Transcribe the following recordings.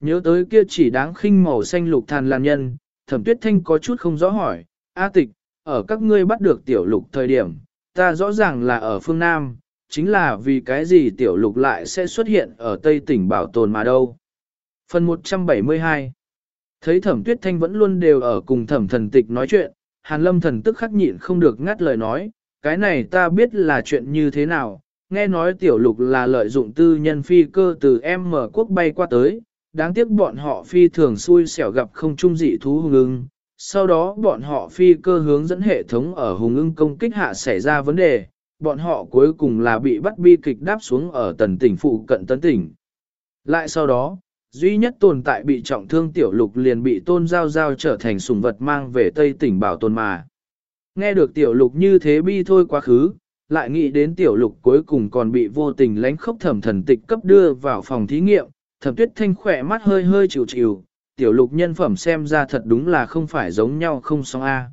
Nhớ tới kia chỉ đáng khinh màu xanh lục thàn làn nhân, thẩm tuyết thanh có chút không rõ hỏi, A tịch, ở các ngươi bắt được tiểu lục thời điểm, ta rõ ràng là ở phương Nam, chính là vì cái gì tiểu lục lại sẽ xuất hiện ở Tây tỉnh bảo tồn mà đâu. Phần 172 Thấy thẩm tuyết thanh vẫn luôn đều ở cùng thẩm thần tịch nói chuyện, hàn lâm thần tức khắc nhịn không được ngắt lời nói, cái này ta biết là chuyện như thế nào, nghe nói tiểu lục là lợi dụng tư nhân phi cơ từ M quốc bay qua tới, đáng tiếc bọn họ phi thường xui xẻo gặp không trung dị thú hùng ưng. Sau đó bọn họ phi cơ hướng dẫn hệ thống ở hùng ưng công kích hạ xảy ra vấn đề, bọn họ cuối cùng là bị bắt bi kịch đáp xuống ở tần tỉnh phụ cận tấn tỉnh. Lại sau đó, duy nhất tồn tại bị trọng thương tiểu lục liền bị tôn giao giao trở thành sùng vật mang về Tây tỉnh bảo tồn mà. Nghe được tiểu lục như thế bi thôi quá khứ, lại nghĩ đến tiểu lục cuối cùng còn bị vô tình lánh khốc thẩm thần tịch cấp đưa vào phòng thí nghiệm, thẩm tuyết thanh khỏe mắt hơi hơi chịu chịu, tiểu lục nhân phẩm xem ra thật đúng là không phải giống nhau không song A.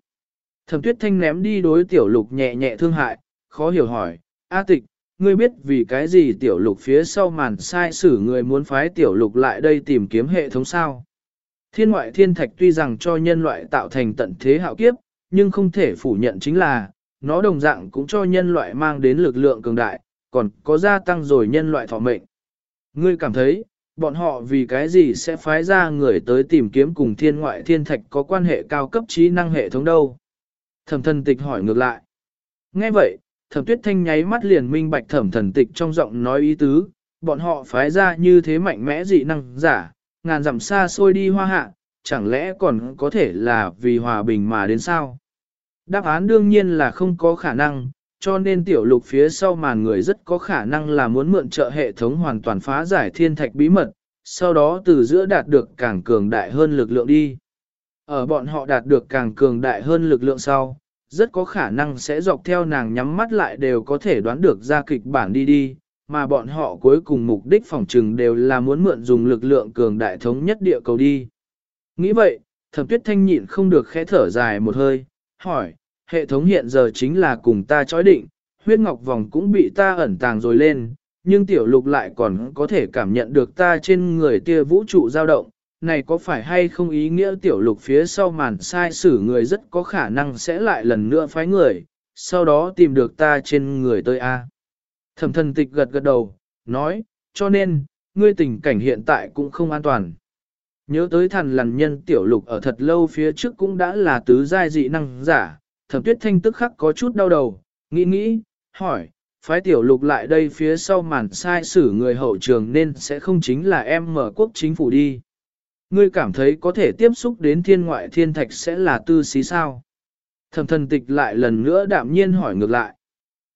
Thẩm tuyết thanh ném đi đối tiểu lục nhẹ nhẹ thương hại, khó hiểu hỏi, A tịch, ngươi biết vì cái gì tiểu lục phía sau màn sai xử người muốn phái tiểu lục lại đây tìm kiếm hệ thống sao? Thiên ngoại thiên thạch tuy rằng cho nhân loại tạo thành tận thế hạo kiếp, nhưng không thể phủ nhận chính là, nó đồng dạng cũng cho nhân loại mang đến lực lượng cường đại, còn có gia tăng rồi nhân loại thọ mệnh. Ngươi cảm thấy, bọn họ vì cái gì sẽ phái ra người tới tìm kiếm cùng thiên ngoại thiên thạch có quan hệ cao cấp trí năng hệ thống đâu? Thẩm thần tịch hỏi ngược lại. Nghe vậy, thẩm tuyết thanh nháy mắt liền minh bạch thẩm thần tịch trong giọng nói ý tứ, bọn họ phái ra như thế mạnh mẽ dị năng giả, ngàn dặm xa xôi đi hoa hạ, chẳng lẽ còn có thể là vì hòa bình mà đến sao? Đáp án đương nhiên là không có khả năng, cho nên tiểu lục phía sau màn người rất có khả năng là muốn mượn trợ hệ thống hoàn toàn phá giải thiên thạch bí mật, sau đó từ giữa đạt được càng cường đại hơn lực lượng đi. Ở bọn họ đạt được càng cường đại hơn lực lượng sau, rất có khả năng sẽ dọc theo nàng nhắm mắt lại đều có thể đoán được ra kịch bản đi đi, mà bọn họ cuối cùng mục đích phòng trừng đều là muốn mượn dùng lực lượng cường đại thống nhất địa cầu đi. Nghĩ vậy, thẩm tuyết thanh nhịn không được khẽ thở dài một hơi, hỏi, hệ thống hiện giờ chính là cùng ta chói định, huyết ngọc vòng cũng bị ta ẩn tàng rồi lên, nhưng tiểu lục lại còn có thể cảm nhận được ta trên người tia vũ trụ dao động, này có phải hay không ý nghĩa tiểu lục phía sau màn sai xử người rất có khả năng sẽ lại lần nữa phái người, sau đó tìm được ta trên người tôi a. Thẩm thần tịch gật gật đầu, nói, cho nên, ngươi tình cảnh hiện tại cũng không an toàn. Nhớ tới thần lằn nhân tiểu lục ở thật lâu phía trước cũng đã là tứ giai dị năng giả, thẩm tuyết thanh tức khắc có chút đau đầu, nghĩ nghĩ, hỏi, phái tiểu lục lại đây phía sau màn sai xử người hậu trường nên sẽ không chính là em mở quốc chính phủ đi. Ngươi cảm thấy có thể tiếp xúc đến thiên ngoại thiên thạch sẽ là tư xí sao? Thẩm thần tịch lại lần nữa đạm nhiên hỏi ngược lại.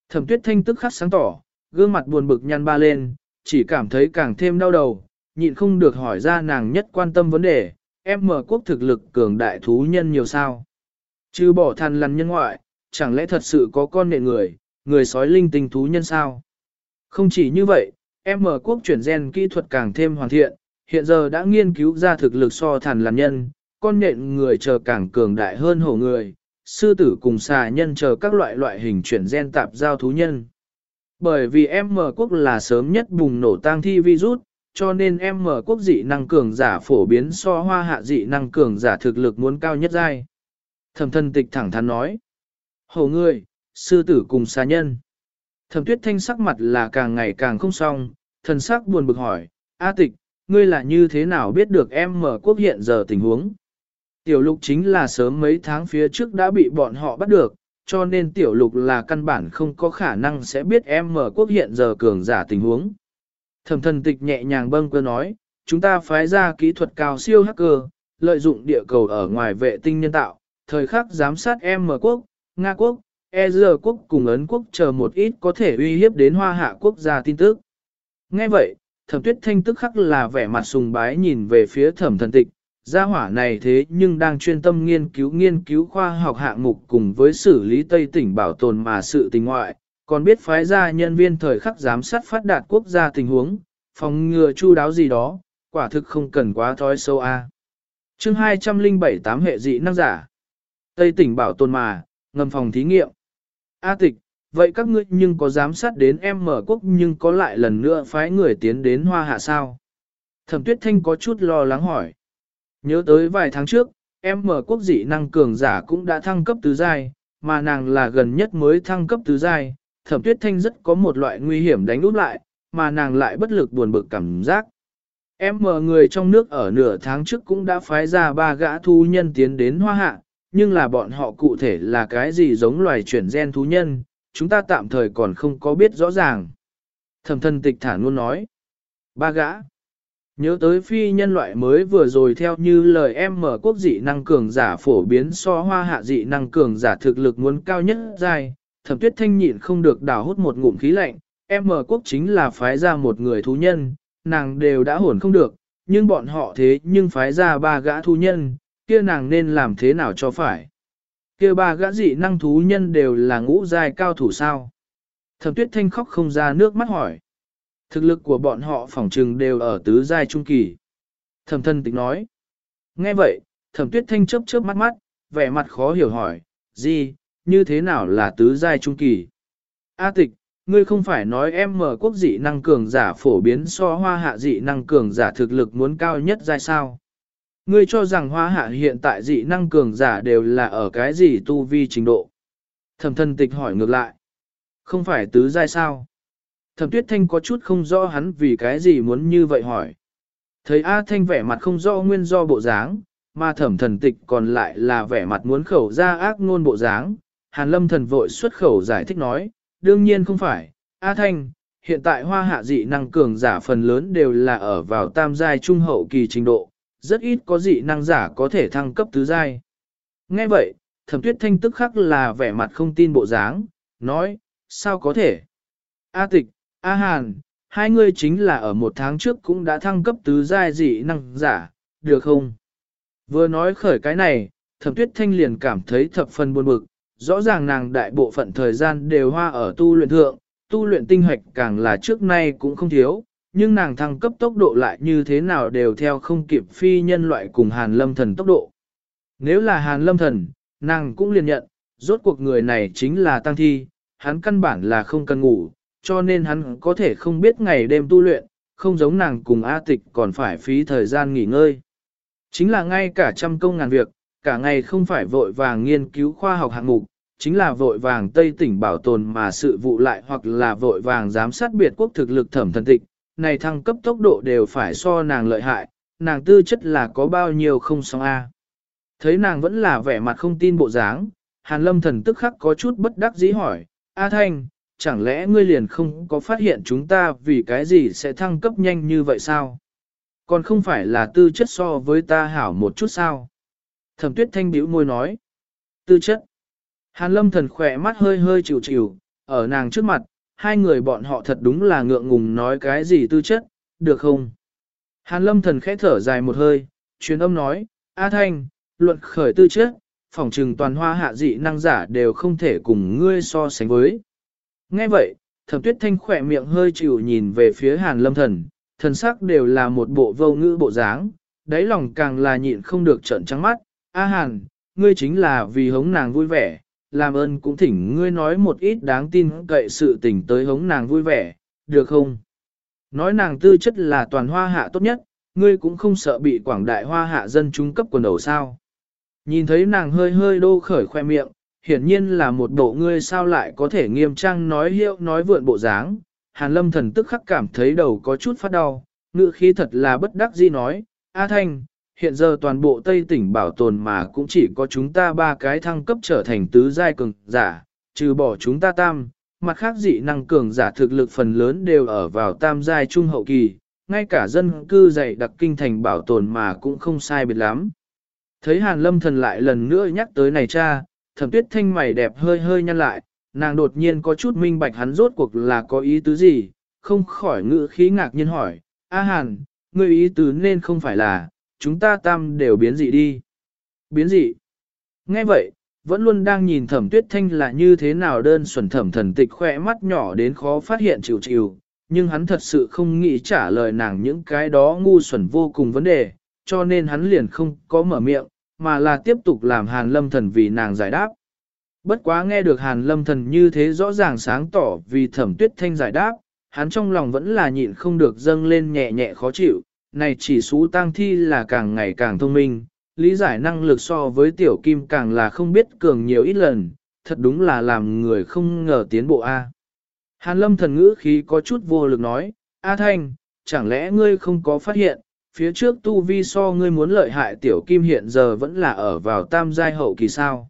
Thẩm tuyết thanh tức khắc sáng tỏ, gương mặt buồn bực nhăn ba lên, chỉ cảm thấy càng thêm đau đầu, nhịn không được hỏi ra nàng nhất quan tâm vấn đề, em mở quốc thực lực cường đại thú nhân nhiều sao. Chứ bỏ thằn lằn nhân ngoại, chẳng lẽ thật sự có con nệ người, người sói linh tinh thú nhân sao? Không chỉ như vậy, em mở quốc chuyển gen kỹ thuật càng thêm hoàn thiện, hiện giờ đã nghiên cứu ra thực lực so thằn lằn nhân, con nện người chờ càng cường đại hơn hổ người, sư tử cùng xà nhân chờ các loại loại hình chuyển gen tạp giao thú nhân. Bởi vì em mở quốc là sớm nhất bùng nổ tang thi virus, cho nên em mở quốc dị năng cường giả phổ biến so hoa hạ dị năng cường giả thực lực muốn cao nhất giai. Thẩm thân tịch thẳng thắn nói. Hổ người, sư tử cùng xà nhân. Thẩm tuyết thanh sắc mặt là càng ngày càng không xong, thần sắc buồn bực hỏi, A tịch, ngươi là như thế nào biết được em mở quốc hiện giờ tình huống? Tiểu lục chính là sớm mấy tháng phía trước đã bị bọn họ bắt được, cho nên tiểu lục là căn bản không có khả năng sẽ biết em mở quốc hiện giờ cường giả tình huống. Thẩm thần tịch nhẹ nhàng bâng cơ nói, chúng ta phái ra kỹ thuật cao siêu hacker, lợi dụng địa cầu ở ngoài vệ tinh nhân tạo, thời khắc giám sát em quốc, Nga quốc, E quốc cùng Ấn quốc chờ một ít có thể uy hiếp đến hoa hạ quốc gia tin tức. Nghe vậy, thẩm tuyết thanh tức khắc là vẻ mặt sùng bái nhìn về phía thẩm thần tịch, gia hỏa này thế nhưng đang chuyên tâm nghiên cứu nghiên cứu khoa học hạng mục cùng với xử lý Tây tỉnh bảo tồn mà sự tình ngoại, còn biết phái ra nhân viên thời khắc giám sát phát đạt quốc gia tình huống, phòng ngừa chu đáo gì đó, quả thực không cần quá thói sâu a. À. Chương 207 tám hệ dị năng giả. Tây tỉnh bảo tồn mà, ngầm phòng thí nghiệm. A tịch, vậy các ngươi nhưng có giám sát đến em mở quốc nhưng có lại lần nữa phái người tiến đến hoa hạ sao? Thẩm tuyết thanh có chút lo lắng hỏi. Nhớ tới vài tháng trước, em mở quốc dị năng cường giả cũng đã thăng cấp tứ giai, mà nàng là gần nhất mới thăng cấp tứ giai, thẩm tuyết thanh rất có một loại nguy hiểm đánh úp lại, mà nàng lại bất lực buồn bực cảm giác. Em mở người trong nước ở nửa tháng trước cũng đã phái ra ba gã thu nhân tiến đến hoa hạ, nhưng là bọn họ cụ thể là cái gì giống loài chuyển gen thú nhân, chúng ta tạm thời còn không có biết rõ ràng. Thẩm thân tịch thản luôn nói. Ba gã. Nhớ tới phi nhân loại mới vừa rồi theo như lời em mở quốc dị năng cường giả phổ biến so hoa hạ dị năng cường giả thực lực muốn cao nhất dài, thẩm tuyết thanh nhịn không được đào hút một ngụm khí lạnh, em mở quốc chính là phái ra một người thú nhân, nàng đều đã hồn không được, nhưng bọn họ thế nhưng phái ra ba gã thú nhân, kia nàng nên làm thế nào cho phải. Kia ba gã dị năng thú nhân đều là ngũ giai cao thủ sao. Thẩm tuyết thanh khóc không ra nước mắt hỏi. Thực lực của bọn họ phỏng trừng đều ở tứ giai trung kỳ. Thẩm thân tịch nói. Nghe vậy, thẩm tuyết thanh chớp chớp mắt mắt, vẻ mặt khó hiểu hỏi, gì, như thế nào là tứ giai trung kỳ? A tịch, ngươi không phải nói em mở quốc dị năng cường giả phổ biến so hoa hạ dị năng cường giả thực lực muốn cao nhất giai sao? Ngươi cho rằng hoa hạ hiện tại dị năng cường giả đều là ở cái gì tu vi trình độ? Thẩm thân tịch hỏi ngược lại. Không phải tứ giai sao? Thẩm tuyết thanh có chút không rõ hắn vì cái gì muốn như vậy hỏi. Thấy A Thanh vẻ mặt không rõ nguyên do bộ dáng, mà thẩm thần tịch còn lại là vẻ mặt muốn khẩu ra ác ngôn bộ dáng. Hàn lâm thần vội xuất khẩu giải thích nói, đương nhiên không phải, A Thanh, hiện tại hoa hạ dị năng cường giả phần lớn đều là ở vào tam giai trung hậu kỳ trình độ, rất ít có dị năng giả có thể thăng cấp tứ giai. Nghe vậy, thẩm tuyết thanh tức khắc là vẻ mặt không tin bộ dáng, nói, sao có thể? A tịch, A Hàn, hai ngươi chính là ở một tháng trước cũng đã thăng cấp tứ giai dị năng giả, được không? Vừa nói khởi cái này, thẩm tuyết thanh liền cảm thấy thập phần buồn bực, rõ ràng nàng đại bộ phận thời gian đều hoa ở tu luyện thượng, tu luyện tinh hoạch càng là trước nay cũng không thiếu, nhưng nàng thăng cấp tốc độ lại như thế nào đều theo không kịp phi nhân loại cùng hàn lâm thần tốc độ. Nếu là hàn lâm thần, nàng cũng liền nhận, rốt cuộc người này chính là tăng thi, hắn căn bản là không cần ngủ, cho nên hắn có thể không biết ngày đêm tu luyện, không giống nàng cùng A tịch còn phải phí thời gian nghỉ ngơi. Chính là ngay cả trăm công ngàn việc, cả ngày không phải vội vàng nghiên cứu khoa học hạng mục, chính là vội vàng Tây tỉnh bảo tồn mà sự vụ lại hoặc là vội vàng giám sát biệt quốc thực lực thẩm thần tịch, này thăng cấp tốc độ đều phải so nàng lợi hại, nàng tư chất là có bao nhiêu không xong A. Thấy nàng vẫn là vẻ mặt không tin bộ dáng, Hàn Lâm thần tức khắc có chút bất đắc dĩ hỏi, A Thanh, chẳng lẽ ngươi liền không có phát hiện chúng ta vì cái gì sẽ thăng cấp nhanh như vậy sao? Còn không phải là tư chất so với ta hảo một chút sao? Thẩm tuyết thanh bĩu môi nói. Tư chất. Hàn lâm thần khỏe mắt hơi hơi chịu chịu, ở nàng trước mặt, hai người bọn họ thật đúng là ngượng ngùng nói cái gì tư chất, được không? Hàn lâm thần khẽ thở dài một hơi, truyền âm nói, A Thanh, luận khởi tư chất, phỏng trừng toàn hoa hạ dị năng giả đều không thể cùng ngươi so sánh với. Nghe vậy, thẩm tuyết thanh khỏe miệng hơi chịu nhìn về phía hàn lâm thần, thần sắc đều là một bộ vô ngữ bộ dáng, đáy lòng càng là nhịn không được trợn trắng mắt, A hàn, ngươi chính là vì hống nàng vui vẻ, làm ơn cũng thỉnh ngươi nói một ít đáng tin cậy sự tình tới hống nàng vui vẻ, được không? Nói nàng tư chất là toàn hoa hạ tốt nhất, ngươi cũng không sợ bị quảng đại hoa hạ dân trung cấp quần đầu sao. Nhìn thấy nàng hơi hơi đô khởi khoe miệng, hiển nhiên là một bộ ngươi sao lại có thể nghiêm trang nói hiệu nói vượn bộ dáng. Hàn lâm thần tức khắc cảm thấy đầu có chút phát đau, ngự khí thật là bất đắc dĩ nói, A Thanh, hiện giờ toàn bộ Tây tỉnh bảo tồn mà cũng chỉ có chúng ta ba cái thăng cấp trở thành tứ giai cường giả, trừ bỏ chúng ta tam, mặt khác dị năng cường giả thực lực phần lớn đều ở vào tam giai trung hậu kỳ, ngay cả dân cư dạy đặc kinh thành bảo tồn mà cũng không sai biệt lắm. Thấy Hàn Lâm Thần lại lần nữa nhắc tới này cha, thẩm tuyết thanh mày đẹp hơi hơi nhăn lại, nàng đột nhiên có chút minh bạch hắn rốt cuộc là có ý tứ gì, không khỏi ngữ khí ngạc nhiên hỏi, A Hàn, ngươi ý tứ nên không phải là, chúng ta tam đều biến dị đi. Biến dị? Nghe vậy, vẫn luôn đang nhìn thẩm tuyết thanh là như thế nào đơn xuẩn thẩm thần tịch khỏe mắt nhỏ đến khó phát hiện chịu chịu, nhưng hắn thật sự không nghĩ trả lời nàng những cái đó ngu xuẩn vô cùng vấn đề, cho nên hắn liền không có mở miệng, mà là tiếp tục làm hàn lâm thần vì nàng giải đáp. Bất quá nghe được hàn lâm thần như thế rõ ràng sáng tỏ vì thẩm tuyết thanh giải đáp, hắn trong lòng vẫn là nhịn không được dâng lên nhẹ nhẹ khó chịu, này chỉ số tăng thi là càng ngày càng thông minh, lý giải năng lực so với tiểu kim càng là không biết cường nhiều ít lần, thật đúng là làm người không ngờ tiến bộ A. Hàn lâm thần ngữ khí có chút vô lực nói, A Thanh, chẳng lẽ ngươi không có phát hiện, phía trước tu vi so ngươi muốn lợi hại tiểu kim hiện giờ vẫn là ở vào tam giai hậu kỳ sao.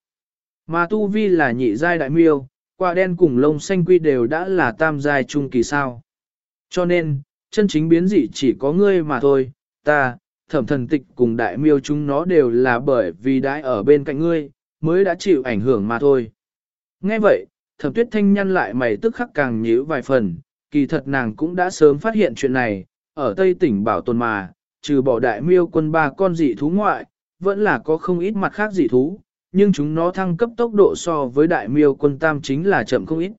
Mà tu vi là nhị giai đại miêu, quả đen cùng lông xanh quy đều đã là tam giai trung kỳ sao. Cho nên, chân chính biến dị chỉ có ngươi mà thôi, ta, thẩm thần tịch cùng đại miêu chúng nó đều là bởi vì đã ở bên cạnh ngươi, mới đã chịu ảnh hưởng mà thôi. Nghe vậy, thẩm tuyết thanh nhăn lại mày tức khắc càng nhíu vài phần, kỳ thật nàng cũng đã sớm phát hiện chuyện này, ở Tây tỉnh bảo tồn mà, trừ bỏ đại miêu quân ba con dị thú ngoại, vẫn là có không ít mặt khác dị thú, nhưng chúng nó thăng cấp tốc độ so với đại miêu quân tam chính là chậm không ít.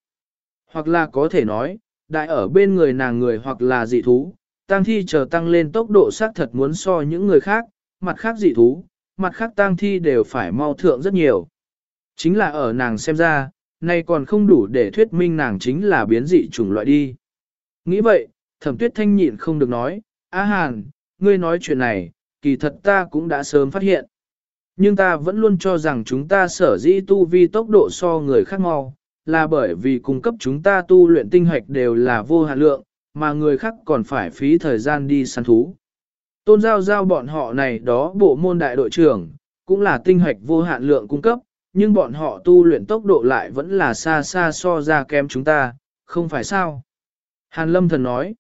Hoặc là có thể nói, đại ở bên người nàng người hoặc là dị thú, tăng thi chờ tăng lên tốc độ xác thật muốn so những người khác, mặt khác dị thú, mặt khác tăng thi đều phải mau thượng rất nhiều. Chính là ở nàng xem ra, nay còn không đủ để thuyết minh nàng chính là biến dị chủng loại đi. Nghĩ vậy, thẩm tuyết thanh nhịn không được nói, Á Hàn, ngươi nói chuyện này, kỳ thật ta cũng đã sớm phát hiện. Nhưng ta vẫn luôn cho rằng chúng ta sở dĩ tu vi tốc độ so người khác mau, là bởi vì cung cấp chúng ta tu luyện tinh hoạch đều là vô hạn lượng, mà người khác còn phải phí thời gian đi săn thú. Tôn giao giao bọn họ này đó bộ môn đại đội trưởng, cũng là tinh hoạch vô hạn lượng cung cấp, nhưng bọn họ tu luyện tốc độ lại vẫn là xa xa so ra kém chúng ta, không phải sao? Hàn lâm thần nói.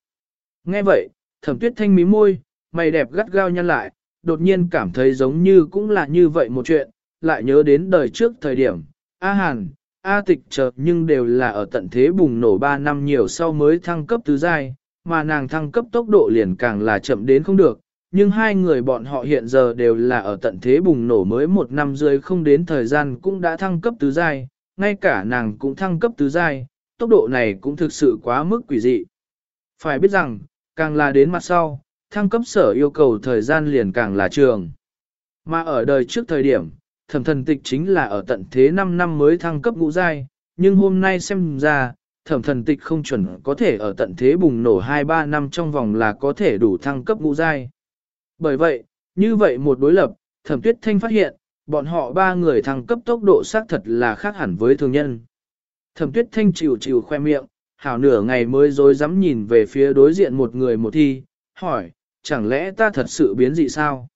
Nghe vậy, thẩm tuyết thanh mí môi, mày đẹp gắt gao nhăn lại, đột nhiên cảm thấy giống như cũng là như vậy một chuyện, lại nhớ đến đời trước thời điểm, A Hàn, A Tịch chợt nhưng đều là ở tận thế bùng nổ 3 năm nhiều sau mới thăng cấp tứ giai, mà nàng thăng cấp tốc độ liền càng là chậm đến không được, nhưng hai người bọn họ hiện giờ đều là ở tận thế bùng nổ mới một năm rưỡi không đến thời gian cũng đã thăng cấp tứ giai, ngay cả nàng cũng thăng cấp tứ giai, tốc độ này cũng thực sự quá mức quỷ dị. Phải biết rằng, càng là đến mặt sau, thăng cấp sở yêu cầu thời gian liền càng là trường. Mà ở đời trước thời điểm, thẩm thần tịch chính là ở tận thế 5 năm mới thăng cấp ngũ giai, nhưng hôm nay xem ra, thẩm thần tịch không chuẩn có thể ở tận thế bùng nổ 2-3 năm trong vòng là có thể đủ thăng cấp ngũ giai. Bởi vậy, như vậy một đối lập, thẩm tuyết thanh phát hiện, bọn họ ba người thăng cấp tốc độ xác thật là khác hẳn với thường nhân. Thẩm tuyết thanh chịu chịu khoe miệng, hảo nửa ngày mới dối dám nhìn về phía đối diện một người một thi, hỏi, chẳng lẽ ta thật sự biến dị sao?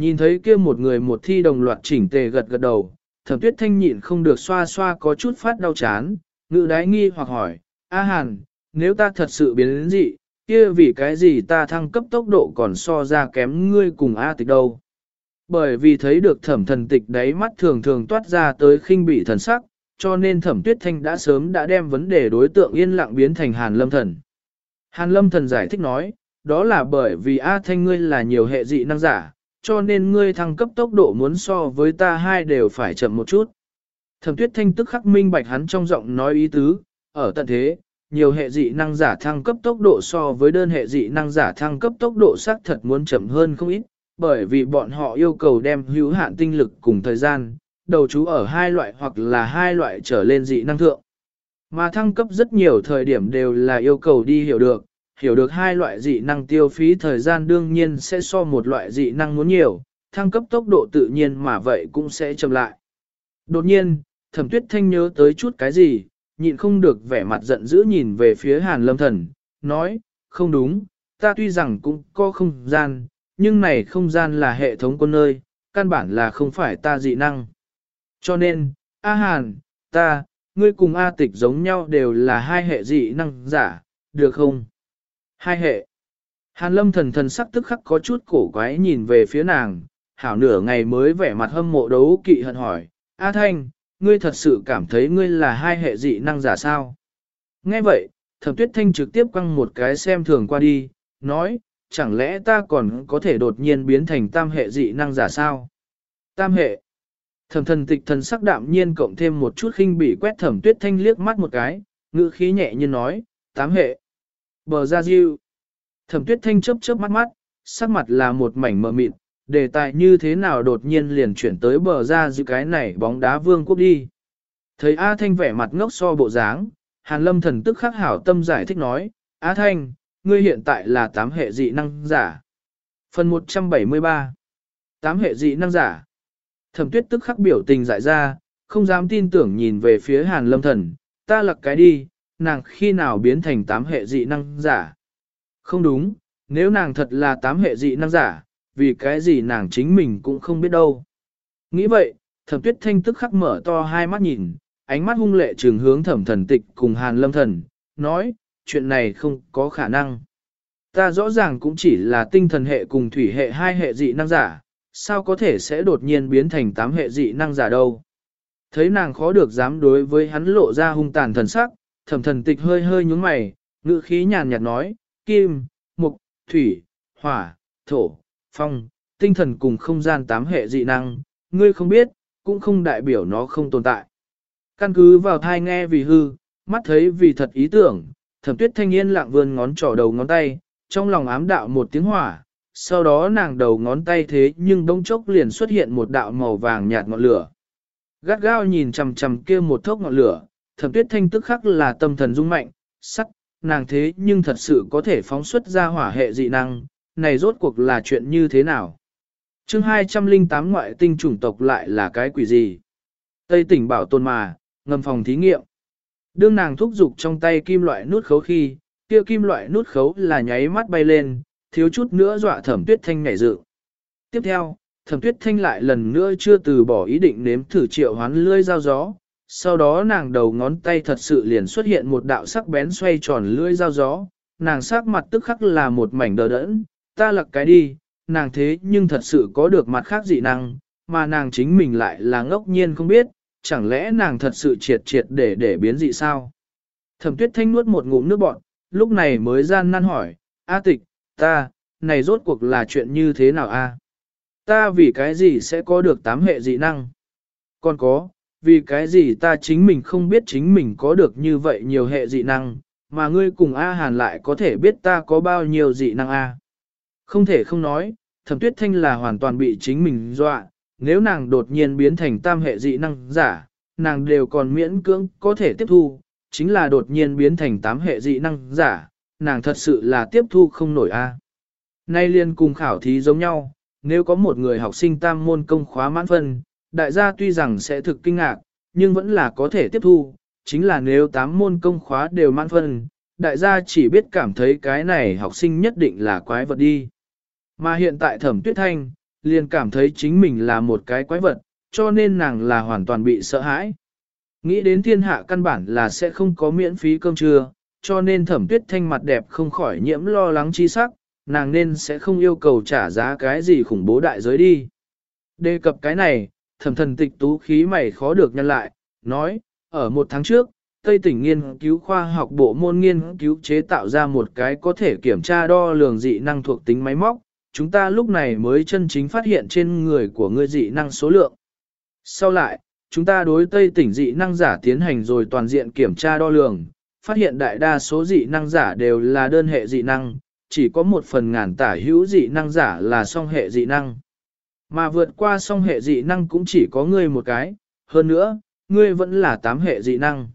Nhìn thấy kia một người một thi đồng loạt chỉnh tề gật gật đầu, thẩm tuyết thanh nhịn không được xoa xoa có chút phát đau chán, ngự đái nghi hoặc hỏi, A Hàn, nếu ta thật sự biến dị, kia vì cái gì ta thăng cấp tốc độ còn so ra kém ngươi cùng A tịch đâu? Bởi vì thấy được thẩm thần tịch đấy mắt thường thường toát ra tới khinh bị thần sắc, cho nên thẩm tuyết thanh đã sớm đã đem vấn đề đối tượng yên lặng biến thành hàn lâm thần. Hàn lâm thần giải thích nói, đó là bởi vì A thanh ngươi là nhiều hệ dị năng giả, cho nên ngươi thăng cấp tốc độ muốn so với ta hai đều phải chậm một chút. Thẩm tuyết thanh tức khắc minh bạch hắn trong giọng nói ý tứ, ở tận thế, nhiều hệ dị năng giả thăng cấp tốc độ so với đơn hệ dị năng giả thăng cấp tốc độ xác thật muốn chậm hơn không ít, bởi vì bọn họ yêu cầu đem hữu hạn tinh lực cùng thời gian, đầu chú ở hai loại hoặc là hai loại trở lên dị năng thượng. Mà thăng cấp rất nhiều thời điểm đều là yêu cầu đi hiểu được, hiểu được hai loại dị năng tiêu phí thời gian đương nhiên sẽ so một loại dị năng muốn nhiều, thăng cấp tốc độ tự nhiên mà vậy cũng sẽ chậm lại. Đột nhiên, thẩm tuyết thanh nhớ tới chút cái gì, nhịn không được vẻ mặt giận dữ nhìn về phía hàn lâm thần, nói, không đúng, ta tuy rằng cũng có không gian, nhưng này không gian là hệ thống quân nơi, căn bản là không phải ta dị năng. Cho nên, A Hàn, ta, ngươi cùng A tịch giống nhau đều là hai hệ dị năng giả, được không? Hai hệ. Hàn lâm thần thần sắc tức khắc có chút cổ quái nhìn về phía nàng, hảo nửa ngày mới vẻ mặt hâm mộ đấu kỵ hận hỏi, A Thanh, ngươi thật sự cảm thấy ngươi là hai hệ dị năng giả sao? Nghe vậy, thẩm tuyết thanh trực tiếp quăng một cái xem thường qua đi, nói, chẳng lẽ ta còn có thể đột nhiên biến thành tam hệ dị năng giả sao? Tam hệ. Thẩm thần tịch thần sắc đạm nhiên cộng thêm một chút khinh bỉ quét thẩm tuyết thanh liếc mắt một cái, ngữ khí nhẹ như nói, tám hệ. Bờ ra diêu. Thẩm tuyết thanh chớp chớp mắt mắt, sắc mặt là một mảnh mờ mịt, đề tài như thế nào đột nhiên liền chuyển tới bờ ra diêu cái này bóng đá vương quốc đi. Thấy A Thanh vẻ mặt ngốc so bộ dáng, Hàn Lâm thần tức khắc hảo tâm giải thích nói, A Thanh, ngươi hiện tại là tám hệ dị năng giả. Phần 173 Tám hệ dị năng giả Thẩm tuyết tức khắc biểu tình dại ra, không dám tin tưởng nhìn về phía hàn lâm thần, ta lặc cái đi, nàng khi nào biến thành tám hệ dị năng giả. Không đúng, nếu nàng thật là tám hệ dị năng giả, vì cái gì nàng chính mình cũng không biết đâu. Nghĩ vậy, thẩm tuyết thanh tức khắc mở to hai mắt nhìn, ánh mắt hung lệ trường hướng thẩm thần tịch cùng hàn lâm thần, nói, chuyện này không có khả năng. Ta rõ ràng cũng chỉ là tinh thần hệ cùng thủy hệ hai hệ dị năng giả, sao có thể sẽ đột nhiên biến thành tám hệ dị năng giả đâu. Thấy nàng khó được dám đối với hắn lộ ra hung tàn thần sắc, thẩm thần tịch hơi hơi nhúng mày, ngữ khí nhàn nhạt nói, kim, mục, thủy, hỏa, thổ, phong, tinh thần cùng không gian tám hệ dị năng, ngươi không biết, cũng không đại biểu nó không tồn tại. Căn cứ vào thai nghe vì hư, mắt thấy vì thật ý tưởng, thẩm tuyết thanh niên lặng vươn ngón trỏ đầu ngón tay, trong lòng ám đạo một tiếng hỏa, sau đó nàng đầu ngón tay thế nhưng đông chốc liền xuất hiện một đạo màu vàng nhạt ngọn lửa. Gắt gao nhìn chằm chằm kia một thốc ngọn lửa, thẩm tuyết thanh tức khắc là tâm thần rung mạnh, sắc, nàng thế nhưng thật sự có thể phóng xuất ra hỏa hệ dị năng, này rốt cuộc là chuyện như thế nào? chương 208 ngoại tinh chủng tộc lại là cái quỷ gì? Tây tỉnh bảo tồn mà, ngầm phòng thí nghiệm. Đương nàng thúc giục trong tay kim loại nút khấu khi, kia kim loại nút khấu là nháy mắt bay lên, thiếu chút nữa dọa thẩm tuyết thanh nhảy dự. Tiếp theo, thẩm tuyết thanh lại lần nữa chưa từ bỏ ý định nếm thử triệu hoán lưỡi dao gió. Sau đó nàng đầu ngón tay thật sự liền xuất hiện một đạo sắc bén xoay tròn lưỡi dao gió, nàng sắc mặt tức khắc là một mảnh đờ đẫn, ta lặc cái đi, nàng thế nhưng thật sự có được mặt khác dị năng, mà nàng chính mình lại là ngốc nhiên không biết, chẳng lẽ nàng thật sự triệt triệt để để biến dị sao? Thẩm tuyết thanh nuốt một ngụm nước bọt, lúc này mới gian nan hỏi, A tịch, ta, này rốt cuộc là chuyện như thế nào a? Ta vì cái gì sẽ có được tám hệ dị năng? Còn có, vì cái gì ta chính mình không biết chính mình có được như vậy nhiều hệ dị năng, mà ngươi cùng A Hàn lại có thể biết ta có bao nhiêu dị năng A? Không thể không nói, thẩm tuyết thanh là hoàn toàn bị chính mình dọa, nếu nàng đột nhiên biến thành tam hệ dị năng giả, nàng đều còn miễn cưỡng có thể tiếp thu, chính là đột nhiên biến thành tám hệ dị năng giả, nàng thật sự là tiếp thu không nổi a. Nay liên cùng khảo thí giống nhau, nếu có một người học sinh tam môn công khóa mãn phân, đại gia tuy rằng sẽ thực kinh ngạc, nhưng vẫn là có thể tiếp thu, chính là nếu tám môn công khóa đều mãn phân, đại gia chỉ biết cảm thấy cái này học sinh nhất định là quái vật đi. Mà hiện tại thẩm tuyết thanh, liền cảm thấy chính mình là một cái quái vật, cho nên nàng là hoàn toàn bị sợ hãi. Nghĩ đến thiên hạ căn bản là sẽ không có miễn phí cơm trưa, cho nên thẩm tuyết thanh mặt đẹp không khỏi nhiễm lo lắng chi sắc, nàng nên sẽ không yêu cầu trả giá cái gì khủng bố đại giới đi. Đề cập cái này, thẩm thần tịch tú khí mày khó được nhân lại, nói, ở một tháng trước, Tây tỉnh nghiên cứu khoa học bộ môn nghiên cứu chế tạo ra một cái có thể kiểm tra đo lường dị năng thuộc tính máy móc, chúng ta lúc này mới chân chính phát hiện trên người của ngươi dị năng số lượng. Sau lại, chúng ta đối Tây tỉnh dị năng giả tiến hành rồi toàn diện kiểm tra đo lường, phát hiện đại đa số dị năng giả đều là đơn hệ dị năng, chỉ có một phần ngàn tả hữu dị năng giả là song hệ dị năng. Mà vượt qua song hệ dị năng cũng chỉ có ngươi một cái, hơn nữa, ngươi vẫn là tám hệ dị năng.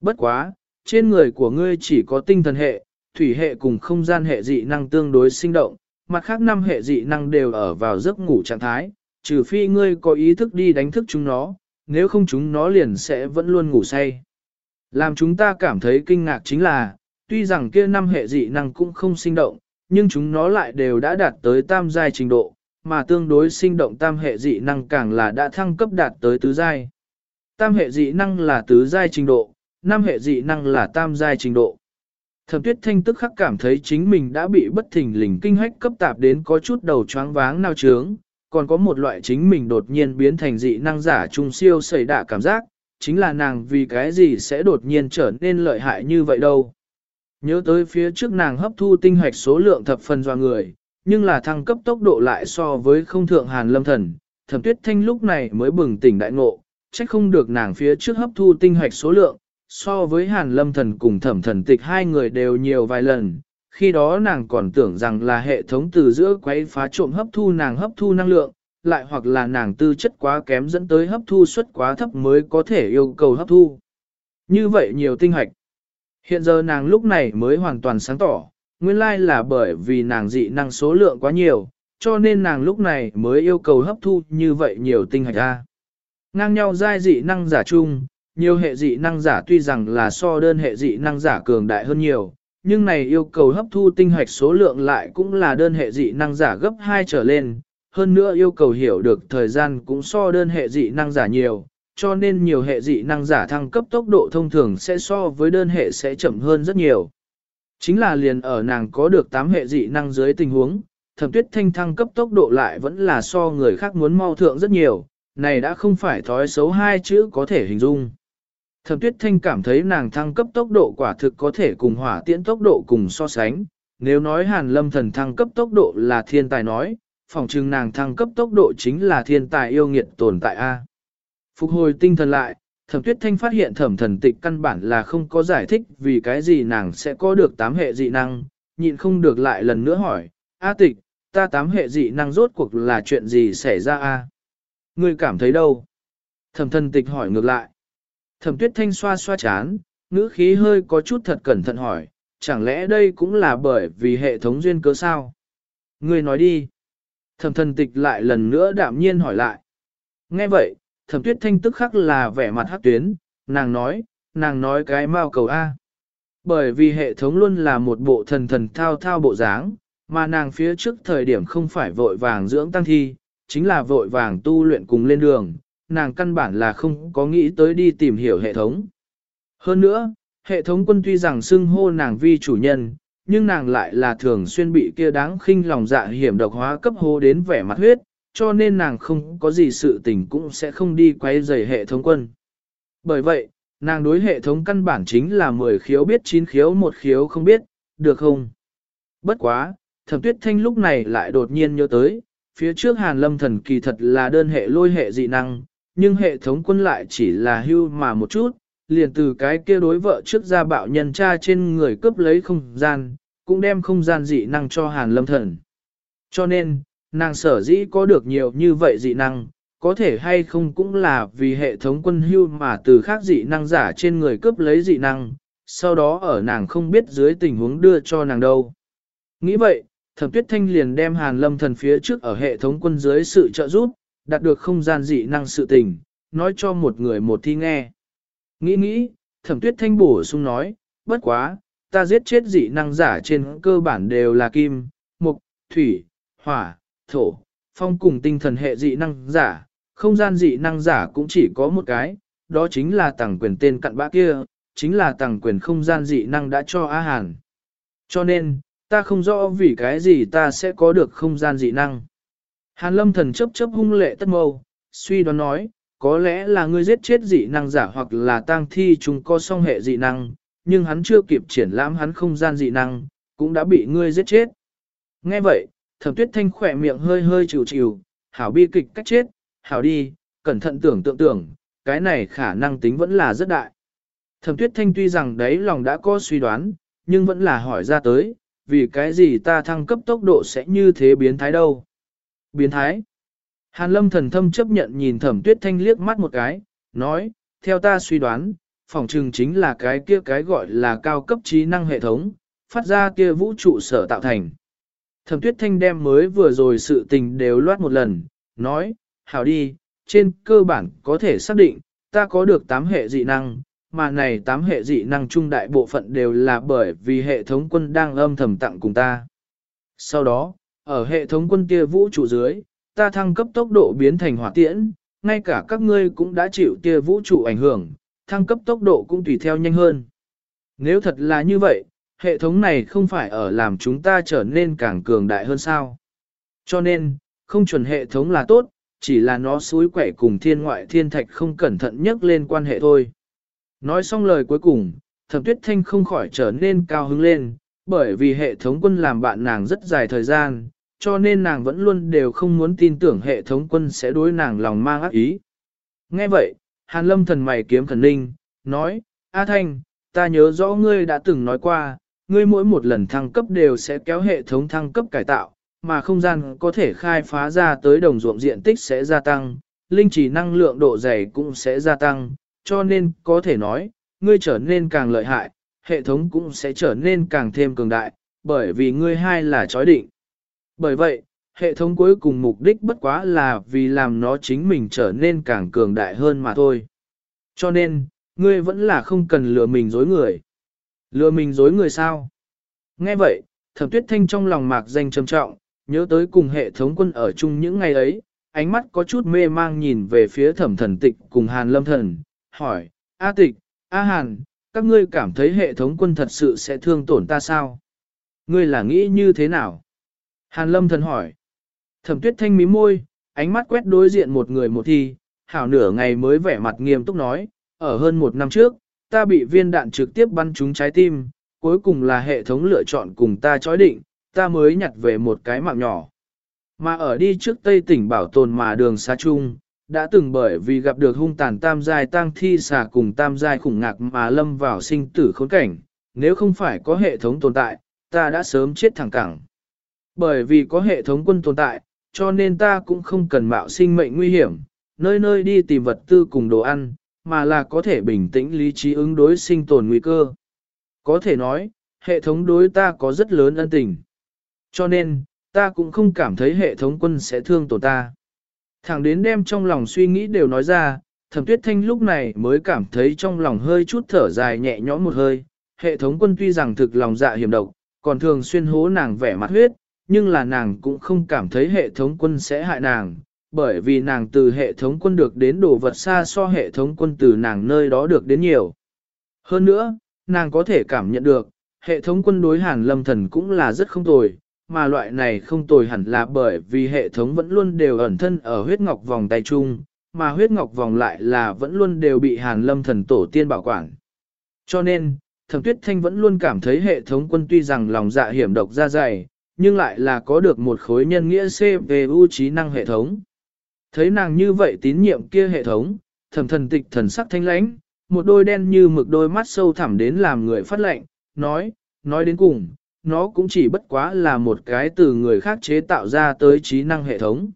Bất quá, trên người của ngươi chỉ có tinh thần hệ, thủy hệ cùng không gian hệ dị năng tương đối sinh động, mặt khác năm hệ dị năng đều ở vào giấc ngủ trạng thái, trừ phi ngươi có ý thức đi đánh thức chúng nó, nếu không chúng nó liền sẽ vẫn luôn ngủ say. Làm chúng ta cảm thấy kinh ngạc chính là, tuy rằng kia năm hệ dị năng cũng không sinh động, nhưng chúng nó lại đều đã đạt tới tam giai trình độ, mà tương đối sinh động tam hệ dị năng càng là đã thăng cấp đạt tới tứ giai. Tam hệ dị năng là tứ giai trình độ, năm hệ dị năng là tam giai trình độ. Thẩm tuyết thanh tức khắc cảm thấy chính mình đã bị bất thình lình kinh hách cấp tạp đến có chút đầu choáng váng nao trướng, còn có một loại chính mình đột nhiên biến thành dị năng giả trung siêu xảy đạ cảm giác, chính là nàng vì cái gì sẽ đột nhiên trở nên lợi hại như vậy đâu. Nhớ tới phía trước nàng hấp thu tinh hạch số lượng thập phần doa người, nhưng là thăng cấp tốc độ lại so với không thượng hàn lâm thần, thẩm tuyết thanh lúc này mới bừng tỉnh đại ngộ, trách không được nàng phía trước hấp thu tinh hoạch số lượng, so với hàn lâm thần cùng thẩm thần tịch hai người đều nhiều vài lần, khi đó nàng còn tưởng rằng là hệ thống từ giữa quấy phá trộm hấp thu nàng hấp thu năng lượng, lại hoặc là nàng tư chất quá kém dẫn tới hấp thu suất quá thấp mới có thể yêu cầu hấp thu. Như vậy nhiều tinh hoạch. Hiện giờ nàng lúc này mới hoàn toàn sáng tỏ, nguyên lai là bởi vì nàng dị năng số lượng quá nhiều, cho nên nàng lúc này mới yêu cầu hấp thu như vậy nhiều tinh hạch a. Ngang nhau giai dị năng giả chung, nhiều hệ dị năng giả tuy rằng là so đơn hệ dị năng giả cường đại hơn nhiều, nhưng này yêu cầu hấp thu tinh hạch số lượng lại cũng là đơn hệ dị năng giả gấp 2 trở lên, hơn nữa yêu cầu hiểu được thời gian cũng so đơn hệ dị năng giả nhiều, cho nên nhiều hệ dị năng giả thăng cấp tốc độ thông thường sẽ so với đơn hệ sẽ chậm hơn rất nhiều. Chính là liền ở nàng có được 8 hệ dị năng dưới tình huống, thẩm tuyết thanh thăng cấp tốc độ lại vẫn là so người khác muốn mau thượng rất nhiều, này đã không phải thói xấu hai chữ có thể hình dung. Thẩm tuyết thanh cảm thấy nàng thăng cấp tốc độ quả thực có thể cùng hỏa tiễn tốc độ cùng so sánh, nếu nói hàn lâm thần thăng cấp tốc độ là thiên tài nói, phòng chừng nàng thăng cấp tốc độ chính là thiên tài yêu nghiệt tồn tại A. Phục hồi tinh thần lại, thẩm tuyết thanh phát hiện thẩm thần tịch căn bản là không có giải thích vì cái gì nàng sẽ có được tám hệ dị năng, nhịn không được lại lần nữa hỏi, A tịch, ta tám hệ dị năng rốt cuộc là chuyện gì xảy ra A? Ngươi cảm thấy đâu? Thẩm thần tịch hỏi ngược lại. Thẩm tuyết thanh xoa xoa chán, ngữ khí hơi có chút thật cẩn thận hỏi, chẳng lẽ đây cũng là bởi vì hệ thống duyên cớ sao? Ngươi nói đi. Thẩm thần tịch lại lần nữa đạm nhiên hỏi lại. Nghe vậy, thẩm tuyết thanh tức khắc là vẻ mặt hắc tuyến, nàng nói, nàng nói cái mau cầu A. Bởi vì hệ thống luôn là một bộ thần thần thao thao bộ dáng, mà nàng phía trước thời điểm không phải vội vàng dưỡng tăng thi, chính là vội vàng tu luyện cùng lên đường, nàng căn bản là không có nghĩ tới đi tìm hiểu hệ thống. Hơn nữa, hệ thống quân tuy rằng xưng hô nàng vi chủ nhân, nhưng nàng lại là thường xuyên bị kia đáng khinh lòng dạ hiểm độc hóa cấp hô đến vẻ mặt huyết, cho nên nàng không có gì sự tình cũng sẽ không đi quay rầy hệ thống quân. Bởi vậy, nàng đối hệ thống căn bản chính là 10 khiếu biết 9 khiếu một khiếu không biết, được không? Bất quá, thẩm tuyết thanh lúc này lại đột nhiên nhớ tới, phía trước hàn lâm thần kỳ thật là đơn hệ lôi hệ dị năng, nhưng hệ thống quân lại chỉ là hưu mà một chút, liền từ cái kia đối vợ trước ra bạo nhân cha trên người cướp lấy không gian, cũng đem không gian dị năng cho hàn lâm thần. Cho nên, nàng sở dĩ có được nhiều như vậy dị năng, có thể hay không cũng là vì hệ thống quân hưu mà từ khác dị năng giả trên người cướp lấy dị năng, sau đó ở nàng không biết dưới tình huống đưa cho nàng đâu. Nghĩ vậy, thẩm tuyết thanh liền đem hàn lâm thần phía trước ở hệ thống quân dưới sự trợ giúp, đạt được không gian dị năng sự tình, nói cho một người một thi nghe. Nghĩ nghĩ, thẩm tuyết thanh bổ sung nói, bất quá, ta giết chết dị năng giả trên cơ bản đều là kim, mục, thủy, hỏa, thổ, phong cùng tinh thần hệ dị năng giả, không gian dị năng giả cũng chỉ có một cái, đó chính là tàng quyền tên cặn bã kia, chính là tàng quyền không gian dị năng đã cho A Hàn. Cho nên, ta không rõ vì cái gì ta sẽ có được không gian dị năng. Hàn lâm thần chấp chấp hung lệ tất mâu, suy đoán nói, có lẽ là ngươi giết chết dị năng giả hoặc là tang thi chúng có song hệ dị năng, nhưng hắn chưa kịp triển lãm hắn không gian dị năng, cũng đã bị ngươi giết chết. Nghe vậy, thẩm tuyết thanh khỏe miệng hơi hơi chịu chịu, hảo bi kịch cách chết, hảo đi, cẩn thận tưởng tượng tưởng, cái này khả năng tính vẫn là rất đại. Thẩm tuyết thanh tuy rằng đấy lòng đã có suy đoán, nhưng vẫn là hỏi ra tới, vì cái gì ta thăng cấp tốc độ sẽ như thế biến thái đâu. Biến thái. Hàn lâm thần thâm chấp nhận nhìn thẩm tuyết thanh liếc mắt một cái, nói, theo ta suy đoán, phòng trừng chính là cái kia cái gọi là cao cấp trí năng hệ thống, phát ra kia vũ trụ sở tạo thành. Thẩm tuyết thanh đem mới vừa rồi sự tình đều loát một lần, nói, hảo đi, trên cơ bản có thể xác định, ta có được 8 hệ dị năng, mà này 8 hệ dị năng trung đại bộ phận đều là bởi vì hệ thống quân đang âm thầm tặng cùng ta. Sau đó, ở hệ thống quân kia vũ trụ dưới, ta thăng cấp tốc độ biến thành hỏa tiễn, ngay cả các ngươi cũng đã chịu tia vũ trụ ảnh hưởng, thăng cấp tốc độ cũng tùy theo nhanh hơn. Nếu thật là như vậy, hệ thống này không phải ở làm chúng ta trở nên càng cường đại hơn sao. Cho nên, không chuẩn hệ thống là tốt, chỉ là nó suối quẻ cùng thiên ngoại thiên thạch không cẩn thận nhất lên quan hệ thôi. Nói xong lời cuối cùng, thẩm tuyết thanh không khỏi trở nên cao hứng lên, bởi vì hệ thống quân làm bạn nàng rất dài thời gian, cho nên nàng vẫn luôn đều không muốn tin tưởng hệ thống quân sẽ đối nàng lòng mang ác ý. Nghe vậy, Hàn Lâm thần mày kiếm thần ninh, nói, A Thanh, ta nhớ rõ ngươi đã từng nói qua, ngươi mỗi một lần thăng cấp đều sẽ kéo hệ thống thăng cấp cải tạo, mà không gian có thể khai phá ra tới đồng ruộng diện tích sẽ gia tăng, linh chỉ năng lượng độ dày cũng sẽ gia tăng, cho nên có thể nói, ngươi trở nên càng lợi hại, hệ thống cũng sẽ trở nên càng thêm cường đại, bởi vì ngươi hai là chói định. Bởi vậy, hệ thống cuối cùng mục đích bất quá là vì làm nó chính mình trở nên càng cường đại hơn mà thôi. Cho nên, ngươi vẫn là không cần lừa mình dối người. Lừa mình dối người sao? Nghe vậy, thẩm tuyết thanh trong lòng mạc danh trầm trọng, nhớ tới cùng hệ thống quân ở chung những ngày ấy, ánh mắt có chút mê mang nhìn về phía thẩm thần tịch cùng hàn lâm thần, hỏi, A tịch, A hàn, các ngươi cảm thấy hệ thống quân thật sự sẽ thương tổn ta sao? Ngươi là nghĩ như thế nào? Hàn lâm thần hỏi. Thẩm tuyết thanh mí môi, ánh mắt quét đối diện một người một thi, hảo nửa ngày mới vẻ mặt nghiêm túc nói, ở hơn một năm trước, ta bị viên đạn trực tiếp bắn trúng trái tim, cuối cùng là hệ thống lựa chọn cùng ta chói định, ta mới nhặt về một cái mạng nhỏ. Mà ở đi trước Tây tỉnh bảo tồn mà đường xa chung, đã từng bởi vì gặp được hung tàn tam giai tang thi xà cùng tam giai khủng ngạc mà lâm vào sinh tử khốn cảnh, nếu không phải có hệ thống tồn tại, ta đã sớm chết thẳng cẳng. Bởi vì có hệ thống quân tồn tại, cho nên ta cũng không cần mạo sinh mệnh nguy hiểm, nơi nơi đi tìm vật tư cùng đồ ăn, mà là có thể bình tĩnh lý trí ứng đối sinh tồn nguy cơ. Có thể nói, hệ thống đối ta có rất lớn ân tình. Cho nên, ta cũng không cảm thấy hệ thống quân sẽ thương tổ ta. Thẳng đến đem trong lòng suy nghĩ đều nói ra, thẩm tuyết thanh lúc này mới cảm thấy trong lòng hơi chút thở dài nhẹ nhõm một hơi. Hệ thống quân tuy rằng thực lòng dạ hiểm độc, còn thường xuyên hố nàng vẻ mặt huyết, nhưng là nàng cũng không cảm thấy hệ thống quân sẽ hại nàng, bởi vì nàng từ hệ thống quân được đến đồ vật xa so hệ thống quân từ nàng nơi đó được đến nhiều. Hơn nữa, nàng có thể cảm nhận được, hệ thống quân đối hàn lâm thần cũng là rất không tồi, mà loại này không tồi hẳn là bởi vì hệ thống vẫn luôn đều ẩn thân ở huyết ngọc vòng tay chung, mà huyết ngọc vòng lại là vẫn luôn đều bị hàn lâm thần tổ tiên bảo quản. Cho nên, thẩm tuyết thanh vẫn luôn cảm thấy hệ thống quân tuy rằng lòng dạ hiểm độc ra dày, nhưng lại là có được một khối nhân nghĩa CPU trí năng hệ thống. Thấy nàng như vậy tín nhiệm kia hệ thống, thẩm thần tịch thần sắc thanh lãnh, một đôi đen như mực đôi mắt sâu thẳm đến làm người phát lệnh, nói, nói đến cùng, nó cũng chỉ bất quá là một cái từ người khác chế tạo ra tới trí năng hệ thống.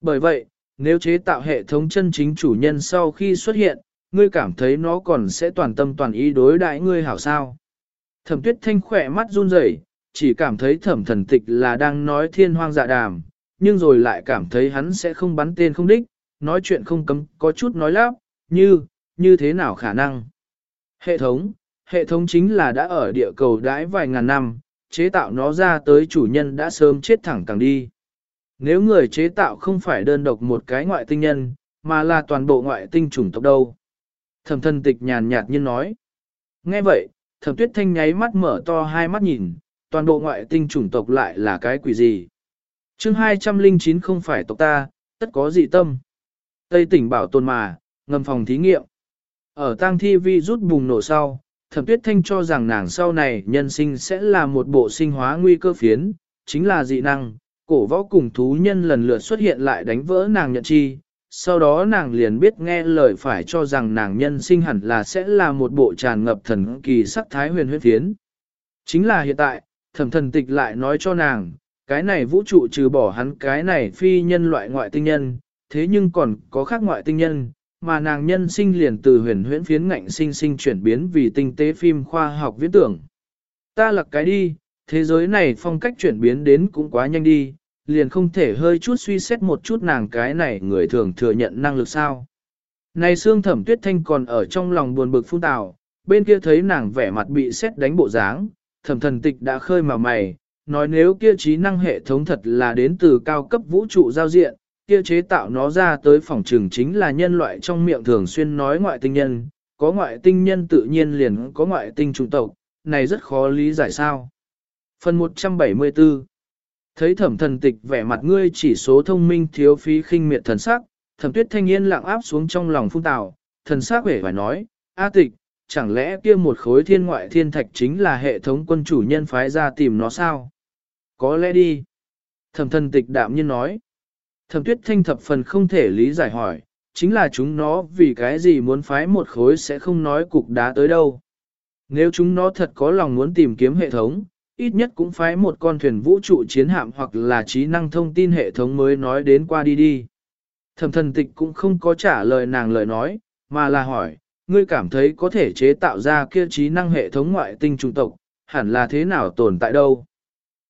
Bởi vậy, nếu chế tạo hệ thống chân chính chủ nhân sau khi xuất hiện, ngươi cảm thấy nó còn sẽ toàn tâm toàn ý đối đãi ngươi hảo sao. Thẩm tuyết thanh khỏe mắt run rẩy, chỉ cảm thấy thẩm thần tịch là đang nói thiên hoang dạ đàm, nhưng rồi lại cảm thấy hắn sẽ không bắn tên không đích, nói chuyện không cấm, có chút nói lắp, như, như thế nào khả năng. Hệ thống, hệ thống chính là đã ở địa cầu đãi vài ngàn năm, chế tạo nó ra tới chủ nhân đã sớm chết thẳng càng đi. Nếu người chế tạo không phải đơn độc một cái ngoại tinh nhân, mà là toàn bộ ngoại tinh chủng tộc đâu. Thẩm thân tịch nhàn nhạt nhiên nói. Nghe vậy, thẩm tuyết thanh nháy mắt mở to hai mắt nhìn, toàn bộ ngoại tinh chủng tộc lại là cái quỷ gì chương 209 không phải tộc ta, tất có dị tâm. Tây tỉnh bảo tồn mà, ngầm phòng thí nghiệm. Ở tang thi vi rút bùng nổ sau, thẩm tuyết thanh cho rằng nàng sau này nhân sinh sẽ là một bộ sinh hóa nguy cơ phiến, chính là dị năng, cổ võ cùng thú nhân lần lượt xuất hiện lại đánh vỡ nàng nhận chi. Sau đó nàng liền biết nghe lời phải cho rằng nàng nhân sinh hẳn là sẽ là một bộ tràn ngập thần kỳ sắc thái huyền huyết phiến. Chính là hiện tại, thẩm thần tịch lại nói cho nàng, cái này vũ trụ trừ bỏ hắn cái này phi nhân loại ngoại tinh nhân, thế nhưng còn có khác ngoại tinh nhân, mà nàng nhân sinh liền từ huyền huyễn phiến ngạnh sinh sinh chuyển biến vì tinh tế phim khoa học viễn tưởng. Ta lật cái đi, thế giới này phong cách chuyển biến đến cũng quá nhanh đi, liền không thể hơi chút suy xét một chút nàng cái này người thường thừa nhận năng lực sao. Này xương thẩm tuyết thanh còn ở trong lòng buồn bực phun tào, bên kia thấy nàng vẻ mặt bị xét đánh bộ dáng, thẩm thần tịch đã khơi mà mày, nói nếu kia trí năng hệ thống thật là đến từ cao cấp vũ trụ giao diện, kia chế tạo nó ra tới phòng trường chính là nhân loại trong miệng thường xuyên nói ngoại tinh nhân, có ngoại tinh nhân tự nhiên liền có ngoại tinh chủng tộc, này rất khó lý giải sao. Phần 174 Thấy thẩm thần tịch vẻ mặt ngươi chỉ số thông minh thiếu phí khinh miệt thần sắc, thẩm tuyết thanh niên lặng áp xuống trong lòng phung tào, thần sắc vẻ phải nói, A tịch, chẳng lẽ kia một khối thiên ngoại thiên thạch chính là hệ thống quân chủ nhân phái ra tìm nó sao? Có lẽ đi. Thẩm thần tịch đạm nhiên nói. Thẩm tuyết thanh thập phần không thể lý giải hỏi, chính là chúng nó vì cái gì muốn phái một khối sẽ không nói cục đá tới đâu. Nếu chúng nó thật có lòng muốn tìm kiếm hệ thống, ít nhất cũng phái một con thuyền vũ trụ chiến hạm hoặc là trí năng thông tin hệ thống mới nói đến qua đi đi. Thẩm thần tịch cũng không có trả lời nàng lời nói, mà là hỏi, ngươi cảm thấy có thể chế tạo ra kia trí năng hệ thống ngoại tinh trung tộc, hẳn là thế nào tồn tại đâu.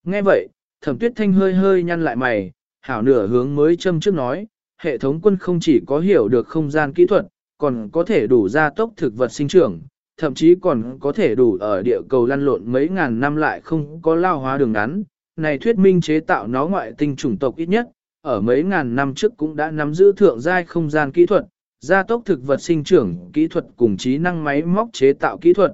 Nghe vậy, thẩm tuyết thanh hơi hơi nhăn lại mày, hảo nửa hướng mới châm trước nói, hệ thống quân không chỉ có hiểu được không gian kỹ thuật, còn có thể đủ gia tốc thực vật sinh trưởng, thậm chí còn có thể đủ ở địa cầu lăn lộn mấy ngàn năm lại không có lao hóa đường ngắn. Này thuyết minh chế tạo nó ngoại tinh chủng tộc ít nhất, ở mấy ngàn năm trước cũng đã nắm giữ thượng giai không gian kỹ thuật, gia tốc thực vật sinh trưởng kỹ thuật cùng trí năng máy móc chế tạo kỹ thuật.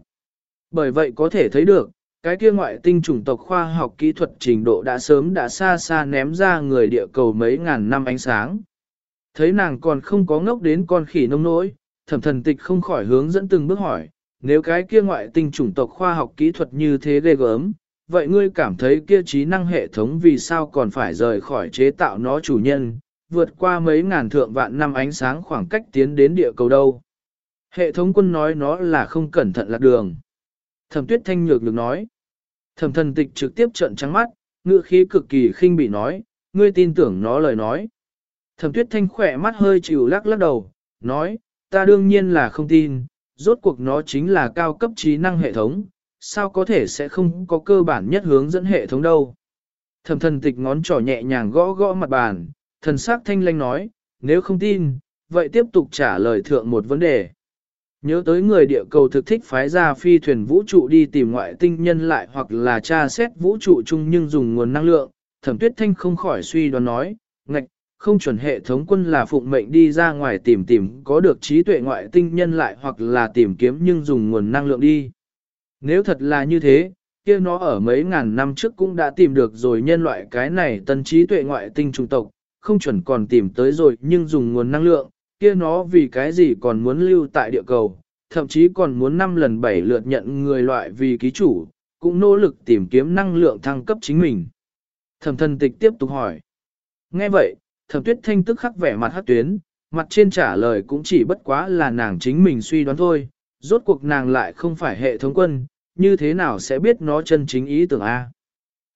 Bởi vậy có thể thấy được, cái kia ngoại tinh chủng tộc khoa học kỹ thuật trình độ đã sớm đã xa xa ném ra người địa cầu mấy ngàn năm ánh sáng. Thấy nàng còn không có ngốc đến con khỉ nông nỗi, thẩm thần tịch không khỏi hướng dẫn từng bước hỏi, nếu cái kia ngoại tinh chủng tộc khoa học kỹ thuật như thế ghê gớm, vậy ngươi cảm thấy kia trí năng hệ thống vì sao còn phải rời khỏi chế tạo nó chủ nhân, vượt qua mấy ngàn thượng vạn năm ánh sáng khoảng cách tiến đến địa cầu đâu. Hệ thống quân nói nó là không cẩn thận lạc đường. Thẩm tuyết thanh nhược được nói. Thẩm thần tịch trực tiếp trợn trắng mắt, ngựa khí cực kỳ khinh bị nói, ngươi tin tưởng nó lời nói. Thẩm tuyết thanh khỏe mắt hơi chịu lắc lắc đầu, nói, ta đương nhiên là không tin, rốt cuộc nó chính là cao cấp trí năng hệ thống, sao có thể sẽ không có cơ bản nhất hướng dẫn hệ thống đâu. Thẩm thần tịch ngón trỏ nhẹ nhàng gõ gõ mặt bàn, thần sắc thanh lanh nói, nếu không tin, vậy tiếp tục trả lời thượng một vấn đề. Nhớ tới người địa cầu thực thích phái ra phi thuyền vũ trụ đi tìm ngoại tinh nhân lại hoặc là tra xét vũ trụ chung nhưng dùng nguồn năng lượng, thẩm tuyết thanh không khỏi suy đoán nói, ngạch, không chuẩn hệ thống quân là phụng mệnh đi ra ngoài tìm tìm có được trí tuệ ngoại tinh nhân lại hoặc là tìm kiếm nhưng dùng nguồn năng lượng đi. Nếu thật là như thế, kia nó ở mấy ngàn năm trước cũng đã tìm được rồi nhân loại cái này tân trí tuệ ngoại tinh trung tộc, không chuẩn còn tìm tới rồi nhưng dùng nguồn năng lượng, kia nó vì cái gì còn muốn lưu tại địa cầu, thậm chí còn muốn năm lần bảy lượt nhận người loại vì ký chủ, cũng nỗ lực tìm kiếm năng lượng thăng cấp chính mình. Thẩm thần tịch tiếp tục hỏi. Nghe vậy, thẩm tuyết thanh tức khắc vẻ mặt hát tuyến, mặt trên trả lời cũng chỉ bất quá là nàng chính mình suy đoán thôi, rốt cuộc nàng lại không phải hệ thống quân, như thế nào sẽ biết nó chân chính ý tưởng A.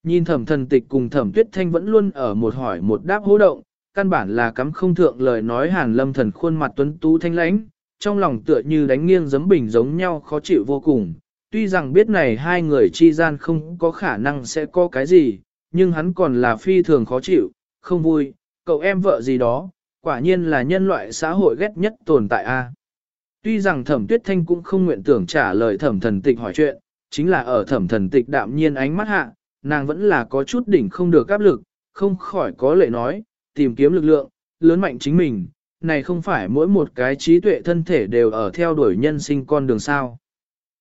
Nhìn thẩm thần tịch cùng thẩm tuyết thanh vẫn luôn ở một hỏi một đáp hô động, căn bản là cắm không thượng lời nói hàn lâm thần khuôn mặt tuấn tú thanh lãnh, trong lòng tựa như đánh nghiêng giấm bình giống nhau khó chịu vô cùng. Tuy rằng biết này hai người chi gian không có khả năng sẽ có cái gì, nhưng hắn còn là phi thường khó chịu, không vui, cậu em vợ gì đó, quả nhiên là nhân loại xã hội ghét nhất tồn tại a. Tuy rằng thẩm tuyết thanh cũng không nguyện tưởng trả lời thẩm thần tịch hỏi chuyện, chính là ở thẩm thần tịch đạm nhiên ánh mắt hạ, nàng vẫn là có chút đỉnh không được áp lực, không khỏi có lệ nói, tìm kiếm lực lượng, lớn mạnh chính mình, này không phải mỗi một cái trí tuệ thân thể đều ở theo đuổi nhân sinh con đường sao.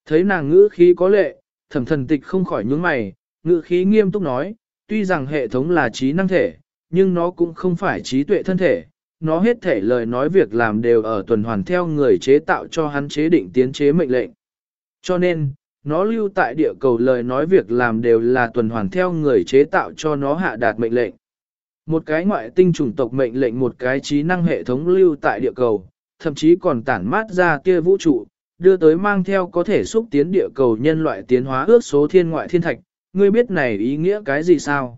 Thấy nàng ngữ khí có lệ, thẩm thần tịch không khỏi nhướng mày, ngữ khí nghiêm túc nói, tuy rằng hệ thống là trí năng thể, nhưng nó cũng không phải trí tuệ thân thể, nó hết thể lời nói việc làm đều ở tuần hoàn theo người chế tạo cho hắn chế định tiến chế mệnh lệnh. Cho nên, nó lưu tại địa cầu lời nói việc làm đều là tuần hoàn theo người chế tạo cho nó hạ đạt mệnh lệnh. Một cái ngoại tinh chủng tộc mệnh lệnh một cái trí năng hệ thống lưu tại địa cầu, thậm chí còn tản mát ra kia vũ trụ, đưa tới mang theo có thể xúc tiến địa cầu nhân loại tiến hóa ước số thiên ngoại thiên thạch, ngươi biết này ý nghĩa cái gì sao?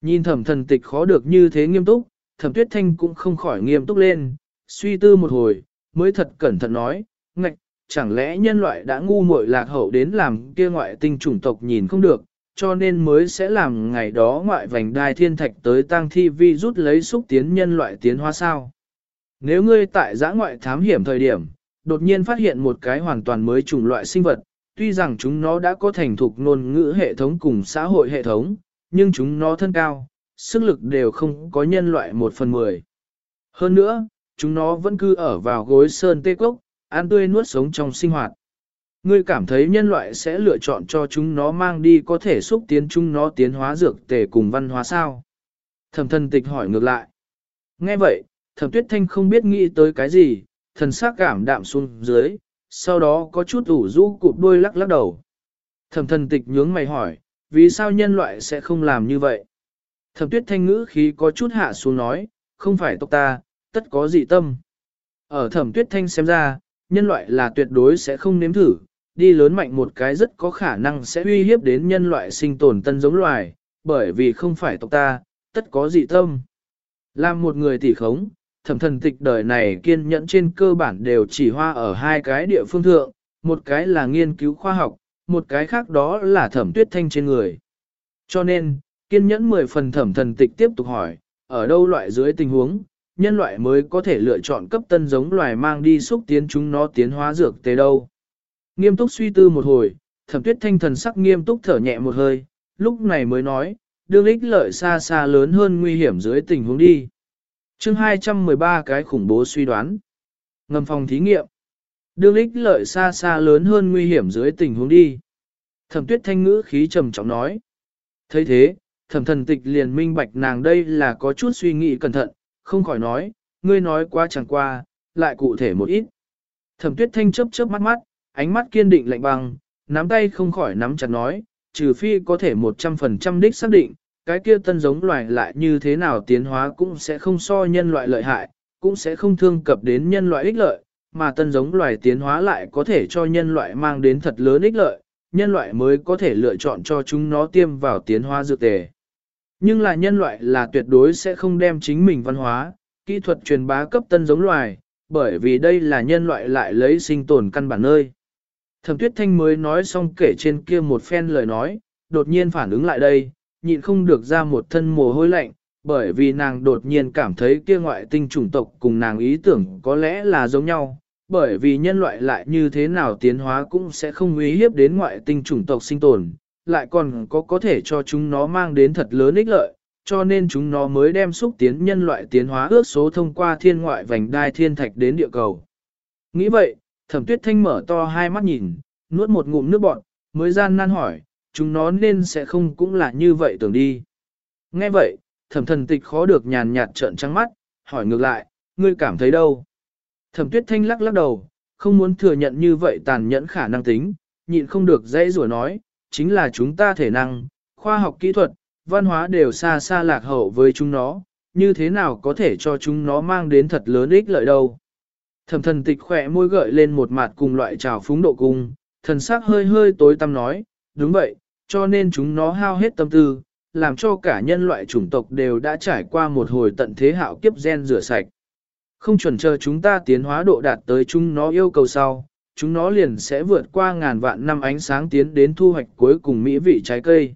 Nhìn thẩm thần tịch khó được như thế nghiêm túc, thẩm tuyết thanh cũng không khỏi nghiêm túc lên, suy tư một hồi, mới thật cẩn thận nói, ngạch, chẳng lẽ nhân loại đã ngu muội lạc hậu đến làm kia ngoại tinh chủng tộc nhìn không được, cho nên mới sẽ làm ngày đó ngoại vành đai thiên thạch tới tang thi vi rút lấy xúc tiến nhân loại tiến hóa sao. Nếu ngươi tại giã ngoại thám hiểm thời điểm, đột nhiên phát hiện một cái hoàn toàn mới chủng loại sinh vật, tuy rằng chúng nó đã có thành thục ngôn ngữ hệ thống cùng xã hội hệ thống, nhưng chúng nó thân cao, sức lực đều không có nhân loại một phần mười. Hơn nữa, chúng nó vẫn cứ ở vào gối sơn tê cốc, ăn tươi nuốt sống trong sinh hoạt. Ngươi cảm thấy nhân loại sẽ lựa chọn cho chúng nó mang đi có thể xúc tiến chúng nó tiến hóa dược tề cùng văn hóa sao? Thẩm thần tịch hỏi ngược lại. Nghe vậy, thẩm tuyết thanh không biết nghĩ tới cái gì, thần sắc cảm đạm xuống dưới, sau đó có chút ủ rũ cụp đuôi lắc lắc đầu. Thẩm thần tịch nhướng mày hỏi, vì sao nhân loại sẽ không làm như vậy? Thẩm tuyết thanh ngữ khí có chút hạ xuống nói, không phải tộc ta, tất có dị tâm. Ở thẩm tuyết thanh xem ra, nhân loại là tuyệt đối sẽ không nếm thử, đi lớn mạnh một cái rất có khả năng sẽ uy hiếp đến nhân loại sinh tồn tân giống loài, bởi vì không phải tộc ta, tất có dị tâm. Làm một người tỷ khống, thẩm thần tịch đời này kiên nhẫn trên cơ bản đều chỉ hoa ở hai cái địa phương thượng, một cái là nghiên cứu khoa học, một cái khác đó là thẩm tuyết thanh trên người. Cho nên, kiên nhẫn mười phần thẩm thần tịch tiếp tục hỏi, ở đâu loại dưới tình huống, nhân loại mới có thể lựa chọn cấp tân giống loài mang đi xúc tiến chúng nó tiến hóa dược tế đâu. Nghiêm túc suy tư một hồi, thẩm tuyết thanh thần sắc nghiêm túc thở nhẹ một hơi, lúc này mới nói, đương ích lợi xa xa lớn hơn nguy hiểm dưới tình huống đi. chương 213 cái khủng bố suy đoán. Ngầm phòng thí nghiệm. Đương ích lợi xa xa lớn hơn nguy hiểm dưới tình huống đi. Thẩm tuyết thanh ngữ khí trầm trọng nói. thấy thế, thẩm thần tịch liền minh bạch nàng đây là có chút suy nghĩ cẩn thận, không khỏi nói, ngươi nói quá chẳng qua, lại cụ thể một ít. Thẩm tuyết thanh chớp chớp mắt mắt, ánh mắt kiên định lạnh băng, nắm tay không khỏi nắm chặt nói, trừ phi có thể 100% đích xác định, cái kia tân giống loài lại như thế nào tiến hóa cũng sẽ không so nhân loại lợi hại, cũng sẽ không thương cập đến nhân loại ích lợi, mà tân giống loài tiến hóa lại có thể cho nhân loại mang đến thật lớn ích lợi, nhân loại mới có thể lựa chọn cho chúng nó tiêm vào tiến hóa dược tề. Nhưng là nhân loại là tuyệt đối sẽ không đem chính mình văn hóa, kỹ thuật truyền bá cấp tân giống loài, bởi vì đây là nhân loại lại lấy sinh tồn căn bản nơi. Thẩm tuyết thanh mới nói xong kể trên kia một phen lời nói, đột nhiên phản ứng lại đây, nhịn không được ra một thân mồ hôi lạnh, bởi vì nàng đột nhiên cảm thấy kia ngoại tinh chủng tộc cùng nàng ý tưởng có lẽ là giống nhau, bởi vì nhân loại lại như thế nào tiến hóa cũng sẽ không uy hiếp đến ngoại tinh chủng tộc sinh tồn, lại còn có có thể cho chúng nó mang đến thật lớn ích lợi, cho nên chúng nó mới đem xúc tiến nhân loại tiến hóa ước số thông qua thiên ngoại vành đai thiên thạch đến địa cầu. Nghĩ vậy, thẩm tuyết thanh mở to hai mắt nhìn, nuốt một ngụm nước bọt, mới gian nan hỏi, chúng nó nên sẽ không cũng là như vậy tưởng đi. Nghe vậy, thẩm thần tịch khó được nhàn nhạt trợn trắng mắt, hỏi ngược lại, ngươi cảm thấy đâu? Thẩm tuyết thanh lắc lắc đầu, không muốn thừa nhận như vậy tàn nhẫn khả năng tính, nhịn không được dễ rủa nói, chính là chúng ta thể năng, khoa học kỹ thuật, văn hóa đều xa xa lạc hậu với chúng nó, như thế nào có thể cho chúng nó mang đến thật lớn ích lợi đâu. Thẩm thần tịch khỏe môi gợi lên một mặt cùng loại trào phúng độ cung, thần sắc hơi hơi tối tăm nói, đúng vậy, cho nên chúng nó hao hết tâm tư, làm cho cả nhân loại chủng tộc đều đã trải qua một hồi tận thế hạo kiếp gen rửa sạch. Không chuẩn chờ chúng ta tiến hóa độ đạt tới chúng nó yêu cầu sau, chúng nó liền sẽ vượt qua ngàn vạn năm ánh sáng tiến đến thu hoạch cuối cùng mỹ vị trái cây.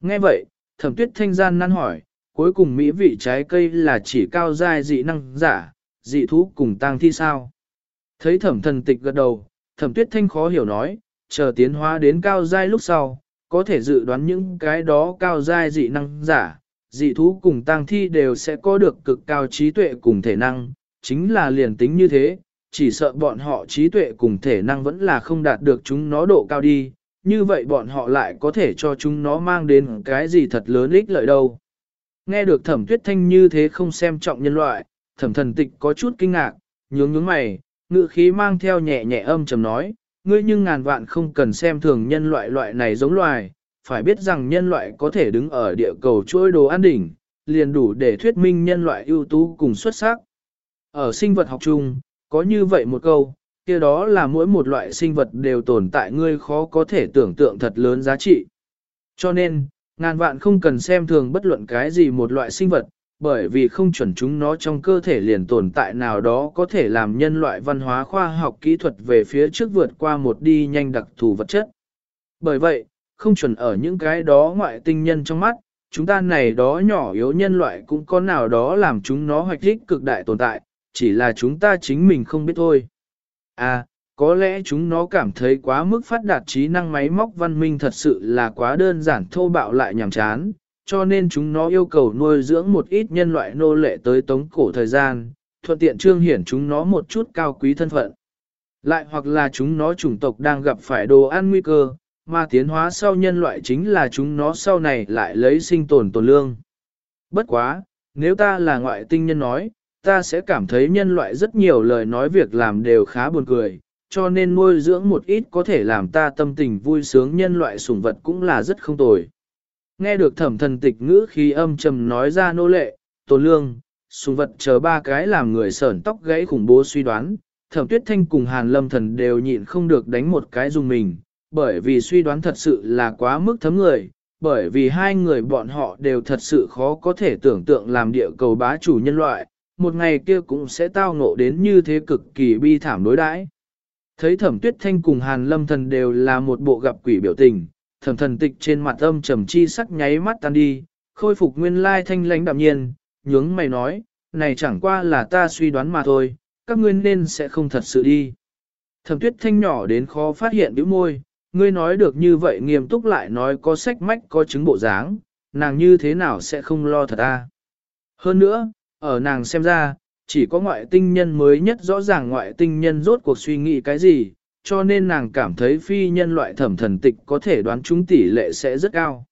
Nghe vậy, thẩm tuyết thanh gian năn hỏi, cuối cùng mỹ vị trái cây là chỉ cao giai dị năng giả, dị thú cùng tăng thi sao? Thấy thẩm thần tịch gật đầu, thẩm tuyết thanh khó hiểu nói, chờ tiến hóa đến cao giai lúc sau, có thể dự đoán những cái đó cao giai dị năng giả, dị thú cùng tăng thi đều sẽ có được cực cao trí tuệ cùng thể năng, chính là liền tính như thế, chỉ sợ bọn họ trí tuệ cùng thể năng vẫn là không đạt được chúng nó độ cao đi, như vậy bọn họ lại có thể cho chúng nó mang đến cái gì thật lớn ích lợi đâu. Nghe được thẩm tuyết thanh như thế không xem trọng nhân loại, thẩm thần tịch có chút kinh ngạc, nhướng nhướng mày, ngự khí mang theo nhẹ nhẹ âm trầm nói, ngươi nhưng ngàn vạn không cần xem thường nhân loại loại này giống loài, phải biết rằng nhân loại có thể đứng ở địa cầu chuỗi đồ an đỉnh, liền đủ để thuyết minh nhân loại ưu tú cùng xuất sắc. Ở sinh vật học chung, có như vậy một câu, kia đó là mỗi một loại sinh vật đều tồn tại ngươi khó có thể tưởng tượng thật lớn giá trị. Cho nên, ngàn vạn không cần xem thường bất luận cái gì một loại sinh vật, bởi vì không chuẩn chúng nó trong cơ thể liền tồn tại nào đó có thể làm nhân loại văn hóa khoa học kỹ thuật về phía trước vượt qua một đi nhanh đặc thù vật chất. Bởi vậy, không chuẩn ở những cái đó ngoại tinh nhân trong mắt, chúng ta này đó nhỏ yếu nhân loại cũng có nào đó làm chúng nó hoạch thích cực đại tồn tại, chỉ là chúng ta chính mình không biết thôi. À, có lẽ chúng nó cảm thấy quá mức phát đạt trí năng máy móc văn minh thật sự là quá đơn giản thô bạo lại nhàm chán, cho nên chúng nó yêu cầu nuôi dưỡng một ít nhân loại nô lệ tới tống cổ thời gian, thuận tiện trương hiển chúng nó một chút cao quý thân phận. Lại hoặc là chúng nó chủng tộc đang gặp phải đồ ăn nguy cơ, mà tiến hóa sau nhân loại chính là chúng nó sau này lại lấy sinh tồn tồn lương. Bất quá, nếu ta là ngoại tinh nhân nói, ta sẽ cảm thấy nhân loại rất nhiều lời nói việc làm đều khá buồn cười, cho nên nuôi dưỡng một ít có thể làm ta tâm tình vui sướng nhân loại sủng vật cũng là rất không tồi. Nghe được thẩm thần tịch ngữ khi âm trầm nói ra nô lệ, tổ lương, sùng vật chờ ba cái làm người sởn tóc gãy khủng bố suy đoán, thẩm tuyết thanh cùng hàn lâm thần đều nhịn không được đánh một cái dùng mình, bởi vì suy đoán thật sự là quá mức thấm người, bởi vì hai người bọn họ đều thật sự khó có thể tưởng tượng làm địa cầu bá chủ nhân loại, một ngày kia cũng sẽ tao ngộ đến như thế cực kỳ bi thảm đối đãi. Thấy thẩm tuyết thanh cùng hàn lâm thần đều là một bộ gặp quỷ biểu tình, thẩm thần tịch trên mặt âm trầm chi sắc nháy mắt tan đi, khôi phục nguyên lai thanh lãnh đạm nhiên, nhướng mày nói, này chẳng qua là ta suy đoán mà thôi, các ngươi nên sẽ không thật sự đi. Thẩm tuyết thanh nhỏ đến khó phát hiện bĩu môi, ngươi nói được như vậy nghiêm túc lại nói có sách mách có chứng bộ dáng, nàng như thế nào sẽ không lo thật ta. Hơn nữa, ở nàng xem ra, chỉ có ngoại tinh nhân mới nhất rõ ràng ngoại tinh nhân rốt cuộc suy nghĩ cái gì, cho nên nàng cảm thấy phi nhân loại thẩm thần tịch có thể đoán chúng tỷ lệ sẽ rất cao.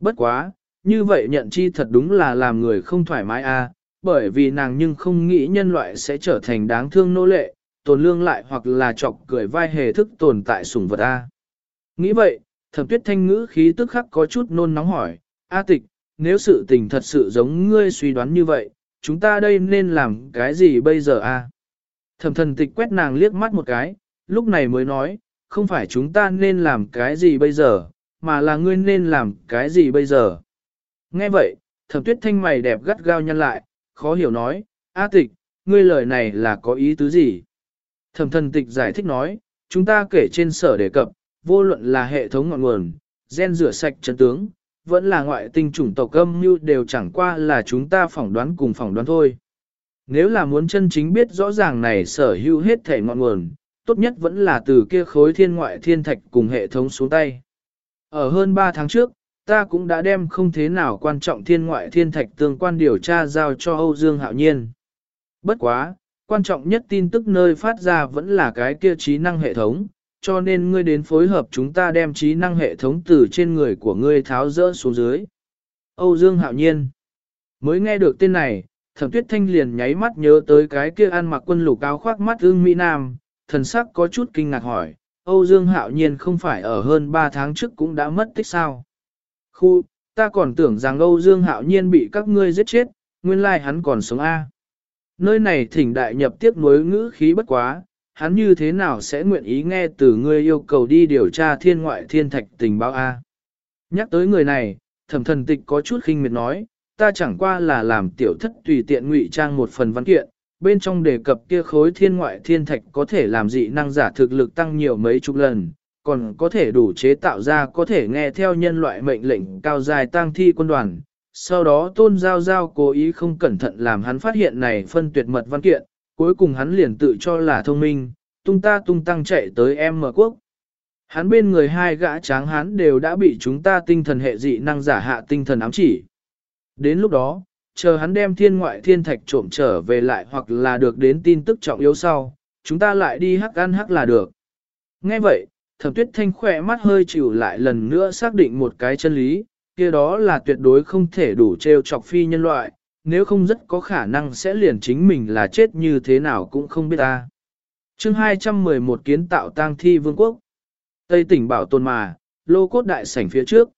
Bất quá, như vậy nhận chi thật đúng là làm người không thoải mái a, à, bởi vì nàng nhưng không nghĩ nhân loại sẽ trở thành đáng thương nô lệ, tồn lương lại hoặc là chọc cười vai hề thức tồn tại sủng vật a. Nghĩ vậy, thẩm tuyết thanh ngữ khí tức khắc có chút nôn nóng hỏi, A tịch, nếu sự tình thật sự giống ngươi suy đoán như vậy, chúng ta đây nên làm cái gì bây giờ a? Thẩm thần tịch quét nàng liếc mắt một cái, lúc này mới nói, không phải chúng ta nên làm cái gì bây giờ, mà là ngươi nên làm cái gì bây giờ. Nghe vậy, thẩm tuyết thanh mày đẹp gắt gao nhăn lại, khó hiểu nói, A tịch, ngươi lời này là có ý tứ gì? Thẩm thần tịch giải thích nói, chúng ta kể trên sở đề cập, vô luận là hệ thống ngọn nguồn, gen rửa sạch chân tướng, vẫn là ngoại tinh chủng tộc âm như đều chẳng qua là chúng ta phỏng đoán cùng phỏng đoán thôi. Nếu là muốn chân chính biết rõ ràng này sở hữu hết thể ngọn nguồn, tốt nhất vẫn là từ kia khối thiên ngoại thiên thạch cùng hệ thống xuống tay. Ở hơn 3 tháng trước, ta cũng đã đem không thế nào quan trọng thiên ngoại thiên thạch tương quan điều tra giao cho Âu Dương Hạo Nhiên. Bất quá, quan trọng nhất tin tức nơi phát ra vẫn là cái kia trí năng hệ thống, cho nên ngươi đến phối hợp chúng ta đem trí năng hệ thống từ trên người của ngươi tháo rỡ xuống dưới. Âu Dương Hạo Nhiên Mới nghe được tên này, thẩm tuyết thanh liền nháy mắt nhớ tới cái kia ăn mặc quân lục áo khoác mắt ương Mỹ Nam, thần sắc có chút kinh ngạc hỏi, Âu Dương Hạo Nhiên không phải ở hơn 3 tháng trước cũng đã mất tích sao? Khu, ta còn tưởng rằng Âu Dương Hạo Nhiên bị các ngươi giết chết, nguyên lai hắn còn sống A. Nơi này thỉnh đại nhập tiếp nối ngữ khí bất quá, hắn như thế nào sẽ nguyện ý nghe từ ngươi yêu cầu đi điều tra thiên ngoại thiên thạch tình báo A. Nhắc tới người này, thẩm thần tịch có chút khinh miệt nói, ta chẳng qua là làm tiểu thất tùy tiện ngụy trang một phần văn kiện, bên trong đề cập kia khối thiên ngoại thiên thạch có thể làm dị năng giả thực lực tăng nhiều mấy chục lần, còn có thể đủ chế tạo ra có thể nghe theo nhân loại mệnh lệnh cao dài tăng thi quân đoàn. Sau đó tôn giao giao cố ý không cẩn thận làm hắn phát hiện này phân tuyệt mật văn kiện, cuối cùng hắn liền tự cho là thông minh, tung ta tung tăng chạy tới em mở quốc. Hắn bên người hai gã tráng hắn đều đã bị chúng ta tinh thần hệ dị năng giả hạ tinh thần ám chỉ. Đến lúc đó, chờ hắn đem thiên ngoại thiên thạch trộm trở về lại hoặc là được đến tin tức trọng yếu sau, chúng ta lại đi hắc ăn hắc là được. Nghe vậy, thẩm tuyết thanh khỏe mắt hơi chịu lại lần nữa xác định một cái chân lý, kia đó là tuyệt đối không thể đủ treo chọc phi nhân loại, nếu không rất có khả năng sẽ liền chính mình là chết như thế nào cũng không biết ta. chương 211 kiến tạo tang thi vương quốc. Tây tỉnh bảo tồn mà, lô cốt đại sảnh phía trước.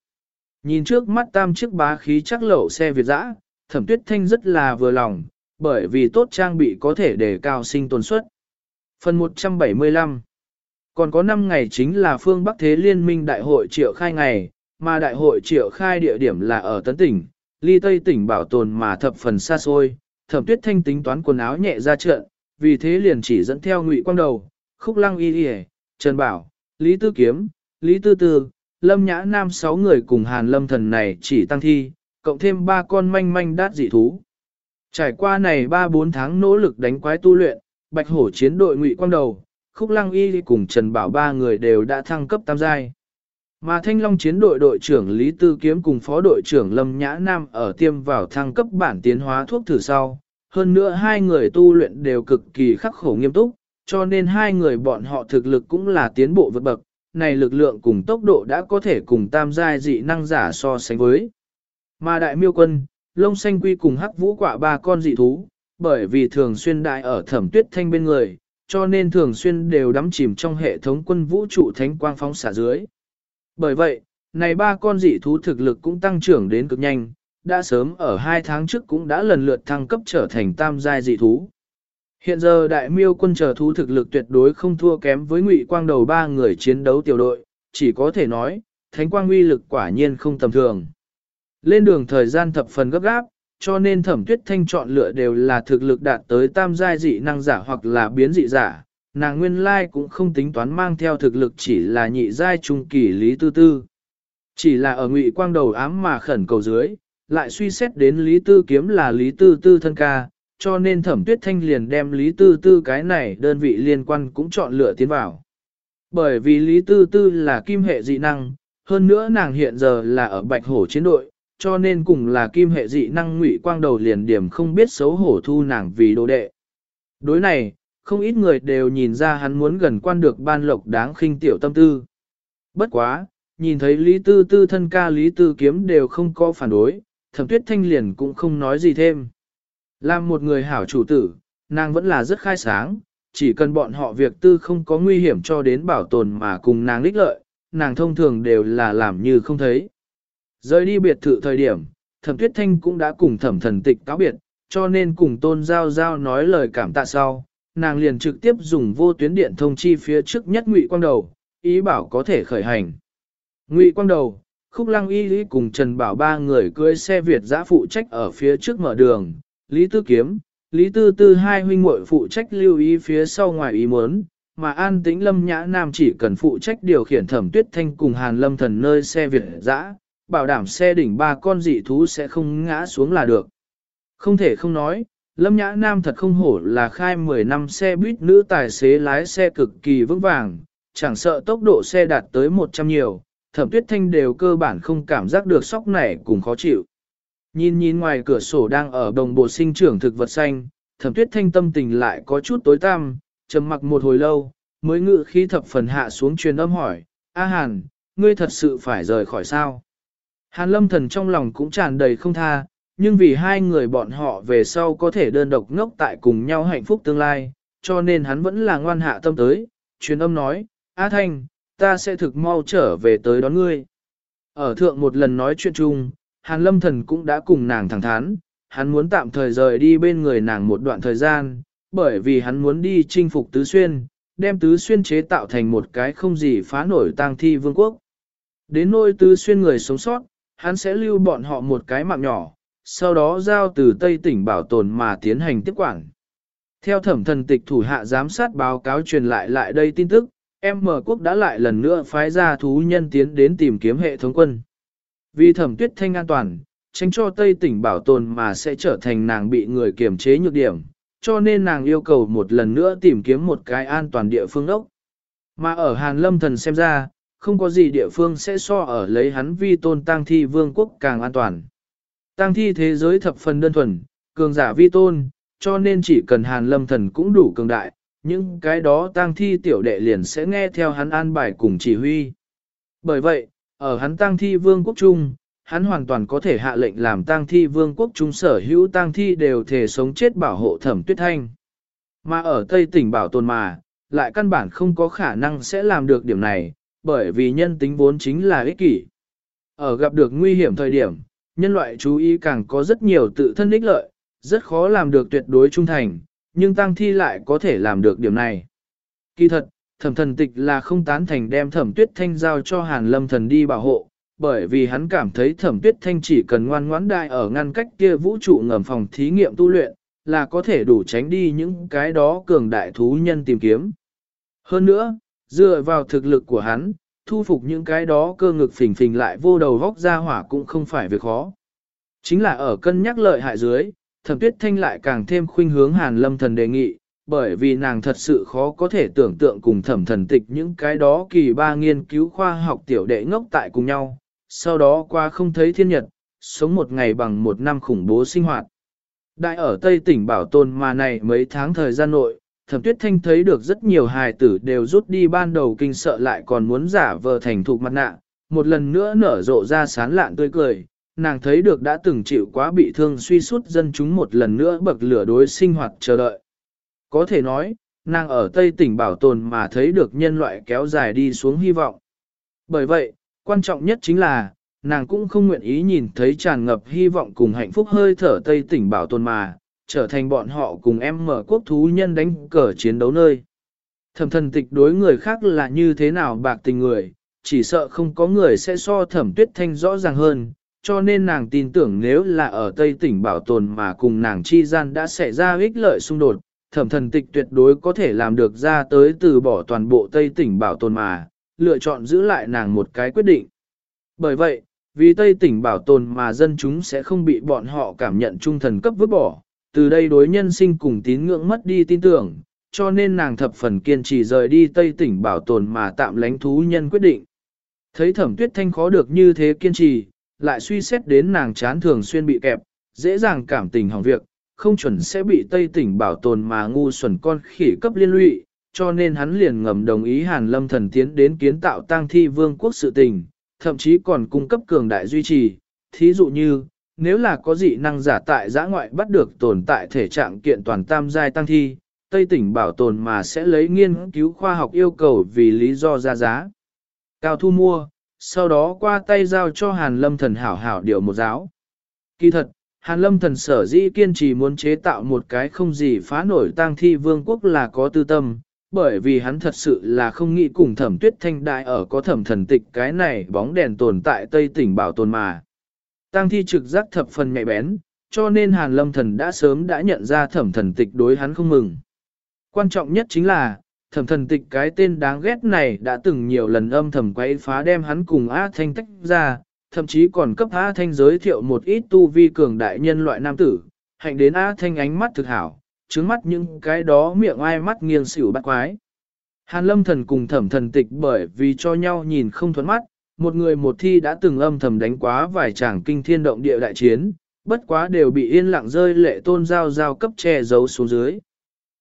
Nhìn trước mắt tam chiếc bá khí chắc lẩu xe Việt dã, thẩm tuyết thanh rất là vừa lòng, bởi vì tốt trang bị có thể để cao sinh tồn suất. Phần 175 Còn có 5 ngày chính là phương Bắc Thế Liên minh đại hội triệu khai ngày, mà đại hội triệu khai địa điểm là ở Tấn Tỉnh, ly Tây tỉnh bảo tồn mà thập phần xa xôi, thẩm tuyết thanh tính toán quần áo nhẹ ra trận, vì thế liền chỉ dẫn theo ngụy quang đầu, khúc lăng y y Trần Bảo, Lý Tư Kiếm, Lý Tư Tư, Lâm Nhã Nam sáu người cùng Hàn Lâm thần này chỉ tăng thi, cộng thêm ba con manh manh đát dị thú. Trải qua này 3-4 tháng nỗ lực đánh quái tu luyện, Bạch Hổ chiến đội ngụy quang đầu, Khúc Lăng Y cùng Trần Bảo ba người đều đã thăng cấp tam giai. Mà Thanh Long chiến đội đội trưởng Lý Tư Kiếm cùng phó đội trưởng Lâm Nhã Nam ở tiêm vào thăng cấp bản tiến hóa thuốc thử sau. Hơn nữa hai người tu luyện đều cực kỳ khắc khổ nghiêm túc, cho nên hai người bọn họ thực lực cũng là tiến bộ vượt bậc. Này lực lượng cùng tốc độ đã có thể cùng tam giai dị năng giả so sánh với. Mà đại miêu quân, lông xanh quy cùng hắc vũ quả ba con dị thú, bởi vì thường xuyên đại ở thẩm tuyết thanh bên người, cho nên thường xuyên đều đắm chìm trong hệ thống quân vũ trụ thánh quang phóng xả dưới. Bởi vậy, này ba con dị thú thực lực cũng tăng trưởng đến cực nhanh, đã sớm ở hai tháng trước cũng đã lần lượt thăng cấp trở thành tam giai dị thú. Hiện giờ đại miêu quân chờ thú thực lực tuyệt đối không thua kém với ngụy quang đầu ba người chiến đấu tiểu đội, chỉ có thể nói, thánh quang uy lực quả nhiên không tầm thường. Lên đường thời gian thập phần gấp gáp, cho nên thẩm tuyết thanh chọn lựa đều là thực lực đạt tới tam giai dị năng giả hoặc là biến dị giả, nàng nguyên lai cũng không tính toán mang theo thực lực chỉ là nhị giai trung kỳ lý tư tư. Chỉ là ở ngụy quang đầu ám mà khẩn cầu dưới, lại suy xét đến Lý Tư Kiếm là Lý Tư Tư thân ca, cho nên thẩm tuyết thanh liền đem Lý Tư Tư cái này đơn vị liên quan cũng chọn lựa tiến vào. Bởi vì Lý Tư Tư là kim hệ dị năng, hơn nữa nàng hiện giờ là ở bạch hổ chiến đội, cho nên cùng là kim hệ dị năng ngụy quang đầu liền điểm không biết xấu hổ thu nàng vì đồ đệ. Đối này, không ít người đều nhìn ra hắn muốn gần quan được ban lộc đáng khinh tiểu tâm tư. Bất quá, nhìn thấy Lý Tư Tư thân ca Lý Tư Kiếm đều không có phản đối, thẩm tuyết thanh liền cũng không nói gì thêm. Làm một người hảo chủ tử, nàng vẫn là rất khai sáng, chỉ cần bọn họ việc tư không có nguy hiểm cho đến bảo tồn mà cùng nàng lích lợi, nàng thông thường đều là làm như không thấy. Rời đi biệt thự thời điểm, thẩm tuyết thanh cũng đã cùng thẩm thần tịch cáo biệt, cho nên cùng tôn giao giao nói lời cảm tạ sau, nàng liền trực tiếp dùng vô tuyến điện thông chi phía trước nhất ngụy quang đầu, ý bảo có thể khởi hành. Ngụy quang đầu, khúc lăng y lý cùng Trần Bảo ba người cưới xe Việt giã phụ trách ở phía trước mở đường, Lý Tư Kiếm, Lý Tư Tư hai huynh muội phụ trách lưu ý phía sau ngoài ý muốn, mà An Tĩnh Lâm Nhã Nam chỉ cần phụ trách điều khiển thẩm tuyết thanh cùng Hàn Lâm Thần nơi xe Việt dã, bảo đảm xe đỉnh ba con dị thú sẽ không ngã xuống là được. Không thể không nói, Lâm Nhã Nam thật không hổ là khai 10 năm xe buýt nữ tài xế lái xe cực kỳ vững vàng, chẳng sợ tốc độ xe đạt tới 100 nhiều, thẩm tuyết thanh đều cơ bản không cảm giác được sóc này cùng khó chịu. Nhìn nhìn ngoài cửa sổ đang ở đồng bộ sinh trưởng thực vật xanh, thẩm tuyết thanh tâm tình lại có chút tối tăm, trầm mặc một hồi lâu, mới ngự khí thập phần hạ xuống truyền âm hỏi, A Hàn, ngươi thật sự phải rời khỏi sao? Hàn lâm thần trong lòng cũng tràn đầy không tha, nhưng vì hai người bọn họ về sau có thể đơn độc ngốc tại cùng nhau hạnh phúc tương lai, cho nên hắn vẫn là ngoan hạ tâm tới, truyền âm nói, A Thanh, ta sẽ thực mau trở về tới đón ngươi. Ở thượng một lần nói chuyện chung, Hàn lâm thần cũng đã cùng nàng thẳng thắn, hắn muốn tạm thời rời đi bên người nàng một đoạn thời gian, bởi vì hắn muốn đi chinh phục Tứ Xuyên, đem Tứ Xuyên chế tạo thành một cái không gì phá nổi tang thi vương quốc. Đến nôi Tứ Xuyên người sống sót, hắn sẽ lưu bọn họ một cái mạng nhỏ, sau đó giao từ Tây tỉnh bảo tồn mà tiến hành tiếp quản. Theo thẩm thần tịch thủ hạ giám sát báo cáo truyền lại lại đây tin tức, M quốc đã lại lần nữa phái ra thú nhân tiến đến tìm kiếm hệ thống quân. Vì thẩm tuyết thanh an toàn, tránh cho Tây tỉnh bảo tồn mà sẽ trở thành nàng bị người kiềm chế nhược điểm, cho nên nàng yêu cầu một lần nữa tìm kiếm một cái an toàn địa phương ốc. Mà ở Hàn Lâm Thần xem ra, không có gì địa phương sẽ so ở lấy hắn vi tôn tang thi vương quốc càng an toàn. tang thi thế giới thập phần đơn thuần, cường giả vi tôn, cho nên chỉ cần Hàn Lâm Thần cũng đủ cường đại, những cái đó tang thi tiểu đệ liền sẽ nghe theo hắn an bài cùng chỉ huy. Bởi vậy, ở hắn tang thi vương quốc trung, hắn hoàn toàn có thể hạ lệnh làm tang thi vương quốc trung sở hữu tang thi đều thể sống chết bảo hộ thẩm tuyết thanh. Mà ở Tây tỉnh bảo tồn mà, lại căn bản không có khả năng sẽ làm được điểm này, bởi vì nhân tính vốn chính là ích kỷ. Ở gặp được nguy hiểm thời điểm, nhân loại chú ý càng có rất nhiều tự thân ích lợi, rất khó làm được tuyệt đối trung thành, nhưng tăng thi lại có thể làm được điểm này. Kỳ thật, thẩm thần tịch là không tán thành đem thẩm tuyết thanh giao cho hàn lâm thần đi bảo hộ, bởi vì hắn cảm thấy thẩm tuyết thanh chỉ cần ngoan ngoãn đại ở ngăn cách kia vũ trụ ngầm phòng thí nghiệm tu luyện, là có thể đủ tránh đi những cái đó cường đại thú nhân tìm kiếm. Hơn nữa, dựa vào thực lực của hắn, thu phục những cái đó cơ ngực phình phình lại vô đầu vóc ra hỏa cũng không phải việc khó. Chính là ở cân nhắc lợi hại dưới, thẩm tuyết thanh lại càng thêm khuynh hướng hàn lâm thần đề nghị, bởi vì nàng thật sự khó có thể tưởng tượng cùng thẩm thần tịch những cái đó kỳ ba nghiên cứu khoa học tiểu đệ ngốc tại cùng nhau, sau đó qua không thấy thiên nhật, sống một ngày bằng một năm khủng bố sinh hoạt. Đại ở Tây tỉnh bảo tồn mà này mấy tháng thời gian nội, thẩm tuyết thanh thấy được rất nhiều hài tử đều rút đi ban đầu kinh sợ lại còn muốn giả vờ thành thục mặt nạ, một lần nữa nở rộ ra sán lạn tươi cười. Nàng thấy được đã từng chịu quá bị thương suy sút dân chúng một lần nữa bậc lửa đối sinh hoạt chờ đợi. Có thể nói, nàng ở Tây tỉnh bảo tồn mà thấy được nhân loại kéo dài đi xuống hy vọng. Bởi vậy, quan trọng nhất chính là, nàng cũng không nguyện ý nhìn thấy tràn ngập hy vọng cùng hạnh phúc hơi thở Tây tỉnh bảo tồn mà, trở thành bọn họ cùng em mở quốc thú nhân đánh cờ chiến đấu nơi. Thẩm thần tịch đối người khác là như thế nào bạc tình người, chỉ sợ không có người sẽ so thẩm tuyết thanh rõ ràng hơn, cho nên nàng tin tưởng nếu là ở Tây tỉnh bảo tồn mà cùng nàng chi gian đã xảy ra ích lợi xung đột, thẩm thần tịch tuyệt đối có thể làm được ra tới từ bỏ toàn bộ Tây tỉnh bảo tồn mà, lựa chọn giữ lại nàng một cái quyết định. Bởi vậy, vì Tây tỉnh bảo tồn mà dân chúng sẽ không bị bọn họ cảm nhận trung thần cấp vứt bỏ, từ đây đối nhân sinh cùng tín ngưỡng mất đi tin tưởng, cho nên nàng thập phần kiên trì rời đi Tây tỉnh bảo tồn mà tạm lánh thú nhân quyết định. Thấy thẩm tuyết thanh khó được như thế kiên trì, lại suy xét đến nàng chán thường xuyên bị kẹp, dễ dàng cảm tình hỏng việc, không chuẩn sẽ bị Tây tỉnh bảo tồn mà ngu xuẩn con khỉ cấp liên lụy, cho nên hắn liền ngầm đồng ý Hàn Lâm thần tiến đến kiến tạo tang thi vương quốc sự tình, thậm chí còn cung cấp cường đại duy trì, thí dụ như, nếu là có dị năng giả tại giã ngoại bắt được tồn tại thể trạng kiện toàn tam giai tăng thi, Tây tỉnh bảo tồn mà sẽ lấy nghiên cứu khoa học yêu cầu vì lý do ra giá. Cao thu mua, sau đó qua tay giao cho Hàn Lâm thần hảo hảo điều một giáo. Kỳ thật, Hàn Lâm thần sở dĩ kiên trì muốn chế tạo một cái không gì phá nổi tang thi vương quốc là có tư tâm, bởi vì hắn thật sự là không nghĩ cùng thẩm tuyết thanh đại ở có thẩm thần tịch cái này bóng đèn tồn tại Tây tỉnh bảo tồn mà. Tăng thi trực giác thập phần nhạy bén, cho nên Hàn Lâm thần đã sớm đã nhận ra thẩm thần tịch đối hắn không mừng. Quan trọng nhất chính là, thẩm thần tịch cái tên đáng ghét này đã từng nhiều lần âm thầm quấy phá đem hắn cùng A Thanh tách ra, thậm chí còn cấp A Thanh giới thiệu một ít tu vi cường đại nhân loại nam tử, hạnh đến A Thanh ánh mắt thực hảo, trứng mắt những cái đó miệng ai mắt nghiêng xỉu bắt quái. Hàn lâm thần cùng thẩm thần tịch bởi vì cho nhau nhìn không thuẫn mắt, một người một thi đã từng âm thầm đánh quá vài tràng kinh thiên động địa đại chiến, bất quá đều bị yên lặng rơi lệ tôn giao giao cấp che giấu xuống dưới.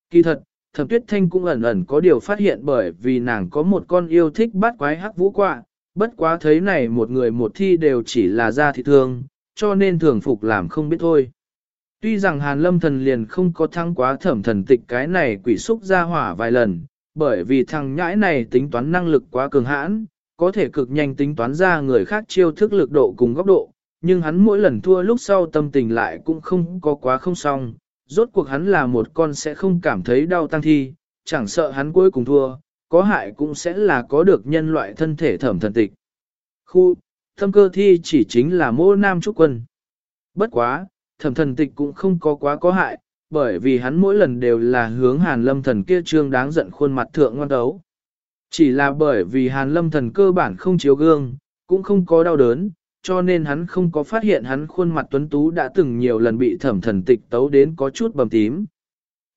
Kỳ thật, thẩm tuyết thanh cũng ẩn ẩn có điều phát hiện bởi vì nàng có một con yêu thích bắt quái hắc vũ quạ, bất quá thấy này một người một thi đều chỉ là gia thị thương, cho nên thường phục làm không biết thôi. Tuy rằng Hàn Lâm thần liền không có thăng quá thẩm thần tịch cái này quỷ xúc ra hỏa vài lần, bởi vì thằng nhãi này tính toán năng lực quá cường hãn, có thể cực nhanh tính toán ra người khác chiêu thức lực độ cùng góc độ, nhưng hắn mỗi lần thua lúc sau tâm tình lại cũng không có quá không xong, rốt cuộc hắn là một con sẽ không cảm thấy đau tăng thi, chẳng sợ hắn cuối cùng thua, có hại cũng sẽ là có được nhân loại thân thể thẩm thần tịch. Khu, thâm cơ thi chỉ chính là mô nam trúc quân. Bất quá, thẩm thần tịch cũng không có quá có hại, bởi vì hắn mỗi lần đều là hướng hàn lâm thần kia trương đáng giận khuôn mặt thượng ngoan đấu. Chỉ là bởi vì hàn lâm thần cơ bản không chiếu gương, cũng không có đau đớn, cho nên hắn không có phát hiện hắn khuôn mặt tuấn tú đã từng nhiều lần bị thẩm thần tịch tấu đến có chút bầm tím.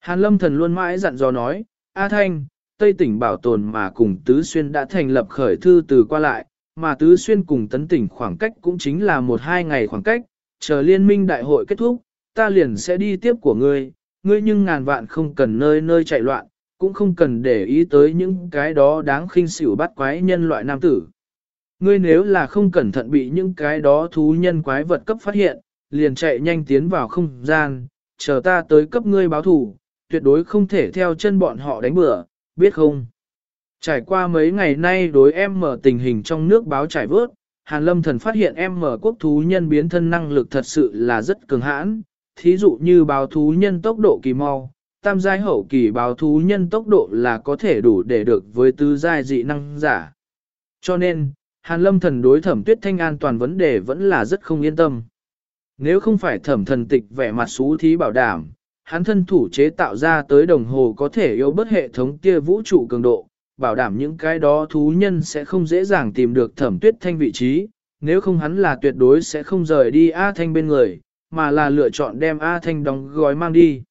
Hàn lâm thần luôn mãi dặn dò nói, A Thanh, Tây tỉnh bảo tồn mà cùng Tứ Xuyên đã thành lập khởi thư từ qua lại, mà Tứ Xuyên cùng Tấn tỉnh khoảng cách cũng chính là một hai ngày khoảng cách, chờ liên minh đại hội kết thúc, ta liền sẽ đi tiếp của ngươi, ngươi nhưng ngàn vạn không cần nơi nơi chạy loạn, cũng không cần để ý tới những cái đó đáng khinh xỉu bắt quái nhân loại nam tử. Ngươi nếu là không cẩn thận bị những cái đó thú nhân quái vật cấp phát hiện, liền chạy nhanh tiến vào không gian, chờ ta tới cấp ngươi báo thủ, tuyệt đối không thể theo chân bọn họ đánh bừa, biết không? Trải qua mấy ngày nay đối em mở tình hình trong nước báo trải vớt, Hàn Lâm Thần phát hiện em mở quốc thú nhân biến thân năng lực thật sự là rất cường hãn, thí dụ như báo thú nhân tốc độ kỳ mau, tam giai hậu kỳ báo thú nhân tốc độ là có thể đủ để được với tứ giai dị năng giả. Cho nên, Hàn Lâm Thần đối thẩm tuyết thanh an toàn vấn đề vẫn là rất không yên tâm. Nếu không phải thẩm thần tịch vẻ mặt xú thí bảo đảm, hắn thân thủ chế tạo ra tới đồng hồ có thể yếu bất hệ thống kia vũ trụ cường độ, bảo đảm những cái đó thú nhân sẽ không dễ dàng tìm được thẩm tuyết thanh vị trí, nếu không hắn là tuyệt đối sẽ không rời đi A Thanh bên người, mà là lựa chọn đem A Thanh đóng gói mang đi.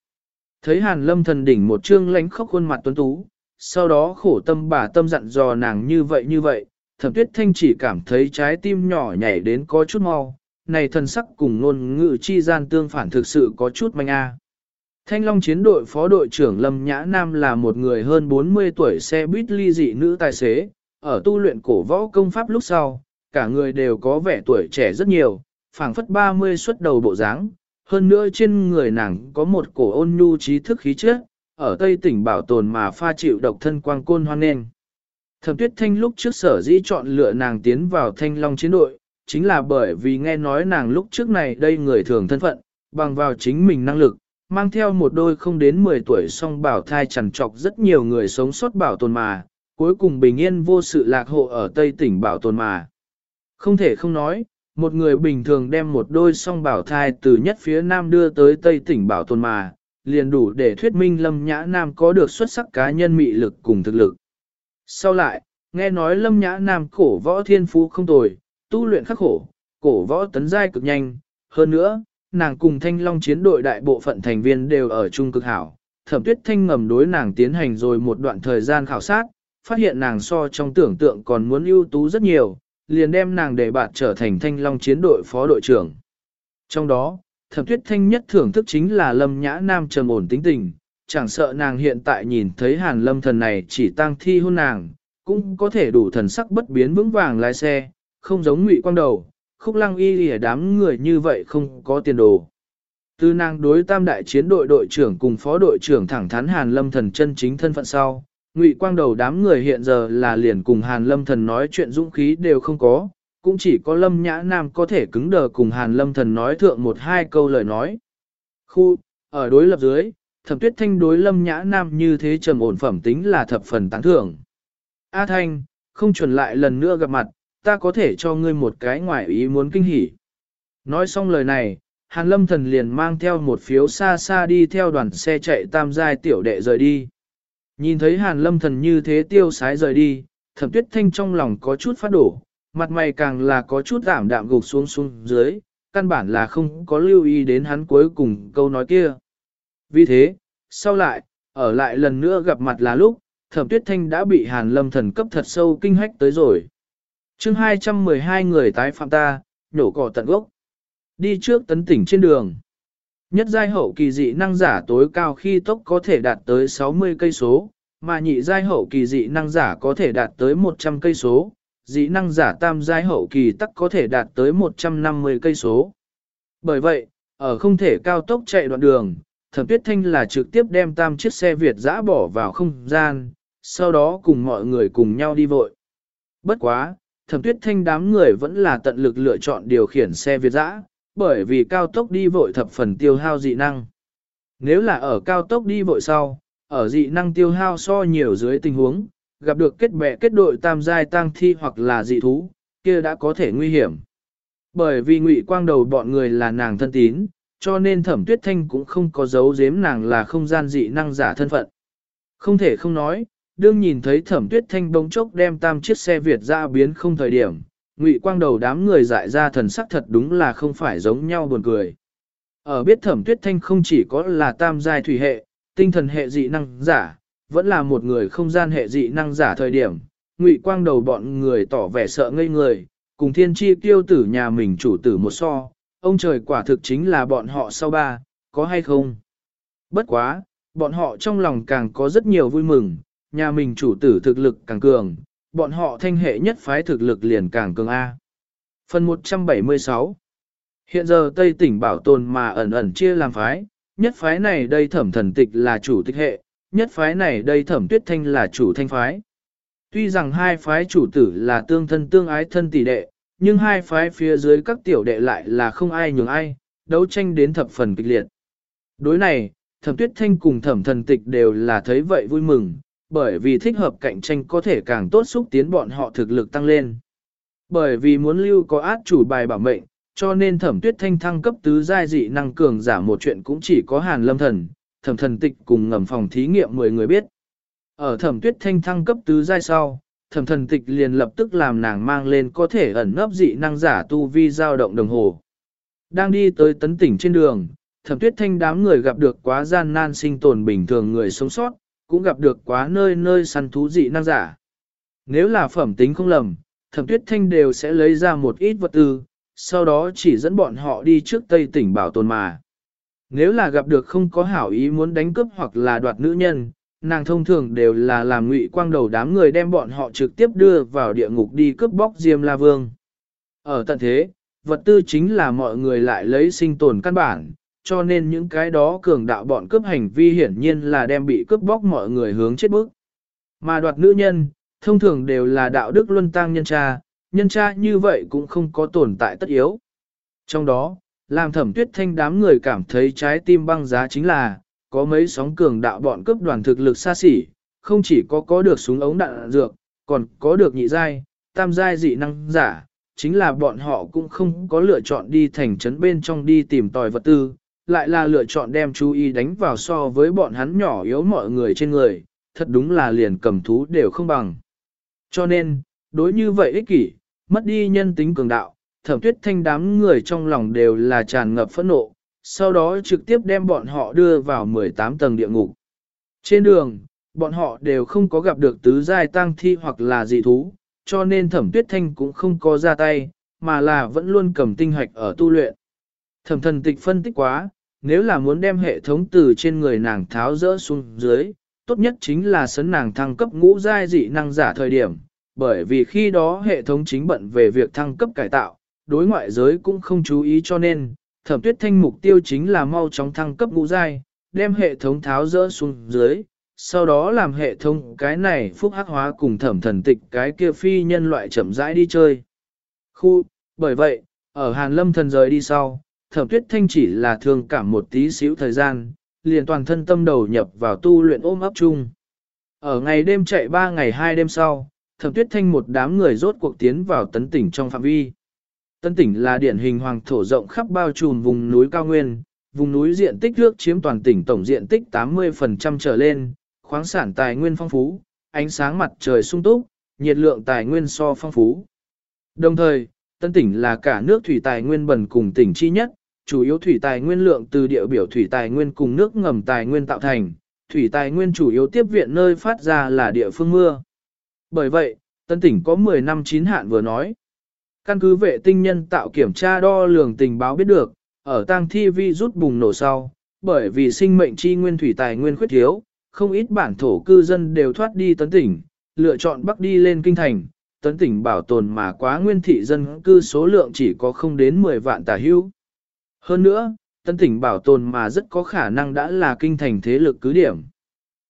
Thấy Hàn Lâm thần đỉnh một trương lánh khóc khuôn mặt tuấn tú, sau đó khổ tâm bà tâm dặn dò nàng như vậy như vậy, thẩm tuyết thanh chỉ cảm thấy trái tim nhỏ nhảy đến có chút mau, này thần sắc cùng ngôn ngữ chi gian tương phản thực sự có chút manh a. Thanh Long chiến đội phó đội trưởng Lâm Nhã Nam là một người hơn 40 tuổi xe buýt ly dị nữ tài xế, ở tu luyện cổ võ công pháp lúc sau, cả người đều có vẻ tuổi trẻ rất nhiều, phảng phất 30 xuất đầu bộ dáng, hơn nữa trên người nàng có một cổ ôn nhu trí thức khí chất, ở Tây tỉnh bảo tồn mà pha chịu độc thân quang côn hoan nghênh. Thẩm Tuyết Thanh lúc trước sở dĩ chọn lựa nàng tiến vào Thanh Long chiến đội, chính là bởi vì nghe nói nàng lúc trước này đây người thường thân phận, bằng vào chính mình năng lực, mang theo một đôi không đến 10 tuổi song bảo thai chằn trọc rất nhiều người sống sót bảo tồn mà, cuối cùng bình yên vô sự lạc hộ ở Tây tỉnh bảo tồn mà. Không thể không nói, một người bình thường đem một đôi song bảo thai từ nhất phía nam đưa tới Tây tỉnh bảo tồn mà, liền đủ để thuyết minh Lâm Nhã Nam có được xuất sắc cá nhân mị lực cùng thực lực. Sau lại, nghe nói Lâm Nhã Nam cổ võ thiên phú không tồi, tu luyện khắc khổ, cổ võ tấn giai cực nhanh, hơn nữa, nàng cùng thanh long chiến đội đại bộ phận thành viên đều ở trung cực hảo. Thẩm tuyết thanh ngầm đối nàng tiến hành rồi một đoạn thời gian khảo sát, phát hiện nàng so trong tưởng tượng còn muốn ưu tú rất nhiều, liền đem nàng để bạt trở thành thanh long chiến đội phó đội trưởng. Trong đó, thẩm tuyết thanh nhất thưởng thức chính là lâm nhã nam trầm ổn tính tình, chẳng sợ nàng hiện tại nhìn thấy hàn lâm thần này chỉ tăng thi hôn nàng, cũng có thể đủ thần sắc bất biến vững vàng lái xe, không giống ngụy quang đầu, khúc lăng y lìa đám người như vậy không có tiền đồ. Từ nàng đối tam đại chiến đội đội trưởng cùng phó đội trưởng thẳng thắn hàn lâm thần chân chính thân phận sau, ngụy quang đầu đám người hiện giờ là liền cùng hàn lâm thần nói chuyện dũng khí đều không có, cũng chỉ có lâm nhã nam có thể cứng đờ cùng hàn lâm thần nói thượng một hai câu lời nói. Khu, ở đối lập dưới, thẩm tuyết thanh đối lâm nhã nam như thế trầm ổn phẩm tính là thập phần tán thưởng. A thanh, không chuẩn lại lần nữa gặp mặt, ta có thể cho ngươi một cái ngoại ý muốn kinh hỉ. Nói xong lời này, hàn lâm thần liền mang theo một phiếu xa xa đi theo đoàn xe chạy tam giai tiểu đệ rời đi. Nhìn thấy hàn lâm thần như thế tiêu sái rời đi, thẩm tuyết thanh trong lòng có chút phát đổ, mặt mày càng là có chút giảm đạm gục xuống xuống dưới, căn bản là không có lưu ý đến hắn cuối cùng câu nói kia. Vì thế, sau lại, ở lại lần nữa gặp mặt là lúc, thẩm tuyết thanh đã bị hàn lâm thần cấp thật sâu kinh hách tới rồi. chương 212 người tái phạm ta, nhổ cỏ tận gốc. Đi trước tấn tỉnh trên đường. Nhất giai hậu kỳ dị năng giả tối cao khi tốc có thể đạt tới 60 cây số, mà nhị giai hậu kỳ dị năng giả có thể đạt tới 100 cây số, dị năng giả tam giai hậu kỳ tắc có thể đạt tới 150 cây số. Bởi vậy, ở không thể cao tốc chạy đoạn đường, thẩm tuyết thanh là trực tiếp đem tam chiếc xe Việt dã bỏ vào không gian, sau đó cùng mọi người cùng nhau đi vội. Bất quá, thẩm tuyết thanh đám người vẫn là tận lực lựa chọn điều khiển xe Việt dã, bởi vì cao tốc đi vội thập phần tiêu hao dị năng. Nếu là ở cao tốc đi vội sau, ở dị năng tiêu hao so nhiều dưới tình huống, gặp được kết bè kết đội tam giai tăng thi hoặc là dị thú, kia đã có thể nguy hiểm. Bởi vì ngụy quang đầu bọn người là nàng thân tín, cho nên thẩm tuyết thanh cũng không có giấu giếm nàng là không gian dị năng giả thân phận. Không thể không nói, đương nhìn thấy thẩm tuyết thanh bỗng chốc đem tam chiếc xe Việt ra biến không thời điểm, ngụy quang đầu đám người dại ra thần sắc thật đúng là không phải giống nhau buồn cười. Ở biết thẩm tuyết thanh không chỉ có là tam giai thủy hệ, tinh thần hệ dị năng giả, vẫn là một người không gian hệ dị năng giả thời điểm, ngụy quang đầu bọn người tỏ vẻ sợ ngây người, cùng thiên chi tiêu tử nhà mình chủ tử một so, ông trời quả thực chính là bọn họ sau ba, có hay không? Bất quá, bọn họ trong lòng càng có rất nhiều vui mừng, nhà mình chủ tử thực lực càng cường, bọn họ thanh hệ nhất phái thực lực liền càng cường A. Phần 176 Hiện giờ Tây tỉnh bảo tồn mà ẩn ẩn chia làm phái, nhất phái này đây thẩm thần tịch là chủ tịch hệ, nhất phái này đây thẩm tuyết thanh là chủ thanh phái. Tuy rằng hai phái chủ tử là tương thân tương ái thân tỷ đệ, nhưng hai phái phía dưới các tiểu đệ lại là không ai nhường ai, đấu tranh đến thập phần kịch liệt. Đối này, thẩm tuyết thanh cùng thẩm thần tịch đều là thấy vậy vui mừng, bởi vì thích hợp cạnh tranh có thể càng tốt xúc tiến bọn họ thực lực tăng lên. Bởi vì muốn lưu có át chủ bài bảo mệnh, cho nên thẩm tuyết thanh thăng cấp tứ giai dị năng cường giả một chuyện cũng chỉ có hàn lâm thần, thẩm thần tịch cùng ngầm phòng thí nghiệm 10 người biết. Ở thẩm tuyết thanh thăng cấp tứ giai sau, thẩm thần tịch liền lập tức làm nàng mang lên có thể ẩn nấp dị năng giả tu vi dao động đồng hồ. Đang đi tới tấn tỉnh trên đường, thẩm tuyết thanh đám người gặp được quá gian nan sinh tồn bình thường người sống sót, cũng gặp được quá nơi nơi săn thú dị năng giả. Nếu là phẩm tính không lầm, thẩm tuyết thanh đều sẽ lấy ra một ít vật tư, sau đó chỉ dẫn bọn họ đi trước tây tỉnh bảo tồn mà. Nếu là gặp được không có hảo ý muốn đánh cướp hoặc là đoạt nữ nhân, nàng thông thường đều là làm ngụy quang đầu đám người đem bọn họ trực tiếp đưa vào địa ngục đi cướp bóc Diêm La Vương. Ở tận thế, vật tư chính là mọi người lại lấy sinh tồn căn bản, cho nên những cái đó cường đạo bọn cướp hành vi hiển nhiên là đem bị cướp bóc mọi người hướng chết bước. Mà đoạt nữ nhân, thông thường đều là đạo đức luân tăng nhân tra, nhân tra như vậy cũng không có tồn tại tất yếu. Trong đó, làm thẩm tuyết thanh đám người cảm thấy trái tim băng giá chính là, có mấy sóng cường đạo bọn cướp đoàn thực lực xa xỉ, không chỉ có có được súng ống đạn dược, còn có được nhị giai, tam giai dị năng giả, chính là bọn họ cũng không có lựa chọn đi thành trấn bên trong đi tìm tòi vật tư, lại là lựa chọn đem chú ý đánh vào so với bọn hắn nhỏ yếu mọi người trên người, thật đúng là liền cầm thú đều không bằng. Cho nên, đối như vậy ích kỷ, mất đi nhân tính cường đạo, thẩm tuyết thanh đám người trong lòng đều là tràn ngập phẫn nộ, sau đó trực tiếp đem bọn họ đưa vào 18 tầng địa ngục. Trên đường, bọn họ đều không có gặp được tứ giai tăng thi hoặc là dị thú, cho nên thẩm tuyết thanh cũng không có ra tay, mà là vẫn luôn cầm tinh hoạch ở tu luyện. Thẩm thần tịch phân tích quá, nếu là muốn đem hệ thống từ trên người nàng tháo rỡ xuống dưới, tốt nhất chính là sấn nàng thăng cấp ngũ giai dị năng giả thời điểm, bởi vì khi đó hệ thống chính bận về việc thăng cấp cải tạo, đối ngoại giới cũng không chú ý cho nên, thẩm tuyết thanh mục tiêu chính là mau chóng thăng cấp ngũ giai, đem hệ thống tháo rỡ xuống dưới, sau đó làm hệ thống cái này phúc hắc hóa cùng thẩm thần tịch cái kia phi nhân loại chậm rãi đi chơi. Khu, bởi vậy, ở Hàn Lâm thần rời đi sau, thẩm tuyết thanh chỉ là thường cảm một tí xíu thời gian, liền toàn thân tâm đầu nhập vào tu luyện ôm ấp chung. Ở ngày đêm chạy ba ngày hai đêm sau, thẩm tuyết thanh một đám người rốt cuộc tiến vào tấn tỉnh trong phạm vi. Tấn tỉnh là điển hình hoàng thổ rộng khắp bao trùm vùng núi cao nguyên, vùng núi diện tích nước chiếm toàn tỉnh tổng diện tích 80% trở lên, khoáng sản tài nguyên phong phú, ánh sáng mặt trời sung túc, nhiệt lượng tài nguyên so phong phú. Đồng thời, Tân tỉnh là cả nước thủy tài nguyên bẩn cùng tỉnh chi nhất, chủ yếu thủy tài nguyên lượng từ địa biểu thủy tài nguyên cùng nước ngầm tài nguyên tạo thành, thủy tài nguyên chủ yếu tiếp viện nơi phát ra là địa phương mưa. Bởi vậy, Tân tỉnh có 10 năm chín hạn vừa nói. Căn cứ vệ tinh nhân tạo kiểm tra đo lường tình báo biết được, ở tang thi vi rút bùng nổ sau, bởi vì sinh mệnh chi nguyên thủy tài nguyên khuyết thiếu, không ít bản thổ cư dân đều thoát đi tấn tỉnh, lựa chọn bắc đi lên kinh thành, tấn tỉnh bảo tồn mà quá nguyên thị dân cư số lượng chỉ có không đến 10 vạn tà hữu. Hơn nữa, tân tỉnh bảo tồn mà rất có khả năng đã là kinh thành thế lực cứ điểm.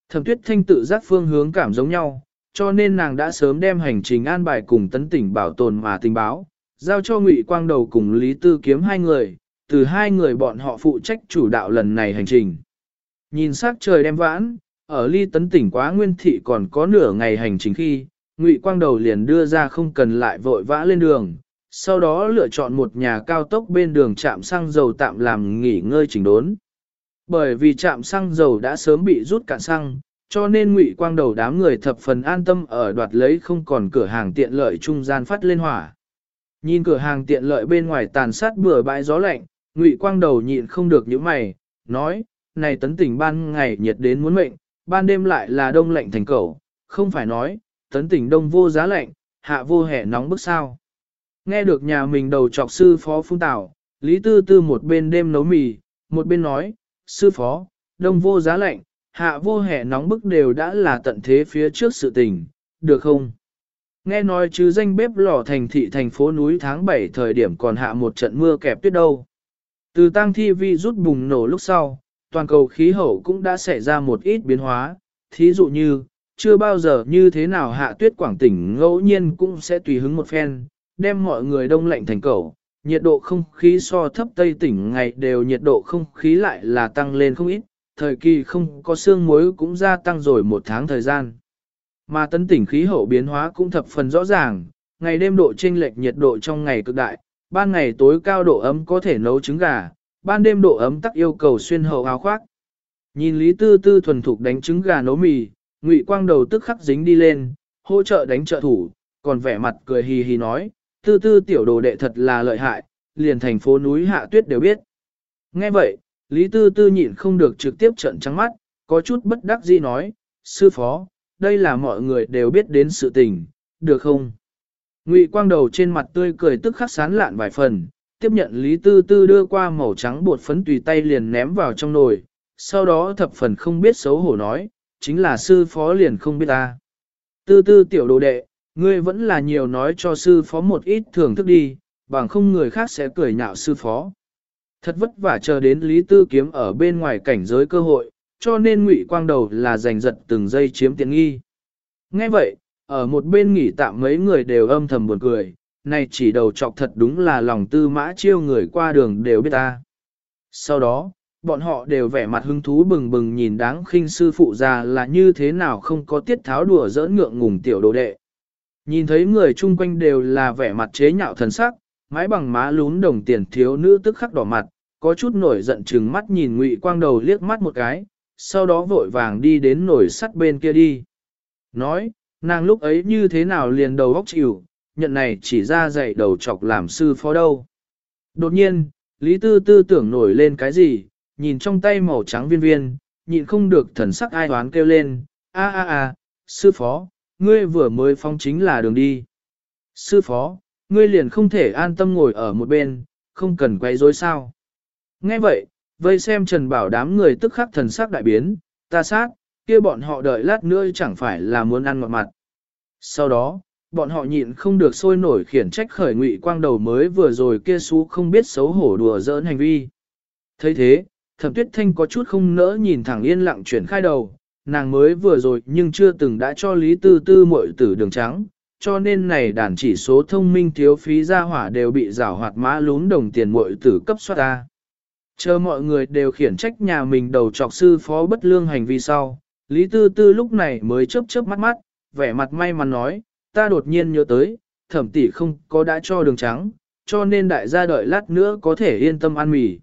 Thẩm tuyết thanh tự giác phương hướng cảm giống nhau, cho nên nàng đã sớm đem hành trình an bài cùng tấn tỉnh bảo tồn mà tình báo, giao cho Ngụy Quang Đầu cùng Lý Tư Kiếm hai người, từ hai người bọn họ phụ trách chủ đạo lần này hành trình. Nhìn sắc trời đem vãn, ở ly tấn tỉnh quá nguyên thị còn có nửa ngày hành trình khi, Ngụy Quang Đầu liền đưa ra không cần lại vội vã lên đường, sau đó lựa chọn một nhà cao tốc bên đường trạm xăng dầu tạm làm nghỉ ngơi chỉnh đốn. Bởi vì trạm xăng dầu đã sớm bị rút cạn xăng, cho nên Ngụy Quang Đầu đám người thập phần an tâm ở đoạt lấy không còn cửa hàng tiện lợi trung gian phát lên hỏa. Nhìn cửa hàng tiện lợi bên ngoài tàn sát bừa bãi gió lạnh, Ngụy Quang Đầu nhịn không được những mày, nói, này tấn tỉnh ban ngày nhiệt đến muốn mệnh, ban đêm lại là đông lạnh thành cầu, không phải nói, tấn tỉnh đông vô giá lạnh, hạ vô hẻ nóng bức sao. Nghe được nhà mình đầu trọc sư phó phung tảo, Lý Tư Tư một bên đêm nấu mì, một bên nói, sư phó, đông vô giá lạnh, hạ vô hẻ nóng bức đều đã là tận thế phía trước sự tình, được không? Nghe nói chứ danh bếp lò thành thị thành phố núi tháng 7 thời điểm còn hạ một trận mưa kẹp tuyết đâu. Từ tang thi vi rút bùng nổ lúc sau, toàn cầu khí hậu cũng đã xảy ra một ít biến hóa, thí dụ như, chưa bao giờ như thế nào hạ tuyết quảng tỉnh ngẫu nhiên cũng sẽ tùy hứng một phen, đem mọi người đông lạnh thành cầu, nhiệt độ không khí so thấp tây tỉnh ngày đều nhiệt độ không khí lại là tăng lên không ít, thời kỳ không có sương muối cũng gia tăng rồi một tháng thời gian. Mà tấn tỉnh khí hậu biến hóa cũng thập phần rõ ràng, ngày đêm độ chênh lệch nhiệt độ trong ngày cực đại, ban ngày tối cao độ ấm có thể nấu trứng gà, ban đêm độ ấm tắc yêu cầu xuyên hậu áo khoác. Nhìn Lý Tư Tư thuần thục đánh trứng gà nấu mì, Ngụy Quang đầu tức khắc dính đi lên, hỗ trợ đánh trợ thủ, còn vẻ mặt cười hì hì nói, Tư Tư tiểu đồ đệ thật là lợi hại, liền thành phố núi hạ tuyết đều biết. Nghe vậy, Lý Tư Tư nhịn không được trực tiếp trận trắng mắt, có chút bất đắc dĩ nói, sư phó, đây là mọi người đều biết đến sự tình, được không? Ngụy Quang đầu trên mặt tươi cười tức khắc sán lạn vài phần, tiếp nhận Lý Tư Tư đưa qua màu trắng bột phấn tùy tay liền ném vào trong nồi, sau đó thập phần không biết xấu hổ nói, chính là sư phó liền không biết ta. Tư tư tiểu đồ đệ, ngươi vẫn là nhiều nói cho sư phó một ít thưởng thức đi, bằng không người khác sẽ cười nhạo sư phó. Thật vất vả chờ đến Lý Tư kiếm ở bên ngoài cảnh giới cơ hội, cho nên ngụy quang đầu là giành giật từng giây chiếm tiện nghi. Nghe vậy, ở một bên nghỉ tạm mấy người đều âm thầm buồn cười, này chỉ đầu chọc thật đúng là lòng tư mã chiêu người qua đường đều biết ta. Sau đó, bọn họ đều vẻ mặt hứng thú bừng bừng nhìn đáng khinh sư phụ già là như thế nào không có tiết tháo đùa giỡn ngượng ngùng tiểu đồ đệ. Nhìn thấy người chung quanh đều là vẻ mặt chế nhạo thần sắc, mái bằng má lún đồng tiền thiếu nữ tức khắc đỏ mặt, có chút nổi giận chừng mắt nhìn ngụy quang đầu liếc mắt một cái, sau đó vội vàng đi đến nổi sắt bên kia đi. Nói, nàng lúc ấy như thế nào liền đầu góc chịu, nhận này chỉ ra dạy đầu chọc làm sư phó đâu. Đột nhiên, Lý Tư Tư tưởng nổi lên cái gì, nhìn trong tay màu trắng viên viên, nhịn không được thần sắc ai đoán kêu lên, a a a, sư phó, ngươi vừa mới phong chính là đường đi. Sư phó, ngươi liền không thể an tâm ngồi ở một bên, không cần quay rối sao. Nghe vậy, vây xem Trần Bảo đám người tức khắc thần sắc đại biến, ta sát, kia bọn họ đợi lát nữa chẳng phải là muốn ăn ngọt mặt. Sau đó, bọn họ nhịn không được sôi nổi khiển trách khởi ngụy quang đầu mới vừa rồi kia xú không biết xấu hổ đùa giỡn hành vi. thấy thế, thẩm tuyết thanh có chút không nỡ nhìn thẳng yên lặng chuyển khai đầu, nàng mới vừa rồi nhưng chưa từng đã cho Lý Tư Tư muội tử đường trắng, cho nên này đàn chỉ số thông minh thiếu phí ra hỏa đều bị rào hoạt mã lún đồng tiền muội tử cấp soát ra. Chờ mọi người đều khiển trách nhà mình đầu trọc sư phó bất lương hành vi sau, Lý Tư Tư lúc này mới chớp chớp mắt mắt, vẻ mặt may mắn nói, ta đột nhiên nhớ tới, thẩm tỷ không có đã cho đường trắng, cho nên đại gia đợi lát nữa có thể yên tâm ăn mì.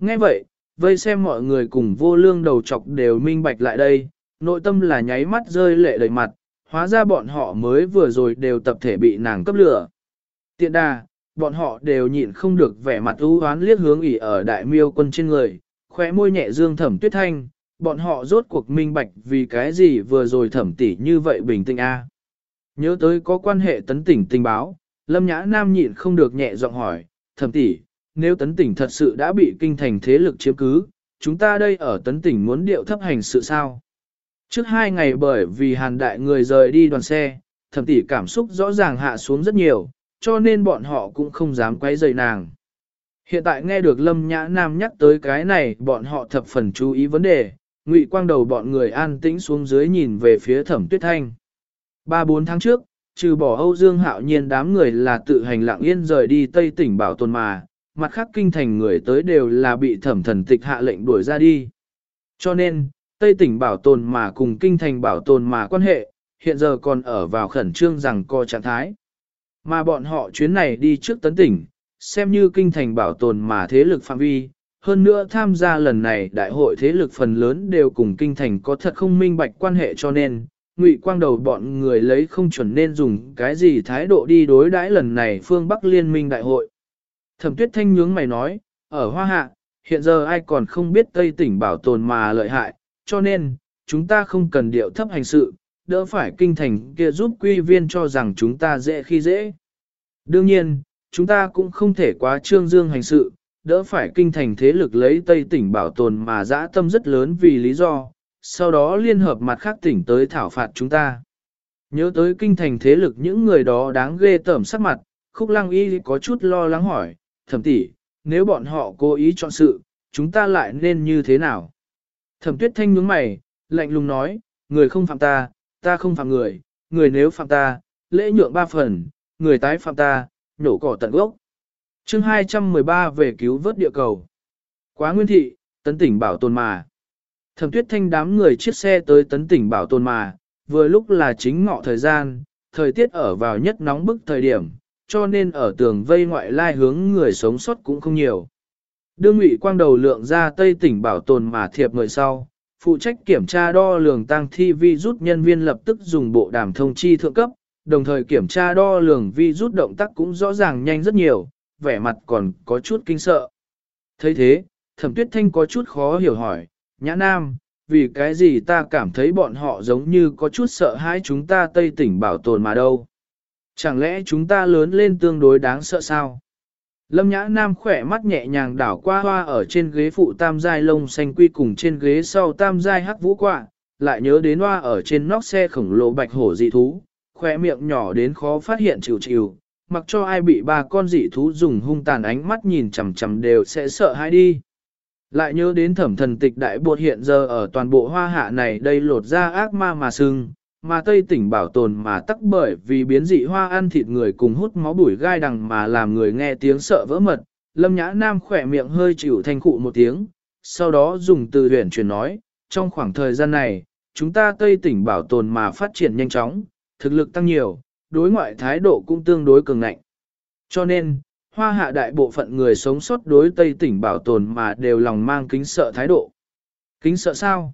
Nghe vậy, vây xem mọi người cùng vô lương đầu chọc đều minh bạch lại đây, nội tâm là nháy mắt rơi lệ đầy mặt, hóa ra bọn họ mới vừa rồi đều tập thể bị nàng cấp lửa. Tiện đà, bọn họ đều nhịn không được vẻ mặt ưu hoán liếc hướng ỉ ở đại miêu quân trên người, khóe môi nhẹ dương thẩm tuyết thanh, bọn họ rốt cuộc minh bạch vì cái gì vừa rồi thẩm tỷ như vậy bình tĩnh a. Nhớ tới có quan hệ tấn tỉnh tình báo, Lâm Nhã Nam nhịn không được nhẹ giọng hỏi, thẩm tỷ, nếu tấn tỉnh thật sự đã bị kinh thành thế lực chiếm cứ, chúng ta đây ở tấn tỉnh muốn điệu thấp hành sự sao? Trước hai ngày bởi vì hàn đại người rời đi đoàn xe, thẩm tỷ cảm xúc rõ ràng hạ xuống rất nhiều, cho nên bọn họ cũng không dám quấy rầy nàng. Hiện tại nghe được Lâm Nhã Nam nhắc tới cái này bọn họ thập phần chú ý vấn đề, ngụy quang đầu bọn người an tĩnh xuống dưới nhìn về phía thẩm tuyết thanh. Ba bốn tháng trước, trừ bỏ Âu Dương Hạo Nhiên đám người là tự hành lặng yên rời đi Tây tỉnh Bảo Tồn mà, mặt khác kinh thành người tới đều là bị thẩm thần tịch hạ lệnh đuổi ra đi. Cho nên, Tây tỉnh Bảo Tồn mà cùng kinh thành Bảo Tồn mà quan hệ, hiện giờ còn ở vào khẩn trương rằng co trạng thái. Mà bọn họ chuyến này đi trước tấn tỉnh, xem như kinh thành bảo tồn mà thế lực phạm vi, hơn nữa tham gia lần này đại hội thế lực phần lớn đều cùng kinh thành có thật không minh bạch quan hệ cho nên, ngụy quang đầu bọn người lấy không chuẩn nên dùng cái gì thái độ đi đối đãi lần này phương Bắc liên minh đại hội. Thẩm tuyết thanh nhướng mày nói, ở Hoa Hạ, hiện giờ ai còn không biết Tây tỉnh bảo tồn mà lợi hại, cho nên, chúng ta không cần điệu thấp hành sự, đỡ phải kinh thành kia giúp quy viên cho rằng chúng ta dễ khi dễ. Đương nhiên, chúng ta cũng không thể quá trương dương hành sự, đỡ phải kinh thành thế lực lấy Tây tỉnh bảo tồn mà dã tâm rất lớn vì lý do, sau đó liên hợp mặt khác tỉnh tới thảo phạt chúng ta. Nhớ tới kinh thành thế lực những người đó đáng ghê tởm sắc mặt, khúc lăng y có chút lo lắng hỏi, thẩm tỷ, nếu bọn họ cố ý chọn sự, chúng ta lại nên như thế nào? Thẩm tuyết thanh nhướng mày, lạnh lùng nói, người không phạm ta, ta không phạm người, người nếu phạm ta, lễ nhượng ba phần, người tái phạm ta, nhổ cỏ tận gốc. chương 213 về cứu vớt địa cầu. Quá nguyên thị, tấn tỉnh bảo tồn mà. Thẩm tuyết thanh đám người chiếc xe tới tấn tỉnh bảo tồn mà, vừa lúc là chính ngọ thời gian, thời tiết ở vào nhất nóng bức thời điểm, cho nên ở tường vây ngoại lai hướng người sống sót cũng không nhiều. Đương ngụy quang đầu lượng ra tây tỉnh bảo tồn mà thiệp người sau, phụ trách kiểm tra đo lường tăng thi vi rút nhân viên lập tức dùng bộ đàm thông chi thượng cấp, đồng thời kiểm tra đo lường vi rút động tác cũng rõ ràng nhanh rất nhiều, vẻ mặt còn có chút kinh sợ. thấy thế, thẩm tuyết thanh có chút khó hiểu hỏi, nhã nam, vì cái gì ta cảm thấy bọn họ giống như có chút sợ hãi chúng ta tây tỉnh bảo tồn mà đâu. Chẳng lẽ chúng ta lớn lên tương đối đáng sợ sao? Lâm Nhã Nam khỏe mắt nhẹ nhàng đảo qua hoa ở trên ghế phụ tam giai lông xanh quy cùng trên ghế sau tam giai hắc vũ quạ, lại nhớ đến hoa ở trên nóc xe khổng lồ bạch hổ dị thú, khỏe miệng nhỏ đến khó phát hiện chịu chịu, mặc cho ai bị ba con dị thú dùng hung tàn ánh mắt nhìn chằm chằm đều sẽ sợ hãi đi. Lại nhớ đến thẩm thần tịch đại bột hiện giờ ở toàn bộ hoa hạ này đây lột ra ác ma mà sưng, mà Tây tỉnh bảo tồn mà tắc bởi vì biến dị hoa ăn thịt người cùng hút máu bùi gai đằng mà làm người nghe tiếng sợ vỡ mật, lâm nhã nam khỏe miệng hơi chịu thanh cụ một tiếng, sau đó dùng từ huyền truyền nói, trong khoảng thời gian này, chúng ta Tây tỉnh bảo tồn mà phát triển nhanh chóng, thực lực tăng nhiều, đối ngoại thái độ cũng tương đối cường ngạnh. Cho nên, hoa hạ đại bộ phận người sống sót đối Tây tỉnh bảo tồn mà đều lòng mang kính sợ thái độ. Kính sợ sao?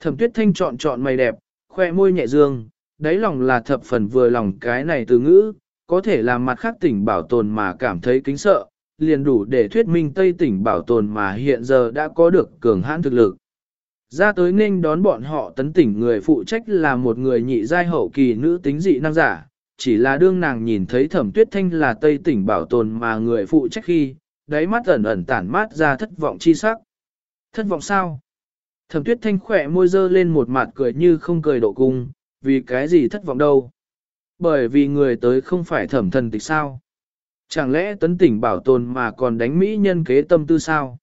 Thẩm tuyết thanh chọn chọn mày đẹp, khoe môi nhẹ dương, đáy lòng là thập phần vừa lòng cái này từ ngữ, có thể làm mặt khác tỉnh bảo tồn mà cảm thấy kính sợ, liền đủ để thuyết minh Tây tỉnh bảo tồn mà hiện giờ đã có được cường hãn thực lực. Ra tới nên đón bọn họ tấn tỉnh người phụ trách là một người nhị giai hậu kỳ nữ tính dị năng giả, chỉ là đương nàng nhìn thấy thẩm tuyết thanh là Tây tỉnh bảo tồn mà người phụ trách khi, đáy mắt ẩn ẩn tản mát ra thất vọng chi sắc. Thất vọng sao? Thẩm tuyết thanh khỏe môi dơ lên một mặt cười như không cười độ cung, vì cái gì thất vọng đâu? Bởi vì người tới không phải thẩm thần tịch sao? Chẳng lẽ tấn tỉnh bảo tồn mà còn đánh Mỹ nhân kế tâm tư sao?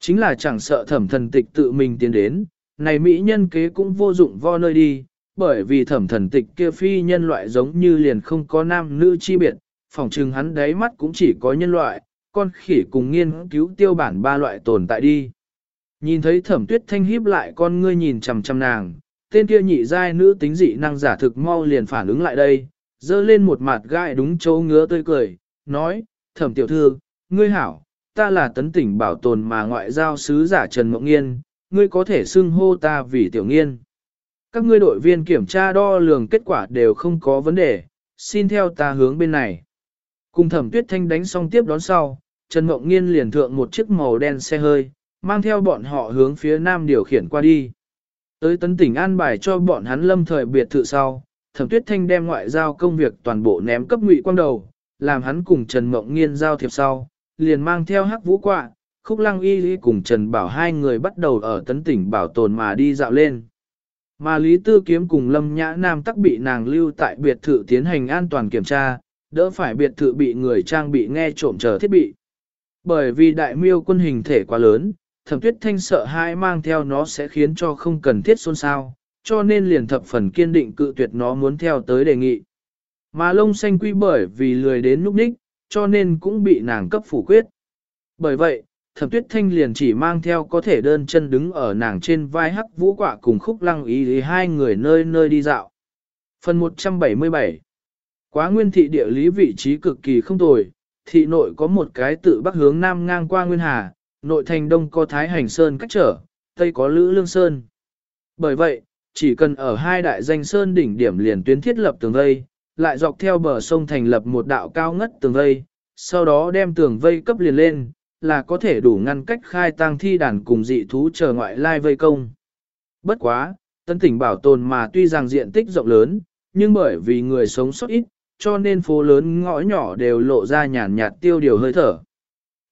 Chính là chẳng sợ thẩm thần tịch tự mình tiến đến, này Mỹ nhân kế cũng vô dụng vo nơi đi, bởi vì thẩm thần tịch kia phi nhân loại giống như liền không có nam nữ chi biệt, phòng trừng hắn đáy mắt cũng chỉ có nhân loại, con khỉ cùng nghiên cứu tiêu bản ba loại tồn tại đi. Nhìn thấy thẩm tuyết thanh híp lại con ngươi nhìn chằm chằm nàng, tên kia nhị giai nữ tính dị năng giả thực mau liền phản ứng lại đây, dơ lên một mặt gai đúng chỗ ngứa tươi cười, nói, thẩm tiểu thư, ngươi hảo, ta là tấn tỉnh bảo tồn mà ngoại giao sứ giả Trần Mộng Nghiên, ngươi có thể xưng hô ta vì tiểu nghiên. Các ngươi đội viên kiểm tra đo lường kết quả đều không có vấn đề, xin theo ta hướng bên này. Cùng thẩm tuyết thanh đánh xong tiếp đón sau, Trần Mộng Nghiên liền thượng một chiếc màu đen xe hơi, mang theo bọn họ hướng phía nam điều khiển qua đi. Tới tấn tỉnh an bài cho bọn hắn lâm thời biệt thự sau, thẩm tuyết thanh đem ngoại giao công việc toàn bộ ném cấp ngụy quang đầu, làm hắn cùng Trần Mộng Nghiên giao thiệp sau, liền mang theo hắc vũ quạ, khúc lăng y lý cùng Trần Bảo hai người bắt đầu ở tấn tỉnh bảo tồn mà đi dạo lên. Mà Lý Tư Kiếm cùng Lâm Nhã Nam tắc bị nàng lưu tại biệt thự tiến hành an toàn kiểm tra, đỡ phải biệt thự bị người trang bị nghe trộm chờ thiết bị. Bởi vì đại miêu quân hình thể quá lớn, thẩm tuyết thanh sợ hai mang theo nó sẽ khiến cho không cần thiết xôn xao, cho nên liền thập phần kiên định cự tuyệt nó muốn theo tới đề nghị. Mà lông xanh quy bởi vì lười đến núp ních, cho nên cũng bị nàng cấp phủ quyết. Bởi vậy, thẩm tuyết thanh liền chỉ mang theo có thể đơn chân đứng ở nàng trên vai hắc vũ quạ cùng khúc lăng ý, thì hai người nơi nơi đi dạo. Phần 177 Quá nguyên thị địa lý vị trí cực kỳ không tồi, thị nội có một cái tự bắc hướng nam ngang qua Nguyên Hà, nội thành đông có Thái Hành Sơn cách trở, tây có Lữ Lương Sơn. Bởi vậy, chỉ cần ở hai đại danh sơn đỉnh điểm liền tuyến thiết lập tường vây, lại dọc theo bờ sông thành lập một đạo cao ngất tường vây, sau đó đem tường vây cấp liền lên, là có thể đủ ngăn cách khai tăng thi đàn cùng dị thú chờ ngoại lai vây công. Bất quá, tân tỉnh bảo tồn mà tuy rằng diện tích rộng lớn, nhưng bởi vì người sống sót ít, cho nên phố lớn ngõ nhỏ đều lộ ra nhàn nhạt tiêu điều hơi thở.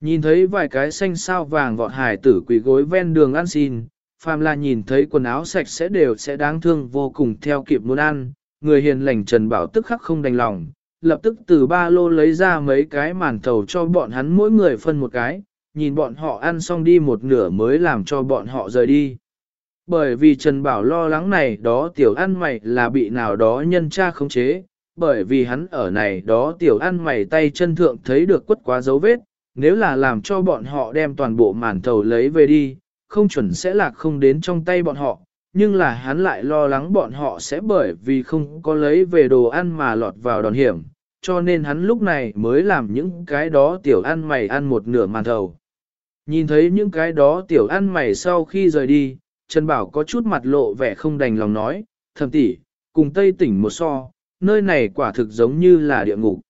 Nhìn thấy vài cái xanh sao vàng vọt hải tử quỷ gối ven đường ăn xin, phàm là nhìn thấy quần áo sạch sẽ đều sẽ đáng thương vô cùng theo kịp muốn ăn, người hiền lành Trần Bảo tức khắc không đành lòng, lập tức từ ba lô lấy ra mấy cái màn thầu cho bọn hắn mỗi người phân một cái, nhìn bọn họ ăn xong đi một nửa mới làm cho bọn họ rời đi. Bởi vì Trần Bảo lo lắng này đó tiểu ăn mày là bị nào đó nhân tra khống chế, bởi vì hắn ở này đó tiểu ăn mày tay chân thượng thấy được quất quá dấu vết, nếu là làm cho bọn họ đem toàn bộ màn thầu lấy về đi, không chuẩn sẽ lạc không đến trong tay bọn họ, nhưng là hắn lại lo lắng bọn họ sẽ bởi vì không có lấy về đồ ăn mà lọt vào đòn hiểm, cho nên hắn lúc này mới làm những cái đó tiểu ăn mày ăn một nửa màn thầu. Nhìn thấy những cái đó tiểu ăn mày sau khi rời đi, Trần Bảo có chút mặt lộ vẻ không đành lòng nói, thầm tỷ, cùng Tây tỉnh một so, nơi này quả thực giống như là địa ngục.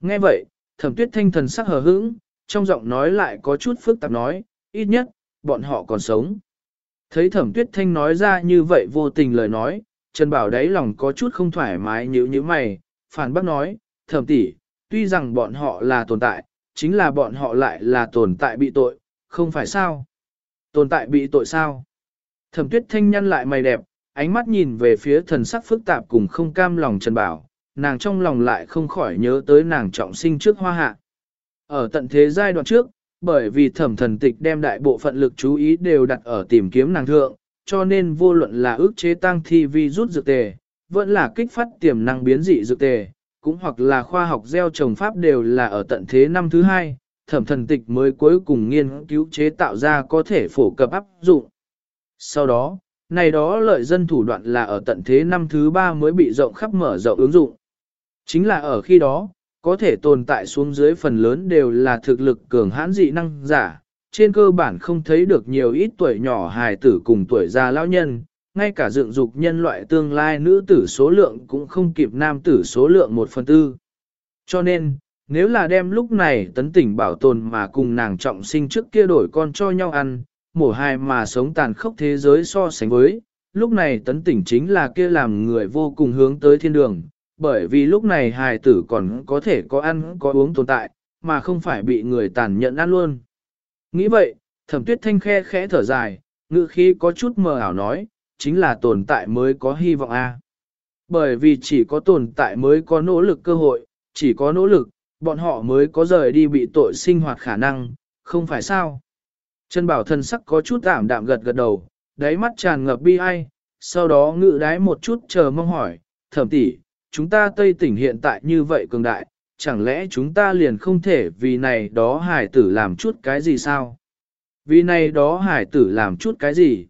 Nghe vậy, thẩm tuyết thanh thần sắc hờ hững, trong giọng nói lại có chút phức tạp nói, ít nhất, bọn họ còn sống. Thấy thẩm tuyết thanh nói ra như vậy vô tình lời nói, Trần Bảo đáy lòng có chút không thoải mái nhíu như mày, phản bác nói, thẩm tỷ, tuy rằng bọn họ là tồn tại, chính là bọn họ lại là tồn tại bị tội, không phải sao? Tồn tại bị tội sao? Thẩm tuyết thanh nhăn lại mày đẹp, ánh mắt nhìn về phía thần sắc phức tạp cùng không cam lòng Trần Bảo, nàng trong lòng lại không khỏi nhớ tới nàng trọng sinh trước hoa hạ. Ở tận thế giai đoạn trước, bởi vì thẩm thần tịch đem đại bộ phận lực chú ý đều đặt ở tìm kiếm nàng thượng, cho nên vô luận là ước chế tăng thi vi rút dược tề, vẫn là kích phát tiềm năng biến dị dược tề, cũng hoặc là khoa học gieo trồng pháp đều là ở tận thế năm thứ hai, thẩm thần tịch mới cuối cùng nghiên cứu chế tạo ra có thể phổ cập áp dụng. Sau đó, này đó lợi dân thủ đoạn là ở tận thế năm thứ ba mới bị rộng khắp mở rộng ứng dụng. Chính là ở khi đó, có thể tồn tại xuống dưới phần lớn đều là thực lực cường hãn dị năng giả, trên cơ bản không thấy được nhiều ít tuổi nhỏ hài tử cùng tuổi già lão nhân, ngay cả dựng dục nhân loại tương lai nữ tử số lượng cũng không kịp nam tử số lượng một phần tư. Cho nên, nếu là đem lúc này tấn tỉnh bảo tồn mà cùng nàng trọng sinh trước kia đổi con cho nhau ăn, mổ hài mà sống tàn khốc thế giới so sánh với, lúc này tấn tỉnh chính là kia làm người vô cùng hướng tới thiên đường, bởi vì lúc này hài tử còn có thể có ăn có uống tồn tại, mà không phải bị người tàn nhẫn ăn luôn. Nghĩ vậy, thẩm tuyết thanh khe khẽ thở dài, ngự khi có chút mờ ảo nói, chính là tồn tại mới có hy vọng a. Bởi vì chỉ có tồn tại mới có nỗ lực cơ hội, chỉ có nỗ lực, bọn họ mới có rời đi bị tội sinh hoạt khả năng, không phải sao. chân Bảo thân sắc có chút ảm đạm gật gật đầu, đáy mắt tràn ngập bi ai, sau đó ngự đáy một chút chờ mong hỏi, thẩm tỷ, chúng ta Tây tỉnh hiện tại như vậy cường đại, chẳng lẽ chúng ta liền không thể vì này đó hải tử làm chút cái gì sao? Vì này đó hải tử làm chút cái gì?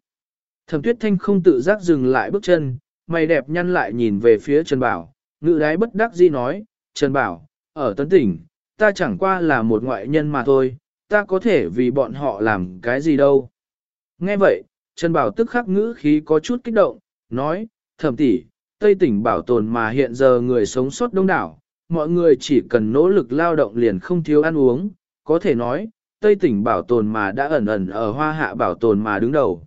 Thẩm tuyết thanh không tự giác dừng lại bước chân, mày đẹp nhăn lại nhìn về phía Trần Bảo, ngự đái bất đắc dĩ nói, Trần Bảo, ở tấn tỉnh, ta chẳng qua là một ngoại nhân mà thôi, ta có thể vì bọn họ làm cái gì đâu. Nghe vậy, Trần Bảo tức khắc ngữ khí có chút kích động, nói, thẩm tỷ, Tây tỉnh bảo tồn mà hiện giờ người sống sót đông đảo, mọi người chỉ cần nỗ lực lao động liền không thiếu ăn uống, có thể nói, Tây tỉnh bảo tồn mà đã ẩn ẩn ở hoa hạ bảo tồn mà đứng đầu.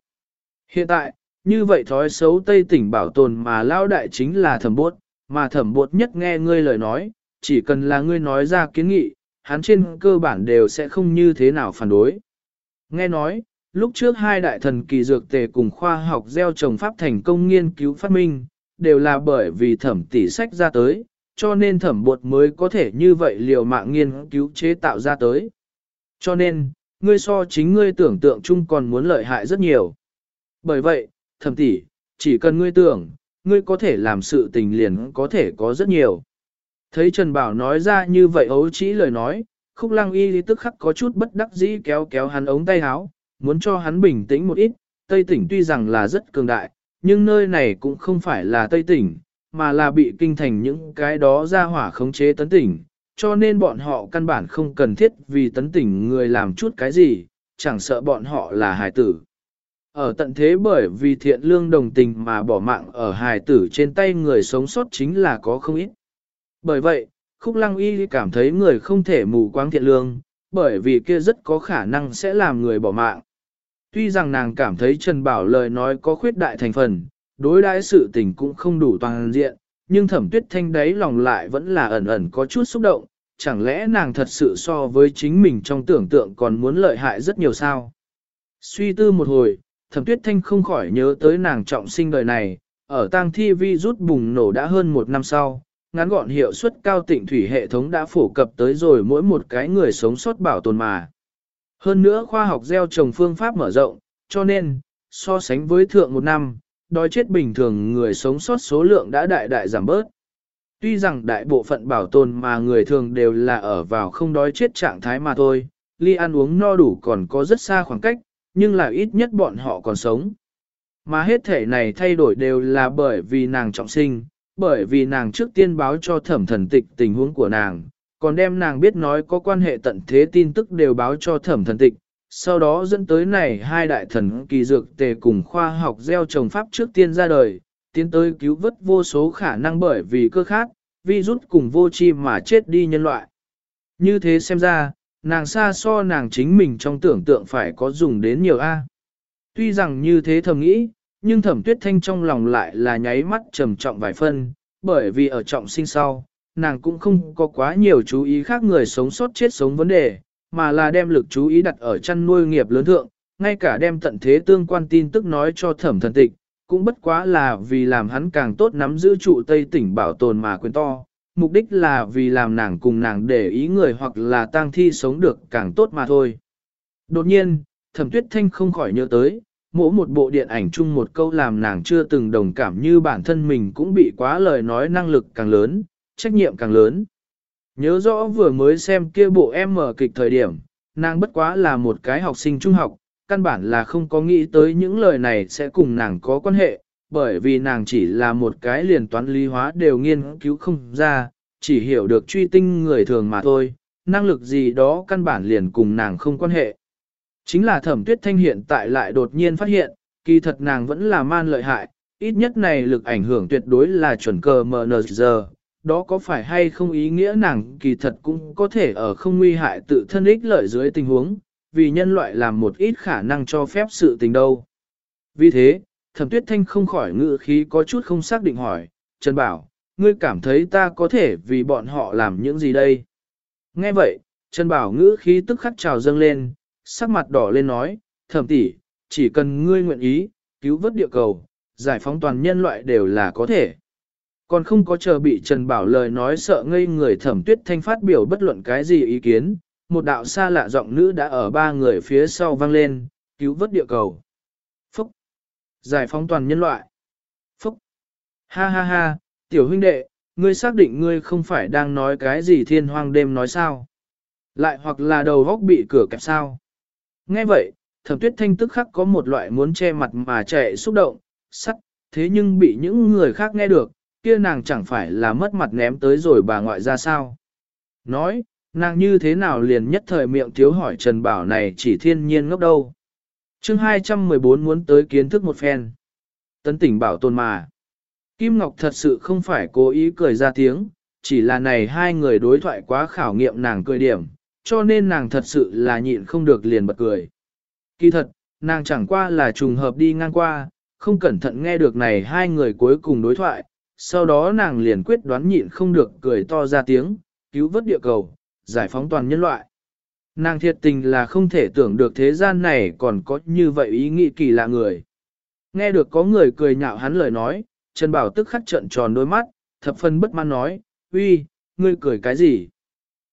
Hiện tại, như vậy thói xấu Tây tỉnh bảo tồn mà lao đại chính là thẩm buốt, mà thẩm buốt nhất nghe ngươi lời nói, chỉ cần là ngươi nói ra kiến nghị, hắn trên cơ bản đều sẽ không như thế nào phản đối. Nghe nói, lúc trước hai đại thần kỳ dược tề cùng khoa học gieo trồng pháp thành công nghiên cứu phát minh, đều là bởi vì thẩm tỷ sách ra tới, cho nên thẩm bột mới có thể như vậy liều mạng nghiên cứu chế tạo ra tới. Cho nên, ngươi so chính ngươi tưởng tượng chung còn muốn lợi hại rất nhiều. Bởi vậy, thẩm tỷ, chỉ cần ngươi tưởng, ngươi có thể làm sự tình liền có thể có rất nhiều. Thấy Trần Bảo nói ra như vậy ấu chỉ lời nói, khúc lăng y lý tức khắc có chút bất đắc dĩ kéo kéo hắn ống tay áo, muốn cho hắn bình tĩnh một ít, Tây tỉnh tuy rằng là rất cường đại, nhưng nơi này cũng không phải là Tây tỉnh, mà là bị kinh thành những cái đó ra hỏa khống chế tấn tỉnh, cho nên bọn họ căn bản không cần thiết vì tấn tỉnh người làm chút cái gì, chẳng sợ bọn họ là hài tử. Ở tận thế bởi vì thiện lương đồng tình mà bỏ mạng ở hài tử trên tay người sống sót chính là có không ít. Bởi vậy, Khúc Lăng Y cảm thấy người không thể mù quáng thiện lương, bởi vì kia rất có khả năng sẽ làm người bỏ mạng. Tuy rằng nàng cảm thấy Trần Bảo lời nói có khuyết đại thành phần, đối đãi sự tình cũng không đủ toàn diện, nhưng thẩm tuyết thanh đấy lòng lại vẫn là ẩn ẩn có chút xúc động, chẳng lẽ nàng thật sự so với chính mình trong tưởng tượng còn muốn lợi hại rất nhiều sao. Suy tư một hồi, thẩm tuyết thanh không khỏi nhớ tới nàng trọng sinh đời này, ở tang thi vi rút bùng nổ đã hơn một năm sau, ngắn gọn hiệu suất cao tịnh thủy hệ thống đã phổ cập tới rồi mỗi một cái người sống sót bảo tồn mà. Hơn nữa khoa học gieo trồng phương pháp mở rộng, cho nên, so sánh với thượng một năm, đói chết bình thường người sống sót số lượng đã đại đại giảm bớt. Tuy rằng đại bộ phận bảo tồn mà người thường đều là ở vào không đói chết trạng thái mà thôi, ly ăn uống no đủ còn có rất xa khoảng cách, nhưng là ít nhất bọn họ còn sống. Mà hết thể này thay đổi đều là bởi vì nàng trọng sinh, bởi vì nàng trước tiên báo cho thẩm thần tịch tình huống của nàng, còn đem nàng biết nói có quan hệ tận thế tin tức đều báo cho thẩm thần tịch, sau đó dẫn tới này hai đại thần kỳ dược tề cùng khoa học gieo trồng pháp trước tiên ra đời, tiến tới cứu vớt vô số khả năng bởi vì cơ khát, virus cùng vô chi mà chết đi nhân loại. Như thế xem ra, nàng xa so nàng chính mình trong tưởng tượng phải có dùng đến nhiều A. Tuy rằng như thế thầm nghĩ, nhưng thẩm tuyết thanh trong lòng lại là nháy mắt trầm trọng vài phân, bởi vì ở trọng sinh sau, nàng cũng không có quá nhiều chú ý khác người sống sót chết sống vấn đề, mà là đem lực chú ý đặt ở chăn nuôi nghiệp lớn thượng, ngay cả đem tận thế tương quan tin tức nói cho thẩm thần tịch, cũng bất quá là vì làm hắn càng tốt nắm giữ trụ Tây tỉnh bảo tồn mà quyền to, mục đích là vì làm nàng cùng nàng để ý người hoặc là tang thi sống được càng tốt mà thôi. Đột nhiên, thẩm tuyết thanh không khỏi nhớ tới, mỗi một bộ điện ảnh chung một câu làm nàng chưa từng đồng cảm như bản thân mình cũng bị quá lời nói năng lực càng lớn, trách nhiệm càng lớn. Nhớ rõ vừa mới xem kia bộ em mở kịch thời điểm, nàng bất quá là một cái học sinh trung học, căn bản là không có nghĩ tới những lời này sẽ cùng nàng có quan hệ, bởi vì nàng chỉ là một cái liền toán lý hóa đều nghiên cứu không ra, chỉ hiểu được truy tinh người thường mà thôi, năng lực gì đó căn bản liền cùng nàng không quan hệ. Chính là thẩm tuyết thanh hiện tại lại đột nhiên phát hiện, kỳ thật nàng vẫn là man lợi hại, ít nhất này lực ảnh hưởng tuyệt đối là chuẩn cờ giờ đó có phải hay không ý nghĩa nàng kỳ thật cũng có thể ở không nguy hại tự thân ích lợi dưới tình huống, vì nhân loại làm một ít khả năng cho phép sự tình đâu. Vì thế, thẩm tuyết thanh không khỏi ngự khí có chút không xác định hỏi, Trần Bảo, ngươi cảm thấy ta có thể vì bọn họ làm những gì đây? Nghe vậy, Trần Bảo ngữ khí tức khắc trào dâng lên, sắc mặt đỏ lên nói, thẩm tỷ, chỉ cần ngươi nguyện ý, cứu vớt địa cầu, giải phóng toàn nhân loại đều là có thể. Còn không có chờ bị Trần Bảo lời nói sợ ngây người thẩm tuyết thanh phát biểu bất luận cái gì ý kiến, một đạo xa lạ giọng nữ đã ở ba người phía sau vang lên, cứu vớt địa cầu. Phúc! Giải phóng toàn nhân loại. Phúc! Ha ha ha, tiểu huynh đệ, ngươi xác định ngươi không phải đang nói cái gì thiên hoang đêm nói sao? Lại hoặc là đầu góc bị cửa kẹp sao? Nghe vậy, thẩm tuyết thanh tức khắc có một loại muốn che mặt mà chạy xúc động, sắc, thế nhưng bị những người khác nghe được, kia nàng chẳng phải là mất mặt ném tới rồi bà ngoại ra sao. Nói, nàng như thế nào liền nhất thời miệng thiếu hỏi Trần Bảo này chỉ thiên nhiên ngốc đâu. chương 214 muốn tới kiến thức một phen. Tấn tỉnh bảo tồn mà. Kim Ngọc thật sự không phải cố ý cười ra tiếng, chỉ là này hai người đối thoại quá khảo nghiệm nàng cười điểm, cho nên nàng thật sự là nhịn không được liền bật cười. Kỳ thật, nàng chẳng qua là trùng hợp đi ngang qua, không cẩn thận nghe được này hai người cuối cùng đối thoại, sau đó nàng liền quyết đoán nhịn không được cười to ra tiếng, cứu vớt địa cầu, giải phóng toàn nhân loại. Nàng thiệt tình là không thể tưởng được thế gian này còn có như vậy ý nghĩ kỳ lạ người. Nghe được có người cười nhạo hắn lời nói, Trần Bảo tức khắc trợn tròn đôi mắt, thập phân bất mãn nói, uy, ngươi cười cái gì?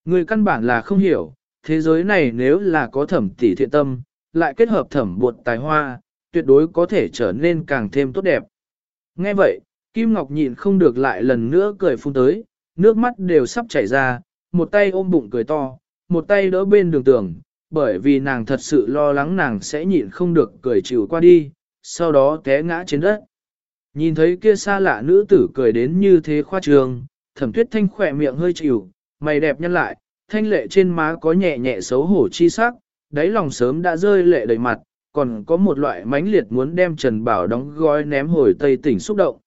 Ngươi căn bản là không hiểu, thế giới này nếu là có thẩm tỷ thiện tâm, lại kết hợp thẩm bột tài hoa, tuyệt đối có thể trở nên càng thêm tốt đẹp. Nghe vậy, Kim Ngọc nhịn không được lại lần nữa cười phun tới, nước mắt đều sắp chảy ra, một tay ôm bụng cười to, một tay đỡ bên đường tường, bởi vì nàng thật sự lo lắng nàng sẽ nhịn không được cười chịu qua đi, sau đó té ngã trên đất. Nhìn thấy kia xa lạ nữ tử cười đến như thế khoa trường, thẩm tuyết thanh khỏe miệng hơi chịu, mày đẹp nhân lại, thanh lệ trên má có nhẹ nhẹ xấu hổ chi sắc, đáy lòng sớm đã rơi lệ đầy mặt, còn có một loại mãnh liệt muốn đem Trần Bảo đóng gói ném hồi Tây tỉnh xúc động.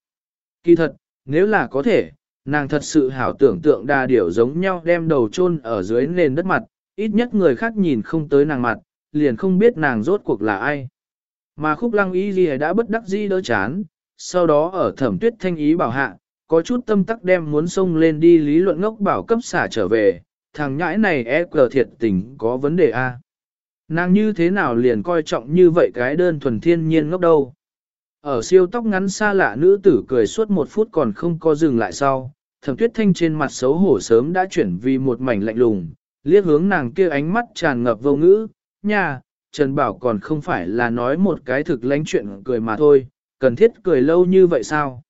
Kỳ thật, nếu là có thể, nàng thật sự hảo tưởng tượng đa điểu giống nhau đem đầu chôn ở dưới nền đất mặt, ít nhất người khác nhìn không tới nàng mặt, liền không biết nàng rốt cuộc là ai. Mà khúc lăng ý gì đã bất đắc dĩ đỡ chán, sau đó ở thẩm tuyết thanh ý bảo hạ, có chút tâm tắc đem muốn xông lên đi lý luận ngốc bảo cấp xả trở về, thằng nhãi này e cờ thiệt tình có vấn đề a Nàng như thế nào liền coi trọng như vậy cái đơn thuần thiên nhiên ngốc đâu. Ở siêu tóc ngắn xa lạ nữ tử cười suốt một phút còn không có dừng lại sau, thẩm tuyết thanh trên mặt xấu hổ sớm đã chuyển vì một mảnh lạnh lùng, liếc hướng nàng kia ánh mắt tràn ngập vô ngữ, nha, Trần Bảo còn không phải là nói một cái thực lãnh chuyện cười mà thôi, cần thiết cười lâu như vậy sao?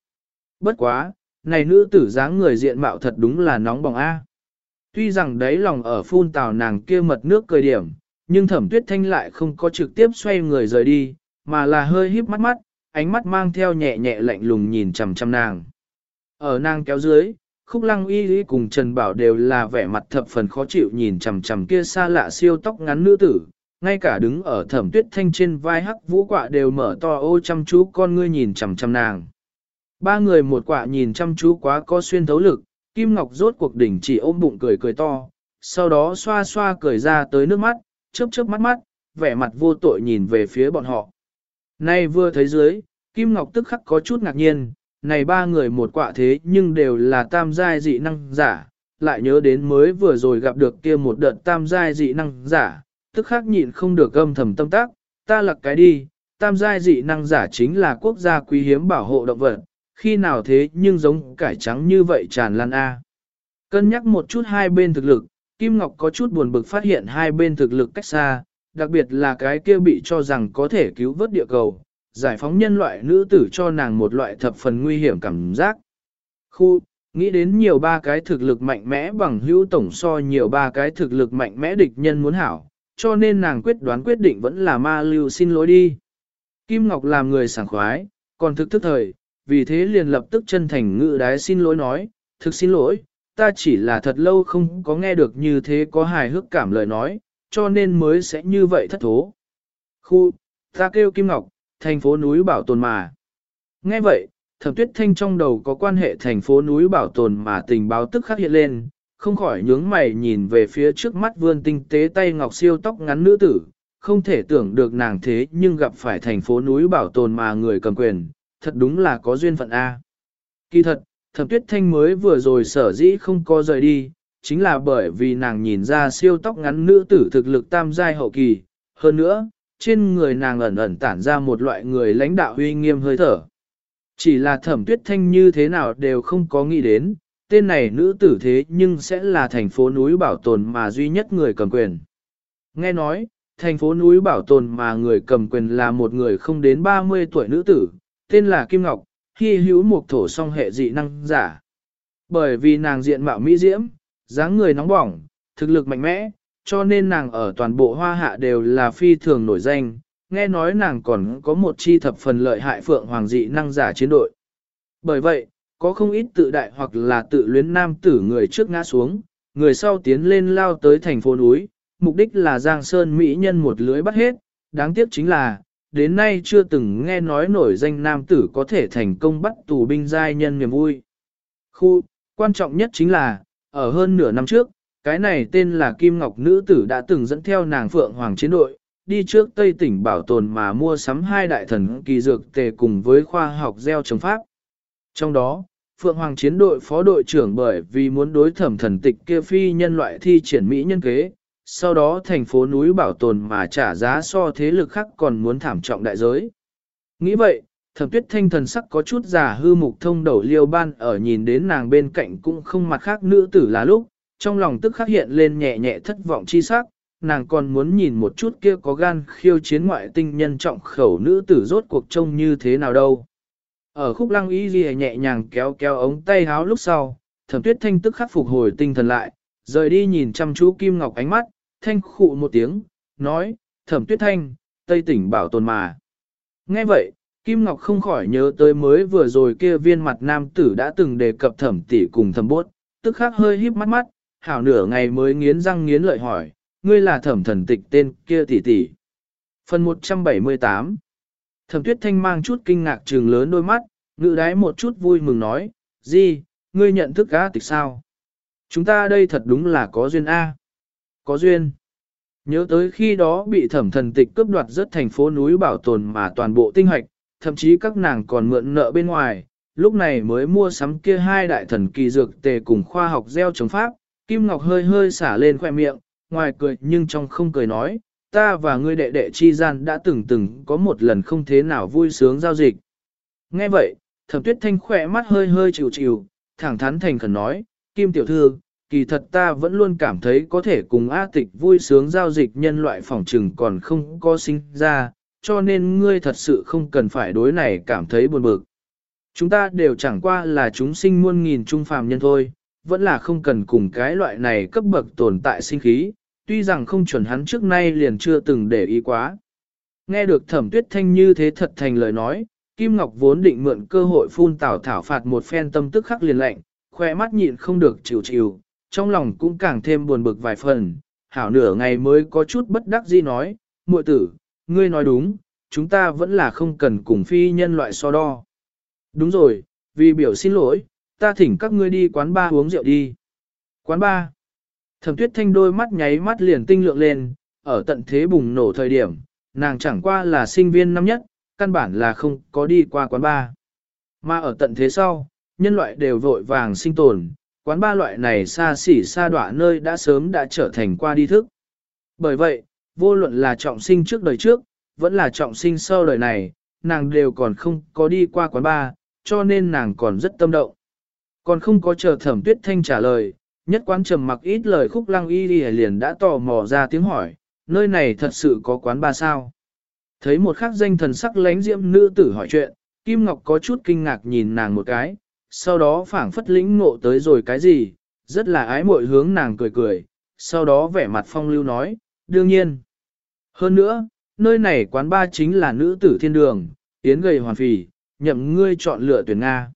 Bất quá, này nữ tử dáng người diện mạo thật đúng là nóng bỏng A. Tuy rằng đấy lòng ở phun tào nàng kia mật nước cười điểm, nhưng thẩm tuyết thanh lại không có trực tiếp xoay người rời đi, mà là hơi híp mắt mắt, ánh mắt mang theo nhẹ nhẹ lạnh lùng nhìn chằm chằm nàng. Ở nàng kéo dưới, khúc lăng y y cùng Trần Bảo đều là vẻ mặt thập phần khó chịu nhìn chằm chằm kia xa lạ siêu tóc ngắn nữ tử, ngay cả đứng ở thẩm tuyết thanh trên vai hắc vũ quạ đều mở to ô chăm chú con ngươi nhìn chằm chằm nàng. Ba người một quạ nhìn chăm chú quá có xuyên thấu lực, Kim Ngọc rốt cuộc đỉnh chỉ ôm bụng cười cười to, sau đó xoa xoa cười ra tới nước mắt, chớp chớp mắt mắt, vẻ mặt vô tội nhìn về phía bọn họ. Nay vừa thấy dưới, Kim Ngọc tức khắc có chút ngạc nhiên, này ba người một quả thế nhưng đều là tam giai dị năng giả, lại nhớ đến mới vừa rồi gặp được kia một đợt tam giai dị năng giả, tức khắc nhịn không được âm thầm tâm tác, ta lặc cái đi, tam giai dị năng giả chính là quốc gia quý hiếm bảo hộ động vật, khi nào thế nhưng giống cải trắng như vậy tràn lan A. Cân nhắc một chút hai bên thực lực, Kim Ngọc có chút buồn bực phát hiện hai bên thực lực cách xa, đặc biệt là cái kia bị cho rằng có thể cứu vớt địa cầu, giải phóng nhân loại nữ tử cho nàng một loại thập phần nguy hiểm cảm giác. Khu, nghĩ đến nhiều ba cái thực lực mạnh mẽ bằng hữu tổng so nhiều ba cái thực lực mạnh mẽ địch nhân muốn hảo, cho nên nàng quyết đoán quyết định vẫn là ma lưu xin lỗi đi. Kim Ngọc làm người sảng khoái, còn thực thức thời, vì thế liền lập tức chân thành ngự đái xin lỗi nói, thực xin lỗi, ta chỉ là thật lâu không có nghe được như thế có hài hước cảm lời nói, cho nên mới sẽ như vậy thất thố. Khu, ta kêu Kim Ngọc, thành phố núi bảo tồn mà. Nghe vậy, thẩm tuyết thanh trong đầu có quan hệ thành phố núi bảo tồn mà tình báo tức khắc hiện lên, không khỏi nhướng mày nhìn về phía trước mắt vươn tinh tế tay ngọc siêu tóc ngắn nữ tử, không thể tưởng được nàng thế nhưng gặp phải thành phố núi bảo tồn mà người cầm quyền, thật đúng là có duyên phận A. Kỳ thật, thẩm tuyết thanh mới vừa rồi sở dĩ không có rời đi, chính là bởi vì nàng nhìn ra siêu tóc ngắn nữ tử thực lực tam giai hậu kỳ, hơn nữa, trên người nàng ẩn ẩn tản ra một loại người lãnh đạo uy nghiêm hơi thở. Chỉ là thẩm tuyết thanh như thế nào đều không có nghĩ đến, tên này nữ tử thế nhưng sẽ là thành phố núi bảo tồn mà duy nhất người cầm quyền. Nghe nói, thành phố núi bảo tồn mà người cầm quyền là một người không đến 30 tuổi nữ tử, tên là Kim Ngọc, khi hữu một thổ song hệ dị năng giả. Bởi vì nàng diện mạo mỹ diễm, dáng người nóng bỏng, thực lực mạnh mẽ, cho nên nàng ở toàn bộ hoa hạ đều là phi thường nổi danh, nghe nói nàng còn có một chi thập phần lợi hại phượng hoàng dị năng giả chiến đội. Bởi vậy, có không ít tự đại hoặc là tự luyến nam tử người trước ngã xuống, người sau tiến lên lao tới thành phố núi, mục đích là Giang Sơn Mỹ nhân một lưới bắt hết, đáng tiếc chính là, đến nay chưa từng nghe nói nổi danh nam tử có thể thành công bắt tù binh giai nhân niềm vui. Khu, quan trọng nhất chính là, ở hơn nửa năm trước, cái này tên là Kim Ngọc Nữ Tử đã từng dẫn theo nàng Phượng Hoàng chiến đội, đi trước Tây tỉnh bảo tồn mà mua sắm hai đại thần kỳ dược tề cùng với khoa học gieo trồng pháp. Trong đó, Phượng Hoàng chiến đội phó đội trưởng bởi vì muốn đối thẩm thần tịch kia phi nhân loại thi triển Mỹ nhân kế, sau đó thành phố núi bảo tồn mà trả giá so thế lực khác còn muốn thảm trọng đại giới. Nghĩ vậy, thẩm tuyết thanh thần sắc có chút giả hư mục thông đầu liêu ban ở nhìn đến nàng bên cạnh cũng không mặt khác nữ tử là lúc, trong lòng tức khắc hiện lên nhẹ nhẹ thất vọng chi sắc, nàng còn muốn nhìn một chút kia có gan khiêu chiến ngoại tinh nhân trọng khẩu nữ tử rốt cuộc trông như thế nào đâu. Ở khúc lăng ý ghi nhẹ nhàng kéo kéo ống tay háo lúc sau, thẩm tuyết thanh tức khắc phục hồi tinh thần lại, rời đi nhìn chăm chú Kim Ngọc ánh mắt, thanh khụ một tiếng, nói, thẩm tuyết thanh, tây tỉnh bảo tồn mà. Nghe vậy, Kim Ngọc không khỏi nhớ tới mới vừa rồi kia viên mặt nam tử đã từng đề cập thẩm tỷ cùng thẩm bốt, tức khắc hơi híp mắt mắt, hảo nửa ngày mới nghiến răng nghiến lợi hỏi, ngươi là thẩm thần tịch tên kia tỷ tỷ. Phần 178 Thẩm tuyết thanh mang chút kinh ngạc trừng lớn đôi mắt, ngự đái một chút vui mừng nói, gì, ngươi nhận thức á tịch sao? Chúng ta đây thật đúng là có duyên A. Có duyên. Nhớ tới khi đó bị thẩm thần tịch cướp đoạt rất thành phố núi bảo tồn mà toàn bộ tinh hoạch, thậm chí các nàng còn mượn nợ bên ngoài, lúc này mới mua sắm kia hai đại thần kỳ dược tề cùng khoa học gieo chống pháp, Kim Ngọc hơi hơi xả lên khoẻ miệng, ngoài cười nhưng trong không cười nói, ta và ngươi đệ đệ chi gian đã từng từng có một lần không thế nào vui sướng giao dịch. Nghe vậy, thẩm tuyết thanh khỏe mắt hơi hơi chịu chịu, thẳng thắn thành khẩn nói, Kim tiểu thư, kỳ thật ta vẫn luôn cảm thấy có thể cùng A tịch vui sướng giao dịch nhân loại phỏng trừng còn không có sinh ra, cho nên ngươi thật sự không cần phải đối này cảm thấy buồn bực. Chúng ta đều chẳng qua là chúng sinh muôn nghìn trung phàm nhân thôi, vẫn là không cần cùng cái loại này cấp bậc tồn tại sinh khí, tuy rằng không chuẩn hắn trước nay liền chưa từng để ý quá. Nghe được thẩm tuyết thanh như thế thật thành lời nói, Kim Ngọc vốn định mượn cơ hội phun tảo thảo phạt một phen tâm tức khắc liền lạnh, khoe mắt nhịn không được chịu chịu, trong lòng cũng càng thêm buồn bực vài phần, hảo nửa ngày mới có chút bất đắc dĩ nói, muội tử, ngươi nói đúng, chúng ta vẫn là không cần cùng phi nhân loại so đo. Đúng rồi, vì biểu xin lỗi, ta thỉnh các ngươi đi quán ba uống rượu đi. Quán ba. Thẩm tuyết thanh đôi mắt nháy mắt liền tinh lượng lên, ở tận thế bùng nổ thời điểm, nàng chẳng qua là sinh viên năm nhất, căn bản là không có đi qua quán ba. Mà ở tận thế sau, nhân loại đều vội vàng sinh tồn, quán ba loại này xa xỉ xa đọa nơi đã sớm đã trở thành qua đi thức. Bởi vậy, vô luận là trọng sinh trước đời trước, vẫn là trọng sinh sau đời này, nàng đều còn không có đi qua quán ba, cho nên nàng còn rất tâm động. Còn không có chờ thẩm tuyết thanh trả lời, nhất quán trầm mặc ít lời khúc lăng y liền đã tò mò ra tiếng hỏi, nơi này thật sự có quán ba sao? Thấy một khắc danh thần sắc lánh diễm nữ tử hỏi chuyện, Kim Ngọc có chút kinh ngạc nhìn nàng một cái, sau đó phảng phất lĩnh ngộ tới rồi cái gì, rất là ái mội hướng nàng cười cười, sau đó vẻ mặt phong lưu nói, đương nhiên. Hơn nữa, nơi này quán ba chính là nữ tử thiên đường, tiến gầy hoàn phì, nhậm ngươi chọn lựa tuyển Nga.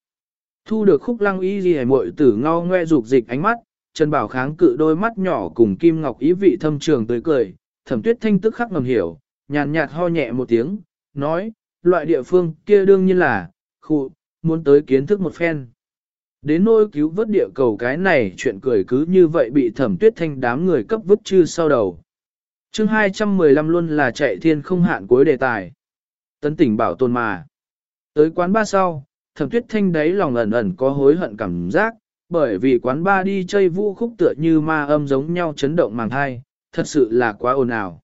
Thu được khúc lăng y gì mội tử ngao ngoe dục dịch ánh mắt, Trần Bảo kháng cự đôi mắt nhỏ cùng Kim Ngọc ý vị thâm trường tới cười, thẩm tuyết thanh tức khắc ngầm hiểu, nhàn nhạt ho nhẹ một tiếng, nói, loại địa phương kia đương nhiên là, khu, muốn tới kiến thức một phen. Đến nôi cứu vớt địa cầu cái này chuyện cười cứ như vậy bị thẩm tuyết thanh đám người cấp vứt chư sau đầu chương 215 luôn là chạy thiên không hạn cuối đề tài. Tấn tỉnh bảo tồn mà. Tới quán ba sau, thẩm tuyết thanh đấy lòng ẩn ẩn có hối hận cảm giác, bởi vì quán ba đi chơi vũ khúc tựa như ma âm giống nhau chấn động màng thai, thật sự là quá ồn ào.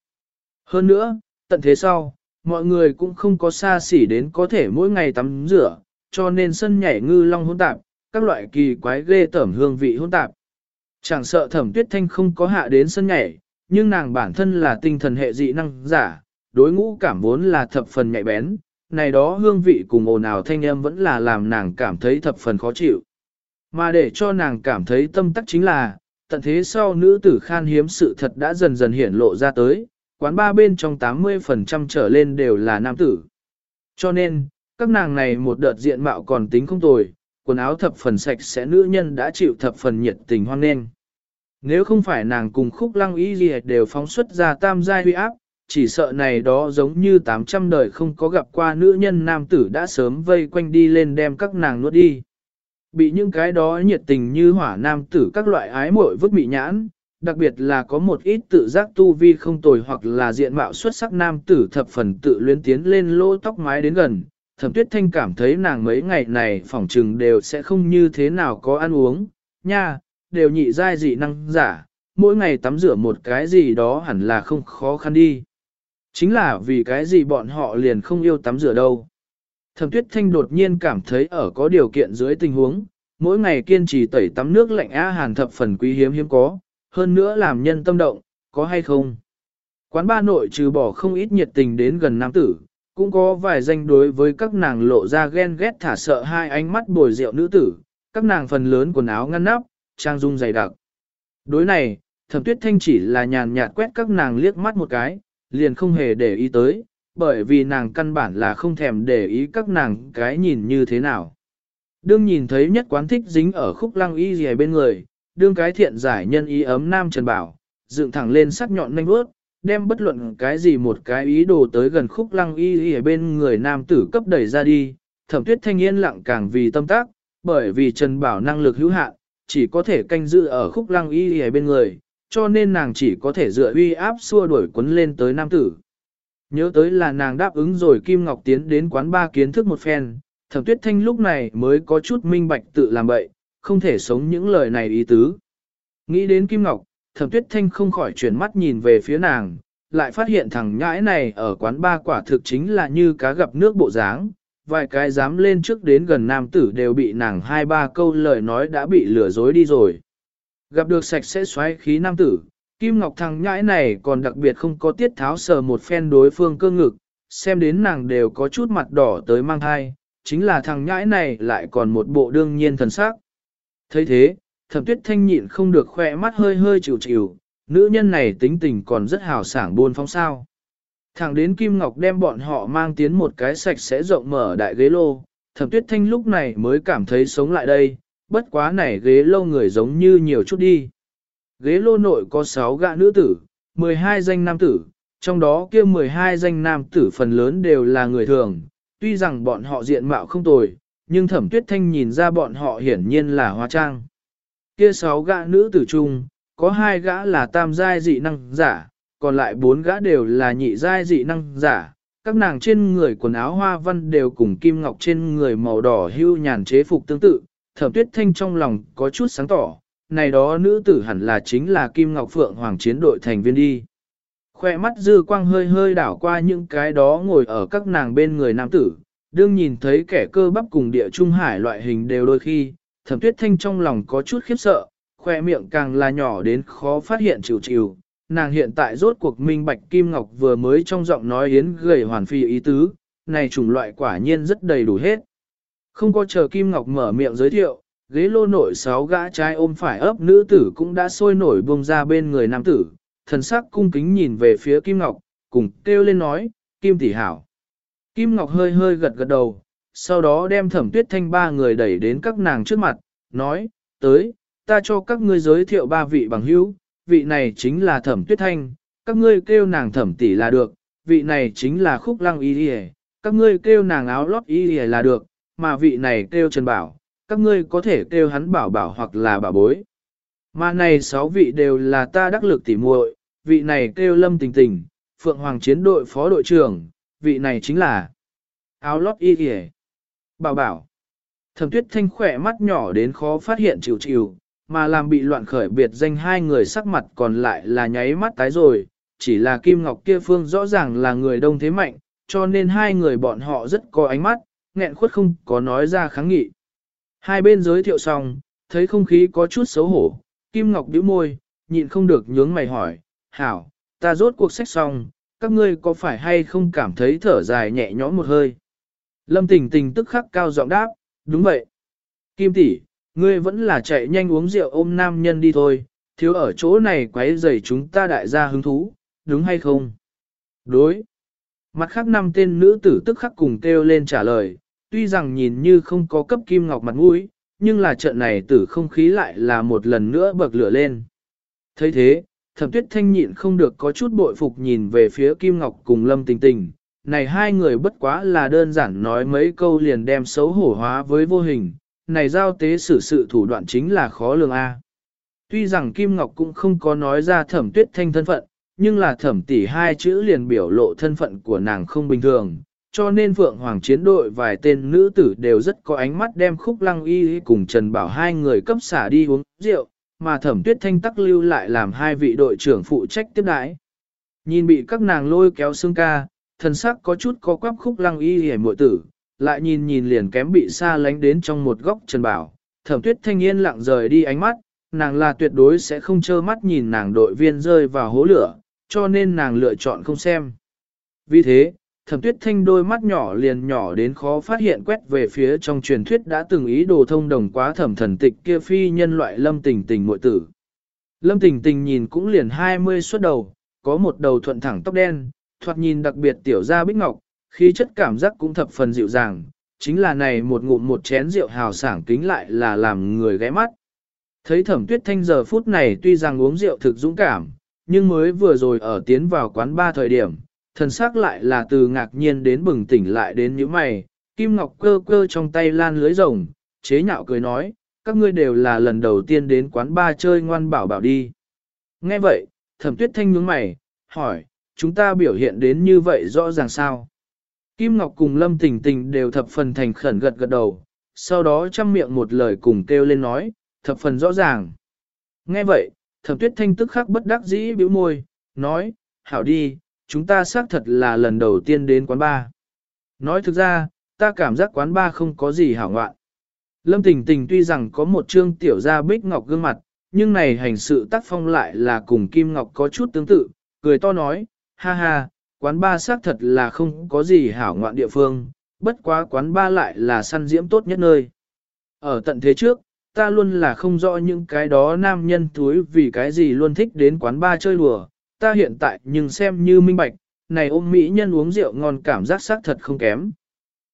Hơn nữa, tận thế sau, mọi người cũng không có xa xỉ đến có thể mỗi ngày tắm rửa, cho nên sân nhảy ngư long hỗn tạp, các loại kỳ quái ghê tởm hương vị hỗn tạp. Chẳng sợ thẩm tuyết thanh không có hạ đến sân nhảy, nhưng nàng bản thân là tinh thần hệ dị năng giả, đối ngũ cảm vốn là thập phần nhạy bén, này đó hương vị cùng ồn ào thanh âm vẫn là làm nàng cảm thấy thập phần khó chịu. Mà để cho nàng cảm thấy tâm tắc chính là, tận thế sau nữ tử khan hiếm sự thật đã dần dần hiển lộ ra tới, quán ba bên trong 80% trở lên đều là nam tử. Cho nên, các nàng này một đợt diện mạo còn tính không tồi, quần áo thập phần sạch sẽ nữ nhân đã chịu thập phần nhiệt tình hoan nghênh. Nếu không phải nàng cùng khúc lăng ý gì đều phóng xuất ra tam giai huy áp, chỉ sợ này đó giống như 800 đời không có gặp qua nữ nhân nam tử đã sớm vây quanh đi lên đem các nàng nuốt đi. Bị những cái đó nhiệt tình như hỏa nam tử các loại ái muội vứt bị nhãn, đặc biệt là có một ít tự giác tu vi không tồi hoặc là diện mạo xuất sắc nam tử thập phần tự luyến tiến lên lỗ tóc mái đến gần. Thẩm tuyết thanh cảm thấy nàng mấy ngày này phỏng trừng đều sẽ không như thế nào có ăn uống, nha, đều nhị dai dị năng giả, mỗi ngày tắm rửa một cái gì đó hẳn là không khó khăn đi. Chính là vì cái gì bọn họ liền không yêu tắm rửa đâu. Thẩm tuyết thanh đột nhiên cảm thấy ở có điều kiện dưới tình huống, mỗi ngày kiên trì tẩy tắm nước lạnh á hàn thập phần quý hiếm hiếm có, hơn nữa làm nhân tâm động, có hay không? Quán ba nội trừ bỏ không ít nhiệt tình đến gần nam tử, cũng có vài danh đối với các nàng lộ ra ghen ghét thả sợ hai ánh mắt bồi rượu nữ tử, các nàng phần lớn quần áo ngăn nắp, trang dung dày đặc. Đối này, thẩm tuyết thanh chỉ là nhàn nhạt quét các nàng liếc mắt một cái, liền không hề để ý tới, bởi vì nàng căn bản là không thèm để ý các nàng cái nhìn như thế nào. Đương nhìn thấy nhất quán thích dính ở khúc lăng y gì bên người, đương cái thiện giải nhân ý ấm nam Trần Bảo, dựng thẳng lên sắc nhọn nhanh bước, đem bất luận cái gì một cái ý đồ tới gần khúc lăng y y ở bên người nam tử cấp đẩy ra đi, thẩm tuyết thanh yên lặng càng vì tâm tác, bởi vì Trần Bảo năng lực hữu hạn, chỉ có thể canh giữ ở khúc lăng y ở bên người, cho nên nàng chỉ có thể dựa uy áp xua đuổi quấn lên tới nam tử. Nhớ tới là nàng đáp ứng rồi Kim Ngọc tiến đến quán ba kiến thức một phen, thẩm tuyết thanh lúc này mới có chút minh bạch tự làm bậy, không thể sống những lời này ý tứ. Nghĩ đến Kim Ngọc, thẩm tuyết thanh không khỏi chuyển mắt nhìn về phía nàng, lại phát hiện thằng nhãi này ở quán ba quả thực chính là như cá gặp nước bộ dáng, vài cái dám lên trước đến gần nam tử đều bị nàng hai ba câu lời nói đã bị lừa dối đi rồi. Gặp được sạch sẽ xoáy khí nam tử, Kim Ngọc thằng nhãi này còn đặc biệt không có tiết tháo sờ một phen đối phương cơ ngực, xem đến nàng đều có chút mặt đỏ tới mang thai, chính là thằng nhãi này lại còn một bộ đương nhiên thần sắc thấy thế, thẩm tuyết thanh nhịn không được khỏe mắt hơi hơi chịu chịu, nữ nhân này tính tình còn rất hào sảng buôn phong sao. Thẳng đến Kim Ngọc đem bọn họ mang tiến một cái sạch sẽ rộng mở đại ghế lô, thẩm tuyết thanh lúc này mới cảm thấy sống lại đây, bất quá này ghế lô người giống như nhiều chút đi. Ghế lô nội có 6 gã nữ tử, 12 danh nam tử, trong đó kia 12 danh nam tử phần lớn đều là người thường, tuy rằng bọn họ diện mạo không tồi, nhưng thẩm tuyết thanh nhìn ra bọn họ hiển nhiên là hóa trang. Kia sáu gã nữ tử chung có hai gã là tam giai dị năng giả, còn lại bốn gã đều là nhị giai dị năng giả. Các nàng trên người quần áo hoa văn đều cùng kim ngọc trên người màu đỏ hưu nhàn chế phục tương tự, thẩm tuyết thanh trong lòng có chút sáng tỏ, này đó nữ tử hẳn là chính là kim ngọc phượng hoàng chiến đội thành viên đi. Khoe mắt dư quang hơi hơi đảo qua những cái đó ngồi ở các nàng bên người nam tử, đương nhìn thấy kẻ cơ bắp cùng địa trung hải loại hình đều đôi khi, thẩm tuyết thanh trong lòng có chút khiếp sợ, khoe miệng càng là nhỏ đến khó phát hiện chịu chịu. Nàng hiện tại rốt cuộc minh bạch Kim Ngọc vừa mới trong giọng nói yến gầy hoàn phi ý tứ, này chủng loại quả nhiên rất đầy đủ hết. Không có chờ Kim Ngọc mở miệng giới thiệu, ghế lô nội sáu gã trai ôm phải ấp nữ tử cũng đã sôi nổi buông ra bên người nam tử, thần sắc cung kính nhìn về phía Kim Ngọc, cùng kêu lên nói, Kim tỷ hảo. Kim Ngọc hơi hơi gật gật đầu, sau đó đem thẩm tuyết thanh ba người đẩy đến các nàng trước mặt, nói, tới, ta cho các ngươi giới thiệu ba vị bằng hữu, vị này chính là thẩm tuyết thanh, các ngươi kêu nàng thẩm tỷ là được, vị này chính là khúc lăng y đi các ngươi kêu nàng áo lót y đi là được, mà vị này kêu Trần Bảo, các ngươi có thể kêu hắn bảo bảo hoặc là bảo bối. Mà này sáu vị đều là ta đắc lực tỉ muội, vị này kêu Lâm Tình Tình, Phượng Hoàng chiến đội phó đội trưởng, vị này chính là áo lót y kìa. Bảo bảo. Thẩm tuyết thanh khỏe mắt nhỏ đến khó phát hiện chịu chịu, mà làm bị loạn khởi biệt danh hai người sắc mặt còn lại là nháy mắt tái rồi, chỉ là Kim Ngọc kia phương rõ ràng là người đông thế mạnh, cho nên hai người bọn họ rất có ánh mắt, nghẹn khuất không có nói ra kháng nghị. Hai bên giới thiệu xong, thấy không khí có chút xấu hổ, Kim Ngọc bĩu môi, nhịn không được nhướng mày hỏi, hảo, ta rốt cuộc sách xong, các ngươi có phải hay không cảm thấy thở dài nhẹ nhõm một hơi? Lâm tình tình tức khắc cao giọng đáp, đúng vậy. Kim tỷ, ngươi vẫn là chạy nhanh uống rượu ôm nam nhân đi thôi, thiếu ở chỗ này quấy rầy chúng ta đại gia hứng thú, đúng hay không? Đối. Mặt khác năm tên nữ tử tức khắc cùng kêu lên trả lời, tuy rằng nhìn như không có cấp kim ngọc mặt mũi, nhưng là trận này tử không khí lại là một lần nữa bậc lửa lên. thấy thế, thẩm tuyết thanh nhịn không được có chút bội phục nhìn về phía kim ngọc cùng lâm tình tình. Này hai người bất quá là đơn giản nói mấy câu liền đem xấu hổ hóa với vô hình, này giao tế xử sự thủ đoạn chính là khó lường A. Tuy rằng Kim Ngọc cũng không có nói ra thẩm tuyết thanh thân phận, nhưng là thẩm tỷ hai chữ liền biểu lộ thân phận của nàng không bình thường, cho nên Phượng Hoàng chiến đội vài tên nữ tử đều rất có ánh mắt đem khúc lăng y cùng Trần Bảo hai người cấp xả đi uống rượu, mà thẩm tuyết thanh tắc lưu lại làm hai vị đội trưởng phụ trách tiếp đãi. Nhìn bị các nàng lôi kéo xương ca, thần sắc có chút có quắp khúc lăng y hề mội tử, lại nhìn nhìn liền kém bị xa lánh đến trong một góc Trần Bảo, thẩm tuyết thanh yên lặng rời đi ánh mắt, nàng là tuyệt đối sẽ không trơ mắt nhìn nàng đội viên rơi vào hố lửa, cho nên nàng lựa chọn không xem. Vì thế, thẩm tuyết thanh đôi mắt nhỏ liền nhỏ đến khó phát hiện quét về phía trong truyền thuyết đã từng ý đồ thông đồng quá thẩm thần tịch kia phi nhân loại lâm tình tình muội tử. Lâm tình tình nhìn cũng liền 20 suốt đầu, có một đầu thuận thẳng tóc đen, thoạt nhìn đặc biệt tiểu ra bích ngọc, khí chất cảm giác cũng thập phần dịu dàng, chính là này một ngụm một chén rượu hào sảng kính lại là làm người ghé mắt. Thấy thẩm tuyết thanh giờ phút này tuy rằng uống rượu thực dũng cảm, nhưng mới vừa rồi ở tiến vào quán ba thời điểm, thần sắc lại là từ ngạc nhiên đến bừng tỉnh lại đến những mày, Kim Ngọc cơ cơ trong tay lan lưới rồng, chế nhạo cười nói, các ngươi đều là lần đầu tiên đến quán ba chơi ngoan bảo bảo đi. Nghe vậy, thẩm tuyết thanh nhướng mày, hỏi, chúng ta biểu hiện đến như vậy rõ ràng sao? Kim Ngọc cùng Lâm Tình Tình đều thập phần thành khẩn gật gật đầu, sau đó chăm miệng một lời cùng kêu lên nói, thập phần rõ ràng. Nghe vậy, thẩm tuyết thanh tức khắc bất đắc dĩ bĩu môi, nói, hảo đi, chúng ta xác thật là lần đầu tiên đến quán bar. Nói thực ra, ta cảm giác quán bar không có gì hảo ngoạn. Lâm Tình Tình tuy rằng có một trương tiểu gia bích ngọc gương mặt, nhưng này hành sự tác phong lại là cùng Kim Ngọc có chút tương tự, cười to nói, ha ha, quán ba xác thật là không có gì hảo ngoạn địa phương, bất quá quán ba lại là săn diễm tốt nhất nơi. Ở tận thế trước, ta luôn là không rõ những cái đó nam nhân túi vì cái gì luôn thích đến quán ba chơi đùa, ta hiện tại nhưng xem như minh bạch, này ôm mỹ nhân uống rượu ngon cảm giác xác thật không kém.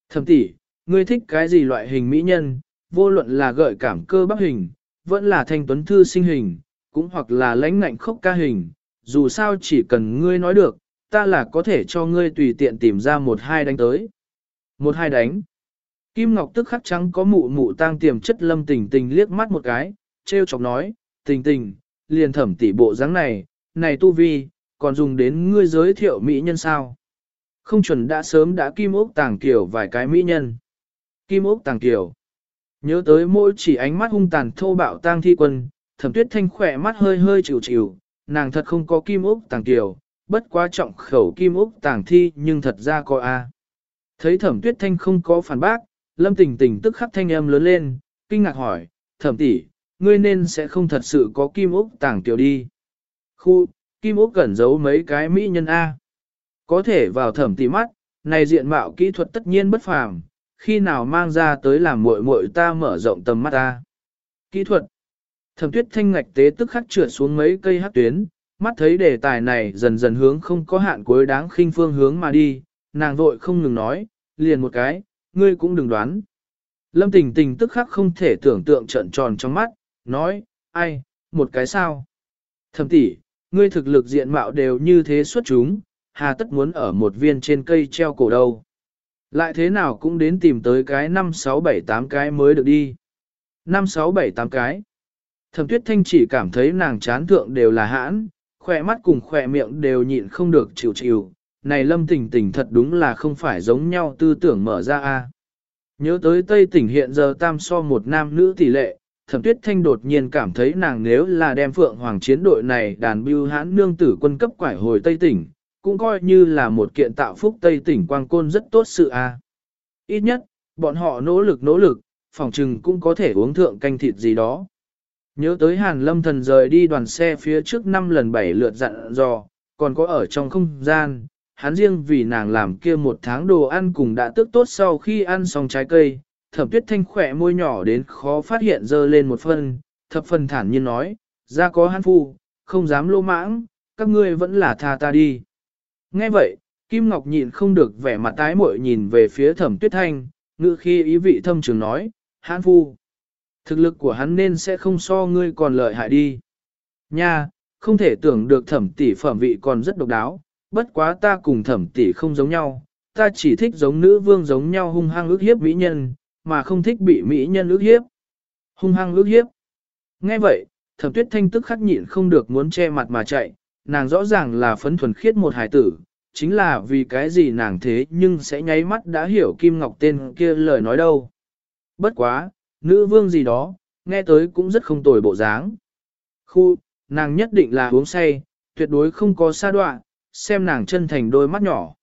Thầm tỷ, ngươi thích cái gì loại hình mỹ nhân, vô luận là gợi cảm cơ bắp hình, vẫn là thanh tuấn thư sinh hình, cũng hoặc là lãnh ngạnh khốc ca hình, dù sao chỉ cần ngươi nói được, ta là có thể cho ngươi tùy tiện tìm ra một hai đánh tới. Một hai đánh. Kim Ngọc tức khắc trắng có mụ mụ tang tiềm chất lâm tình tình liếc mắt một cái, treo chọc nói, tình tình, liền thẩm tỷ bộ dáng này, này tu vi, còn dùng đến ngươi giới thiệu mỹ nhân sao. Không chuẩn đã sớm đã kim ốc tàng kiểu vài cái mỹ nhân. Kim ốc tàng kiểu. Nhớ tới mỗi chỉ ánh mắt hung tàn thô bạo tang thi quân, thẩm tuyết thanh khỏe mắt hơi hơi chịu chịu, nàng thật không có kim ốc tàng kiểu, bất quá trọng khẩu kim úc tàng thi nhưng thật ra coi a. Thấy thẩm tuyết thanh không có phản bác, lâm tình tình tức khắc thanh âm lớn lên, kinh ngạc hỏi, thẩm tỷ, ngươi nên sẽ không thật sự có kim úc tàng tiểu đi. Khu, kim úc cẩn giấu mấy cái mỹ nhân A. Có thể vào thẩm tỷ mắt, này diện mạo kỹ thuật tất nhiên bất phàm, khi nào mang ra tới làm muội muội ta mở rộng tầm mắt ta. Kỹ thuật. Thẩm tuyết thanh ngạch tế tức khắc trượt xuống mấy cây hát tuyến, mắt thấy đề tài này dần dần hướng không có hạn cuối đáng khinh phương hướng mà đi, nàng vội không ngừng nói, liền một cái, ngươi cũng đừng đoán. Lâm tình tình tức khắc không thể tưởng tượng trận tròn trong mắt, nói, ai, một cái sao? Thầm tỷ, ngươi thực lực diện mạo đều như thế xuất chúng, hà tất muốn ở một viên trên cây treo cổ đâu. Lại thế nào cũng đến tìm tới cái 5, 6, 7, 8 cái mới được đi. 5, 6, 7, 8 cái. Thẩm tuyết thanh chỉ cảm thấy nàng chán thượng đều là hãn, khỏe mắt cùng khỏe miệng đều nhịn không được chịu chịu. Này lâm tình tình thật đúng là không phải giống nhau tư tưởng mở ra a. Nhớ tới Tây tỉnh hiện giờ tam so một nam nữ tỷ lệ, thẩm tuyết thanh đột nhiên cảm thấy nàng nếu là đem phượng hoàng chiến đội này đàn bưu hãn nương tử quân cấp quải hồi Tây tỉnh, cũng coi như là một kiện tạo phúc Tây tỉnh quang côn rất tốt sự a. Ít nhất, bọn họ nỗ lực nỗ lực, phòng trừng cũng có thể uống thượng canh thịt gì đó. Nhớ tới Hàn Lâm Thần rời đi đoàn xe phía trước năm lần bảy lượt dặn dò, còn có ở trong không gian, hắn riêng vì nàng làm kia một tháng đồ ăn cùng đã tước tốt sau khi ăn xong trái cây, thẩm tuyết thanh khỏe môi nhỏ đến khó phát hiện dơ lên một phần thập phần thản nhiên nói, ra có hắn phu, không dám lô mãng, các ngươi vẫn là tha ta đi. Nghe vậy, Kim Ngọc nhịn không được vẻ mặt tái muội nhìn về phía thẩm tuyết thanh, ngự khi ý vị thâm trường nói, hắn phu. Thực lực của hắn nên sẽ không so ngươi còn lợi hại đi. Nha, không thể tưởng được thẩm tỷ phẩm vị còn rất độc đáo, bất quá ta cùng thẩm tỷ không giống nhau, ta chỉ thích giống nữ vương giống nhau hung hăng ước hiếp mỹ nhân, mà không thích bị mỹ nhân ước hiếp. Hung hăng ước hiếp. Nghe vậy, thẩm tuyết thanh tức khắc nhịn không được muốn che mặt mà chạy, nàng rõ ràng là phấn thuần khiết một hải tử, chính là vì cái gì nàng thế nhưng sẽ nháy mắt đã hiểu Kim Ngọc tên kia lời nói đâu. Bất quá, nữ vương gì đó, nghe tới cũng rất không tồi bộ dáng. Khu, nàng nhất định là uống say, tuyệt đối không có xa đoạn, xem nàng chân thành đôi mắt nhỏ.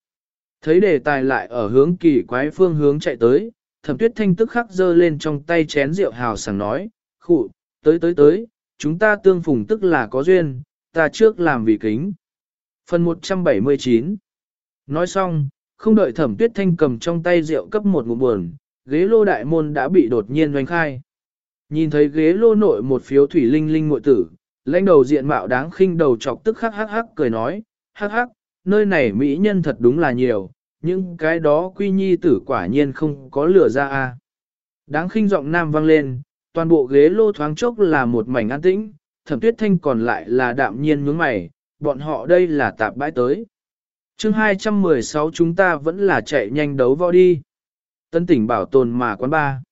Thấy đề tài lại ở hướng kỳ quái phương hướng chạy tới, thẩm tuyết thanh tức khắc giơ lên trong tay chén rượu hào sảng nói, khụ, tới tới tới, chúng ta tương phùng tức là có duyên, ta trước làm vì kính. Phần 179 Nói xong, không đợi thẩm tuyết thanh cầm trong tay rượu cấp một ngụm buồn, ghế lô đại môn đã bị đột nhiên doanh khai. Nhìn thấy ghế lô nội một phiếu thủy linh linh muội tử, lãnh đầu diện mạo đáng khinh đầu chọc tức khắc hắc hắc cười nói, hắc hắc, nơi này mỹ nhân thật đúng là nhiều, nhưng cái đó quy nhi tử quả nhiên không có lửa ra a. Đáng khinh giọng nam vang lên, toàn bộ ghế lô thoáng chốc là một mảnh an tĩnh, thẩm tuyết thanh còn lại là đạm nhiên nhướng mày, bọn họ đây là tạp bãi tới. chương 216 chúng ta vẫn là chạy nhanh đấu võ đi. Tân tỉnh bảo tồn mà quán ba.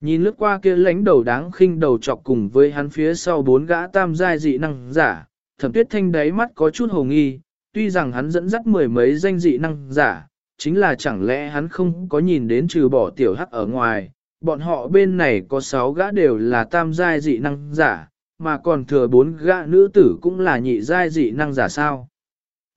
Nhìn lướt qua kia lãnh đầu đáng khinh đầu chọc cùng với hắn phía sau bốn gã tam giai dị năng giả, thẩm tuyết thanh đáy mắt có chút hồ nghi, tuy rằng hắn dẫn dắt mười mấy danh dị năng giả, chính là chẳng lẽ hắn không có nhìn đến trừ bỏ tiểu hắc ở ngoài, bọn họ bên này có sáu gã đều là tam giai dị năng giả, mà còn thừa bốn gã nữ tử cũng là nhị giai dị năng giả sao.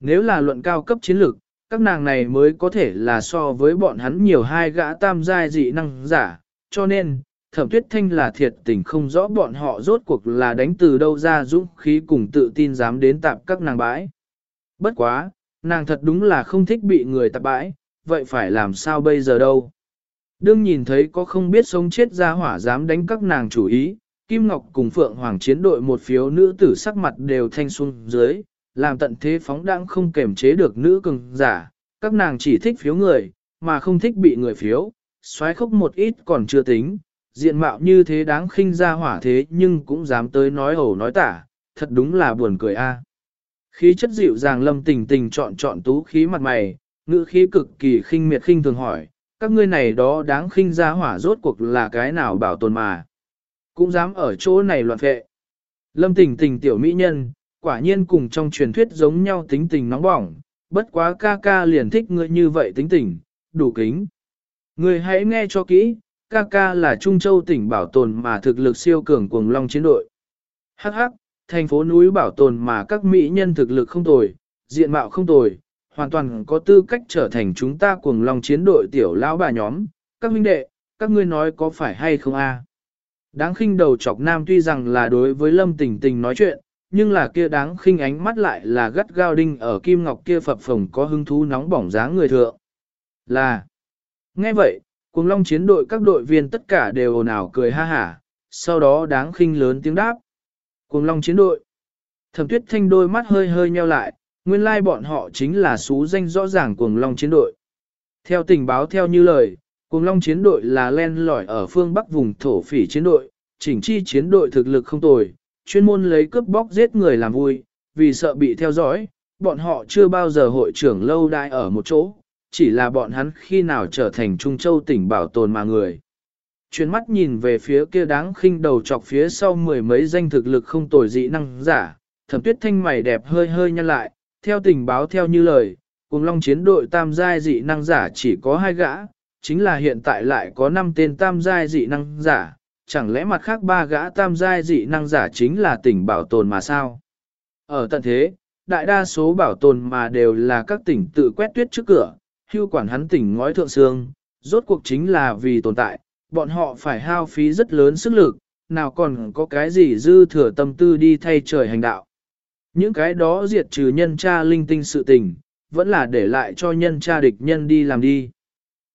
Nếu là luận cao cấp chiến lược, các nàng này mới có thể là so với bọn hắn nhiều hai gã tam giai dị năng giả, cho nên, thẩm tuyết thanh là thiệt tình không rõ bọn họ rốt cuộc là đánh từ đâu ra dũng khí cùng tự tin dám đến tạp các nàng bãi. Bất quá, nàng thật đúng là không thích bị người tạp bãi, vậy phải làm sao bây giờ đâu. Đương nhìn thấy có không biết sống chết ra hỏa dám đánh các nàng chủ ý, Kim Ngọc cùng Phượng Hoàng chiến đội một phiếu nữ tử sắc mặt đều thanh xuân dưới, làm tận thế phóng đãng không kềm chế được nữ cường giả, các nàng chỉ thích phiếu người, mà không thích bị người phiếu, xoáy khốc một ít còn chưa tính, diện mạo như thế đáng khinh ra hỏa thế nhưng cũng dám tới nói ẩu nói tả, thật đúng là buồn cười a. Khí chất dịu dàng lâm tình tình chọn chọn tú khí mặt mày, ngữ khí cực kỳ khinh miệt khinh thường hỏi, các ngươi này đó đáng khinh ra hỏa rốt cuộc là cái nào bảo tồn mà. Cũng dám ở chỗ này loạn phệ. Lâm tình tình tiểu mỹ nhân, quả nhiên cùng trong truyền thuyết giống nhau tính tình nóng bỏng, bất quá ca ca liền thích ngươi như vậy tính tình, đủ kính. Ngươi hãy nghe cho kỹ, ca ca là Trung Châu tỉnh bảo tồn mà thực lực siêu cường cuồng long chiến đội. Hắc hắc, thành phố núi bảo tồn mà các mỹ nhân thực lực không tồi, diện mạo không tồi, hoàn toàn có tư cách trở thành chúng ta cuồng long chiến đội tiểu lão bà nhóm, các huynh đệ, các ngươi nói có phải hay không a? Đáng khinh đầu chọc nam tuy rằng là đối với lâm tình tình nói chuyện, nhưng là kia đáng khinh ánh mắt lại là gắt gao đinh ở kim ngọc kia phập phồng có hứng thú nóng bỏng dáng người thượng. Là, nghe vậy, cuồng long chiến đội các đội viên tất cả đều ồn ào cười ha hả, sau đó đáng khinh lớn tiếng đáp. Cuồng long chiến đội. Thẩm tuyết thanh đôi mắt hơi hơi nheo lại, nguyên lai bọn họ chính là số danh rõ ràng cuồng long chiến đội. Theo tình báo theo như lời, cuồng long chiến đội là len lỏi ở phương bắc vùng thổ phỉ chiến đội, chỉnh chi chiến đội thực lực không tồi, chuyên môn lấy cướp bóc giết người làm vui, vì sợ bị theo dõi, bọn họ chưa bao giờ hội trưởng lâu đai ở một chỗ, chỉ là bọn hắn khi nào trở thành Trung Châu tỉnh bảo tồn mà người. Chuyến mắt nhìn về phía kia đáng khinh đầu chọc phía sau mười mấy danh thực lực không tồi dị năng giả, thẩm tuyết thanh mày đẹp hơi hơi nhăn lại, theo tình báo theo như lời, cùng long chiến đội tam giai dị năng giả chỉ có hai gã, chính là hiện tại lại có năm tên tam giai dị năng giả, chẳng lẽ mặt khác ba gã tam giai dị năng giả chính là tỉnh bảo tồn mà sao? Ở tận thế, đại đa số bảo tồn mà đều là các tỉnh tự quét tuyết trước cửa, hưu quản hắn tỉnh ngói thượng xương, rốt cuộc chính là vì tồn tại, bọn họ phải hao phí rất lớn sức lực, nào còn có cái gì dư thừa tâm tư đi thay trời hành đạo. Những cái đó diệt trừ nhân cha linh tinh sự tình, vẫn là để lại cho nhân cha địch nhân đi làm đi.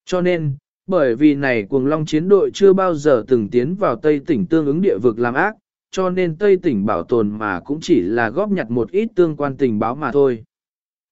Cho nên, bởi vì này cuồng long chiến đội chưa bao giờ từng tiến vào Tây tỉnh tương ứng địa vực làm ác, cho nên Tây tỉnh bảo tồn mà cũng chỉ là góp nhặt một ít tương quan tình báo mà thôi.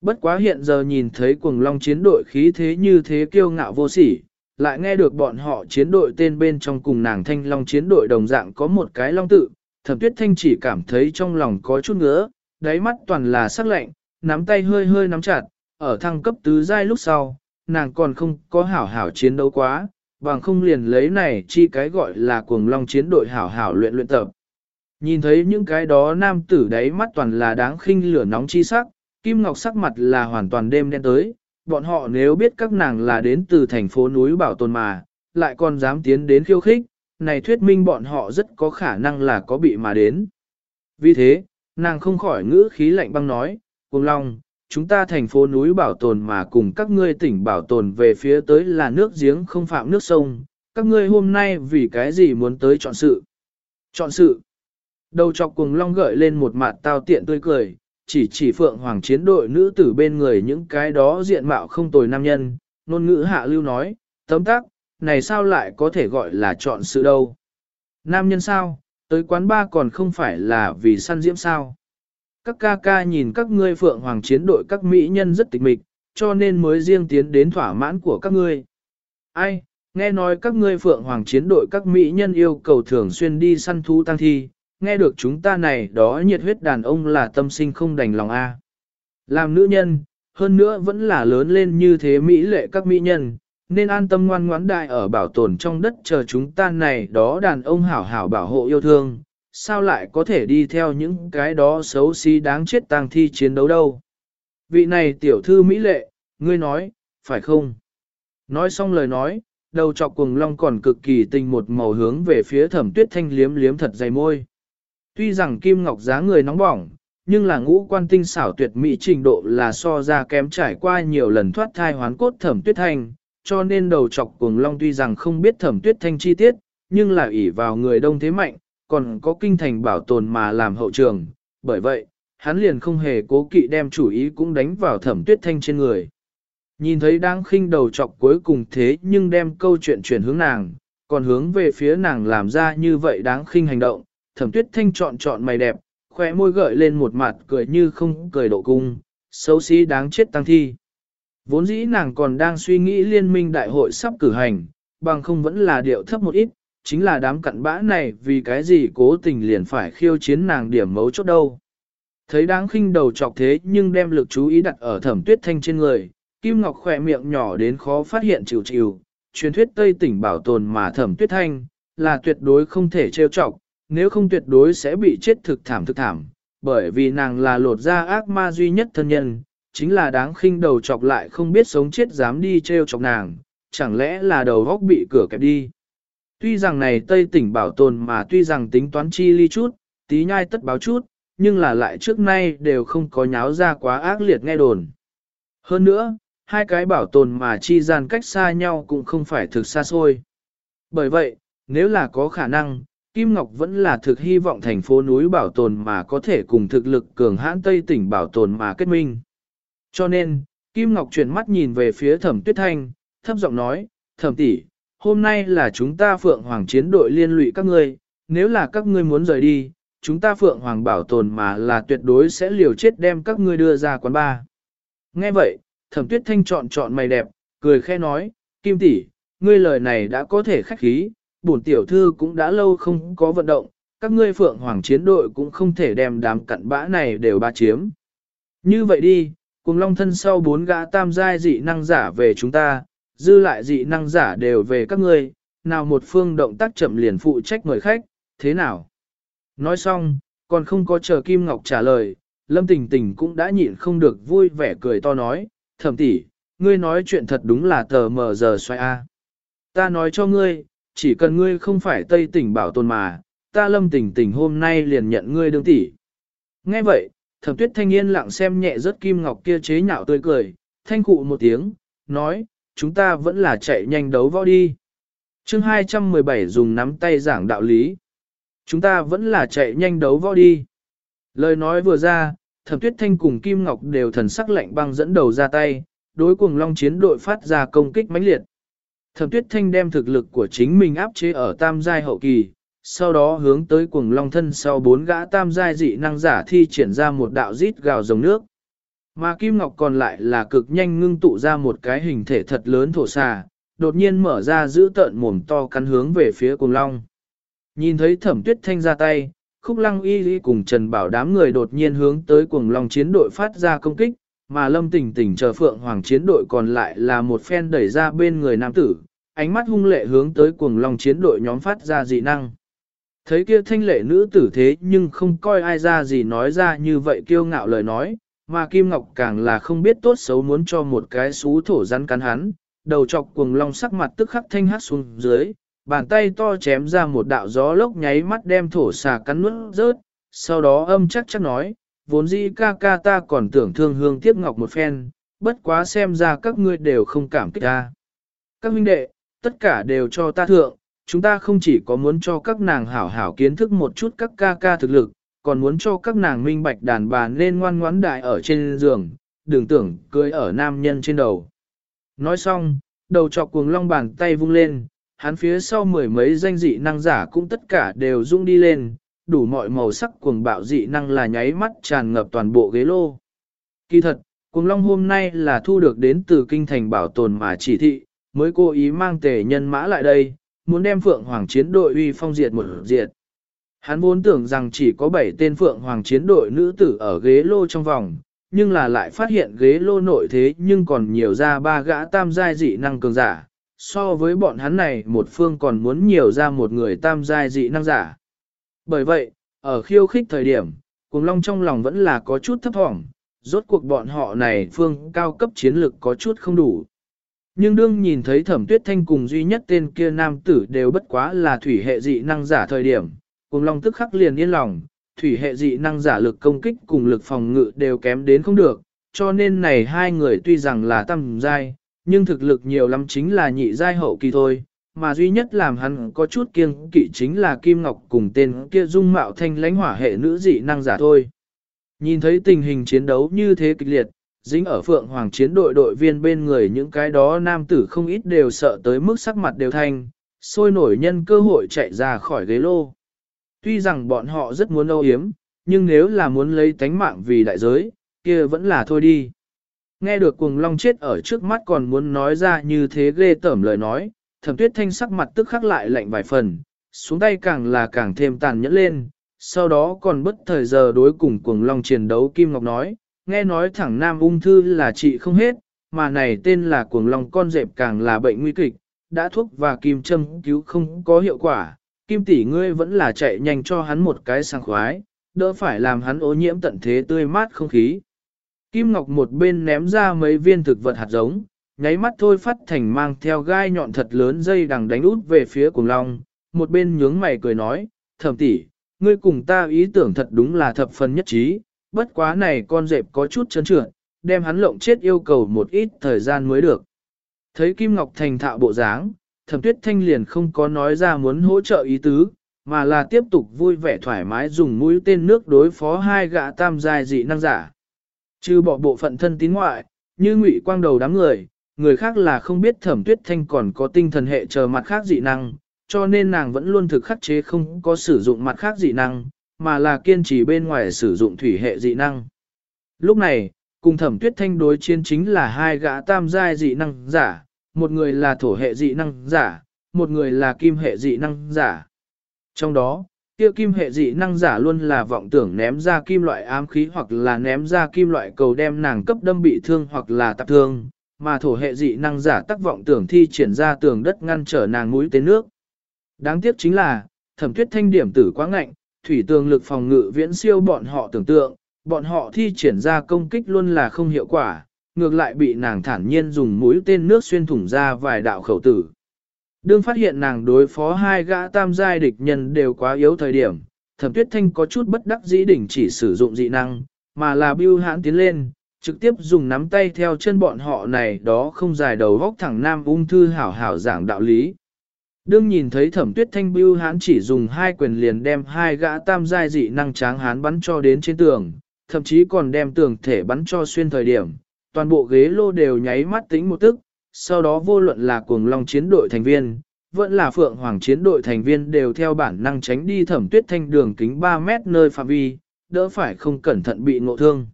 Bất quá hiện giờ nhìn thấy cuồng long chiến đội khí thế như thế kiêu ngạo vô sỉ, lại nghe được bọn họ chiến đội tên bên trong cùng nàng thanh long chiến đội đồng dạng có một cái long tự, thẩm tuyết thanh chỉ cảm thấy trong lòng có chút ngứa, đáy mắt toàn là sắc lạnh, nắm tay hơi hơi nắm chặt, ở thăng cấp tứ giai lúc sau, nàng còn không có hảo hảo chiến đấu quá, bằng không liền lấy này chi cái gọi là cuồng long chiến đội hảo hảo luyện luyện tập. Nhìn thấy những cái đó nam tử đáy mắt toàn là đáng khinh lửa nóng chi sắc, Kim Ngọc sắc mặt là hoàn toàn đêm đen tới, bọn họ nếu biết các nàng là đến từ thành phố núi bảo tồn mà, lại còn dám tiến đến khiêu khích, này thuyết minh bọn họ rất có khả năng là có bị mà đến. Vì thế, nàng không khỏi ngữ khí lạnh băng nói, Cuồng Long, chúng ta thành phố núi bảo tồn mà cùng các ngươi tỉnh bảo tồn về phía tới là nước giếng không phạm nước sông, các ngươi hôm nay vì cái gì muốn tới chọn sự? Chọn sự. Đầu chọc cùng long gợi lên một mặt tao tiện tươi cười, chỉ chỉ phượng hoàng chiến đội nữ tử bên người những cái đó diện mạo không tồi nam nhân, ngôn ngữ hạ lưu nói, tấm tắc, này sao lại có thể gọi là chọn sự đâu? Nam nhân sao, tới quán ba còn không phải là vì săn diễm sao? Các ca ca nhìn các ngươi phượng hoàng chiến đội các mỹ nhân rất tịch mịch, cho nên mới riêng tiến đến thỏa mãn của các ngươi. Ai, nghe nói các ngươi phượng hoàng chiến đội các mỹ nhân yêu cầu thường xuyên đi săn thú tăng thi, nghe được chúng ta này đó nhiệt huyết đàn ông là tâm sinh không đành lòng a. Làm nữ nhân, hơn nữa vẫn là lớn lên như thế mỹ lệ các mỹ nhân, nên an tâm ngoan ngoãn đại ở bảo tồn trong đất chờ chúng ta này đó đàn ông hảo hảo bảo hộ yêu thương, sao lại có thể đi theo những cái đó xấu xí đáng chết tang thi chiến đấu đâu. Vị này tiểu thư Mỹ lệ, ngươi nói, phải không? Nói xong lời nói, đầu trọc cuồng long còn cực kỳ tình một màu hướng về phía thẩm tuyết thanh liếm liếm thật dày môi. Tuy rằng kim ngọc giá người nóng bỏng, nhưng là ngũ quan tinh xảo tuyệt mỹ trình độ là so ra kém trải qua nhiều lần thoát thai hoán cốt thẩm tuyết thanh, cho nên đầu trọc cuồng long tuy rằng không biết thẩm tuyết thanh chi tiết, nhưng là ỷ vào người đông thế mạnh, còn có kinh thành bảo tồn mà làm hậu trường, bởi vậy, hắn liền không hề cố kỵ đem chủ ý cũng đánh vào thẩm tuyết thanh trên người. Nhìn thấy đang khinh đầu chọc cuối cùng thế nhưng đem câu chuyện chuyển hướng nàng, còn hướng về phía nàng làm ra như vậy đáng khinh hành động, thẩm tuyết thanh chọn chọn mày đẹp, khỏe môi gợi lên một mặt cười như không cười độ cung, xấu xí đáng chết tăng thi. Vốn dĩ nàng còn đang suy nghĩ liên minh đại hội sắp cử hành, bằng không vẫn là điệu thấp một ít, chính là đám cặn bã này vì cái gì cố tình liền phải khiêu chiến nàng điểm mấu chốt đâu. Thấy đáng khinh đầu chọc thế nhưng đem lực chú ý đặt ở thẩm tuyết thanh trên người, Kim Ngọc khỏe miệng nhỏ đến khó phát hiện chịu chịu, truyền thuyết Tây tỉnh bảo tồn mà thẩm tuyết thanh, là tuyệt đối không thể trêu chọc, nếu không tuyệt đối sẽ bị chết thực thảm thực thảm, bởi vì nàng là lột ra ác ma duy nhất thân nhân, chính là đáng khinh đầu chọc lại không biết sống chết dám đi trêu chọc nàng, chẳng lẽ là đầu góc bị cửa kẹp đi. Tuy rằng này Tây tỉnh bảo tồn mà tuy rằng tính toán chi ly chút, tí nhai tất báo chút, nhưng là lại trước nay đều không có nháo ra quá ác liệt nghe đồn. Hơn nữa, hai cái bảo tồn mà chi gian cách xa nhau cũng không phải thực xa xôi. Bởi vậy, nếu là có khả năng, Kim Ngọc vẫn là thực hy vọng thành phố núi bảo tồn mà có thể cùng thực lực cường hãn Tây tỉnh bảo tồn mà kết minh. Cho nên, Kim Ngọc chuyển mắt nhìn về phía thẩm tuyết thanh, thấp giọng nói, thẩm tỷ, hôm nay là chúng ta Phượng Hoàng chiến đội liên lụy các ngươi, nếu là các ngươi muốn rời đi, chúng ta Phượng Hoàng bảo tồn mà là tuyệt đối sẽ liều chết đem các ngươi đưa ra quán ba. Nghe vậy, thẩm tuyết thanh chọn chọn mày đẹp, cười khe nói, Kim tỷ, ngươi lời này đã có thể khách khí, bổn tiểu thư cũng đã lâu không có vận động, các ngươi Phượng Hoàng chiến đội cũng không thể đem đám cặn bã này đều ba chiếm. Như vậy đi, cùng long thân sau bốn gã tam giai dị năng giả về chúng ta, dư lại dị năng giả đều về các ngươi, nào một phương động tác chậm liền phụ trách người khách, thế nào? Nói xong, còn không có chờ Kim Ngọc trả lời, Lâm Tình Tình cũng đã nhịn không được vui vẻ cười to nói, thẩm tỷ, ngươi nói chuyện thật đúng là tờ mờ giờ xoay a. Ta nói cho ngươi, chỉ cần ngươi không phải Tây tỉnh bảo tồn mà, ta Lâm Tình Tình hôm nay liền nhận ngươi đương tỷ. Nghe vậy, thẩm tuyết thanh niên lặng xem nhẹ rất Kim Ngọc kia chế nhạo tươi cười, thanh cụ một tiếng, nói, chúng ta vẫn là chạy nhanh đấu võ đi. chương 217 dùng nắm tay giảng đạo lý. Chúng ta vẫn là chạy nhanh đấu võ đi. Lời nói vừa ra, thẩm tuyết thanh cùng Kim Ngọc đều thần sắc lạnh băng dẫn đầu ra tay, đối cùng long chiến đội phát ra công kích mãnh liệt. Thẩm tuyết thanh đem thực lực của chính mình áp chế ở tam giai hậu kỳ, sau đó hướng tới cuồng long thân sau bốn gã tam giai dị năng giả thi triển ra một đạo rít gào dòng nước. Mà Kim Ngọc còn lại là cực nhanh ngưng tụ ra một cái hình thể thật lớn thổ xà, đột nhiên mở ra giữ tợn mồm to cắn hướng về phía cuồng long. Nhìn thấy thẩm tuyết thanh ra tay, khúc lăng y y cùng Trần Bảo đám người đột nhiên hướng tới cuồng long chiến đội phát ra công kích, mà lâm tỉnh tỉnh chờ phượng hoàng chiến đội còn lại là một phen đẩy ra bên người nam tử, ánh mắt hung lệ hướng tới cuồng long chiến đội nhóm phát ra dị năng. Thấy kia thanh lệ nữ tử thế nhưng không coi ai ra gì nói ra như vậy kiêu ngạo lời nói, mà Kim Ngọc càng là không biết tốt xấu muốn cho một cái xú thổ rắn cắn hắn, đầu chọc cuồng long sắc mặt tức khắc thanh hát xuống dưới, bàn tay to chém ra một đạo gió lốc nháy mắt đem thổ xà cắn nuốt rớt, sau đó âm chắc chắc nói, vốn dĩ ca ca ta còn tưởng thương hương tiếp ngọc một phen, bất quá xem ra các ngươi đều không cảm kích ta. Các huynh đệ, tất cả đều cho ta thượng, chúng ta không chỉ có muốn cho các nàng hảo hảo kiến thức một chút các ca ca thực lực, còn muốn cho các nàng minh bạch đàn bà nên ngoan ngoãn đại ở trên giường, đừng tưởng cưới ở nam nhân trên đầu. Nói xong, đầu chọc cuồng long bàn tay vung lên, hắn phía sau mười mấy danh dị năng giả cũng tất cả đều rung đi lên, đủ mọi màu sắc cuồng bạo dị năng là nháy mắt tràn ngập toàn bộ ghế lô. Kỳ thật, cuồng long hôm nay là thu được đến từ kinh thành bảo tồn mà chỉ thị, mới cố ý mang tề nhân mã lại đây, muốn đem Phượng Hoàng chiến đội uy phong diệt một diệt. Hắn vốn tưởng rằng chỉ có 7 tên Phượng Hoàng chiến đội nữ tử ở ghế lô trong vòng, nhưng là lại phát hiện ghế lô nội thế nhưng còn nhiều ra ba gã tam giai dị năng cường giả. So với bọn hắn này một phương còn muốn nhiều ra một người tam giai dị năng giả. Bởi vậy, ở khiêu khích thời điểm, Cùng Long trong lòng vẫn là có chút thấp thỏm, rốt cuộc bọn họ này phương cao cấp chiến lực có chút không đủ. Nhưng đương nhìn thấy thẩm tuyết thanh cùng duy nhất tên kia nam tử đều bất quá là thủy hệ dị năng giả thời điểm, cùng long tức khắc liền yên lòng, thủy hệ dị năng giả lực công kích cùng lực phòng ngự đều kém đến không được, cho nên này hai người tuy rằng là tầm giai, nhưng thực lực nhiều lắm chính là nhị giai hậu kỳ thôi, mà duy nhất làm hắn có chút kiêng kỵ chính là Kim Ngọc cùng tên kia dung mạo thanh lãnh hỏa hệ nữ dị năng giả thôi. Nhìn thấy tình hình chiến đấu như thế kịch liệt, dính ở phượng hoàng chiến đội đội viên bên người những cái đó nam tử không ít đều sợ tới mức sắc mặt đều thanh, sôi nổi nhân cơ hội chạy ra khỏi ghế lô. Tuy rằng bọn họ rất muốn âu yếm, nhưng nếu là muốn lấy tánh mạng vì đại giới, kia vẫn là thôi đi. Nghe được cuồng long chết ở trước mắt còn muốn nói ra như thế ghê tởm lời nói, thẩm tuyết thanh sắc mặt tức khắc lại lạnh vài phần, xuống tay càng là càng thêm tàn nhẫn lên, sau đó còn bất thời giờ đối cùng cuồng long chiến đấu Kim Ngọc nói, nghe nói thẳng nam ung thư là trị không hết, mà này tên là cuồng long con dẹp càng là bệnh nguy kịch, đã thuốc và kim châm cứu không có hiệu quả, kim tỷ ngươi vẫn là chạy nhanh cho hắn một cái sang khoái, đỡ phải làm hắn ô nhiễm tận thế tươi mát không khí. Kim Ngọc một bên ném ra mấy viên thực vật hạt giống, nháy mắt thôi phát thành mang theo gai nhọn thật lớn dây đằng đánh út về phía cùng long, một bên nhướng mày cười nói, thẩm tỷ, ngươi cùng ta ý tưởng thật đúng là thập phần nhất trí, bất quá này con dẹp có chút chấn trượt, đem hắn lộng chết yêu cầu một ít thời gian mới được. Thấy Kim Ngọc thành thạo bộ dáng, thẩm tuyết thanh liền không có nói ra muốn hỗ trợ ý tứ, mà là tiếp tục vui vẻ thoải mái dùng mũi tên nước đối phó hai gã tam giai dị năng giả. Trừ bỏ bộ phận thân tín ngoại, như ngụy quang đầu đám người, người khác là không biết thẩm tuyết thanh còn có tinh thần hệ chờ mặt khác dị năng, cho nên nàng vẫn luôn thực khắc chế không có sử dụng mặt khác dị năng, mà là kiên trì bên ngoài sử dụng thủy hệ dị năng. Lúc này, cùng thẩm tuyết thanh đối chiến chính là hai gã tam giai dị năng giả, một người là thổ hệ dị năng giả, một người là kim hệ dị năng giả. Trong đó, kia kim hệ dị năng giả luôn là vọng tưởng ném ra kim loại ám khí hoặc là ném ra kim loại cầu đem nàng cấp đâm bị thương hoặc là tạp thương, mà thổ hệ dị năng giả tác vọng tưởng thi triển ra tường đất ngăn trở nàng mũi tên nước. Đáng tiếc chính là, thẩm tuyết thanh điểm tử quá ngạnh, thủy tường lực phòng ngự viễn siêu bọn họ tưởng tượng, bọn họ thi triển ra công kích luôn là không hiệu quả, ngược lại bị nàng thản nhiên dùng mũi tên nước xuyên thủng ra vài đạo khẩu tử. Đương phát hiện nàng đối phó hai gã tam giai địch nhân đều quá yếu thời điểm, thẩm tuyết thanh có chút bất đắc dĩ đỉnh chỉ sử dụng dị năng, mà là bưu hãn tiến lên, trực tiếp dùng nắm tay theo chân bọn họ này đó không dài đầu vóc thẳng nam ung thư hảo hảo giảng đạo lý. Đương nhìn thấy thẩm tuyết thanh bưu hãn chỉ dùng hai quyền liền đem hai gã tam giai dị năng tráng hán bắn cho đến trên tường, thậm chí còn đem tường thể bắn cho xuyên thời điểm, toàn bộ ghế lô đều nháy mắt tính một tức, sau đó vô luận là cuồng long chiến đội thành viên, vẫn là phượng hoàng chiến đội thành viên đều theo bản năng tránh đi thẩm tuyết thanh đường kính 3 mét nơi phạm vi, đỡ phải không cẩn thận bị ngộ thương.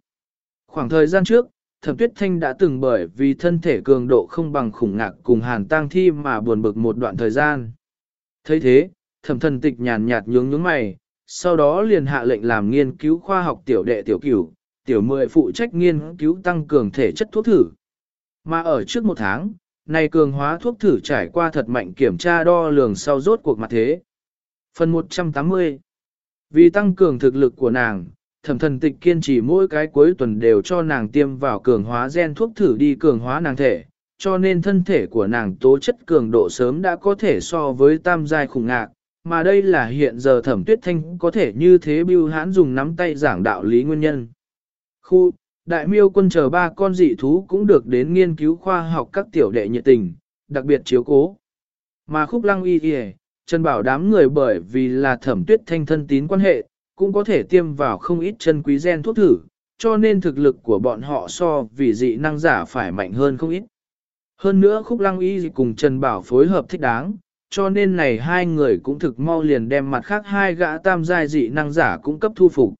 Khoảng thời gian trước, thẩm tuyết thanh đã từng bởi vì thân thể cường độ không bằng khủng ngạc cùng hàn tang thi mà buồn bực một đoạn thời gian. thấy thế, thẩm thần tịch nhàn nhạt nhướng nhướng mày, sau đó liền hạ lệnh làm nghiên cứu khoa học tiểu đệ tiểu cửu, tiểu mười phụ trách nghiên cứu tăng cường thể chất thuốc thử. Mà ở trước một tháng, này cường hóa thuốc thử trải qua thật mạnh kiểm tra đo lường sau rốt cuộc mặt thế. Phần 180 Vì tăng cường thực lực của nàng, thẩm thần tịch kiên trì mỗi cái cuối tuần đều cho nàng tiêm vào cường hóa gen thuốc thử đi cường hóa nàng thể, cho nên thân thể của nàng tố chất cường độ sớm đã có thể so với tam giai khủng ngạc, mà đây là hiện giờ thẩm tuyết thanh có thể như thế bưu hãn dùng nắm tay giảng đạo lý nguyên nhân. Khu, đại miêu quân chờ ba con dị thú cũng được đến nghiên cứu khoa học các tiểu đệ nhiệt tình, đặc biệt chiếu cố. Mà khúc lăng y kìa, chân bảo đám người bởi vì là thẩm tuyết thanh thân tín quan hệ, cũng có thể tiêm vào không ít chân quý gen thuốc thử, cho nên thực lực của bọn họ so vì dị năng giả phải mạnh hơn không ít. Hơn nữa khúc lăng y cùng Trần Bảo phối hợp thích đáng, cho nên này hai người cũng thực mau liền đem mặt khác hai gã tam giai dị năng giả cũng cấp thu phục.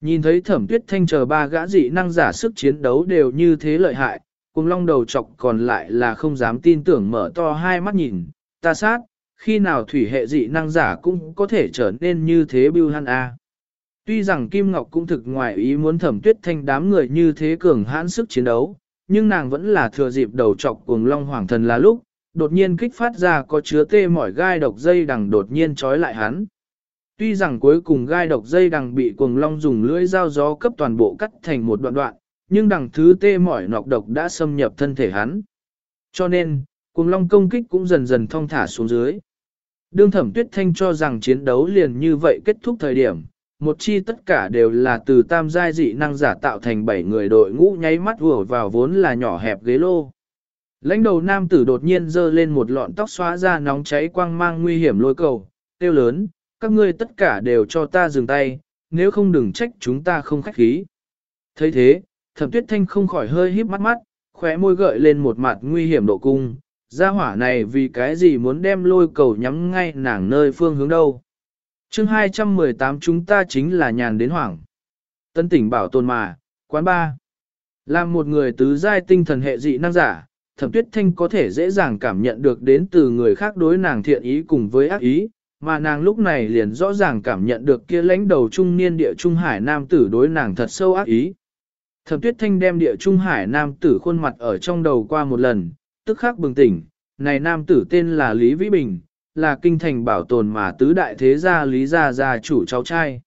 Nhìn thấy thẩm tuyết thanh chờ ba gã dị năng giả sức chiến đấu đều như thế lợi hại, cùng long đầu chọc còn lại là không dám tin tưởng mở to hai mắt nhìn, ta sát, khi nào thủy hệ dị năng giả cũng có thể trở nên như thế bưu hăn a. Tuy rằng Kim Ngọc cũng thực ngoài ý muốn thẩm tuyết thanh đám người như thế cường hãn sức chiến đấu, nhưng nàng vẫn là thừa dịp đầu chọc cùng long hoàng thần là lúc, đột nhiên kích phát ra có chứa tê mỏi gai độc dây đằng đột nhiên trói lại hắn. Tuy rằng cuối cùng gai độc dây đằng bị cuồng long dùng lưỡi dao gió cấp toàn bộ cắt thành một đoạn đoạn, nhưng đằng thứ tê mỏi nọc độc đã xâm nhập thân thể hắn. Cho nên, cuồng long công kích cũng dần dần thong thả xuống dưới. Đương thẩm tuyết thanh cho rằng chiến đấu liền như vậy kết thúc thời điểm, một chi tất cả đều là từ tam giai dị năng giả tạo thành bảy người đội ngũ nháy mắt vừa vào vốn là nhỏ hẹp ghế lô. Lãnh đầu nam tử đột nhiên dơ lên một lọn tóc xóa ra nóng cháy quang mang nguy hiểm lôi cầu, tiêu lớn, các ngươi tất cả đều cho ta dừng tay, nếu không đừng trách chúng ta không khách khí. thấy thế, thẩm tuyết thanh không khỏi hơi híp mắt mắt, khóe môi gợi lên một mặt nguy hiểm độ cung, gia hỏa này vì cái gì muốn đem lôi cầu nhắm ngay nàng nơi phương hướng đâu. chương 218 chúng ta chính là nhàn đến hoảng. Tân tỉnh bảo tồn mà, quán ba. Làm một người tứ giai tinh thần hệ dị năng giả, thẩm tuyết thanh có thể dễ dàng cảm nhận được đến từ người khác đối nàng thiện ý cùng với ác ý, mà nàng lúc này liền rõ ràng cảm nhận được kia lãnh đầu trung niên địa trung hải nam tử đối nàng thật sâu ác ý. Thẩm tuyết thanh đem địa trung hải nam tử khuôn mặt ở trong đầu qua một lần, tức khắc bừng tỉnh, này nam tử tên là Lý Vĩ Bình, là kinh thành bảo tồn mà tứ đại thế gia Lý Gia gia chủ cháu trai.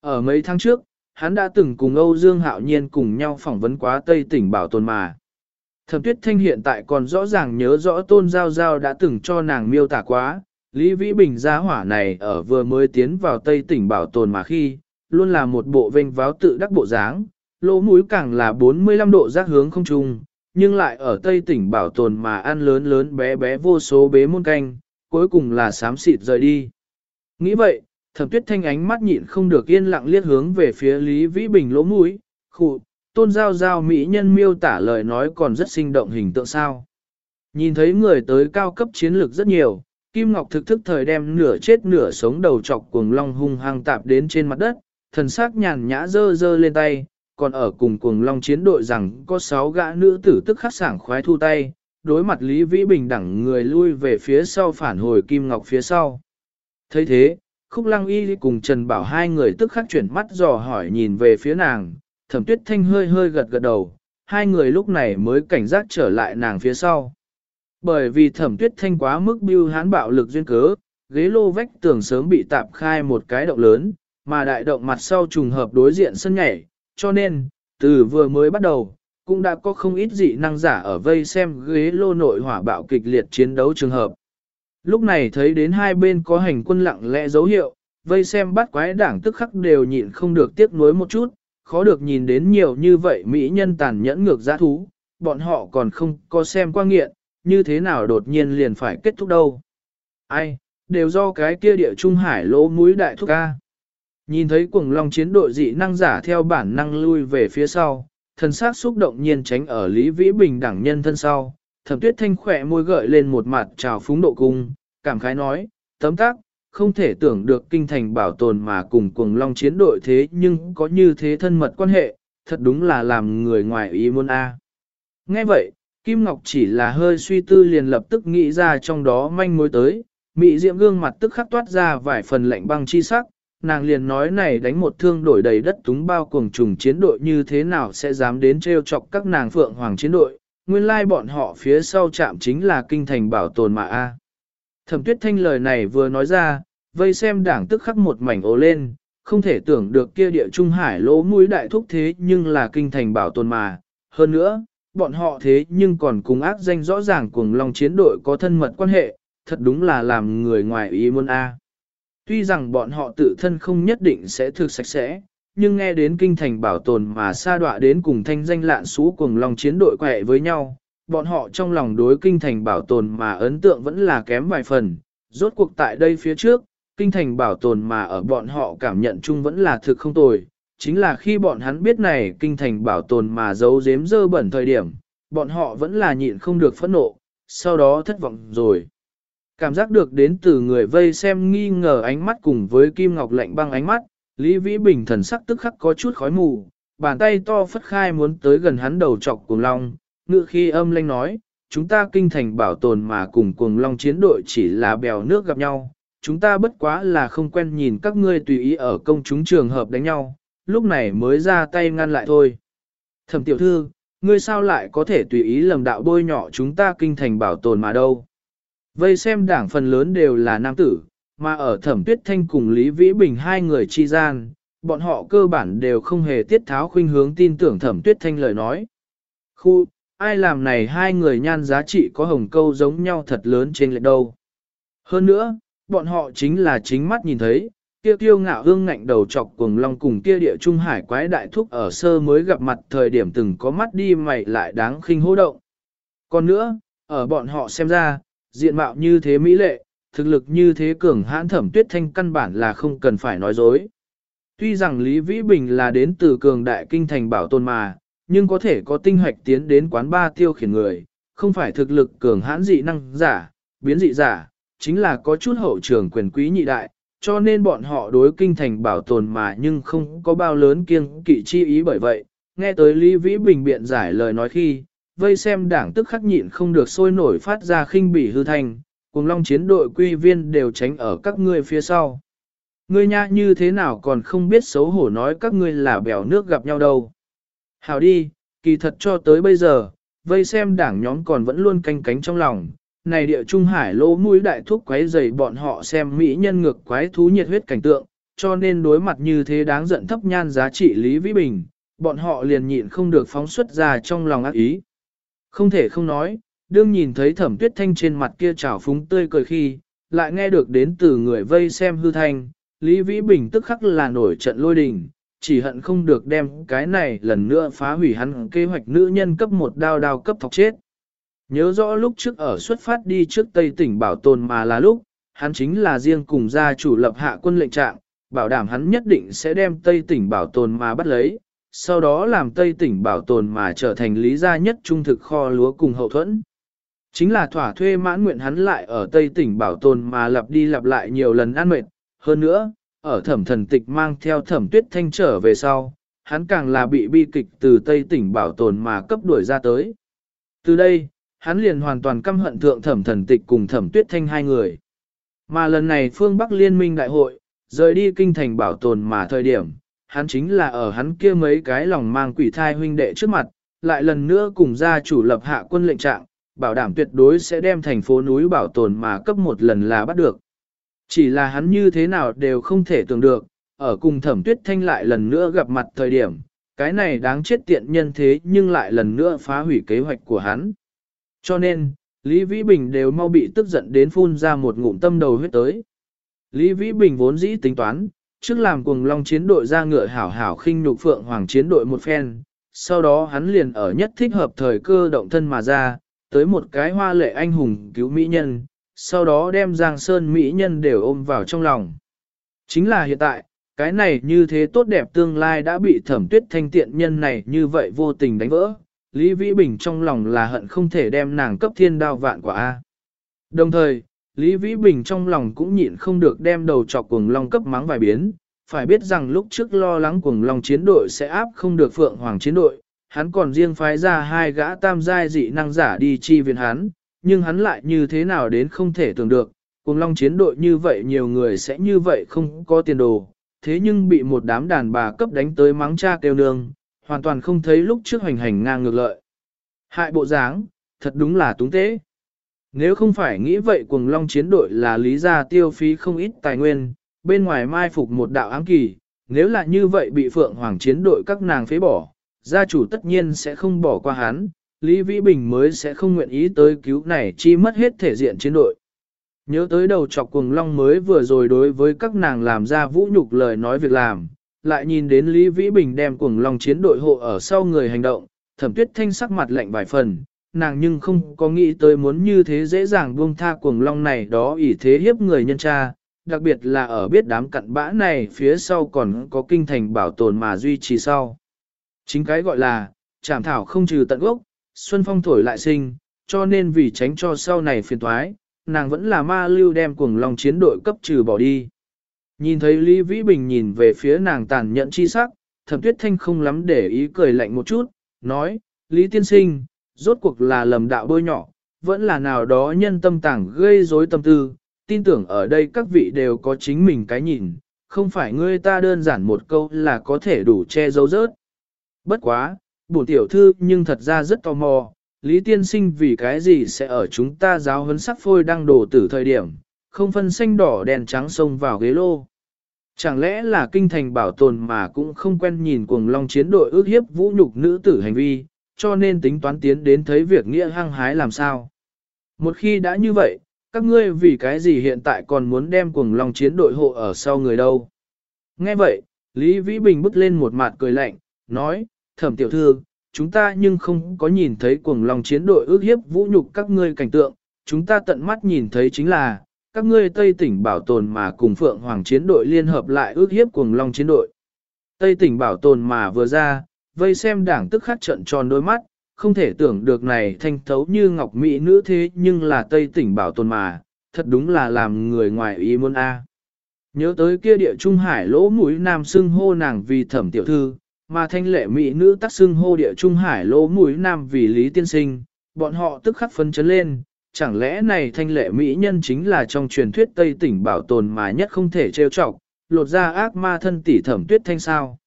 Ở mấy tháng trước, hắn đã từng cùng Âu Dương Hạo Nhiên cùng nhau phỏng vấn quá Tây tỉnh bảo tồn mà. Thẩm tuyết thanh hiện tại còn rõ ràng nhớ rõ tôn giao giao đã từng cho nàng miêu tả quá, Lý Vĩ Bình gia hỏa này ở vừa mới tiến vào Tây tỉnh bảo tồn mà khi, luôn là một bộ vênh váo tự đắc bộ dáng, lỗ mũi càng là 45 độ giác hướng không trung, nhưng lại ở Tây tỉnh bảo tồn mà ăn lớn lớn bé bé vô số bế môn canh, cuối cùng là sám xịt rời đi. Nghĩ vậy, thẩm tuyết thanh ánh mắt nhịn không được yên lặng liếc hướng về phía Lý Vĩ Bình lỗ mũi, khụ, tôn giao giao mỹ nhân miêu tả lời nói còn rất sinh động hình tượng sao. Nhìn thấy người tới cao cấp chiến lược rất nhiều, Kim Ngọc thực thức thời đem nửa chết nửa sống đầu chọc cuồng long hung hăng tạp đến trên mặt đất, thần sắc nhàn nhã dơ dơ lên tay, còn ở cùng cuồng long chiến đội rằng có sáu gã nữ tử tức khắc sảng khoái thu tay, đối mặt Lý Vĩ Bình đẳng người lui về phía sau phản hồi Kim Ngọc phía sau. thấy thế, Khúc Lăng Y cùng Trần Bảo hai người tức khắc chuyển mắt dò hỏi nhìn về phía nàng, thẩm tuyết thanh hơi hơi gật gật đầu, hai người lúc này mới cảnh giác trở lại nàng phía sau. Bởi vì thẩm tuyết thanh quá mức biêu hán bạo lực duyên cớ, ghế lô vách tường sớm bị tạp khai một cái động lớn, mà đại động mặt sau trùng hợp đối diện sân nhảy, cho nên, từ vừa mới bắt đầu, cũng đã có không ít dị năng giả ở vây xem ghế lô nội hỏa bạo kịch liệt chiến đấu trường hợp. Lúc này thấy đến hai bên có hành quân lặng lẽ dấu hiệu, vây xem bắt quái đảng tức khắc đều nhịn không được tiếc nuối một chút, khó được nhìn đến nhiều như vậy mỹ nhân tàn nhẫn ngược giã thú, bọn họ còn không có xem qua nghiện, như thế nào đột nhiên liền phải kết thúc đâu. Ai, đều do cái kia địa trung hải lỗ mũi đại thúc ca. Nhìn thấy cuồng long chiến đội dị năng giả theo bản năng lui về phía sau, thần sắc xúc động nhiên tránh ở Lý Vĩ Bình đẳng nhân thân sau, thẩm tuyết thanh khỏe môi gợi lên một mặt trào phúng độ cung, cảm khái nói, tấm tác, không thể tưởng được kinh thành bảo tồn mà cùng cuồng long chiến đội thế nhưng có như thế thân mật quan hệ, thật đúng là làm người ngoài ý muốn a. Nghe vậy, Kim Ngọc chỉ là hơi suy tư liền lập tức nghĩ ra trong đó manh mối tới, mị diệm gương mặt tức khắc toát ra vài phần lạnh băng chi sắc, nàng liền nói này đánh một thương đổi đầy đất túng bao cuồng trùng chiến đội như thế nào sẽ dám đến trêu chọc các nàng phượng hoàng chiến đội, nguyên lai bọn họ phía sau chạm chính là kinh thành bảo tồn mà a. Thẩm tuyết thanh lời này vừa nói ra, vây xem đảng tức khắc một mảnh ố lên, không thể tưởng được kia địa trung hải lỗ mũi đại thúc thế nhưng là kinh thành bảo tồn mà. Hơn nữa, bọn họ thế nhưng còn cùng ác danh rõ ràng cùng lòng chiến đội có thân mật quan hệ, thật đúng là làm người ngoài ý muốn a. Tuy rằng bọn họ tự thân không nhất định sẽ thực sạch sẽ, nhưng nghe đến kinh thành bảo tồn mà sa đọa đến cùng thanh danh lạn xú cùng lòng chiến đội quẹ với nhau, bọn họ trong lòng đối kinh thành bảo tồn mà ấn tượng vẫn là kém vài phần. Rốt cuộc tại đây phía trước, kinh thành bảo tồn mà ở bọn họ cảm nhận chung vẫn là thực không tồi. Chính là khi bọn hắn biết này kinh thành bảo tồn mà giấu giếm dơ bẩn thời điểm, bọn họ vẫn là nhịn không được phẫn nộ, sau đó thất vọng rồi. Cảm giác được đến từ người vây xem nghi ngờ ánh mắt cùng với Kim Ngọc lạnh băng ánh mắt, Lý Vĩ Bình thần sắc tức khắc có chút khói mù, bàn tay to phất khai muốn tới gần hắn đầu chọc cuồng long, ngự khi âm lanh nói, chúng ta kinh thành bảo tồn mà cùng cuồng long chiến đội chỉ là bèo nước gặp nhau, chúng ta bất quá là không quen nhìn các ngươi tùy ý ở công chúng trường hợp đánh nhau, lúc này mới ra tay ngăn lại thôi. Thẩm tiểu thư, ngươi sao lại có thể tùy ý lầm đạo bôi nhỏ chúng ta kinh thành bảo tồn mà đâu? Vây xem đảng phần lớn đều là nam tử, mà ở thẩm tuyết thanh cùng Lý Vĩ Bình hai người chi gian, bọn họ cơ bản đều không hề tiết tháo khuynh hướng tin tưởng thẩm tuyết thanh lời nói. Khu, ai làm này hai người nhan giá trị có hồng câu giống nhau thật lớn trên lệch đâu. Hơn nữa, bọn họ chính là chính mắt nhìn thấy, kia tiêu ngạo hương ngạnh đầu chọc cuồng long cùng kia địa trung hải quái đại thúc ở sơ mới gặp mặt thời điểm từng có mắt đi mày lại đáng khinh hô động. Còn nữa, ở bọn họ xem ra, diện mạo như thế mỹ lệ, thực lực như thế cường hãn thẩm tuyết thanh căn bản là không cần phải nói dối. Tuy rằng Lý Vĩ Bình là đến từ cường đại kinh thành bảo tồn mà, nhưng có thể có tinh hoạch tiến đến quán ba tiêu khiển người, không phải thực lực cường hãn dị năng giả, biến dị giả, chính là có chút hậu trường quyền quý nhị đại, cho nên bọn họ đối kinh thành bảo tồn mà nhưng không có bao lớn kiêng kỵ chi ý bởi vậy, nghe tới Lý Vĩ Bình biện giải lời nói khi, vây xem đảng tức khắc nhịn không được sôi nổi phát ra khinh bỉ hư thành, cùng long chiến đội quy viên đều tránh ở các ngươi phía sau. Ngươi nha như thế nào còn không biết xấu hổ nói các ngươi là bèo nước gặp nhau đâu. Hào đi, kỳ thật cho tới bây giờ, vây xem đảng nhóm còn vẫn luôn canh cánh trong lòng. Này địa trung hải lỗ mũi đại thúc quấy dày bọn họ xem mỹ nhân ngược quái thú nhiệt huyết cảnh tượng, cho nên đối mặt như thế đáng giận thấp nhan giá trị Lý Vĩ Bình, bọn họ liền nhịn không được phóng xuất ra trong lòng ác ý. Không thể không nói, đương nhìn thấy thẩm tuyết thanh trên mặt kia trào phúng tươi cười khi, lại nghe được đến từ người vây xem hư thanh, Lý Vĩ Bình tức khắc là nổi trận lôi đình, chỉ hận không được đem cái này lần nữa phá hủy hắn kế hoạch nữ nhân cấp một đao đao cấp thọc chết. Nhớ rõ lúc trước ở xuất phát đi trước Tây tỉnh bảo tồn mà là lúc, hắn chính là riêng cùng gia chủ lập hạ quân lệnh trạng, bảo đảm hắn nhất định sẽ đem Tây tỉnh bảo tồn mà bắt lấy, sau đó làm Tây tỉnh bảo tồn mà trở thành lý gia nhất trung thực kho lúa cùng hậu thuẫn. Chính là thỏa thuê mãn nguyện hắn lại ở Tây tỉnh bảo tồn mà lặp đi lặp lại nhiều lần ăn mệt. Hơn nữa, ở thẩm thần tịch mang theo thẩm tuyết thanh trở về sau, hắn càng là bị bi kịch từ Tây tỉnh bảo tồn mà cấp đuổi ra tới. Từ đây, hắn liền hoàn toàn căm hận thượng thẩm thần tịch cùng thẩm tuyết thanh hai người. Mà lần này phương Bắc Liên minh đại hội, rời đi kinh thành bảo tồn mà thời điểm, hắn chính là ở hắn kia mấy cái lòng mang quỷ thai huynh đệ trước mặt, lại lần nữa cùng gia chủ lập hạ quân lệnh trạng, bảo đảm tuyệt đối sẽ đem thành phố núi bảo tồn mà cấp một lần là bắt được. Chỉ là hắn như thế nào đều không thể tưởng được, ở cùng thẩm tuyết thanh lại lần nữa gặp mặt thời điểm, cái này đáng chết tiện nhân thế nhưng lại lần nữa phá hủy kế hoạch của hắn. Cho nên, Lý Vĩ Bình đều mau bị tức giận đến phun ra một ngụm tâm đầu huyết tới. Lý Vĩ Bình vốn dĩ tính toán, trước làm cùng long chiến đội ra ngựa hảo hảo khinh nhục phượng hoàng chiến đội một phen, sau đó hắn liền ở nhất thích hợp thời cơ động thân mà ra, tới một cái hoa lệ anh hùng cứu mỹ nhân, sau đó đem Giang Sơn mỹ nhân đều ôm vào trong lòng. Chính là hiện tại, cái này như thế tốt đẹp tương lai đã bị thẩm tuyết thanh tiện nhân này như vậy vô tình đánh vỡ. Lý Vĩ Bình trong lòng là hận không thể đem nàng cấp thiên đao vạn quả A. Đồng thời, Lý Vĩ Bình trong lòng cũng nhịn không được đem đầu chọc cuồng long cấp mắng vài biến, phải biết rằng lúc trước lo lắng cuồng long chiến đội sẽ áp không được phượng hoàng chiến đội, hắn còn riêng phái ra hai gã tam giai dị năng giả đi chi viện hắn, nhưng hắn lại như thế nào đến không thể tưởng được, cuồng long chiến đội như vậy nhiều người sẽ như vậy không có tiền đồ, thế nhưng bị một đám đàn bà cấp đánh tới mắng cha kêu nương, hoàn toàn không thấy lúc trước hoành hành ngang ngược lợi. Hại bộ dáng, thật đúng là túng tế. Nếu không phải nghĩ vậy cuồng long chiến đội là lý gia tiêu phí không ít tài nguyên, bên ngoài mai phục một đạo ám kỳ, nếu là như vậy bị phượng hoàng chiến đội các nàng phế bỏ, gia chủ tất nhiên sẽ không bỏ qua hắn, Lý Vĩ Bình mới sẽ không nguyện ý tới cứu này chi mất hết thể diện chiến đội. Nhớ tới đầu chọc cuồng long mới vừa rồi đối với các nàng làm ra vũ nhục lời nói việc làm, lại nhìn đến Lý Vĩ Bình đem cuồng long chiến đội hộ ở sau người hành động, thẩm tuyết thanh sắc mặt lạnh vài phần, nàng nhưng không có nghĩ tới muốn như thế dễ dàng buông tha cuồng long này đó ỷ thế hiếp người nhân cha, đặc biệt là ở biết đám cặn bã này phía sau còn có kinh thành bảo tồn mà duy trì sau. Chính cái gọi là, chảm thảo không trừ tận gốc, xuân phong thổi lại sinh, cho nên vì tránh cho sau này phiền thoái, nàng vẫn là ma lưu đem cuồng long chiến đội cấp trừ bỏ đi. Nhìn thấy Lý Vĩ Bình nhìn về phía nàng tàn nhẫn chi sắc, thẩm tuyết thanh không lắm để ý cười lạnh một chút, nói, Lý Tiên Sinh, rốt cuộc là lầm đạo bôi nhỏ, vẫn là nào đó nhân tâm tảng gây rối tâm tư, tin tưởng ở đây các vị đều có chính mình cái nhìn, không phải ngươi ta đơn giản một câu là có thể đủ che giấu rớt. Bất quá, bổn tiểu thư nhưng thật ra rất tò mò, Lý Tiên Sinh vì cái gì sẽ ở chúng ta giáo huấn sắc phôi đang đổ tử thời điểm, không phân xanh đỏ đèn trắng xông vào ghế lô. Chẳng lẽ là kinh thành bảo tồn mà cũng không quen nhìn cuồng long chiến đội ước hiếp vũ nhục nữ tử hành vi, cho nên tính toán tiến đến thấy việc nghĩa hăng hái làm sao. Một khi đã như vậy, các ngươi vì cái gì hiện tại còn muốn đem cuồng long chiến đội hộ ở sau người đâu. Nghe vậy, Lý Vĩ Bình bứt lên một mặt cười lạnh, nói, thẩm tiểu thư, chúng ta nhưng không có nhìn thấy cuồng long chiến đội ước hiếp vũ nhục các ngươi cảnh tượng, chúng ta tận mắt nhìn thấy chính là, các ngươi Tây tỉnh bảo tồn mà cùng Phượng Hoàng chiến đội liên hợp lại ước hiếp cùng long chiến đội. Tây tỉnh bảo tồn mà vừa ra, vây xem đảng tức khắc trận tròn đôi mắt, không thể tưởng được này thanh thấu như ngọc mỹ nữ thế nhưng là Tây tỉnh bảo tồn mà, thật đúng là làm người ngoài ý muốn a. Nhớ tới kia địa trung hải lỗ mũi nam xưng hô nàng vì thẩm tiểu thư, mà thanh lệ mỹ nữ tác xưng hô địa trung hải lỗ mũi nam vì lý tiên sinh, bọn họ tức khắc phấn chấn lên, chẳng lẽ này thanh lệ mỹ nhân chính là trong truyền thuyết Tây tỉnh bảo tồn mà nhất không thể trêu chọc, lột ra ác ma thân tỷ thẩm tuyết thanh sao.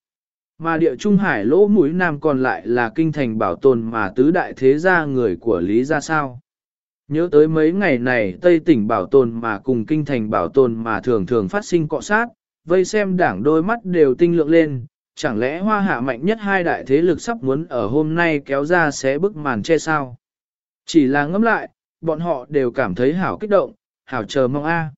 Mà địa trung hải lỗ mũi nam còn lại là kinh thành bảo tồn mà tứ đại thế gia người của Lý ra sao. Nhớ tới mấy ngày này Tây tỉnh bảo tồn mà cùng kinh thành bảo tồn mà thường thường phát sinh cọ sát, vây xem đảng đôi mắt đều tinh lượng lên, chẳng lẽ hoa hạ mạnh nhất hai đại thế lực sắp muốn ở hôm nay kéo ra xé bức màn che sao. Chỉ là ngẫm lại, bọn họ đều cảm thấy hảo kích động, hảo chờ mong a.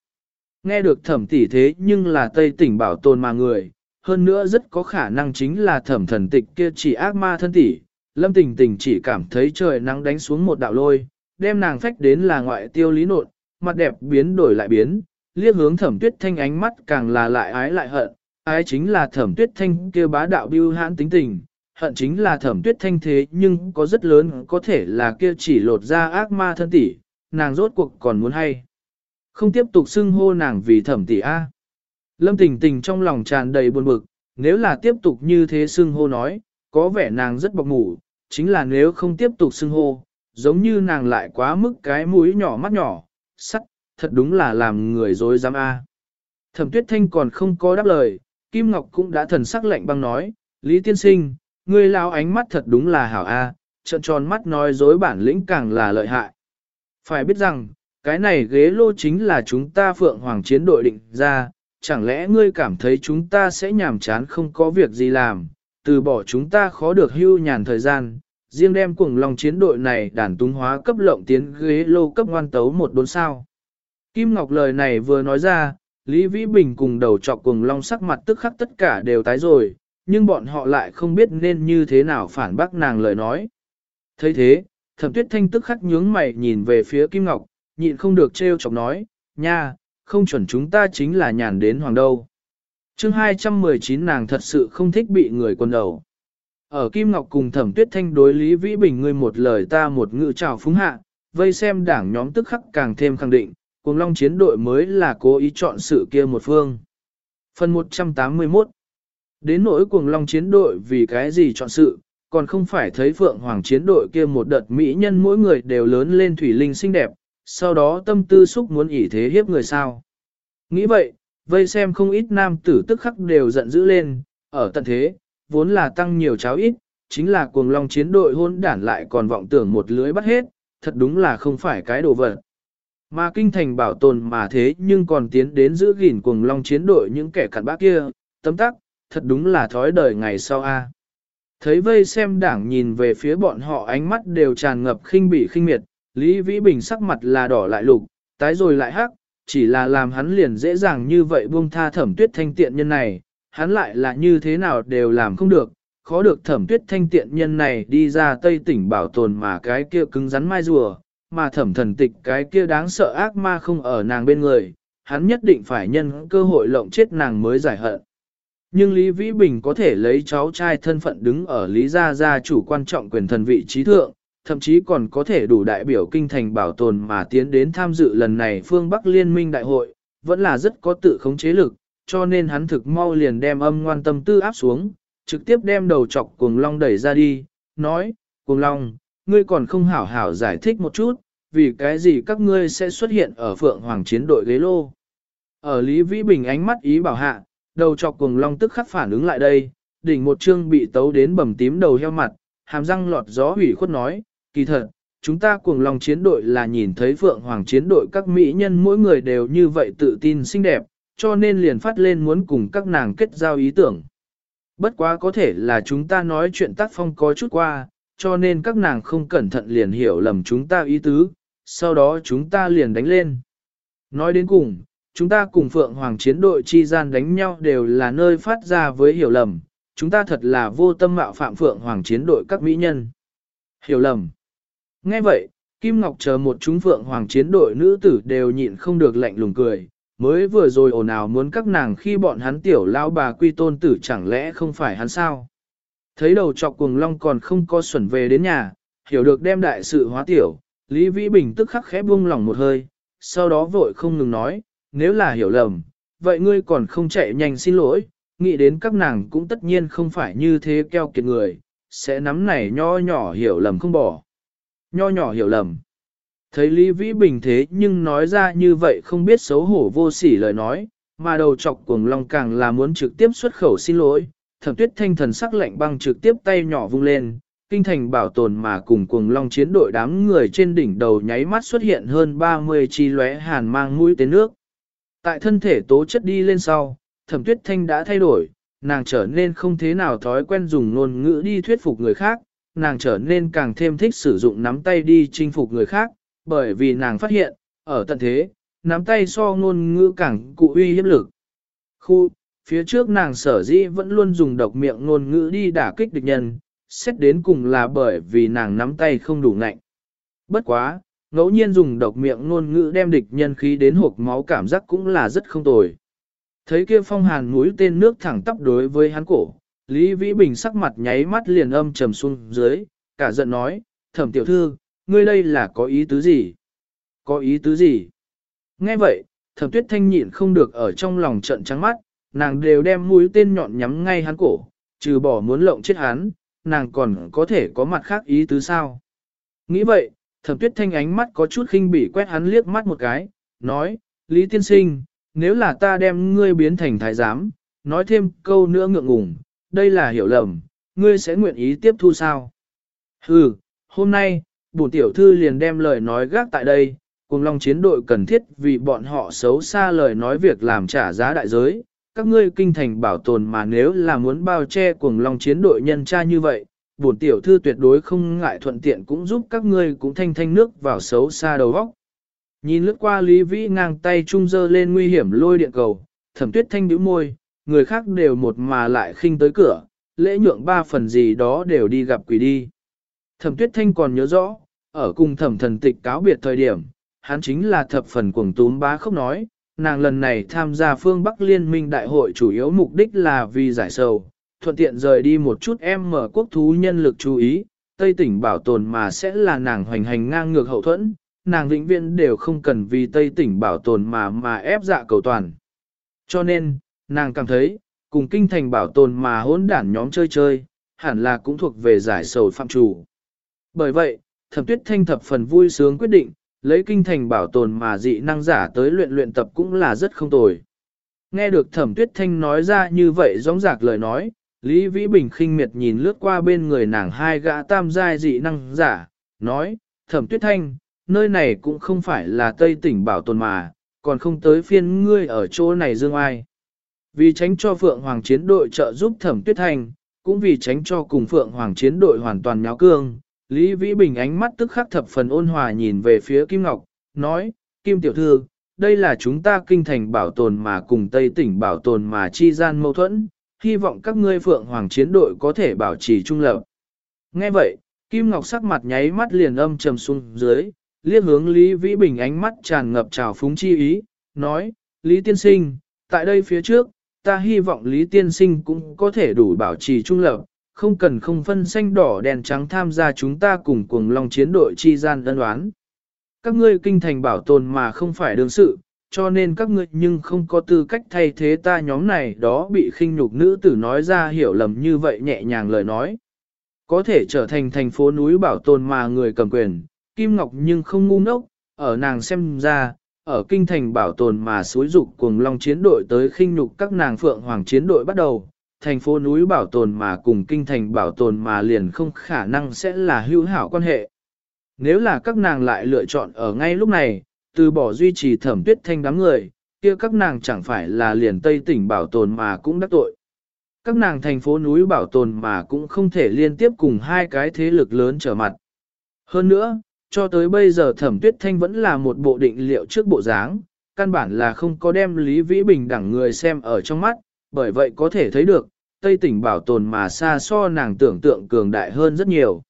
Nghe được thẩm tỷ thế nhưng là Tây tỉnh bảo tồn mà người, hơn nữa rất có khả năng chính là thẩm thần tịch kia chỉ ác ma thân tỷ. Lâm tình tình chỉ cảm thấy trời nắng đánh xuống một đạo lôi, đem nàng phách đến là ngoại tiêu lý nộn, mặt đẹp biến đổi lại biến, liếc hướng thẩm tuyết thanh ánh mắt càng là lại ái lại hận, ái chính là thẩm tuyết thanh kia bá đạo biêu hãn tính tình, hận chính là thẩm tuyết thanh thế nhưng có rất lớn có thể là kia chỉ lột ra ác ma thân tỷ, nàng rốt cuộc còn muốn hay. Không tiếp tục xưng hô nàng vì thẩm tỷ A. Lâm tình tình trong lòng tràn đầy buồn bực, nếu là tiếp tục như thế xưng hô nói, có vẻ nàng rất bọc ngủ, chính là nếu không tiếp tục xưng hô, giống như nàng lại quá mức cái mũi nhỏ mắt nhỏ, sắc, thật đúng là làm người dối dám A. Thẩm tuyết thanh còn không có đáp lời, Kim Ngọc cũng đã thần sắc lạnh băng nói, Lý tiên sinh, ngươi lao ánh mắt thật đúng là hảo a, trận tròn mắt nói dối bản lĩnh càng là lợi hại. Phải biết rằng, cái này ghế lô chính là chúng ta phượng hoàng chiến đội định ra, chẳng lẽ ngươi cảm thấy chúng ta sẽ nhàm chán không có việc gì làm, từ bỏ chúng ta khó được hưu nhàn thời gian, riêng đem cùng lòng chiến đội này đàn túng hóa cấp lộng tiến ghế lô cấp ngoan tấu một đốn sao. Kim Ngọc lời này vừa nói ra, Lý Vĩ Bình cùng đầu trọc cùng long sắc mặt tức khắc tất cả đều tái rồi, nhưng bọn họ lại không biết nên như thế nào phản bác nàng lời nói. thấy thế, thẩm tuyết thanh tức khắc nhướng mày nhìn về phía Kim Ngọc, nhịn không được trêu chọc nói, nha, không chuẩn chúng ta chính là nhàn đến hoàng đâu. chương 219 nàng thật sự không thích bị người quân đầu. Ở Kim Ngọc cùng thẩm tuyết thanh đối Lý Vĩ Bình ngươi một lời ta một ngự trào phúng hạ, vây xem đảng nhóm tức khắc càng thêm khẳng định, cùng long chiến đội mới là cố ý chọn sự kia một phương. Phần 181 Đến nỗi cuồng long chiến đội vì cái gì chọn sự, còn không phải thấy Phượng Hoàng chiến đội kia một đợt mỹ nhân mỗi người đều lớn lên thủy linh xinh đẹp, sau đó tâm tư xúc muốn ỷ thế hiếp người sao. Nghĩ vậy, vây xem không ít nam tử tức khắc đều giận dữ lên, ở tận thế, vốn là tăng nhiều cháo ít, chính là cuồng long chiến đội hôn đản lại còn vọng tưởng một lưới bắt hết, thật đúng là không phải cái đồ vật. Mà kinh thành bảo tồn mà thế nhưng còn tiến đến giữ gìn cuồng long chiến đội những kẻ cặn bác kia, tấm tắc, thật đúng là thói đời ngày sau a. Thấy vây xem đảng nhìn về phía bọn họ ánh mắt đều tràn ngập khinh bỉ khinh miệt, Lý Vĩ Bình sắc mặt là đỏ lại lục, tái rồi lại hắc, chỉ là làm hắn liền dễ dàng như vậy buông tha thẩm tuyết thanh tiện nhân này, hắn lại là như thế nào đều làm không được, khó được thẩm tuyết thanh tiện nhân này đi ra tây tỉnh bảo tồn mà cái kia cứng rắn mai rùa, mà thẩm thần tịch cái kia đáng sợ ác ma không ở nàng bên người, hắn nhất định phải nhân cơ hội lộng chết nàng mới giải hận. Nhưng Lý Vĩ Bình có thể lấy cháu trai thân phận đứng ở Lý Gia Gia chủ quan trọng quyền thần vị trí thượng, thậm chí còn có thể đủ đại biểu kinh thành bảo tồn mà tiến đến tham dự lần này phương Bắc Liên minh đại hội, vẫn là rất có tự khống chế lực, cho nên hắn thực mau liền đem âm ngoan tâm tư áp xuống, trực tiếp đem đầu chọc cuồng long đẩy ra đi, nói, cuồng long, ngươi còn không hảo hảo giải thích một chút, vì cái gì các ngươi sẽ xuất hiện ở phượng hoàng chiến đội ghế lô. Ở Lý Vĩ Bình ánh mắt ý bảo hạ, đầu chọc cuồng long tức khắc phản ứng lại đây, đỉnh một chương bị tấu đến bầm tím đầu heo mặt, hàm răng lọt gió hủy khuất nói, kỳ thật, chúng ta cuồng long chiến đội là nhìn thấy phượng hoàng chiến đội các mỹ nhân mỗi người đều như vậy tự tin xinh đẹp, cho nên liền phát lên muốn cùng các nàng kết giao ý tưởng. Bất quá có thể là chúng ta nói chuyện tác phong có chút qua, cho nên các nàng không cẩn thận liền hiểu lầm chúng ta ý tứ, sau đó chúng ta liền đánh lên. Nói đến cùng, chúng ta cùng Phượng Hoàng chiến đội chi gian đánh nhau đều là nơi phát ra với hiểu lầm, chúng ta thật là vô tâm mạo phạm Phượng Hoàng chiến đội các mỹ nhân. Hiểu lầm. Nghe vậy, Kim Ngọc chờ một chúng Phượng Hoàng chiến đội nữ tử đều nhịn không được lạnh lùng cười, mới vừa rồi ồn ào muốn các nàng khi bọn hắn tiểu lao bà quy tôn tử chẳng lẽ không phải hắn sao. Thấy đầu trọc cuồng long còn không có xuẩn về đến nhà, hiểu được đem đại sự hóa tiểu, Lý Vĩ Bình tức khắc khẽ buông lỏng một hơi, sau đó vội không ngừng nói, nếu là hiểu lầm, vậy ngươi còn không chạy nhanh xin lỗi, nghĩ đến các nàng cũng tất nhiên không phải như thế keo kiệt người, sẽ nắm này nho nhỏ hiểu lầm không bỏ. Nho nhỏ hiểu lầm. Thấy Lý Vĩ Bình thế nhưng nói ra như vậy không biết xấu hổ vô sỉ lời nói, mà đầu chọc cuồng long càng là muốn trực tiếp xuất khẩu xin lỗi, thẩm tuyết thanh thần sắc lạnh băng trực tiếp tay nhỏ vung lên, kinh thành bảo tồn mà cùng cuồng long chiến đội đám người trên đỉnh đầu nháy mắt xuất hiện hơn 30 chi lóe hàn mang mũi tên nước. Tại thân thể tố chất đi lên sau, thẩm tuyết thanh đã thay đổi, nàng trở nên không thế nào thói quen dùng ngôn ngữ đi thuyết phục người khác, nàng trở nên càng thêm thích sử dụng nắm tay đi chinh phục người khác, bởi vì nàng phát hiện, ở tận thế, nắm tay so ngôn ngữ càng cụ uy hiếp lực. Khu, phía trước nàng sở dĩ vẫn luôn dùng độc miệng ngôn ngữ đi đả kích địch nhân, xét đến cùng là bởi vì nàng nắm tay không đủ ngạnh. Bất quá, ngẫu nhiên dùng độc miệng ngôn ngữ đem địch nhân khí đến hộp máu cảm giác cũng là rất không tồi. Thấy kia phong hàn mũi tên nước thẳng tắp đối với hắn cổ, Lý Vĩ Bình sắc mặt nháy mắt liền âm trầm xuống dưới, cả giận nói, thẩm tiểu thư, ngươi đây là có ý tứ gì? Có ý tứ gì? Nghe vậy, thẩm tuyết thanh nhịn không được ở trong lòng trận trắng mắt, nàng đều đem mũi tên nhọn nhắm ngay hắn cổ, trừ bỏ muốn lộng chết hắn, nàng còn có thể có mặt khác ý tứ sao? Nghĩ vậy, thẩm tuyết thanh ánh mắt có chút khinh bỉ quét hắn liếc mắt một cái, nói, Lý tiên sinh, nếu là ta đem ngươi biến thành thái giám, nói thêm câu nữa ngượng ngùng, đây là hiểu lầm, ngươi sẽ nguyện ý tiếp thu sao? Hừ, hôm nay, bổn tiểu thư liền đem lời nói gác tại đây, cùng long chiến đội cần thiết vì bọn họ xấu xa lời nói việc làm trả giá đại giới. Các ngươi kinh thành bảo tồn mà nếu là muốn bao che cùng long chiến đội nhân tra như vậy, bổn tiểu thư tuyệt đối không ngại thuận tiện cũng giúp các ngươi cũng thanh thanh nước vào xấu xa đầu vóc. Nhìn lướt qua Lý Vĩ ngang tay trung dơ lên nguy hiểm lôi điện cầu, thẩm tuyết thanh nhíu môi, người khác đều một mà lại khinh tới cửa, lễ nhượng ba phần gì đó đều đi gặp quỷ đi. Thẩm tuyết thanh còn nhớ rõ, ở cùng thẩm thần tịch cáo biệt thời điểm, hắn chính là thập phần cuồng túm bá không nói, nàng lần này tham gia phương Bắc Liên minh đại hội chủ yếu mục đích là vì giải sầu, thuận tiện rời đi một chút em mở quốc thú nhân lực chú ý, Tây tỉnh bảo tồn mà sẽ là nàng hoành hành ngang ngược hậu thuẫn, nàng vĩnh viễn đều không cần vì Tây tỉnh bảo tồn mà mà ép dạ cầu toàn. Cho nên, nàng cảm thấy, cùng kinh thành bảo tồn mà hỗn đản nhóm chơi chơi, hẳn là cũng thuộc về giải sầu phạm chủ. Bởi vậy, thẩm tuyết thanh thập phần vui sướng quyết định, lấy kinh thành bảo tồn mà dị năng giả tới luyện luyện tập cũng là rất không tồi. Nghe được thẩm tuyết thanh nói ra như vậy giống dạc lời nói, Lý Vĩ Bình khinh miệt nhìn lướt qua bên người nàng hai gã tam giai dị năng giả, nói, thẩm tuyết thanh, nơi này cũng không phải là Tây tỉnh bảo tồn mà, còn không tới phiên ngươi ở chỗ này dương ai. Vì tránh cho Phượng Hoàng chiến đội trợ giúp thẩm tuyết thanh, cũng vì tránh cho cùng Phượng Hoàng chiến đội hoàn toàn nháo cương, Lý Vĩ Bình ánh mắt tức khắc thập phần ôn hòa nhìn về phía Kim Ngọc, nói, Kim Tiểu Thư, đây là chúng ta kinh thành bảo tồn mà cùng Tây tỉnh bảo tồn mà chi gian mâu thuẫn, hy vọng các ngươi Phượng Hoàng chiến đội có thể bảo trì trung lập. Nghe vậy, Kim Ngọc sắc mặt nháy mắt liền âm trầm xuống dưới, liếc hướng Lý Vĩ Bình ánh mắt tràn ngập trào phúng chi ý, nói, Lý Tiên Sinh, tại đây phía trước, ta hy vọng Lý Tiên Sinh cũng có thể đủ bảo trì trung lập, không cần không phân xanh đỏ đèn trắng tham gia chúng ta cùng cuồng long chiến đội chi gian đơn đoán. Các ngươi kinh thành bảo tồn mà không phải đương sự, cho nên các ngươi nhưng không có tư cách thay thế ta nhóm này đó bị khinh nhục nữ tử nói ra hiểu lầm như vậy nhẹ nhàng lời nói. Có thể trở thành thành phố núi bảo tồn mà người cầm quyền, Kim Ngọc nhưng không ngu ngốc, ở nàng xem ra, ở kinh thành bảo tồn mà suối dục cuồng long chiến đội tới khinh nhục các nàng phượng hoàng chiến đội bắt đầu, thành phố núi bảo tồn mà cùng kinh thành bảo tồn mà liền không khả năng sẽ là hữu hảo quan hệ. Nếu là các nàng lại lựa chọn ở ngay lúc này, từ bỏ duy trì thẩm tuyết thanh đám người, kia các nàng chẳng phải là liền tây tỉnh bảo tồn mà cũng đắc tội. Các nàng thành phố núi bảo tồn mà cũng không thể liên tiếp cùng hai cái thế lực lớn trở mặt. Hơn nữa, cho tới bây giờ thẩm tuyết thanh vẫn là một bộ định liệu trước bộ dáng, căn bản là không có đem Lý Vĩ Bình đẳng người xem ở trong mắt, bởi vậy có thể thấy được, Tây tỉnh bảo tồn mà xa so nàng tưởng tượng cường đại hơn rất nhiều.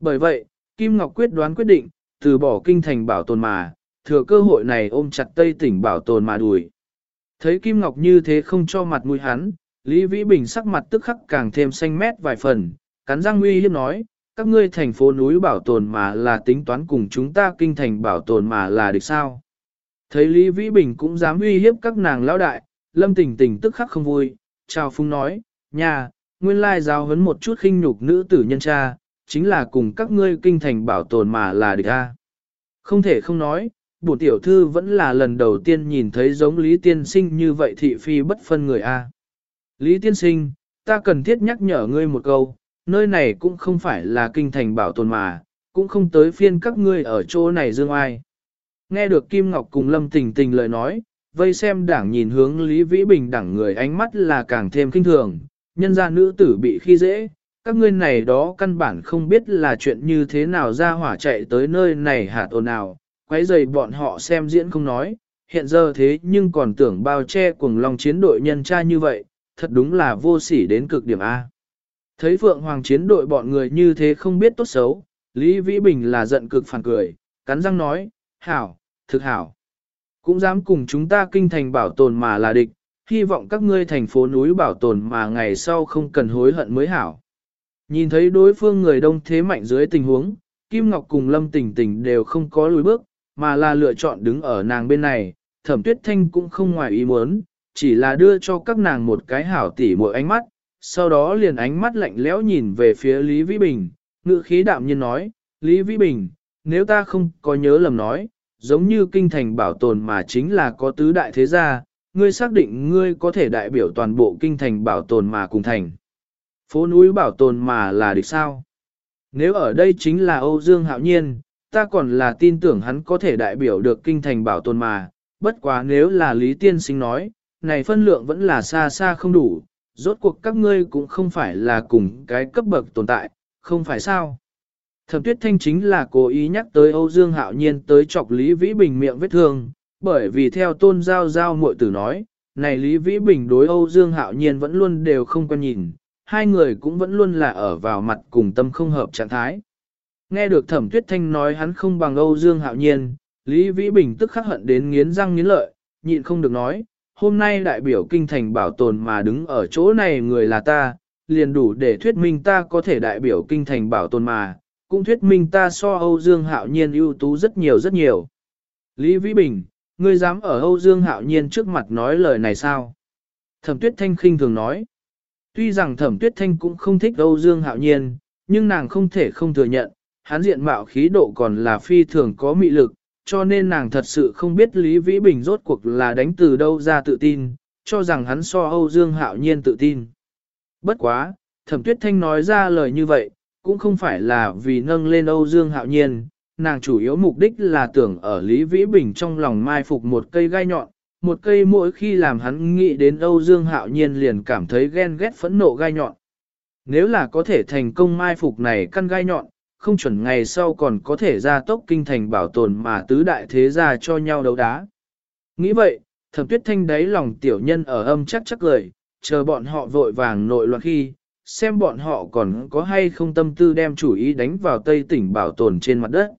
Bởi vậy, Kim Ngọc quyết đoán quyết định, từ bỏ kinh thành bảo tồn mà, thừa cơ hội này ôm chặt Tây tỉnh bảo tồn mà đuổi. Thấy Kim Ngọc như thế không cho mặt mũi hắn, Lý Vĩ Bình sắc mặt tức khắc càng thêm xanh mét vài phần, cắn răng uy hiếp nói, các ngươi thành phố núi bảo tồn mà là tính toán cùng chúng ta kinh thành bảo tồn mà là được sao. Thấy Lý Vĩ Bình cũng dám uy hiếp các nàng lão đại, Lâm Tình Tình tức khắc không vui, chào phung nói, nhà, nguyên lai giáo huấn một chút khinh nhục nữ tử nhân cha, chính là cùng các ngươi kinh thành bảo tồn mà là địch a. Không thể không nói, bổn tiểu thư vẫn là lần đầu tiên nhìn thấy giống Lý Tiên Sinh như vậy thị phi bất phân người a. Lý Tiên Sinh, ta cần thiết nhắc nhở ngươi một câu, nơi này cũng không phải là kinh thành bảo tồn mà, cũng không tới phiên các ngươi ở chỗ này dương ai. Nghe được Kim Ngọc cùng Lâm Tình Tình lời nói, vây xem đảng nhìn hướng Lý Vĩ Bình đảng người ánh mắt là càng thêm kinh thường, nhân gia nữ tử bị khi dễ, các ngươi này đó căn bản không biết là chuyện như thế nào ra hỏa chạy tới nơi này hạt ồn nào, quấy giày bọn họ xem diễn không nói, hiện giờ thế nhưng còn tưởng bao che cùng lòng chiến đội nhân tra như vậy, thật đúng là vô sỉ đến cực điểm A. Thấy Phượng Hoàng chiến đội bọn người như thế không biết tốt xấu, Lý Vĩ Bình là giận cực phản cười, cắn răng nói, hảo, thực hảo. Cũng dám cùng chúng ta kinh thành bảo tồn mà là địch, hy vọng các ngươi thành phố núi bảo tồn mà ngày sau không cần hối hận mới hảo. Nhìn thấy đối phương người đông thế mạnh dưới tình huống, Kim Ngọc cùng Lâm Tình Tình đều không có lùi bước, mà là lựa chọn đứng ở nàng bên này, thẩm tuyết thanh cũng không ngoài ý muốn, chỉ là đưa cho các nàng một cái hảo tỉ mỗi ánh mắt, sau đó liền ánh mắt lạnh lẽo nhìn về phía Lý Vĩ Bình, ngữ khí đạm nhiên nói, Lý Vĩ Bình, nếu ta không có nhớ lầm nói, giống như kinh thành bảo tồn mà chính là có tứ đại thế gia, ngươi xác định ngươi có thể đại biểu toàn bộ kinh thành bảo tồn mà cùng thành. Phố núi bảo tồn mà là địch sao? Nếu ở đây chính là Âu Dương Hạo Nhiên, ta còn là tin tưởng hắn có thể đại biểu được kinh thành bảo tồn mà, bất quá nếu là Lý Tiên Sinh nói, này phân lượng vẫn là xa xa không đủ, rốt cuộc các ngươi cũng không phải là cùng cái cấp bậc tồn tại, không phải sao? Thẩm tuyết thanh chính là cố ý nhắc tới Âu Dương Hạo Nhiên tới chọc Lý Vĩ Bình miệng vết thương, bởi vì theo tôn giao giao muội tử nói, này Lý Vĩ Bình đối Âu Dương Hạo Nhiên vẫn luôn đều không quan nhìn, hai người cũng vẫn luôn là ở vào mặt cùng tâm không hợp trạng thái. Nghe được thẩm tuyết thanh nói hắn không bằng Âu Dương Hạo Nhiên, Lý Vĩ Bình tức khắc hận đến nghiến răng nghiến lợi, nhịn không được nói, hôm nay đại biểu kinh thành bảo tồn mà đứng ở chỗ này người là ta, liền đủ để thuyết minh ta có thể đại biểu kinh thành bảo tồn mà, cũng thuyết minh ta so Âu Dương Hạo Nhiên ưu tú rất nhiều rất nhiều. Lý Vĩ Bình, ngươi dám ở Âu Dương Hạo Nhiên trước mặt nói lời này sao? Thẩm Tuyết Thanh khinh thường nói. Tuy rằng Thẩm Tuyết Thanh cũng không thích Âu Dương Hạo Nhiên, nhưng nàng không thể không thừa nhận, hắn diện mạo khí độ còn là phi thường có mị lực, cho nên nàng thật sự không biết Lý Vĩ Bình rốt cuộc là đánh từ đâu ra tự tin, cho rằng hắn so Âu Dương Hạo Nhiên tự tin. Bất quá, Thẩm Tuyết Thanh nói ra lời như vậy, cũng không phải là vì nâng lên Âu Dương Hạo Nhiên, nàng chủ yếu mục đích là tưởng ở Lý Vĩ Bình trong lòng mai phục một cây gai nhọn, một cây mỗi khi làm hắn nghĩ đến Âu Dương Hạo Nhiên liền cảm thấy ghen ghét phẫn nộ gai nhọn. Nếu là có thể thành công mai phục này căn gai nhọn, không chuẩn ngày sau còn có thể ra tốc kinh thành bảo tồn mà tứ đại thế gia cho nhau đấu đá. Nghĩ vậy, thẩm tuyết thanh đáy lòng tiểu nhân ở âm chắc chắc lời, chờ bọn họ vội vàng nội loạn khi, xem bọn họ còn có hay không tâm tư đem chủ ý đánh vào tây tỉnh bảo tồn trên mặt đất.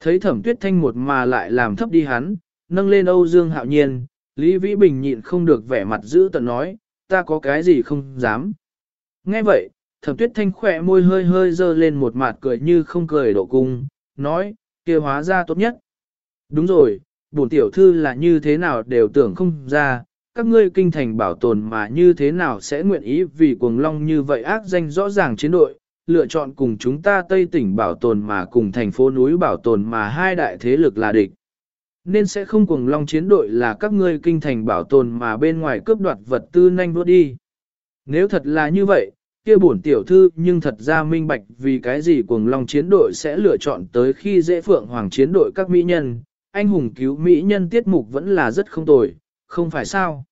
Thấy thẩm tuyết thanh một mà lại làm thấp đi hắn, nâng lên Âu Dương hạo nhiên, Lý Vĩ Bình nhịn không được vẻ mặt giữ tận nói, ta có cái gì không dám. Nghe vậy, thẩm tuyết thanh khỏe môi hơi hơi dơ lên một mặt cười như không cười độ cung, nói, kia hóa ra tốt nhất. Đúng rồi, bổn tiểu thư là như thế nào đều tưởng không ra, các ngươi kinh thành bảo tồn mà như thế nào sẽ nguyện ý vì cuồng long như vậy ác danh rõ ràng chiến đội, lựa chọn cùng chúng ta Tây tỉnh bảo tồn mà cùng thành phố núi bảo tồn mà hai đại thế lực là địch. Nên sẽ không cuồng long chiến đội là các ngươi kinh thành bảo tồn mà bên ngoài cướp đoạt vật tư nhanh vuốt đi. Nếu thật là như vậy, kia bổn tiểu thư nhưng thật ra minh bạch vì cái gì cuồng long chiến đội sẽ lựa chọn tới khi dễ phượng hoàng chiến đội các mỹ nhân, anh hùng cứu mỹ nhân tiết mục vẫn là rất không tồi, không phải sao?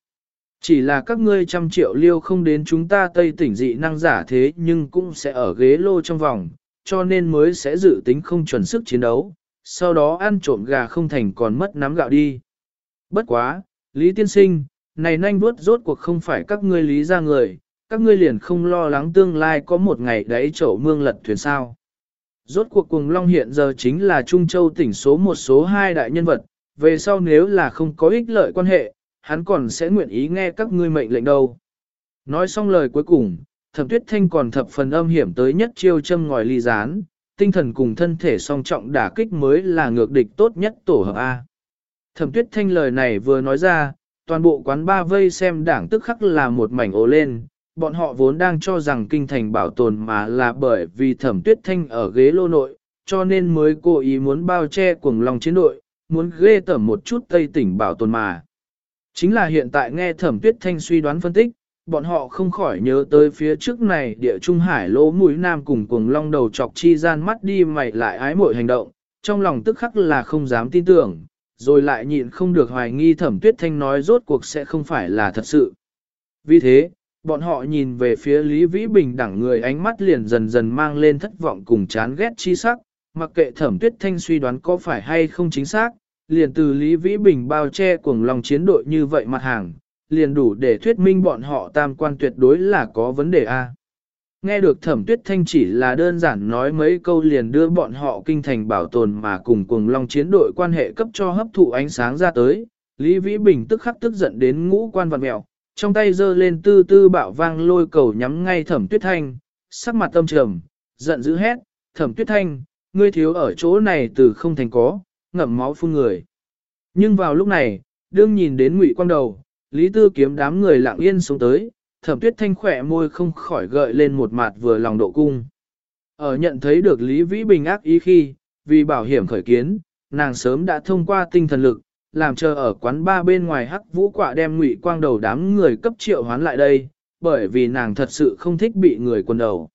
Chỉ là các ngươi trăm triệu liêu không đến chúng ta tây tỉnh dị năng giả thế nhưng cũng sẽ ở ghế lô trong vòng, cho nên mới sẽ dự tính không chuẩn sức chiến đấu, sau đó ăn trộm gà không thành còn mất nắm gạo đi. Bất quá, Lý Tiên Sinh, này nhanh vuốt rốt cuộc không phải các ngươi lý ra người, các ngươi liền không lo lắng tương lai có một ngày đấy chậu mương lật thuyền sao. Rốt cuộc cùng Long hiện giờ chính là Trung Châu tỉnh số một số hai đại nhân vật, về sau nếu là không có ích lợi quan hệ, hắn còn sẽ nguyện ý nghe các ngươi mệnh lệnh đâu. Nói xong lời cuối cùng, thẩm tuyết thanh còn thập phần âm hiểm tới nhất chiêu châm ngòi ly gián, tinh thần cùng thân thể song trọng đả kích mới là ngược địch tốt nhất tổ hợp A. Thẩm tuyết thanh lời này vừa nói ra, toàn bộ quán ba vây xem đảng tức khắc là một mảnh ố lên, bọn họ vốn đang cho rằng kinh thành bảo tồn mà là bởi vì thẩm tuyết thanh ở ghế lô nội, cho nên mới cố ý muốn bao che cuồng lòng chiến đội, muốn ghê tẩm một chút tây tỉnh bảo tồn mà. Chính là hiện tại nghe thẩm tuyết thanh suy đoán phân tích, bọn họ không khỏi nhớ tới phía trước này địa trung hải lỗ mũi nam cùng cuồng long đầu chọc chi gian mắt đi mày lại ái mội hành động, trong lòng tức khắc là không dám tin tưởng, rồi lại nhịn không được hoài nghi thẩm tuyết thanh nói rốt cuộc sẽ không phải là thật sự. Vì thế, bọn họ nhìn về phía Lý Vĩ Bình đẳng người ánh mắt liền dần dần mang lên thất vọng cùng chán ghét chi sắc, mặc kệ thẩm tuyết thanh suy đoán có phải hay không chính xác, liền từ Lý Vĩ Bình bao che cuồng lòng chiến đội như vậy mặt hàng, liền đủ để thuyết minh bọn họ tam quan tuyệt đối là có vấn đề A. Nghe được thẩm tuyết thanh chỉ là đơn giản nói mấy câu liền đưa bọn họ kinh thành bảo tồn mà cùng cuồng long chiến đội quan hệ cấp cho hấp thụ ánh sáng ra tới, Lý Vĩ Bình tức khắc tức giận đến ngũ quan vật mẹo, trong tay giơ lên tư tư bạo vang lôi cầu nhắm ngay thẩm tuyết thanh, sắc mặt tâm trầm, giận dữ hét, thẩm tuyết thanh, ngươi thiếu ở chỗ này từ không thành có, ngậm máu phun người. Nhưng vào lúc này, đương nhìn đến ngụy quang đầu, Lý Tư kiếm đám người lặng yên xuống tới, thẩm tuyết thanh khỏe môi không khỏi gợi lên một mặt vừa lòng độ cung. Ở nhận thấy được Lý Vĩ Bình ác ý khi, vì bảo hiểm khởi kiến, nàng sớm đã thông qua tinh thần lực, làm chờ ở quán ba bên ngoài hắc vũ quạ đem ngụy quang đầu đám người cấp triệu hoán lại đây, bởi vì nàng thật sự không thích bị người quần đầu.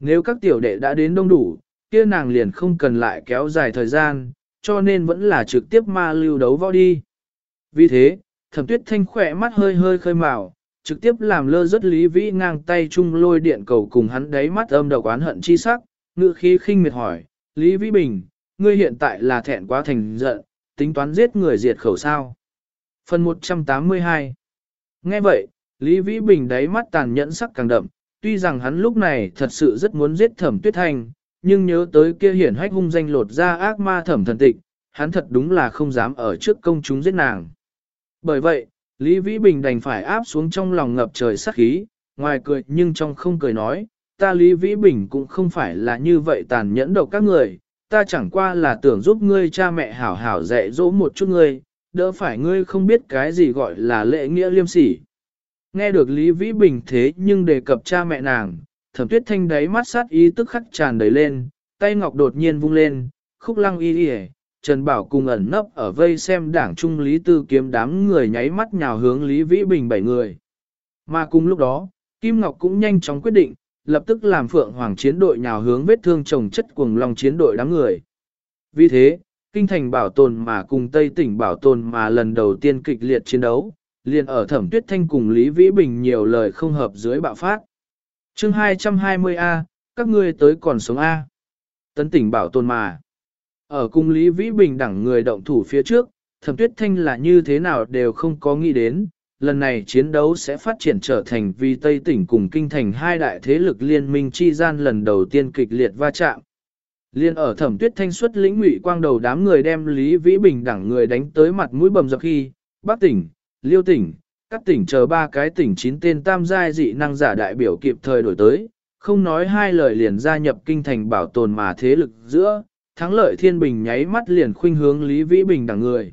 Nếu các tiểu đệ đã đến đông đủ, kia nàng liền không cần lại kéo dài thời gian, cho nên vẫn là trực tiếp ma lưu đấu võ đi. Vì thế, thẩm tuyết thanh khỏe mắt hơi hơi khơi màu, trực tiếp làm lơ rất lý vĩ ngang tay chung lôi điện cầu cùng hắn đáy mắt âm đầu oán hận chi sắc, ngự khí khinh miệt hỏi, Lý Vĩ Bình, ngươi hiện tại là thẹn quá thành giận, tính toán giết người diệt khẩu sao. Phần 182 Nghe vậy, Lý Vĩ Bình đáy mắt tàn nhẫn sắc càng đậm, tuy rằng hắn lúc này thật sự rất muốn giết thẩm tuyết thanh, nhưng nhớ tới kia hiển hách hung danh lột ra ác ma thẩm thần tịch, hắn thật đúng là không dám ở trước công chúng giết nàng. Bởi vậy, Lý Vĩ Bình đành phải áp xuống trong lòng ngập trời sắc khí, ngoài cười nhưng trong không cười nói, ta Lý Vĩ Bình cũng không phải là như vậy tàn nhẫn độc các người, ta chẳng qua là tưởng giúp ngươi cha mẹ hảo hảo dạy dỗ một chút ngươi, đỡ phải ngươi không biết cái gì gọi là lễ nghĩa liêm sỉ. Nghe được Lý Vĩ Bình thế nhưng đề cập cha mẹ nàng, thẩm tuyết thanh đáy mắt sát ý tức khắc tràn đầy lên, tay ngọc đột nhiên vung lên, khúc lăng y y Trần Bảo cùng ẩn nấp ở vây xem đảng trung Lý Tư kiếm đám người nháy mắt nhào hướng Lý Vĩ Bình bảy người. Mà cùng lúc đó, Kim Ngọc cũng nhanh chóng quyết định, lập tức làm Phượng Hoàng chiến đội nhào hướng vết thương chồng chất cuồng long chiến đội đám người. Vì thế, Kinh thành bảo tồn mà cùng Tây tỉnh bảo tồn mà lần đầu tiên kịch liệt chiến đấu, liền ở thẩm tuyết thanh cùng Lý Vĩ Bình nhiều lời không hợp dưới bạo phát. chương 220A, các ngươi tới còn sống A. Tấn tỉnh bảo tồn mà. Ở cung Lý Vĩ Bình đẳng người động thủ phía trước, thẩm tuyết thanh là như thế nào đều không có nghĩ đến, lần này chiến đấu sẽ phát triển trở thành vì Tây tỉnh cùng kinh thành hai đại thế lực liên minh chi gian lần đầu tiên kịch liệt va chạm. Liên ở thẩm tuyết thanh xuất lĩnh ngụy quang đầu đám người đem Lý Vĩ Bình đẳng người đánh tới mặt mũi bầm dập khi, Bắc tỉnh, Liêu tỉnh, các tỉnh chờ ba cái tỉnh chín tên tam giai dị năng giả đại biểu kịp thời đổi tới, không nói hai lời liền gia nhập kinh thành bảo tồn mà thế lực giữa, thắng lợi thiên bình nháy mắt liền khuynh hướng Lý Vĩ Bình đẳng người.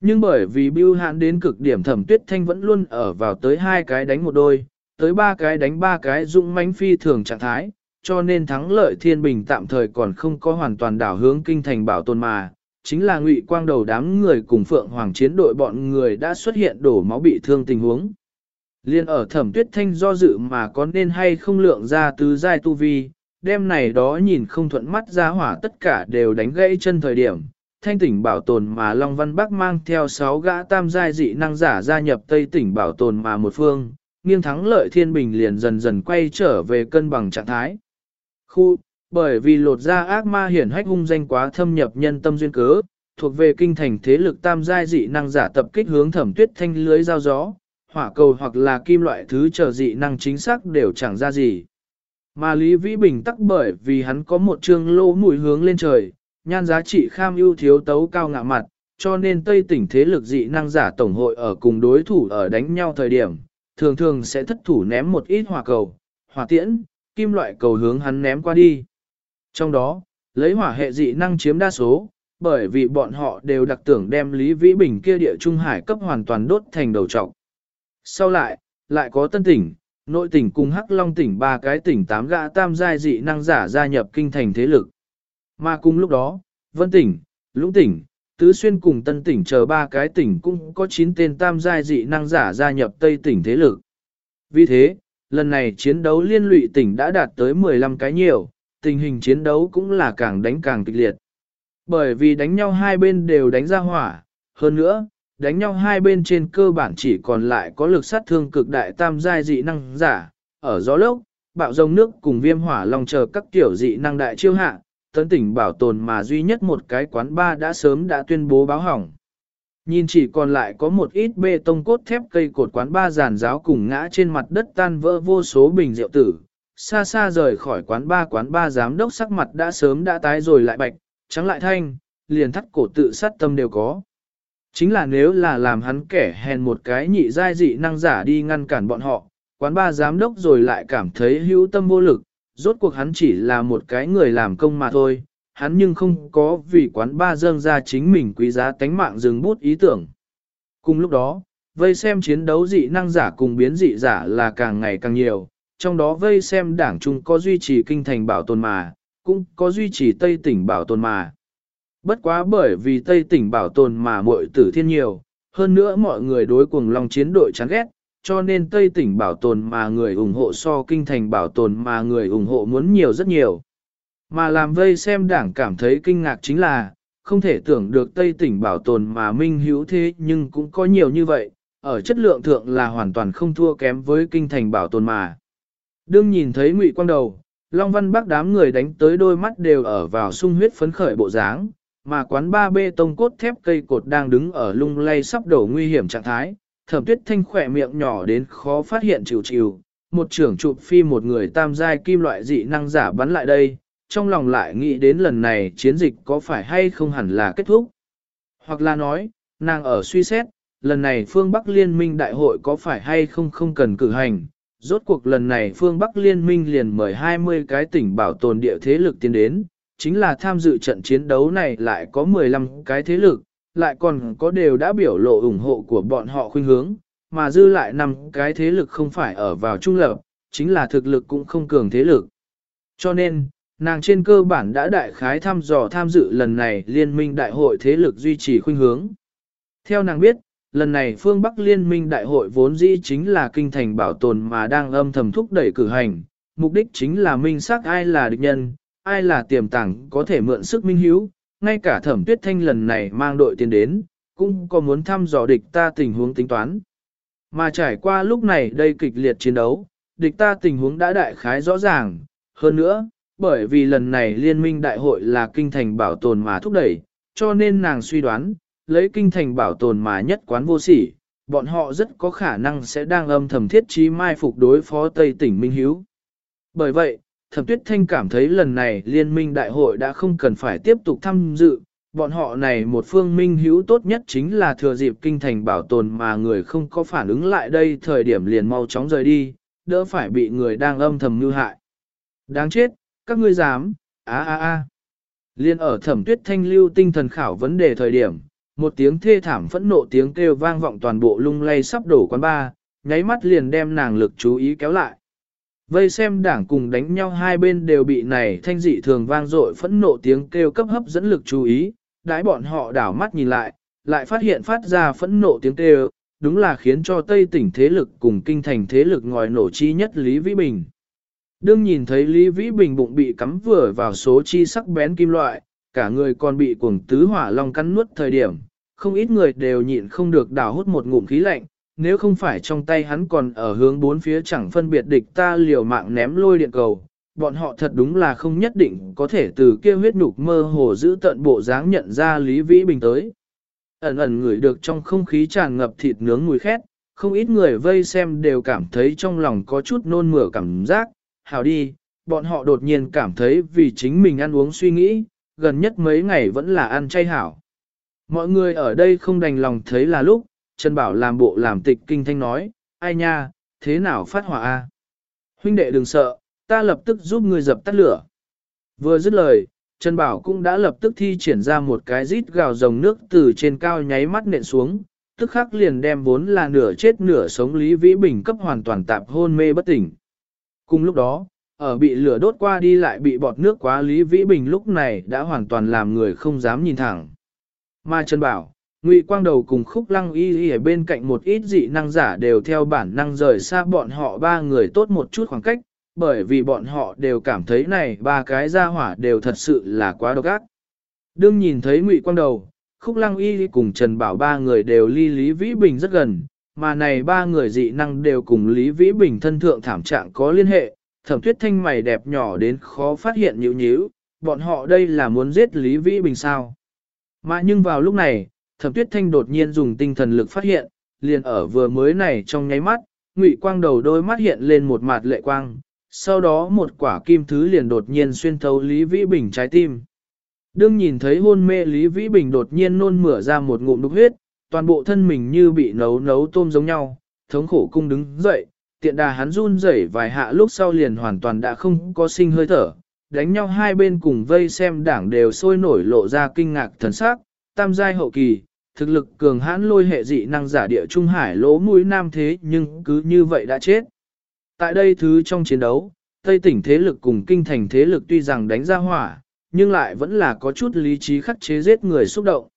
Nhưng bởi vì bưu hạn đến cực điểm thẩm tuyết thanh vẫn luôn ở vào tới hai cái đánh một đôi, tới ba cái đánh ba cái dũng mãnh phi thường trạng thái, cho nên thắng lợi thiên bình tạm thời còn không có hoàn toàn đảo hướng kinh thành bảo tồn mà, chính là ngụy quang đầu đám người cùng phượng hoàng chiến đội bọn người đã xuất hiện đổ máu bị thương tình huống. Liên ở thẩm tuyết thanh do dự mà có nên hay không lượng ra tứ giai tu vi, đêm này đó nhìn không thuận mắt ra hỏa tất cả đều đánh gãy chân thời điểm. Thanh tỉnh bảo tồn mà Long Văn Bắc mang theo 6 gã tam giai dị năng giả gia nhập Tây tỉnh bảo tồn mà một phương, nghiêng thắng lợi thiên bình liền dần dần quay trở về cân bằng trạng thái. Khu, bởi vì lột ra ác ma hiển hách hung danh quá thâm nhập nhân tâm duyên cớ, thuộc về kinh thành thế lực tam giai dị năng giả tập kích hướng thẩm tuyết thanh lưới giao gió, hỏa cầu hoặc là kim loại thứ trở dị năng chính xác đều chẳng ra gì. Mà Lý Vĩ Bình tắc bởi vì hắn có một chương lỗ mũi hướng lên trời, nhan giá trị kham ưu thiếu tấu cao ngạ mặt, cho nên Tây tỉnh thế lực dị năng giả tổng hội ở cùng đối thủ ở đánh nhau thời điểm, thường thường sẽ thất thủ ném một ít hỏa cầu, hỏa tiễn, kim loại cầu hướng hắn ném qua đi. Trong đó, lấy hỏa hệ dị năng chiếm đa số, bởi vì bọn họ đều đặc tưởng đem Lý Vĩ Bình kia địa trung hải cấp hoàn toàn đốt thành đầu trọc. Sau lại, lại có tân tỉnh, nội tỉnh cùng Hắc Long tỉnh ba cái tỉnh tám gã tam giai dị năng giả gia nhập kinh thành thế lực. Mà cùng lúc đó, Vân tỉnh, Lũng tỉnh, Tứ Xuyên cùng Tân tỉnh chờ ba cái tỉnh cũng có 9 tên tam giai dị năng giả gia nhập Tây tỉnh thế lực. Vì thế, lần này chiến đấu liên lụy tỉnh đã đạt tới 15 cái nhiều, tình hình chiến đấu cũng là càng đánh càng kịch liệt. Bởi vì đánh nhau hai bên đều đánh ra hỏa, hơn nữa, đánh nhau hai bên trên cơ bản chỉ còn lại có lực sát thương cực đại tam giai dị năng giả, ở gió lốc, bạo rông nước cùng viêm hỏa long chờ các tiểu dị năng đại chiêu hạ, tấn tỉnh bảo tồn mà duy nhất một cái quán ba đã sớm đã tuyên bố báo hỏng. Nhìn chỉ còn lại có một ít bê tông cốt thép cây cột quán ba giàn giáo cùng ngã trên mặt đất tan vỡ vô số bình rượu tử. Xa xa rời khỏi quán ba quán ba giám đốc sắc mặt đã sớm đã tái rồi lại bạch, trắng lại thanh, liền thắt cổ tự sát tâm đều có. Chính là nếu là làm hắn kẻ hèn một cái nhị giai dị năng giả đi ngăn cản bọn họ, quán ba giám đốc rồi lại cảm thấy hữu tâm vô lực, rốt cuộc hắn chỉ là một cái người làm công mà thôi, hắn nhưng không có vì quán ba dâng ra chính mình quý giá tánh mạng dừng bút ý tưởng. Cùng lúc đó, vây xem chiến đấu dị năng giả cùng biến dị giả là càng ngày càng nhiều, trong đó vây xem đảng trung có duy trì kinh thành bảo tồn mà, cũng có duy trì tây tỉnh bảo tồn mà. bất quá bởi vì Tây tỉnh bảo tồn mà muội tử thiên nhiều, hơn nữa mọi người đối cùng lòng chiến đội chán ghét, cho nên Tây tỉnh bảo tồn mà người ủng hộ so kinh thành bảo tồn mà người ủng hộ muốn nhiều rất nhiều. Mà làm vây xem đảng cảm thấy kinh ngạc chính là, không thể tưởng được Tây tỉnh bảo tồn mà minh hữu thế nhưng cũng có nhiều như vậy, ở chất lượng thượng là hoàn toàn không thua kém với kinh thành bảo tồn mà. Đương nhìn thấy ngụy quang đầu, Long Văn Bắc đám người đánh tới đôi mắt đều ở vào sung huyết phấn khởi bộ dáng, mà quán ba bê tông cốt thép cây cột đang đứng ở lung lay sắp đổ nguy hiểm trạng thái, thẩm tuyết thanh khỏe miệng nhỏ đến khó phát hiện chịu chịu, một trưởng chụp phi một người tam giai kim loại dị năng giả bắn lại đây, trong lòng lại nghĩ đến lần này chiến dịch có phải hay không hẳn là kết thúc. Hoặc là nói, nàng ở suy xét, lần này phương Bắc Liên minh đại hội có phải hay không không cần cử hành. Rốt cuộc lần này phương Bắc Liên minh liền mời 20 cái tỉnh bảo tồn địa thế lực tiến đến, chính là tham dự trận chiến đấu này lại có 15 cái thế lực, lại còn có đều đã biểu lộ ủng hộ của bọn họ khuynh hướng, mà dư lại năm cái thế lực không phải ở vào trung lập, chính là thực lực cũng không cường thế lực. Cho nên, nàng trên cơ bản đã đại khái thăm dò tham dự lần này liên minh đại hội thế lực duy trì khuynh hướng. Theo nàng biết, lần này phương Bắc liên minh đại hội vốn dĩ chính là kinh thành bảo tồn mà đang âm thầm thúc đẩy cử hành, mục đích chính là minh xác ai là địch nhân, ai là tiềm tàng có thể mượn sức minh hiếu, ngay cả thẩm tuyết thanh lần này mang đội tiền đến, cũng có muốn thăm dò địch ta tình huống tính toán. Mà trải qua lúc này đây kịch liệt chiến đấu, địch ta tình huống đã đại khái rõ ràng, hơn nữa, bởi vì lần này liên minh đại hội là kinh thành bảo tồn mà thúc đẩy, cho nên nàng suy đoán, lấy kinh thành bảo tồn mà nhất quán vô sỉ, bọn họ rất có khả năng sẽ đang âm thầm thiết trí mai phục đối phó Tây tỉnh Minh Hiếu. Bởi vậy, Thẩm Tuyết Thanh cảm thấy lần này liên minh đại hội đã không cần phải tiếp tục tham dự, bọn họ này một phương minh hữu tốt nhất chính là thừa dịp kinh thành bảo tồn mà người không có phản ứng lại đây thời điểm liền mau chóng rời đi, đỡ phải bị người đang âm thầm như hại. Đáng chết, các ngươi dám, á á á. Liên ở thẩm tuyết thanh lưu tinh thần khảo vấn đề thời điểm, một tiếng thê thảm phẫn nộ tiếng kêu vang vọng toàn bộ lung lay sắp đổ quán ba, nháy mắt liền đem nàng lực chú ý kéo lại. Vây xem đảng cùng đánh nhau hai bên đều bị này thanh dị thường vang dội phẫn nộ tiếng kêu cấp hấp dẫn lực chú ý, đãi bọn họ đảo mắt nhìn lại, lại phát hiện phát ra phẫn nộ tiếng kêu, đúng là khiến cho Tây tỉnh thế lực cùng kinh thành thế lực ngòi nổ chi nhất Lý Vĩ Bình. Đương nhìn thấy Lý Vĩ Bình bụng bị cắm vừa vào số chi sắc bén kim loại, cả người còn bị cuồng tứ hỏa long cắn nuốt thời điểm, không ít người đều nhịn không được đào hút một ngụm khí lạnh, nếu không phải trong tay hắn còn ở hướng bốn phía chẳng phân biệt địch ta liều mạng ném lôi điện cầu, bọn họ thật đúng là không nhất định có thể từ kia huyết nhục mơ hồ giữ tận bộ dáng nhận ra Lý Vĩ Bình tới. Ẩn ẩn ngửi được trong không khí tràn ngập thịt nướng mùi khét, không ít người vây xem đều cảm thấy trong lòng có chút nôn mửa cảm giác, hảo đi, bọn họ đột nhiên cảm thấy vì chính mình ăn uống suy nghĩ, gần nhất mấy ngày vẫn là ăn chay hảo. Mọi người ở đây không đành lòng thấy là lúc, Trần Bảo làm bộ làm tịch kinh thanh nói, ai nha, thế nào phát hỏa a? Huynh đệ đừng sợ, ta lập tức giúp ngươi dập tắt lửa. Vừa dứt lời, Trần Bảo cũng đã lập tức thi triển ra một cái rít gào rồng nước từ trên cao nháy mắt nện xuống, tức khắc liền đem vốn là nửa chết nửa sống Lý Vĩ Bình cấp hoàn toàn tạp hôn mê bất tỉnh. Cùng lúc đó, ở bị lửa đốt qua đi lại bị bọt nước quá Lý Vĩ Bình lúc này đã hoàn toàn làm người không dám nhìn thẳng. Mà Trần Bảo, Ngụy Quang Đầu cùng Khúc Lăng Y ở bên cạnh một ít dị năng giả đều theo bản năng rời xa bọn họ ba người tốt một chút khoảng cách, bởi vì bọn họ đều cảm thấy này ba cái gia hỏa đều thật sự là quá độc ác. Đương nhìn thấy Ngụy Quang Đầu, Khúc Lăng Y cùng Trần Bảo ba người đều ly Lý Vĩ Bình rất gần, mà này ba người dị năng đều cùng Lý Vĩ Bình thân thượng thảm trạng có liên hệ, thẩm tuyết thanh mày đẹp nhỏ đến khó phát hiện nhíu nhíu, bọn họ đây là muốn giết Lý Vĩ Bình sao. Mà nhưng vào lúc này, thẩm tuyết thanh đột nhiên dùng tinh thần lực phát hiện, liền ở vừa mới này trong nháy mắt, ngụy quang đầu đôi mắt hiện lên một mặt lệ quang, sau đó một quả kim thứ liền đột nhiên xuyên thấu Lý Vĩ Bình trái tim. Đương nhìn thấy hôn mê Lý Vĩ Bình đột nhiên nôn mửa ra một ngụm đục huyết, toàn bộ thân mình như bị nấu nấu tôm giống nhau, thống khổ cung đứng dậy, tiện đà hắn run rẩy vài hạ lúc sau liền hoàn toàn đã không có sinh hơi thở, đánh nhau hai bên cùng vây xem đảng đều sôi nổi lộ ra kinh ngạc thần sắc, tam giai hậu kỳ, thực lực cường hãn lôi hệ dị năng giả địa trung hải lỗ mũi nam thế nhưng cứ như vậy đã chết. Tại đây thứ trong chiến đấu, Tây tỉnh thế lực cùng kinh thành thế lực tuy rằng đánh ra hỏa, nhưng lại vẫn là có chút lý trí khắc chế giết người xúc động.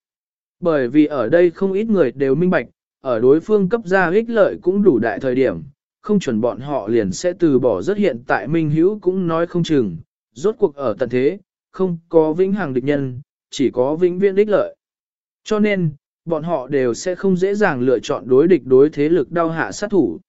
Bởi vì ở đây không ít người đều minh bạch, ở đối phương cấp ra ích lợi cũng đủ đại thời điểm, không chuẩn bọn họ liền sẽ từ bỏ rất hiện tại minh hữu cũng nói không chừng, rốt cuộc ở tận thế, không có vĩnh hằng địch nhân, chỉ có vĩnh viễn ích lợi. Cho nên, bọn họ đều sẽ không dễ dàng lựa chọn đối địch đối thế lực đau hạ sát thủ.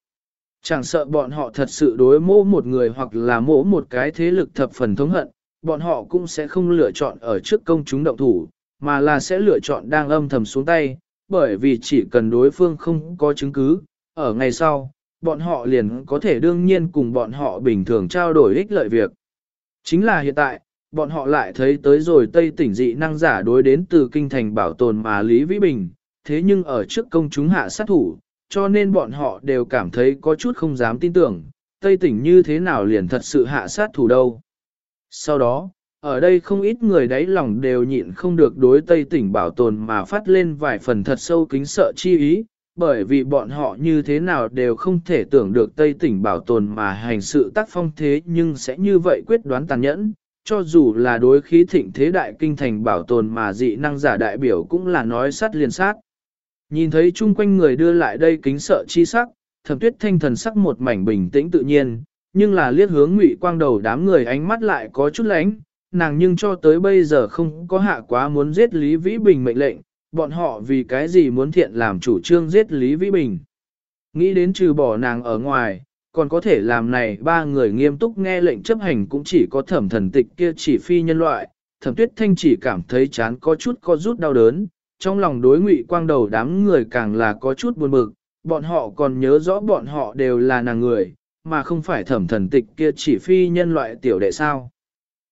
Chẳng sợ bọn họ thật sự đối mỗ một người hoặc là mỗ một cái thế lực thập phần thống hận, bọn họ cũng sẽ không lựa chọn ở trước công chúng động thủ, mà là sẽ lựa chọn đang âm thầm xuống tay, bởi vì chỉ cần đối phương không có chứng cứ, ở ngày sau, bọn họ liền có thể đương nhiên cùng bọn họ bình thường trao đổi ích lợi việc. Chính là hiện tại, bọn họ lại thấy tới rồi Tây tỉnh dị năng giả đối đến từ kinh thành bảo tồn mà Lý Vĩ Bình, thế nhưng ở trước công chúng hạ sát thủ, cho nên bọn họ đều cảm thấy có chút không dám tin tưởng, Tây tỉnh như thế nào liền thật sự hạ sát thủ đâu. Sau đó, ở đây không ít người đáy lòng đều nhịn không được đối Tây tỉnh bảo tồn mà phát lên vài phần thật sâu kính sợ chi ý, bởi vì bọn họ như thế nào đều không thể tưởng được Tây tỉnh bảo tồn mà hành sự tác phong thế nhưng sẽ như vậy quyết đoán tàn nhẫn, cho dù là đối khí thịnh thế đại kinh thành bảo tồn mà dị năng giả đại biểu cũng là nói sát liền sát. Nhìn thấy chung quanh người đưa lại đây kính sợ chi sắc, thẩm tuyết thanh thần sắc một mảnh bình tĩnh tự nhiên, nhưng là liếc hướng ngụy quang đầu đám người ánh mắt lại có chút lánh, nàng nhưng cho tới bây giờ không có hạ quá muốn giết Lý Vĩ Bình mệnh lệnh, bọn họ vì cái gì muốn thiện làm chủ trương giết Lý Vĩ Bình. Nghĩ đến trừ bỏ nàng ở ngoài, còn có thể làm này ba người nghiêm túc nghe lệnh chấp hành cũng chỉ có thẩm thần tịch kia chỉ phi nhân loại, thẩm tuyết thanh chỉ cảm thấy chán có chút có rút đau đớn, trong lòng đối ngụy quang đầu đám người càng là có chút buồn bực, bọn họ còn nhớ rõ bọn họ đều là nàng người, mà không phải thẩm thần tịch kia chỉ phi nhân loại tiểu đệ sao.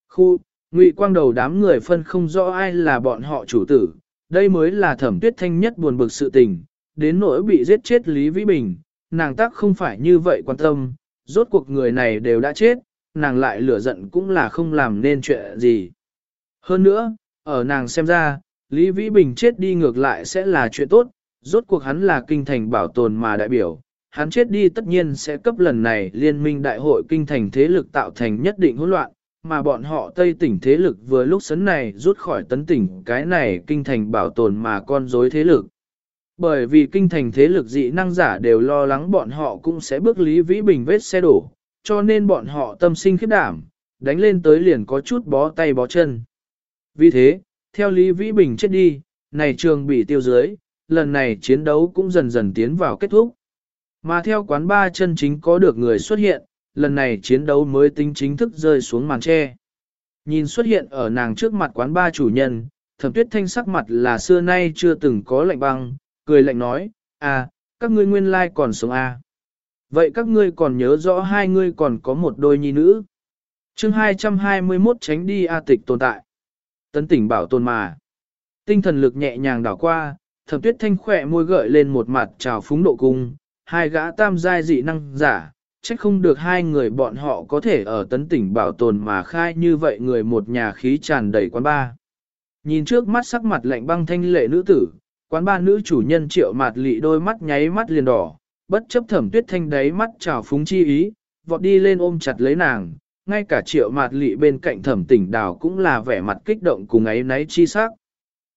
Khu, ngụy quang đầu đám người phân không rõ ai là bọn họ chủ tử, đây mới là thẩm tuyết thanh nhất buồn bực sự tình, đến nỗi bị giết chết Lý Vĩ Bình, nàng tác không phải như vậy quan tâm, rốt cuộc người này đều đã chết, nàng lại lửa giận cũng là không làm nên chuyện gì. Hơn nữa, ở nàng xem ra, Lý Vĩ Bình chết đi ngược lại sẽ là chuyện tốt, rốt cuộc hắn là kinh thành bảo tồn mà đại biểu, hắn chết đi tất nhiên sẽ cấp lần này liên minh đại hội kinh thành thế lực tạo thành nhất định hỗn loạn, mà bọn họ Tây tỉnh thế lực vừa lúc sấn này rút khỏi tấn tỉnh cái này kinh thành bảo tồn mà con rối thế lực. Bởi vì kinh thành thế lực dị năng giả đều lo lắng bọn họ cũng sẽ bước Lý Vĩ Bình vết xe đổ, cho nên bọn họ tâm sinh khiếp đảm, đánh lên tới liền có chút bó tay bó chân. Vì thế, theo Lý Vĩ Bình chết đi, này trường bị tiêu dưới, lần này chiến đấu cũng dần dần tiến vào kết thúc. Mà theo quán ba chân chính có được người xuất hiện, lần này chiến đấu mới tính chính thức rơi xuống màn tre. Nhìn xuất hiện ở nàng trước mặt quán ba chủ nhân, thẩm tuyết thanh sắc mặt là xưa nay chưa từng có lạnh băng, cười lạnh nói, à, các ngươi nguyên lai còn sống à. Vậy các ngươi còn nhớ rõ hai ngươi còn có một đôi nhi nữ. chương 221 tránh đi A tịch tồn tại. Tấn tỉnh bảo tồn mà. Tinh thần lực nhẹ nhàng đảo qua, thẩm tuyết thanh khỏe môi gợi lên một mặt trào phúng độ cung, hai gã tam giai dị năng giả, trách không được hai người bọn họ có thể ở tấn tỉnh bảo tồn mà khai như vậy người một nhà khí tràn đầy quán ba. Nhìn trước mắt sắc mặt lạnh băng thanh lệ nữ tử, quán ba nữ chủ nhân triệu mạt lị đôi mắt nháy mắt liền đỏ, bất chấp thẩm tuyết thanh đáy mắt trào phúng chi ý, vọt đi lên ôm chặt lấy nàng, ngay cả triệu mạt lị bên cạnh thẩm tỉnh đào cũng là vẻ mặt kích động cùng ấy náy chi sắc.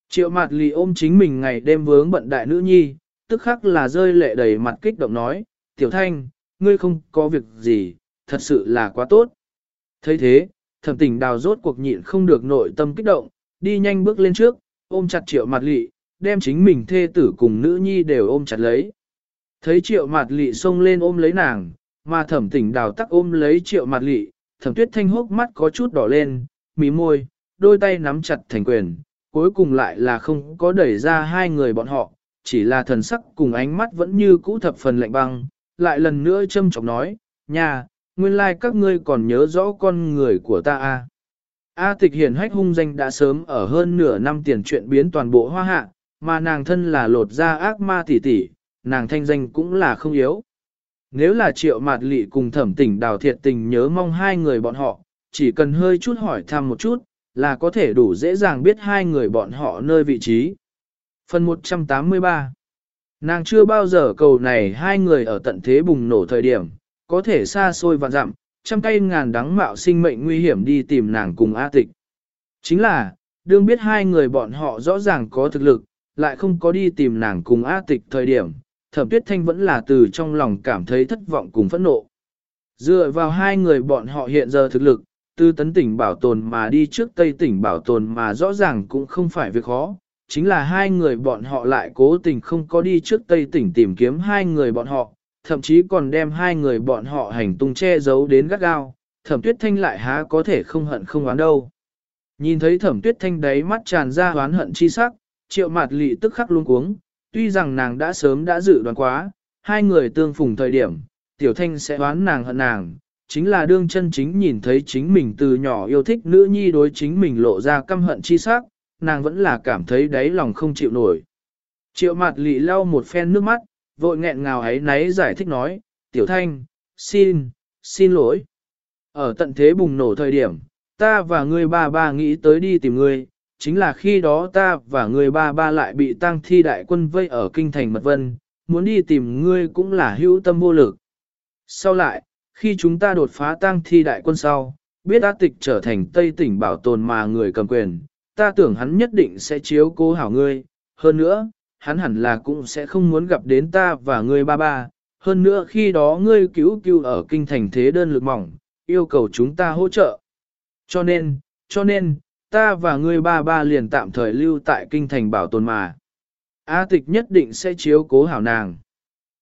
Triệu mạt lị ôm chính mình ngày đêm vướng bận đại nữ nhi, tức khắc là rơi lệ đầy mặt kích động nói, tiểu thanh, ngươi không có việc gì, thật sự là quá tốt. thấy thế, thẩm tỉnh đào rốt cuộc nhịn không được nội tâm kích động, đi nhanh bước lên trước, ôm chặt triệu mặt lị, đem chính mình thê tử cùng nữ nhi đều ôm chặt lấy. Thấy triệu mặt lị xông lên ôm lấy nàng, mà thẩm tỉnh đào tắc ôm lấy triệu mặt lị, thẩm tuyết thanh hốc mắt có chút đỏ lên, mí môi, đôi tay nắm chặt thành quyền, cuối cùng lại là không có đẩy ra hai người bọn họ, chỉ là thần sắc cùng ánh mắt vẫn như cũ thập phần lạnh băng, lại lần nữa châm trọng nói, nhà, nguyên lai like các ngươi còn nhớ rõ con người của ta a. À? A tịch hiển hách hung danh đã sớm ở hơn nửa năm tiền chuyện biến toàn bộ hoa hạ, mà nàng thân là lột ra ác ma tỷ tỷ, nàng thanh danh cũng là không yếu. Nếu là triệu mạt lị cùng thẩm tỉnh đào thiệt tình nhớ mong hai người bọn họ, chỉ cần hơi chút hỏi thăm một chút, là có thể đủ dễ dàng biết hai người bọn họ nơi vị trí. Phần 183 Nàng chưa bao giờ cầu này hai người ở tận thế bùng nổ thời điểm, có thể xa xôi và dặm, trăm cây ngàn đắng mạo sinh mệnh nguy hiểm đi tìm nàng cùng A tịch. Chính là, đương biết hai người bọn họ rõ ràng có thực lực, lại không có đi tìm nàng cùng A tịch thời điểm, thẩm tuyết thanh vẫn là từ trong lòng cảm thấy thất vọng cùng phẫn nộ. Dựa vào hai người bọn họ hiện giờ thực lực, từ tấn tỉnh bảo tồn mà đi trước tây tỉnh bảo tồn mà rõ ràng cũng không phải việc khó, chính là hai người bọn họ lại cố tình không có đi trước tây tỉnh tìm kiếm hai người bọn họ, thậm chí còn đem hai người bọn họ hành tung che giấu đến gắt gao, thẩm tuyết thanh lại há có thể không hận không oán đâu. Nhìn thấy thẩm tuyết thanh đáy mắt tràn ra oán hận chi sắc, triệu Mạt lị tức khắc luôn cuống, tuy rằng nàng đã sớm đã dự đoán quá, hai người tương phùng thời điểm, tiểu thanh sẽ đoán nàng hận nàng, chính là đương chân chính nhìn thấy chính mình từ nhỏ yêu thích nữ nhi đối chính mình lộ ra căm hận chi sắc, nàng vẫn là cảm thấy đáy lòng không chịu nổi. Triệu Mạt lị lau một phen nước mắt, vội nghẹn ngào ấy náy giải thích nói, tiểu thanh, xin, xin lỗi. Ở tận thế bùng nổ thời điểm, ta và ngươi ba ba nghĩ tới đi tìm ngươi, chính là khi đó ta và người ba ba lại bị tăng thi đại quân vây ở kinh thành mật vân, muốn đi tìm ngươi cũng là hữu tâm vô lực. Sau lại, khi chúng ta đột phá tăng thi đại quân sau, biết á tịch trở thành Tây tỉnh bảo tồn mà người cầm quyền, ta tưởng hắn nhất định sẽ chiếu cố hảo ngươi, hơn nữa, hắn hẳn là cũng sẽ không muốn gặp đến ta và ngươi ba ba, hơn nữa khi đó ngươi cứu cứu ở kinh thành thế đơn lực mỏng, yêu cầu chúng ta hỗ trợ. Cho nên, cho nên, ta và ngươi ba ba liền tạm thời lưu tại kinh thành bảo tồn mà. A tịch nhất định sẽ chiếu cố hảo nàng.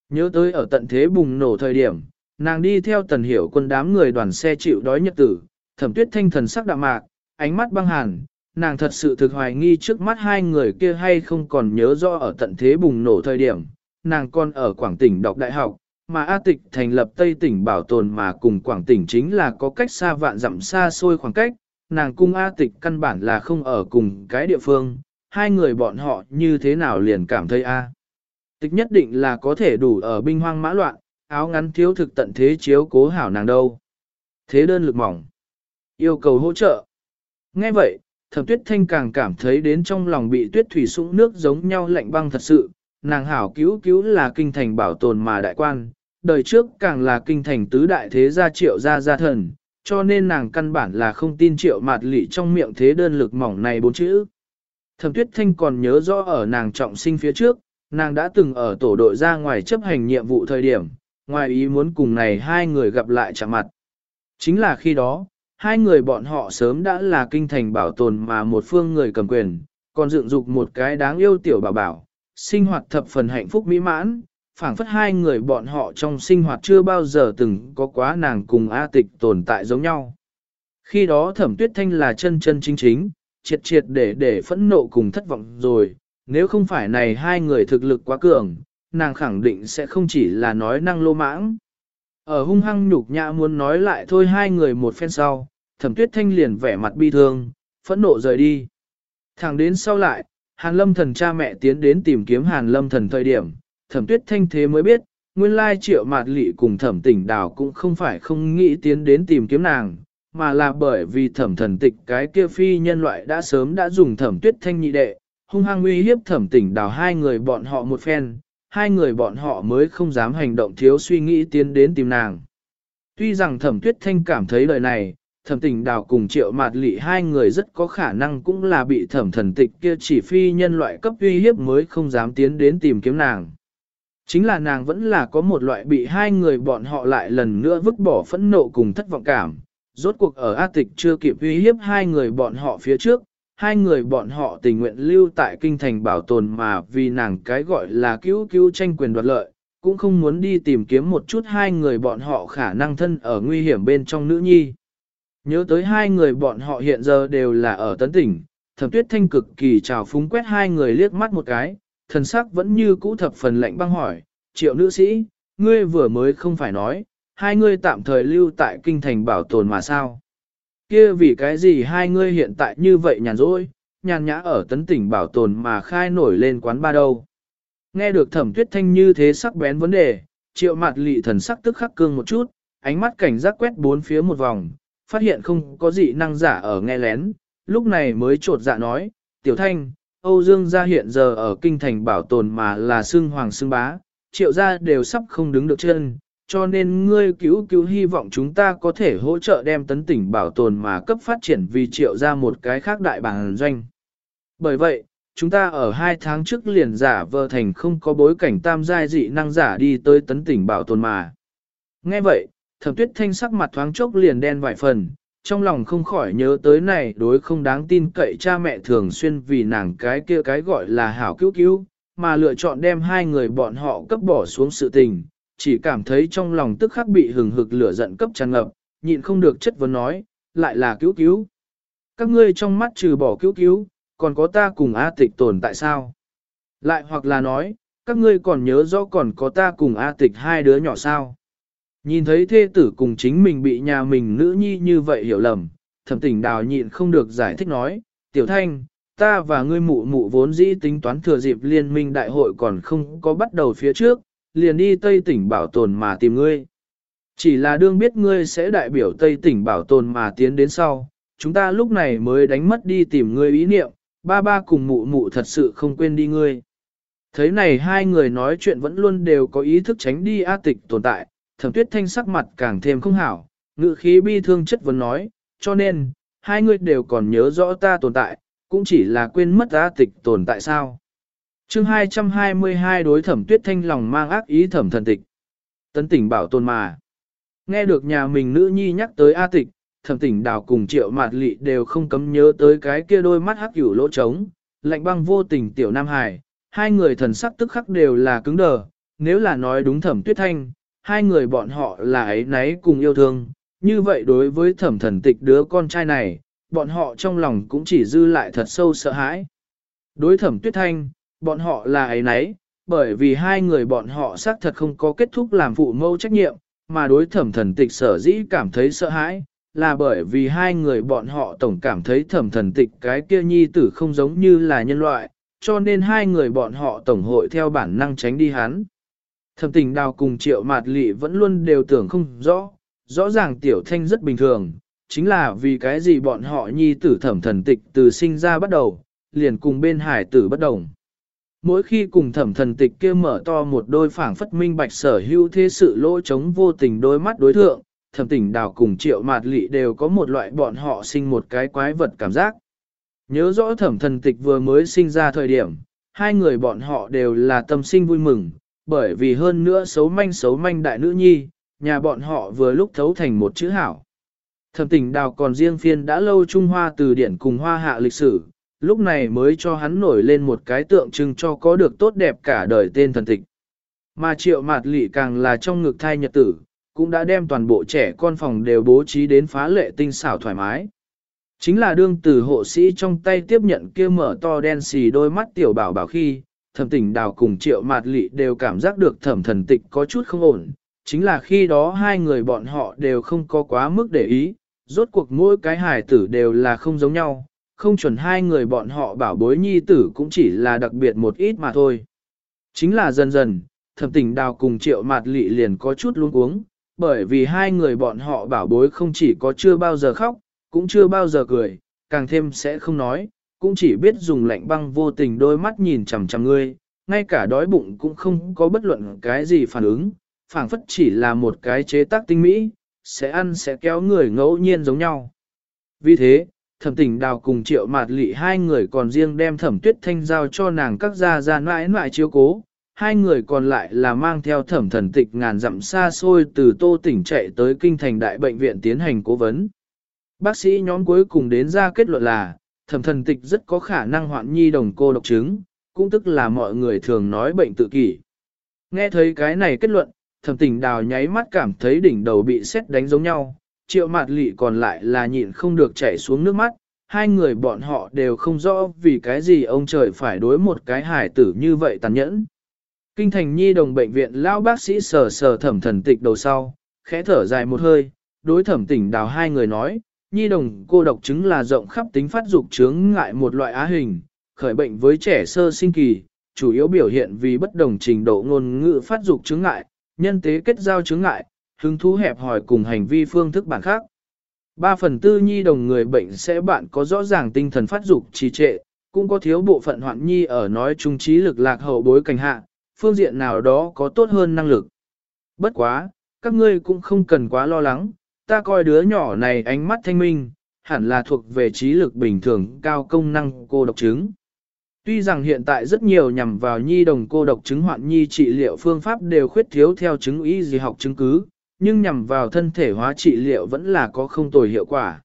Nhớ tới ở tận thế bùng nổ thời điểm, nàng đi theo tần hiểu quân đám người đoàn xe chịu đói nhật tử, thẩm tuyết thanh thần sắc đạm mạc, ánh mắt băng hàn, nàng thật sự thực hoài nghi trước mắt hai người kia hay không còn nhớ rõ ở tận thế bùng nổ thời điểm, nàng còn ở Quảng tỉnh đọc đại học, mà A Tịch thành lập Tây tỉnh bảo tồn mà cùng Quảng tỉnh chính là có cách xa vạn dặm xa xôi khoảng cách, nàng cung A Tịch căn bản là không ở cùng cái địa phương, hai người bọn họ như thế nào liền cảm thấy A. Tịch nhất định là có thể đủ ở binh hoang mã loạn, áo ngắn thiếu thực tận thế chiếu cố hảo nàng đâu. Thế đơn lực mỏng. Yêu cầu hỗ trợ. Nghe vậy, thẩm tuyết thanh càng cảm thấy đến trong lòng bị tuyết thủy sũng nước giống nhau lạnh băng thật sự, nàng hảo cứu cứu là kinh thành bảo tồn mà đại quan, đời trước càng là kinh thành tứ đại thế gia triệu gia gia thần, cho nên nàng căn bản là không tin triệu mạt lị trong miệng thế đơn lực mỏng này bốn chữ. Thẩm tuyết thanh còn nhớ rõ ở nàng trọng sinh phía trước, nàng đã từng ở tổ đội ra ngoài chấp hành nhiệm vụ thời điểm, ngoài ý muốn cùng này hai người gặp lại chạm mặt. Chính là khi đó, hai người bọn họ sớm đã là kinh thành bảo tồn mà một phương người cầm quyền, còn dựng dục một cái đáng yêu tiểu bảo bảo, sinh hoạt thập phần hạnh phúc mỹ mãn, phảng phất hai người bọn họ trong sinh hoạt chưa bao giờ từng có quá nàng cùng A tịch tồn tại giống nhau. Khi đó thẩm tuyết thanh là chân chân chính chính, triệt triệt để để phẫn nộ cùng thất vọng rồi, nếu không phải này hai người thực lực quá cường, nàng khẳng định sẽ không chỉ là nói năng lô mãng. Ở hung hăng nhục nhã muốn nói lại thôi hai người một phen sau, thẩm tuyết thanh liền vẻ mặt bi thương, phẫn nộ rời đi. Thẳng đến sau lại, Hàn lâm thần cha mẹ tiến đến tìm kiếm Hàn lâm thần thời điểm, thẩm tuyết thanh thế mới biết, nguyên lai triệu mạt lị cùng thẩm tỉnh đào cũng không phải không nghĩ tiến đến tìm kiếm nàng, mà là bởi vì thẩm thần tịch cái kia phi nhân loại đã sớm đã dùng thẩm tuyết thanh nhị đệ, hung hăng uy hiếp thẩm tỉnh đào hai người bọn họ một phen, hai người bọn họ mới không dám hành động thiếu suy nghĩ tiến đến tìm nàng. Tuy rằng thẩm tuyết thanh cảm thấy lời này, thẩm tình đào cùng triệu mạt lị hai người rất có khả năng cũng là bị thẩm thần tịch kia chỉ phi nhân loại cấp uy hiếp mới không dám tiến đến tìm kiếm nàng. Chính là nàng vẫn là có một loại bị hai người bọn họ lại lần nữa vứt bỏ phẫn nộ cùng thất vọng cảm. Rốt cuộc ở A tịch chưa kịp uy hiếp hai người bọn họ phía trước, hai người bọn họ tình nguyện lưu tại kinh thành bảo tồn mà vì nàng cái gọi là cứu cứu tranh quyền đoạt lợi, cũng không muốn đi tìm kiếm một chút hai người bọn họ khả năng thân ở nguy hiểm bên trong nữ nhi. Nhớ tới hai người bọn họ hiện giờ đều là ở tấn tỉnh, thẩm tuyết thanh cực kỳ trào phúng quét hai người liếc mắt một cái, thần sắc vẫn như cũ thập phần lạnh băng hỏi, triệu nữ sĩ, ngươi vừa mới không phải nói, hai ngươi tạm thời lưu tại kinh thành bảo tồn mà sao? kia vì cái gì hai ngươi hiện tại như vậy nhàn rỗi, nhàn nhã ở tấn tỉnh bảo tồn mà khai nổi lên quán ba đâu. Nghe được thẩm tuyết thanh như thế sắc bén vấn đề, triệu mặt lị thần sắc tức khắc cương một chút, ánh mắt cảnh giác quét bốn phía một vòng, phát hiện không có gì năng giả ở nghe lén, lúc này mới trột dạ nói, tiểu thanh, Âu Dương gia hiện giờ ở kinh thành bảo tồn mà là xương hoàng xương bá, triệu gia đều sắp không đứng được chân, cho nên ngươi cứu cứu hy vọng chúng ta có thể hỗ trợ đem tấn tỉnh bảo tồn mà cấp phát triển vì triệu gia một cái khác đại bản doanh. Bởi vậy, chúng ta ở hai tháng trước liền giả vờ thành không có bối cảnh tam giai dị năng giả đi tới tấn tỉnh bảo tồn mà. Nghe vậy, thẩm tuyết thanh sắc mặt thoáng chốc liền đen vài phần, trong lòng không khỏi nhớ tới này đối không đáng tin cậy cha mẹ thường xuyên vì nàng cái kia cái gọi là hảo cứu cứu, mà lựa chọn đem hai người bọn họ cấp bỏ xuống sự tình, chỉ cảm thấy trong lòng tức khắc bị hừng hực lửa giận cấp tràn ngập, nhịn không được chất vấn nói, lại là cứu cứu. Các ngươi trong mắt trừ bỏ cứu cứu, còn có ta cùng A tịch tồn tại sao? Lại hoặc là nói, các ngươi còn nhớ rõ còn có ta cùng A tịch hai đứa nhỏ sao? Nhìn thấy thê tử cùng chính mình bị nhà mình nữ nhi như vậy hiểu lầm, thẩm tỉnh đào nhịn không được giải thích nói, tiểu thanh, ta và ngươi mụ mụ vốn dĩ tính toán thừa dịp liên minh đại hội còn không có bắt đầu phía trước, liền đi Tây tỉnh bảo tồn mà tìm ngươi. Chỉ là đương biết ngươi sẽ đại biểu Tây tỉnh bảo tồn mà tiến đến sau, chúng ta lúc này mới đánh mất đi tìm ngươi ý niệm, ba ba cùng mụ mụ thật sự không quên đi ngươi. Thấy này hai người nói chuyện vẫn luôn đều có ý thức tránh đi A tịch tồn tại, thẩm tuyết thanh sắc mặt càng thêm không hảo, ngự khí bi thương chất vấn nói, cho nên, hai người đều còn nhớ rõ ta tồn tại, cũng chỉ là quên mất ta tịch tồn tại sao. chương 222 đối thẩm tuyết thanh lòng mang ác ý thẩm thần tịch. Tấn tỉnh bảo tồn mà. Nghe được nhà mình nữ nhi nhắc tới A tịch, thẩm tỉnh đào cùng triệu mạt lị đều không cấm nhớ tới cái kia đôi mắt hắc hữu lỗ trống, lạnh băng vô tình tiểu Nam Hải, hai người thần sắc tức khắc đều là cứng đờ, nếu là nói đúng thẩm tuyết thanh, hai người bọn họ là ấy nấy cùng yêu thương, như vậy đối với thẩm thần tịch đứa con trai này, bọn họ trong lòng cũng chỉ dư lại thật sâu sợ hãi. Đối thẩm tuyết thanh, bọn họ là ấy nấy, bởi vì hai người bọn họ xác thật không có kết thúc làm phụ mâu trách nhiệm, mà đối thẩm thần tịch sở dĩ cảm thấy sợ hãi, là bởi vì hai người bọn họ tổng cảm thấy thẩm thần tịch cái kia nhi tử không giống như là nhân loại, cho nên hai người bọn họ tổng hội theo bản năng tránh đi hắn. Thẩm tình đào cùng triệu mạt lị vẫn luôn đều tưởng không rõ, rõ ràng tiểu thanh rất bình thường, chính là vì cái gì bọn họ nhi tử thẩm thần tịch từ sinh ra bắt đầu, liền cùng bên hải tử bất đồng. Mỗi khi cùng thẩm thần tịch kia mở to một đôi phảng phất minh bạch sở hữu thế sự lỗ chống vô tình đôi mắt đối thượng, thẩm Tình đào cùng triệu mạt lị đều có một loại bọn họ sinh một cái quái vật cảm giác. Nhớ rõ thẩm thần tịch vừa mới sinh ra thời điểm, hai người bọn họ đều là tâm sinh vui mừng, bởi vì hơn nữa xấu manh xấu manh đại nữ nhi, nhà bọn họ vừa lúc thấu thành một chữ hảo. Thẩm tỉnh đào còn riêng phiên đã lâu Trung Hoa từ điển cùng hoa hạ lịch sử, lúc này mới cho hắn nổi lên một cái tượng trưng cho có được tốt đẹp cả đời tên thần tịch. Mà triệu mạt lị càng là trong ngực thai nhật tử, cũng đã đem toàn bộ trẻ con phòng đều bố trí đến phá lệ tinh xảo thoải mái. Chính là đương từ hộ sĩ trong tay tiếp nhận kia mở to đen xì đôi mắt tiểu bảo bảo khi, thẩm tỉnh đào cùng triệu mạt lị đều cảm giác được thẩm thần tịch có chút không ổn. Chính là khi đó hai người bọn họ đều không có quá mức để ý, rốt cuộc mỗi cái hài tử đều là không giống nhau, không chuẩn hai người bọn họ bảo bối nhi tử cũng chỉ là đặc biệt một ít mà thôi. Chính là dần dần, thẩm tỉnh đào cùng triệu mạt lị liền có chút luống cuống, bởi vì hai người bọn họ bảo bối không chỉ có chưa bao giờ khóc, cũng chưa bao giờ cười, càng thêm sẽ không nói, cũng chỉ biết dùng lạnh băng vô tình đôi mắt nhìn chằm chằm ngươi, ngay cả đói bụng cũng không có bất luận cái gì phản ứng, phảng phất chỉ là một cái chế tác tinh mỹ, sẽ ăn sẽ kéo người ngẫu nhiên giống nhau. Vì thế, thẩm tỉnh đào cùng triệu mạt lị hai người còn riêng đem thẩm tuyết thanh giao cho nàng các gia gia mãi mãi chiếu cố, hai người còn lại là mang theo thẩm thần tịch ngàn dặm xa xôi từ tô tỉnh chạy tới kinh thành đại bệnh viện tiến hành cố vấn. Bác sĩ nhóm cuối cùng đến ra kết luận là, thẩm thần tịch rất có khả năng hoạn nhi đồng cô độc chứng, cũng tức là mọi người thường nói bệnh tự kỷ. Nghe thấy cái này kết luận, thẩm tỉnh đào nháy mắt cảm thấy đỉnh đầu bị xét đánh giống nhau, triệu mạt lị còn lại là nhịn không được chảy xuống nước mắt, hai người bọn họ đều không rõ vì cái gì ông trời phải đối một cái hải tử như vậy tàn nhẫn. Kinh thành nhi đồng bệnh viện lão bác sĩ sờ sờ thẩm thần tịch đầu sau, khẽ thở dài một hơi, đối thẩm tỉnh đào hai người nói, nhi đồng cô độc chứng là rộng khắp tính phát dục chướng ngại một loại á hình, khởi bệnh với trẻ sơ sinh kỳ, chủ yếu biểu hiện vì bất đồng trình độ ngôn ngữ phát dục chứng ngại, nhân tế kết giao chứng ngại, hứng thú hẹp hòi cùng hành vi phương thức bản khác. 3 phần tư nhi đồng người bệnh sẽ bạn có rõ ràng tinh thần phát dục trì trệ, cũng có thiếu bộ phận hoạn nhi ở nói trung trí lực lạc hậu bối cảnh hạ, phương diện nào đó có tốt hơn năng lực. Bất quá, các ngươi cũng không cần quá lo lắng, ta coi đứa nhỏ này ánh mắt thanh minh, hẳn là thuộc về trí lực bình thường cao công năng cô độc chứng. Tuy rằng hiện tại rất nhiều nhằm vào nhi đồng cô độc chứng hoạn nhi trị liệu phương pháp đều khuyết thiếu theo chứng ý gì học chứng cứ, nhưng nhằm vào thân thể hóa trị liệu vẫn là có không tồi hiệu quả.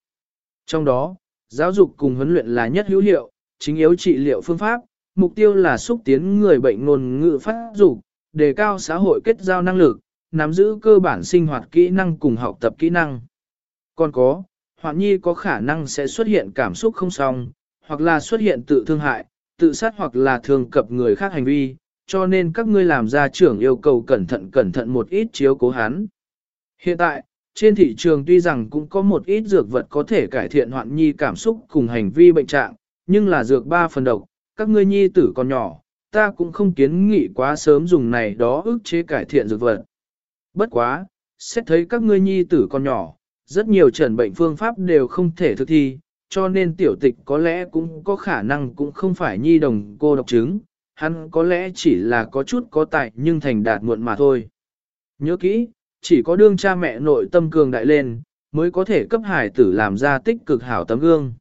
Trong đó, giáo dục cùng huấn luyện là nhất hữu hiệu, chính yếu trị liệu phương pháp, mục tiêu là xúc tiến người bệnh ngôn ngữ phát dục, đề cao xã hội kết giao năng lực, nắm giữ cơ bản sinh hoạt kỹ năng cùng học tập kỹ năng. Còn có, hoạn nhi có khả năng sẽ xuất hiện cảm xúc không xong, hoặc là xuất hiện tự thương hại, tự sát hoặc là thường cập người khác hành vi, cho nên các ngươi làm gia trưởng yêu cầu cẩn thận cẩn thận một ít chiếu cố hắn. Hiện tại, trên thị trường tuy rằng cũng có một ít dược vật có thể cải thiện hoạn nhi cảm xúc cùng hành vi bệnh trạng, nhưng là dược ba phần độc, các ngươi nhi tử còn nhỏ, ta cũng không kiến nghị quá sớm dùng này đó ức chế cải thiện dược vật. Bất quá, xét thấy các ngươi nhi tử còn nhỏ, rất nhiều trần bệnh phương pháp đều không thể thực thi, cho nên tiểu tịch có lẽ cũng có khả năng cũng không phải nhi đồng cô độc chứng, hắn có lẽ chỉ là có chút có tài nhưng thành đạt muộn mà thôi. Nhớ kỹ, chỉ có đương cha mẹ nội tâm cường đại lên, mới có thể cấp hải tử làm ra tích cực hảo tấm gương.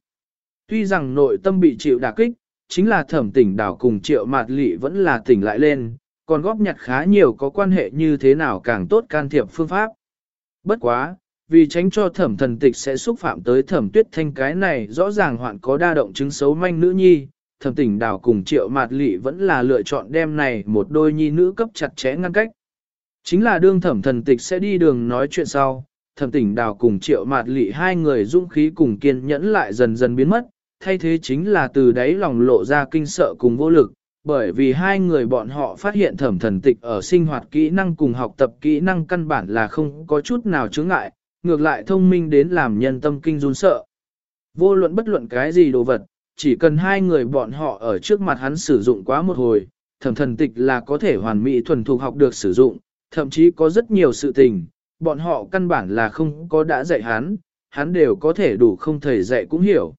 Tuy rằng nội tâm bị chịu đả kích, chính là thẩm tỉnh đảo cùng triệu mạt lị vẫn là tỉnh lại lên, còn góp nhặt khá nhiều có quan hệ như thế nào càng tốt can thiệp phương pháp. Bất quá, vì tránh cho thẩm thần tịch sẽ xúc phạm tới thẩm tuyết thanh cái này rõ ràng hoạn có đa động chứng xấu manh nữ nhi, thẩm tỉnh đảo cùng triệu mạt lị vẫn là lựa chọn đem này một đôi nhi nữ cấp chặt chẽ ngăn cách. Chính là đương thẩm thần tịch sẽ đi đường nói chuyện sau, thẩm tỉnh đào cùng triệu mạt lị hai người dũng khí cùng kiên nhẫn lại dần dần biến mất, thay thế chính là từ đáy lòng lộ ra kinh sợ cùng vô lực, bởi vì hai người bọn họ phát hiện thẩm thần tịch ở sinh hoạt kỹ năng cùng học tập kỹ năng căn bản là không có chút nào chướng ngại, ngược lại thông minh đến làm nhân tâm kinh run sợ. Vô luận bất luận cái gì đồ vật, chỉ cần hai người bọn họ ở trước mặt hắn sử dụng quá một hồi, thẩm thần tịch là có thể hoàn mỹ thuần thục học được sử dụng, thậm chí có rất nhiều sự tình, bọn họ căn bản là không có đã dạy hắn, hắn đều có thể đủ không thầy dạy cũng hiểu.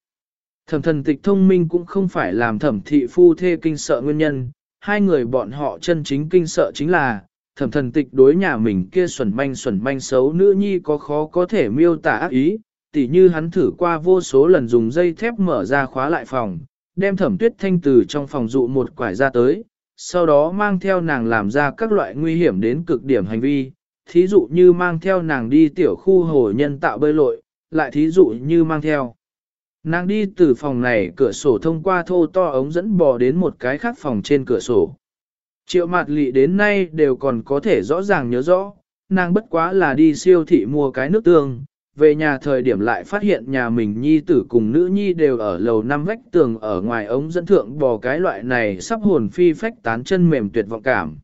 Thẩm thần tịch thông minh cũng không phải làm thẩm thị phu thê kinh sợ nguyên nhân, hai người bọn họ chân chính kinh sợ chính là, thẩm thần tịch đối nhà mình kia xuẩn manh xuẩn manh xấu nữ nhi có khó có thể miêu tả ác ý, tỉ như hắn thử qua vô số lần dùng dây thép mở ra khóa lại phòng, đem thẩm tuyết thanh từ trong phòng dụ một quải ra tới, sau đó mang theo nàng làm ra các loại nguy hiểm đến cực điểm hành vi, thí dụ như mang theo nàng đi tiểu khu hồ nhân tạo bơi lội, lại thí dụ như mang theo. Nàng đi từ phòng này cửa sổ thông qua thô to ống dẫn bò đến một cái khác phòng trên cửa sổ. Triệu mặt lị đến nay đều còn có thể rõ ràng nhớ rõ, nàng bất quá là đi siêu thị mua cái nước tương, về nhà thời điểm lại phát hiện nhà mình nhi tử cùng nữ nhi đều ở lầu năm vách tường ở ngoài ống dẫn thượng bò cái loại này sắp hồn phi phách tán chân mềm tuyệt vọng cảm.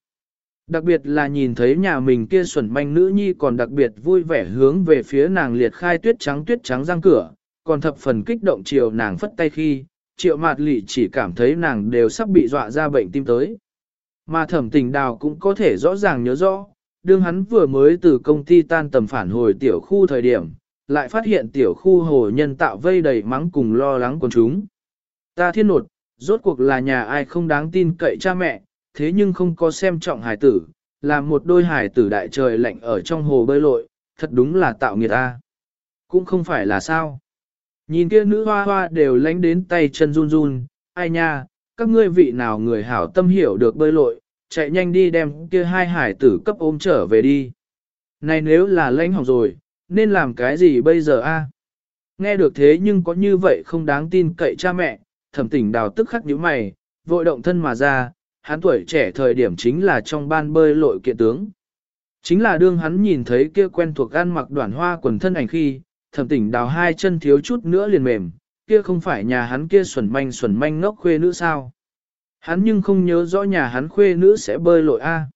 Đặc biệt là nhìn thấy nhà mình kia xuẩn manh nữ nhi còn đặc biệt vui vẻ hướng về phía nàng liệt khai tuyết trắng tuyết trắng răng cửa, còn thập phần kích động chiều nàng phất tay khi, triệu mạt lị chỉ cảm thấy nàng đều sắp bị dọa ra bệnh tim tới. Mà thẩm tình đào cũng có thể rõ ràng nhớ rõ, đương hắn vừa mới từ công ty tan tầm phản hồi tiểu khu thời điểm, lại phát hiện tiểu khu hồ nhân tạo vây đầy mắng cùng lo lắng con chúng. Ta thiên nột, rốt cuộc là nhà ai không đáng tin cậy cha mẹ, thế nhưng không có xem trọng hải tử, làm một đôi hải tử đại trời lạnh ở trong hồ bơi lội, thật đúng là tạo nghiệt ta. Cũng không phải là sao. Nhìn kia nữ hoa hoa đều lánh đến tay chân run run, ai nha, các ngươi vị nào người hảo tâm hiểu được bơi lội, chạy nhanh đi đem kia hai hải tử cấp ôm trở về đi. Này nếu là lánh học rồi, nên làm cái gì bây giờ a? Nghe được thế nhưng có như vậy không đáng tin cậy cha mẹ, thẩm tỉnh đào tức khắc nhíu mày, vội động thân mà ra, hắn tuổi trẻ thời điểm chính là trong ban bơi lội kiện tướng. Chính là đương hắn nhìn thấy kia quen thuộc ăn mặc đoạn hoa quần thân ảnh khi, thẩm tỉnh đào hai chân thiếu chút nữa liền mềm, kia không phải nhà hắn kia xuẩn manh xuẩn manh ngốc khuê nữ sao. Hắn nhưng không nhớ rõ nhà hắn khuê nữ sẽ bơi lội A.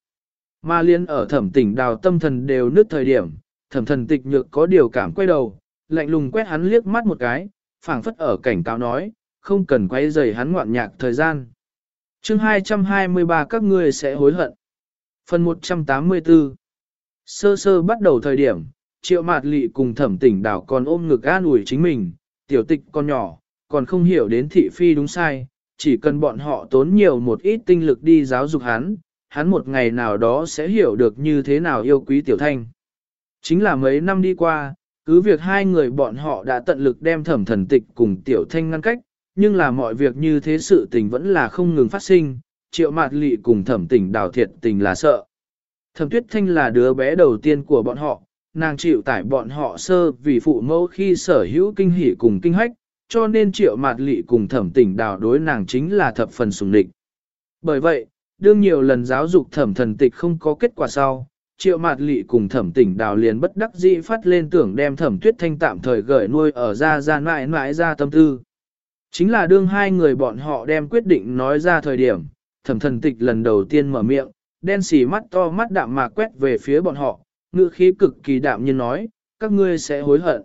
Mà liên ở thẩm tỉnh đào tâm thần đều nứt thời điểm, thẩm thần tịch nhược có điều cảm quay đầu, lạnh lùng quét hắn liếc mắt một cái, phảng phất ở cảnh cáo nói, không cần quay rầy hắn ngoạn nhạc thời gian. chương 223 các ngươi sẽ hối hận. Phần 184 Sơ sơ bắt đầu thời điểm, triệu mạt lị cùng thẩm tỉnh đảo còn ôm ngực an ủi chính mình, tiểu tịch con nhỏ, còn không hiểu đến thị phi đúng sai, chỉ cần bọn họ tốn nhiều một ít tinh lực đi giáo dục hắn, hắn một ngày nào đó sẽ hiểu được như thế nào yêu quý tiểu thanh. Chính là mấy năm đi qua, cứ việc hai người bọn họ đã tận lực đem thẩm thần tịch cùng tiểu thanh ngăn cách, nhưng là mọi việc như thế sự tình vẫn là không ngừng phát sinh, triệu mạt lị cùng thẩm tỉnh đảo thiệt tình là sợ. Thẩm tuyết thanh là đứa bé đầu tiên của bọn họ, nàng chịu tải bọn họ sơ vì phụ mẫu khi sở hữu kinh hỉ cùng kinh hách, cho nên triệu mạt lị cùng thẩm tỉnh đào đối nàng chính là thập phần sùng địch. Bởi vậy, đương nhiều lần giáo dục thẩm thần tịch không có kết quả sau, triệu mạt lị cùng thẩm tỉnh đào liền bất đắc dĩ phát lên tưởng đem thẩm tuyết thanh tạm thời gửi nuôi ở ra ra mãi mãi ra tâm tư. Chính là đương hai người bọn họ đem quyết định nói ra thời điểm, thẩm thần tịch lần đầu tiên mở miệng, đen xì mắt to mắt đạm mà quét về phía bọn họ, ngữ khí cực kỳ đạm nhiên nói, các ngươi sẽ hối hận.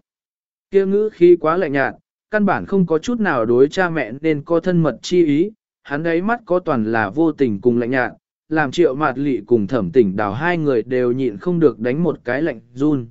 kia ngữ khí quá lạnh nhạt, căn bản không có chút nào đối cha mẹ nên có thân mật chi ý, hắn ấy mắt có toàn là vô tình cùng lạnh nhạt, làm triệu mạt lị cùng thẩm tỉnh đào hai người đều nhịn không được đánh một cái lạnh run.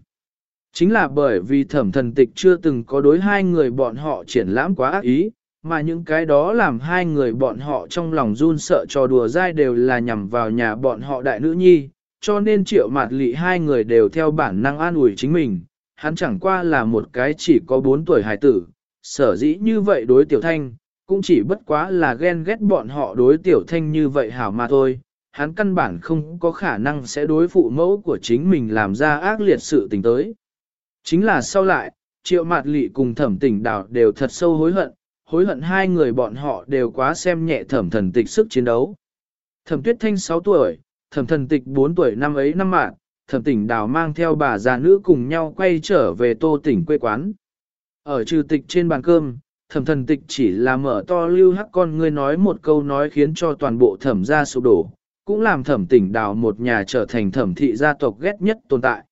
Chính là bởi vì thẩm thần tịch chưa từng có đối hai người bọn họ triển lãm quá ác ý, mà những cái đó làm hai người bọn họ trong lòng run sợ trò đùa dai đều là nhằm vào nhà bọn họ đại nữ nhi, cho nên triệu mạt lị hai người đều theo bản năng an ủi chính mình, hắn chẳng qua là một cái chỉ có bốn tuổi hài tử, sở dĩ như vậy đối tiểu thanh, cũng chỉ bất quá là ghen ghét bọn họ đối tiểu thanh như vậy hảo mà thôi, hắn căn bản không có khả năng sẽ đối phụ mẫu của chính mình làm ra ác liệt sự tình tới. Chính là sau lại, triệu mạt lị cùng thẩm tỉnh đảo đều thật sâu hối hận, hối hận hai người bọn họ đều quá xem nhẹ thẩm thần tịch sức chiến đấu. Thẩm tuyết thanh 6 tuổi, thẩm thần tịch 4 tuổi năm ấy năm mạng, thẩm tỉnh đào mang theo bà già nữ cùng nhau quay trở về tô tỉnh quê quán. Ở trừ tịch trên bàn cơm, thẩm thần tịch chỉ là mở to lưu hắc con ngươi nói một câu nói khiến cho toàn bộ thẩm gia sụp đổ, cũng làm thẩm tỉnh đào một nhà trở thành thẩm thị gia tộc ghét nhất tồn tại.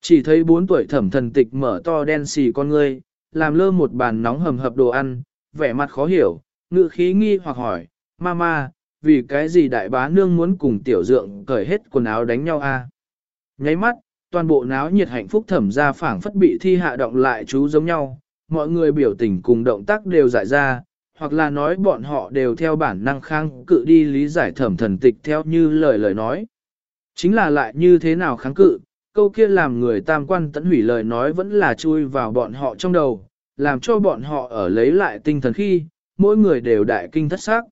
Chỉ thấy 4 tuổi thẩm thần tịch mở to đen xì con ngươi, làm lơ một bàn nóng hầm hập đồ ăn, vẻ mặt khó hiểu, ngự khí nghi hoặc hỏi, Mama, vì cái gì đại bá nương muốn cùng tiểu dượng cởi hết quần áo đánh nhau a? Nháy mắt, toàn bộ náo nhiệt hạnh phúc thẩm ra phảng phất bị thi hạ động lại chú giống nhau, mọi người biểu tình cùng động tác đều giải ra, hoặc là nói bọn họ đều theo bản năng kháng cự đi lý giải thẩm thần tịch theo như lời lời nói. Chính là lại như thế nào kháng cự, câu kia làm người tam quan tẫn hủy lời nói vẫn là chui vào bọn họ trong đầu, làm cho bọn họ ở lấy lại tinh thần khi, mỗi người đều đại kinh thất xác.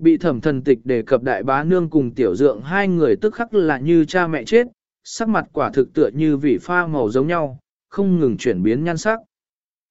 Bị thẩm thần tịch đề cập đại bá nương cùng tiểu dượng hai người tức khắc là như cha mẹ chết, sắc mặt quả thực tựa như vị pha màu giống nhau, không ngừng chuyển biến nhan sắc.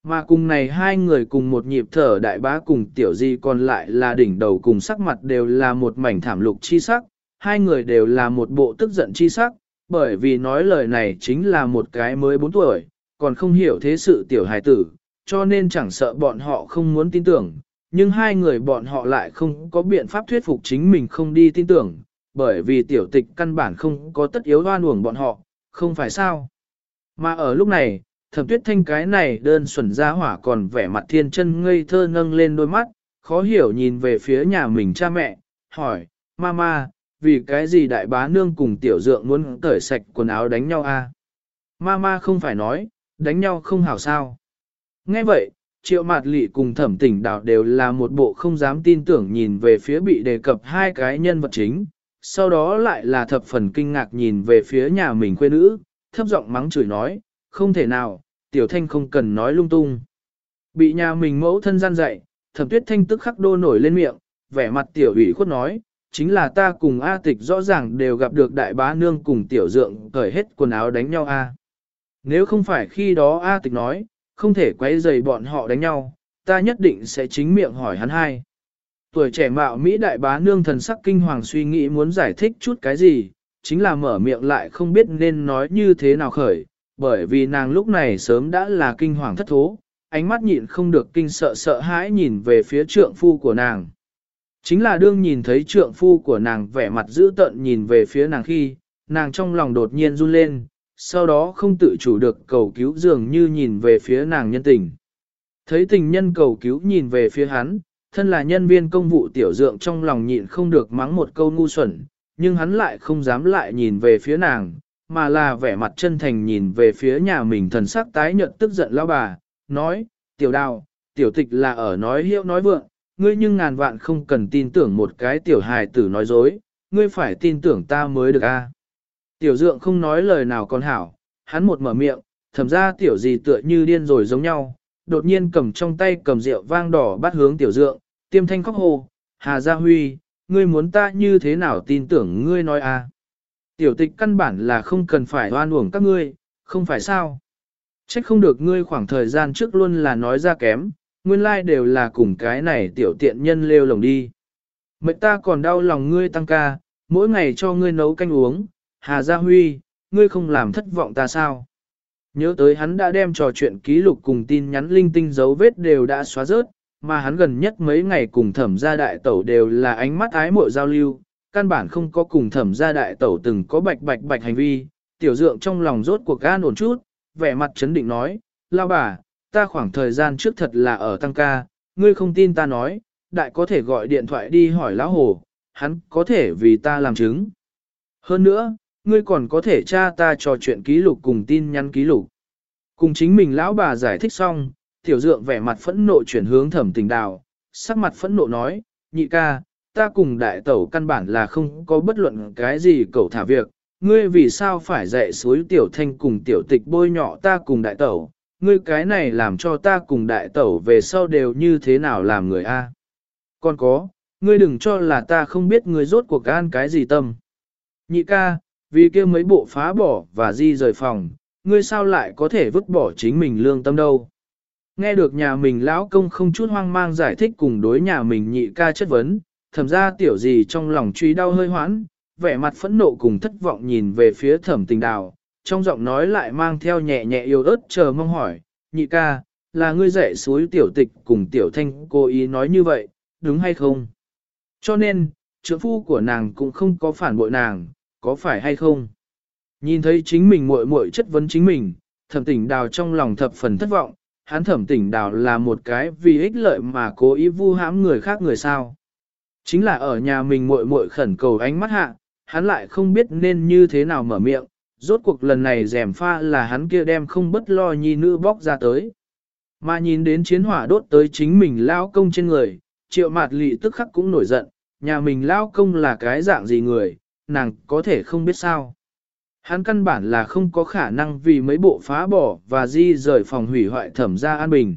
Mà cùng này hai người cùng một nhịp thở đại bá cùng tiểu di còn lại là đỉnh đầu cùng sắc mặt đều là một mảnh thảm lục chi sắc, hai người đều là một bộ tức giận chi sắc, bởi vì nói lời này chính là một cái mới 4 tuổi, còn không hiểu thế sự tiểu hài tử, cho nên chẳng sợ bọn họ không muốn tin tưởng, nhưng hai người bọn họ lại không có biện pháp thuyết phục chính mình không đi tin tưởng, bởi vì tiểu tịch căn bản không có tất yếu đoan uổng bọn họ, không phải sao. Mà ở lúc này, thẩm tuyết thanh cái này đơn xuẩn ra hỏa còn vẻ mặt thiên chân ngây thơ nâng lên đôi mắt, khó hiểu nhìn về phía nhà mình cha mẹ, hỏi, Mama, vì cái gì đại bá nương cùng tiểu dượng muốn tởi sạch quần áo đánh nhau a? À? Mama không phải nói, đánh nhau không hảo sao. Nghe vậy, triệu mạt lị cùng thẩm tỉnh đảo đều là một bộ không dám tin tưởng nhìn về phía bị đề cập hai cái nhân vật chính, sau đó lại là thập phần kinh ngạc nhìn về phía nhà mình quê nữ, thấp giọng mắng chửi nói, không thể nào, tiểu thanh không cần nói lung tung. Bị nhà mình mẫu thân gian dạy, thẩm tuyết thanh tức khắc đô nổi lên miệng, vẻ mặt tiểu ủy khuất nói, chính là ta cùng A tịch rõ ràng đều gặp được đại bá nương cùng tiểu dượng cởi hết quần áo đánh nhau A. Nếu không phải khi đó A tịch nói, không thể quấy rầy bọn họ đánh nhau, ta nhất định sẽ chính miệng hỏi hắn hai. Tuổi trẻ mạo Mỹ đại bá nương thần sắc kinh hoàng suy nghĩ muốn giải thích chút cái gì, chính là mở miệng lại không biết nên nói như thế nào khởi, bởi vì nàng lúc này sớm đã là kinh hoàng thất thố, ánh mắt nhịn không được kinh sợ sợ hãi nhìn về phía trượng phu của nàng. Chính là đương nhìn thấy trượng phu của nàng vẻ mặt dữ tợn nhìn về phía nàng khi, nàng trong lòng đột nhiên run lên, sau đó không tự chủ được cầu cứu dường như nhìn về phía nàng nhân tình. Thấy tình nhân cầu cứu nhìn về phía hắn, thân là nhân viên công vụ tiểu dượng trong lòng nhịn không được mắng một câu ngu xuẩn, nhưng hắn lại không dám lại nhìn về phía nàng, mà là vẻ mặt chân thành nhìn về phía nhà mình thần sắc tái nhợt tức giận lão bà, nói, tiểu đào, tiểu tịch là ở nói hiệu nói vượng, ngươi nhưng ngàn vạn không cần tin tưởng một cái tiểu hài tử nói dối, ngươi phải tin tưởng ta mới được a. Tiểu dượng không nói lời nào còn hảo, hắn một mở miệng, thầm ra tiểu gì tựa như điên rồi giống nhau, đột nhiên cầm trong tay cầm rượu vang đỏ bắt hướng tiểu dượng, tiêm thanh khóc hồ, Hà Gia Huy, ngươi muốn ta như thế nào tin tưởng ngươi nói à? Tiểu tịch căn bản là không cần phải oan uổng các ngươi, không phải sao? Trách không được ngươi khoảng thời gian trước luôn là nói ra kém, nguyên lai like đều là cùng cái này tiểu tiện nhân lêu lồng đi. Mệnh ta còn đau lòng ngươi tăng ca, mỗi ngày cho ngươi nấu canh uống, Hà Gia Huy, ngươi không làm thất vọng ta sao? Nhớ tới hắn đã đem trò chuyện ký lục cùng tin nhắn linh tinh dấu vết đều đã xóa rớt, mà hắn gần nhất mấy ngày cùng thẩm gia đại tẩu đều là ánh mắt ái mộ giao lưu, căn bản không có cùng thẩm gia đại tẩu từng có bạch bạch bạch hành vi, tiểu dượng trong lòng rốt cuộc gan ổn chút, vẻ mặt chấn định nói, lao bà, ta khoảng thời gian trước thật là ở tăng ca, ngươi không tin ta nói, đại có thể gọi điện thoại đi hỏi lão hồ, hắn có thể vì ta làm chứng. Hơn nữa, ngươi còn có thể tra ta trò chuyện ký lục cùng tin nhắn ký lục. Cùng chính mình lão bà giải thích xong, tiểu dượng vẻ mặt phẫn nộ chuyển hướng thẩm tình đào, sắc mặt phẫn nộ nói, nhị ca, ta cùng đại tẩu căn bản là không có bất luận cái gì cầu thả việc, ngươi vì sao phải dạy suối tiểu thanh cùng tiểu tịch bôi nhọ ta cùng đại tẩu, ngươi cái này làm cho ta cùng đại tẩu về sau đều như thế nào làm người a? Còn có, ngươi đừng cho là ta không biết ngươi rốt cuộc gan cái gì tâm. Nhị ca, vì kia mấy bộ phá bỏ và di rời phòng, ngươi sao lại có thể vứt bỏ chính mình lương tâm đâu. Nghe được nhà mình lão công không chút hoang mang giải thích cùng đối nhà mình nhị ca chất vấn, thẩm ra tiểu gì trong lòng truy đau hơi hoãn, vẻ mặt phẫn nộ cùng thất vọng nhìn về phía thẩm tình đào, trong giọng nói lại mang theo nhẹ nhẹ yêu ớt chờ mong hỏi, nhị ca, là ngươi dạy suối tiểu tịch cùng tiểu thanh cố ý nói như vậy, đúng hay không? Cho nên, trưởng phu của nàng cũng không có phản bội nàng, có phải hay không? Nhìn thấy chính mình muội muội chất vấn chính mình, thẩm tỉnh đào trong lòng thập phần thất vọng, hắn thẩm tỉnh đào là một cái vì ích lợi mà cố ý vu hãm người khác người sao. Chính là ở nhà mình muội muội khẩn cầu ánh mắt hạ, hắn lại không biết nên như thế nào mở miệng, rốt cuộc lần này rèm pha là hắn kia đem không bất lo nhi nữ bóc ra tới. Mà nhìn đến chiến hỏa đốt tới chính mình lao công trên người, triệu mạt lị tức khắc cũng nổi giận, nhà mình lao công là cái dạng gì người, nàng có thể không biết sao. Hắn căn bản là không có khả năng vì mấy bộ phá bỏ và di rời phòng hủy hoại thẩm gia an bình.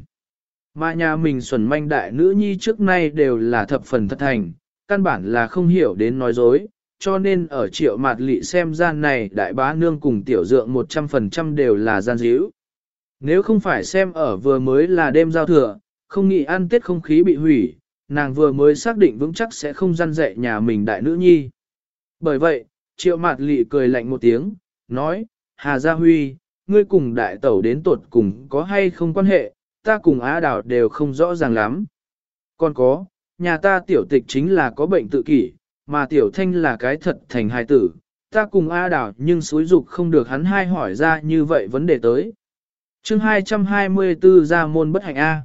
Mà nhà mình xuẩn manh đại nữ nhi trước nay đều là thập phần thật thành, căn bản là không hiểu đến nói dối, cho nên ở triệu mạt lị xem gian này đại bá nương cùng tiểu dượng 100% đều là gian díu. Nếu không phải xem ở vừa mới là đêm giao thừa, không nghĩ ăn tết không khí bị hủy, nàng vừa mới xác định vững chắc sẽ không gian dạy nhà mình đại nữ nhi. Bởi vậy, triệu mạt lị cười lạnh một tiếng, nói, Hà Gia Huy, ngươi cùng đại tẩu đến tuột cùng có hay không quan hệ, ta cùng Á đảo đều không rõ ràng lắm. Còn có, nhà ta tiểu tịch chính là có bệnh tự kỷ, mà tiểu thanh là cái thật thành hài tử, ta cùng A đảo nhưng xúi dục không được hắn hai hỏi ra như vậy vấn đề tới. chương 224 ra môn bất hạnh A.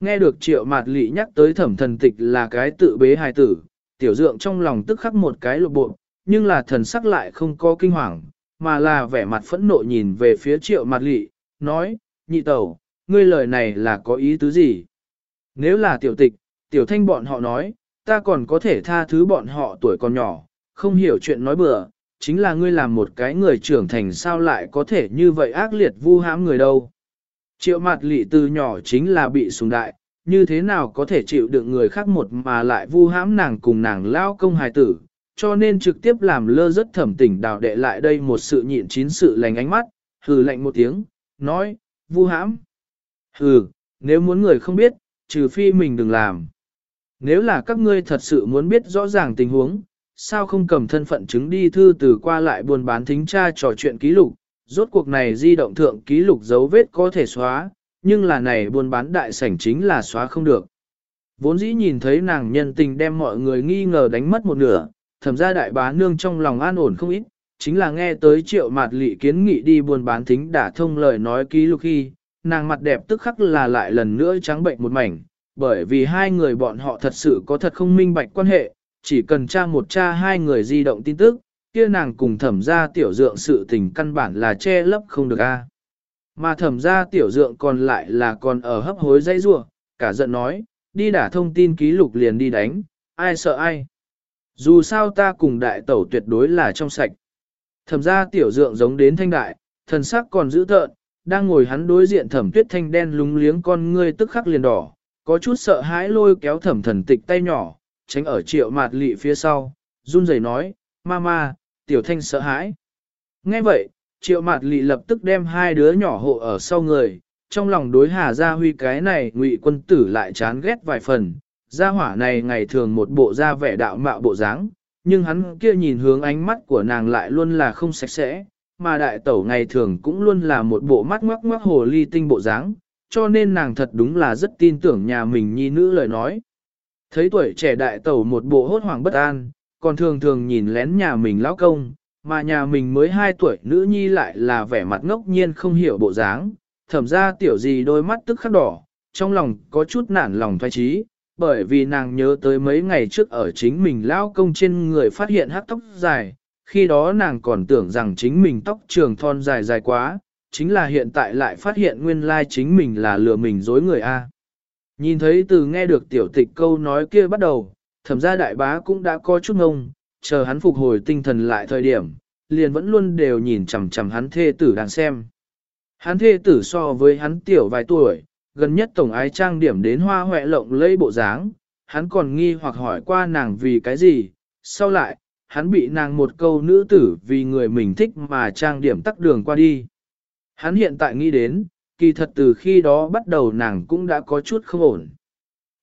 Nghe được triệu mạt lị nhắc tới thẩm thần tịch là cái tự bế hài tử, tiểu dượng trong lòng tức khắc một cái lộ bộ, nhưng là thần sắc lại không có kinh hoàng, mà là vẻ mặt phẫn nộ nhìn về phía triệu mặt lị, nói, nhị tẩu, ngươi lời này là có ý tứ gì? Nếu là tiểu tịch, tiểu thanh bọn họ nói, ta còn có thể tha thứ bọn họ tuổi còn nhỏ, không hiểu chuyện nói bừa, chính là ngươi làm một cái người trưởng thành sao lại có thể như vậy ác liệt vu hãm người đâu. Triệu mặt lị từ nhỏ chính là bị sùng đại, như thế nào có thể chịu đựng người khác một mà lại vu hãm nàng cùng nàng lao công hài tử, cho nên trực tiếp làm lơ rất thẩm tỉnh đào đệ lại đây một sự nhịn chín sự lành ánh mắt, hừ lạnh một tiếng, nói, vu hãm. Hừ, nếu muốn người không biết, trừ phi mình đừng làm. Nếu là các ngươi thật sự muốn biết rõ ràng tình huống, sao không cầm thân phận chứng đi thư từ qua lại buôn bán thính tra trò chuyện ký lục, rốt cuộc này di động thượng ký lục dấu vết có thể xóa, nhưng là này buôn bán đại sảnh chính là xóa không được. Vốn dĩ nhìn thấy nàng nhân tình đem mọi người nghi ngờ đánh mất một nửa, thẩm ra đại bá nương trong lòng an ổn không ít, chính là nghe tới triệu mạt lị kiến nghị đi buôn bán thính đả thông lời nói ký lục khi, nàng mặt đẹp tức khắc là lại lần nữa trắng bệnh một mảnh, bởi vì hai người bọn họ thật sự có thật không minh bạch quan hệ, chỉ cần tra một tra hai người di động tin tức, kia nàng cùng thẩm ra tiểu dượng sự tình căn bản là che lấp không được a. Mà thẩm ra tiểu dượng còn lại là còn ở hấp hối dây rua, cả giận nói, đi đả thông tin ký lục liền đi đánh, ai sợ ai. Dù sao ta cùng đại tẩu tuyệt đối là trong sạch. Thẩm ra tiểu dượng giống đến thanh đại, thần sắc còn giữ thợn, đang ngồi hắn đối diện thẩm tuyết thanh đen lúng liếng con ngươi tức khắc liền đỏ, có chút sợ hãi lôi kéo thẩm thần tịch tay nhỏ, tránh ở triệu mạt lị phía sau, run rẩy nói, Mama, tiểu thanh sợ hãi. Nghe vậy, triệu mạt lị lập tức đem hai đứa nhỏ hộ ở sau người, trong lòng đối Hà Gia Huy cái này ngụy quân tử lại chán ghét vài phần, gia hỏa này ngày thường một bộ da vẻ đạo mạo bộ dáng, nhưng hắn kia nhìn hướng ánh mắt của nàng lại luôn là không sạch sẽ, mà đại tẩu ngày thường cũng luôn là một bộ mắt ngoắc ngoắc hồ ly tinh bộ dáng, cho nên nàng thật đúng là rất tin tưởng nhà mình nhi nữ lời nói. Thấy tuổi trẻ đại tẩu một bộ hốt hoảng bất an, còn thường thường nhìn lén nhà mình lão công, mà nhà mình mới 2 tuổi nữ nhi lại là vẻ mặt ngốc nhiên không hiểu bộ dáng, thẩm ra tiểu gì đôi mắt tức khắc đỏ, trong lòng có chút nản lòng thoái trí, bởi vì nàng nhớ tới mấy ngày trước ở chính mình lao công trên người phát hiện hát tóc dài, khi đó nàng còn tưởng rằng chính mình tóc trường thon dài dài quá, chính là hiện tại lại phát hiện nguyên lai chính mình là lừa mình dối người A. Nhìn thấy từ nghe được tiểu tịch câu nói kia bắt đầu, thẩm ra đại bá cũng đã có chút ngông, chờ hắn phục hồi tinh thần lại thời điểm, liền vẫn luôn đều nhìn chằm chằm hắn thê tử đang xem. Hắn thê tử so với hắn tiểu vài tuổi, gần nhất tổng ái trang điểm đến hoa hoẹ lộng lẫy bộ dáng, hắn còn nghi hoặc hỏi qua nàng vì cái gì, sau lại, hắn bị nàng một câu nữ tử vì người mình thích mà trang điểm tắt đường qua đi. Hắn hiện tại nghĩ đến, kỳ thật từ khi đó bắt đầu nàng cũng đã có chút không ổn.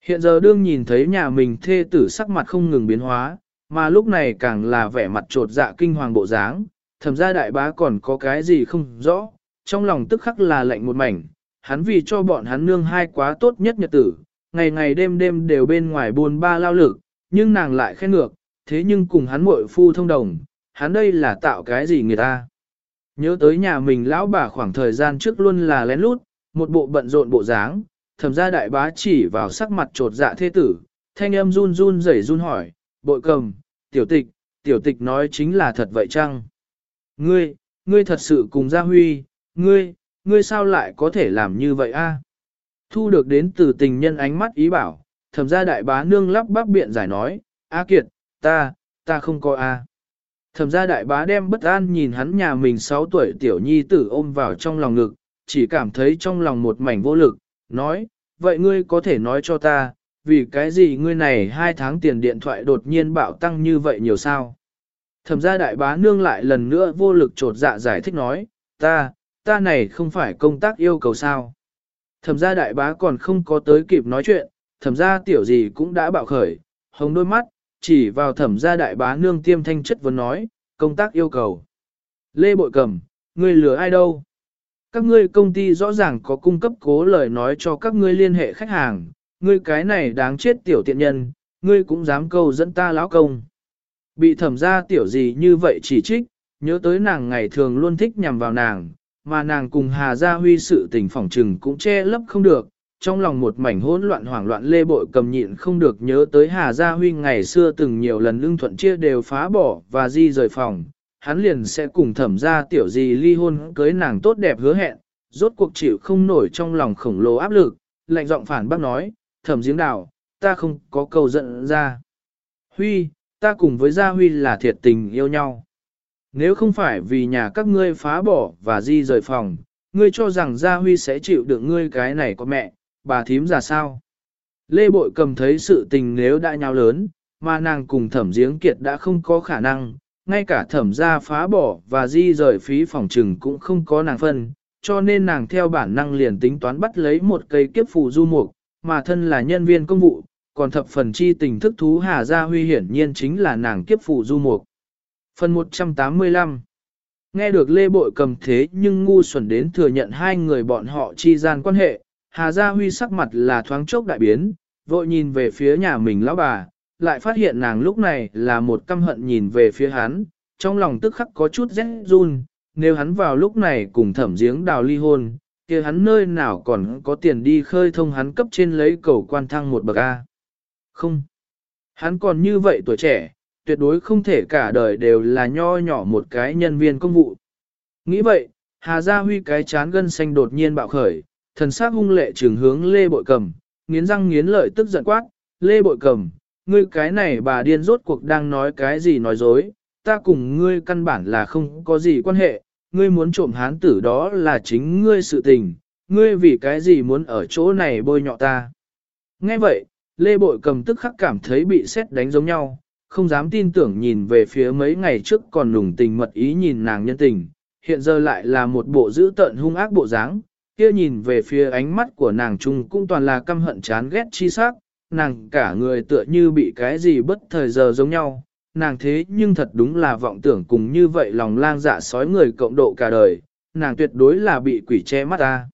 Hiện giờ đương nhìn thấy nhà mình thê tử sắc mặt không ngừng biến hóa, mà lúc này càng là vẻ mặt trột dạ kinh hoàng bộ dáng, thầm ra đại bá còn có cái gì không rõ, trong lòng tức khắc là lạnh một mảnh, hắn vì cho bọn hắn nương hai quá tốt nhất nhật tử, ngày ngày đêm đêm đều bên ngoài buồn ba lao lực, nhưng nàng lại khen ngược, thế nhưng cùng hắn muội phu thông đồng, hắn đây là tạo cái gì người ta. Nhớ tới nhà mình lão bà khoảng thời gian trước luôn là lén lút, một bộ bận rộn bộ dáng, thầm ra đại bá chỉ vào sắc mặt trột dạ thế tử, thanh âm run run rẩy run hỏi, bội cầm, tiểu tịch, tiểu tịch nói chính là thật vậy chăng? Ngươi, ngươi thật sự cùng gia huy, ngươi, ngươi sao lại có thể làm như vậy a? Thu được đến từ tình nhân ánh mắt ý bảo, thầm ra đại bá nương lắp bắp biện giải nói, A Kiệt, ta, ta không có A. Thẩm ra đại bá đem bất an nhìn hắn nhà mình 6 tuổi tiểu nhi tử ôm vào trong lòng ngực, chỉ cảm thấy trong lòng một mảnh vô lực, nói, vậy ngươi có thể nói cho ta, vì cái gì ngươi này hai tháng tiền điện thoại đột nhiên bạo tăng như vậy nhiều sao? Thẩm gia đại bá nương lại lần nữa vô lực trột dạ giải thích nói, ta, ta này không phải công tác yêu cầu sao? Thẩm gia đại bá còn không có tới kịp nói chuyện, thẩm gia tiểu gì cũng đã bạo khởi, hồng đôi mắt, chỉ vào thẩm gia đại bá nương tiêm thanh chất vấn nói, công tác yêu cầu. Lê Bội Cầm, ngươi lừa ai đâu? Các ngươi công ty rõ ràng có cung cấp cố lời nói cho các ngươi liên hệ khách hàng, ngươi cái này đáng chết tiểu tiện nhân, ngươi cũng dám câu dẫn ta lão công. Bị thẩm gia tiểu gì như vậy chỉ trích, nhớ tới nàng ngày thường luôn thích nhằm vào nàng, mà nàng cùng Hà Gia Huy sự tình phỏng trừng cũng che lấp không được, trong lòng một mảnh hỗn loạn hoảng loạn lê bội cầm nhịn không được nhớ tới Hà Gia Huy ngày xưa từng nhiều lần lưng thuận chia đều phá bỏ và di rời phòng, hắn liền sẽ cùng thẩm ra tiểu gì ly hôn cưới nàng tốt đẹp hứa hẹn, rốt cuộc chịu không nổi trong lòng khổng lồ áp lực, lạnh giọng phản bác nói, thẩm giếng đào, ta không có cầu giận ra. Huy, ta cùng với Gia Huy là thiệt tình yêu nhau. Nếu không phải vì nhà các ngươi phá bỏ và di rời phòng, ngươi cho rằng Gia Huy sẽ chịu được ngươi cái này có mẹ, bà thím già sao? Lê Bội cầm thấy sự tình nếu đã nhau lớn, mà nàng cùng thẩm giếng kiệt đã không có khả năng, ngay cả thẩm gia phá bỏ và di rời phí phòng trừng cũng không có nàng phân, cho nên nàng theo bản năng liền tính toán bắt lấy một cây kiếp phù du mục, mà thân là nhân viên công vụ, còn thập phần chi tình thức thú Hà Gia Huy hiển nhiên chính là nàng kiếp phụ du mục. Phần 185 Nghe được Lê Bội cầm thế nhưng ngu xuẩn đến thừa nhận hai người bọn họ chi gian quan hệ, Hà Gia Huy sắc mặt là thoáng chốc đại biến, vội nhìn về phía nhà mình lão bà, lại phát hiện nàng lúc này là một căm hận nhìn về phía hắn, trong lòng tức khắc có chút rét run, nếu hắn vào lúc này cùng thẩm giếng đào ly hôn, kia hắn nơi nào còn có tiền đi khơi thông hắn cấp trên lấy cầu quan thăng một bậc A. Không. Hắn còn như vậy tuổi trẻ, tuyệt đối không thể cả đời đều là nho nhỏ một cái nhân viên công vụ. Nghĩ vậy, Hà Gia Huy cái chán gân xanh đột nhiên bạo khởi, thần sắc hung lệ trường hướng Lê Bội Cầm, nghiến răng nghiến lợi tức giận quát, Lê Bội Cầm, ngươi cái này bà điên rốt cuộc đang nói cái gì nói dối, ta cùng ngươi căn bản là không có gì quan hệ, ngươi muốn trộm hán tử đó là chính ngươi sự tình, ngươi vì cái gì muốn ở chỗ này bôi nhọ ta. Nghe vậy, Lê Bội cầm tức khắc cảm thấy bị xét đánh giống nhau, không dám tin tưởng nhìn về phía mấy ngày trước còn nùng tình mật ý nhìn nàng nhân tình, hiện giờ lại là một bộ dữ tợn hung ác bộ dáng, kia nhìn về phía ánh mắt của nàng trung cũng toàn là căm hận chán ghét chi sắc, nàng cả người tựa như bị cái gì bất thời giờ giống nhau, nàng thế nhưng thật đúng là vọng tưởng cùng như vậy lòng lang dạ sói người cộng độ cả đời, nàng tuyệt đối là bị quỷ che mắt ta.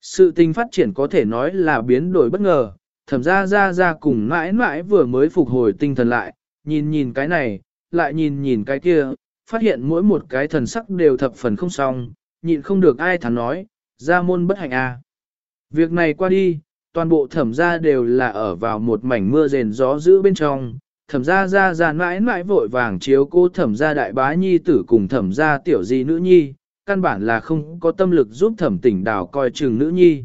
Sự tình phát triển có thể nói là biến đổi bất ngờ, thẩm ra ra ra cùng mãi mãi vừa mới phục hồi tinh thần lại, nhìn nhìn cái này, lại nhìn nhìn cái kia, phát hiện mỗi một cái thần sắc đều thập phần không xong, nhịn không được ai thắn nói, ra môn bất hạnh a. À. Việc này qua đi, toàn bộ thẩm gia đều là ở vào một mảnh mưa rền gió giữ bên trong, thẩm gia gia gia mãi mãi vội vàng chiếu cô thẩm gia đại bá nhi tử cùng thẩm gia tiểu di nữ nhi, căn bản là không có tâm lực giúp thẩm tỉnh đào coi chừng nữ nhi.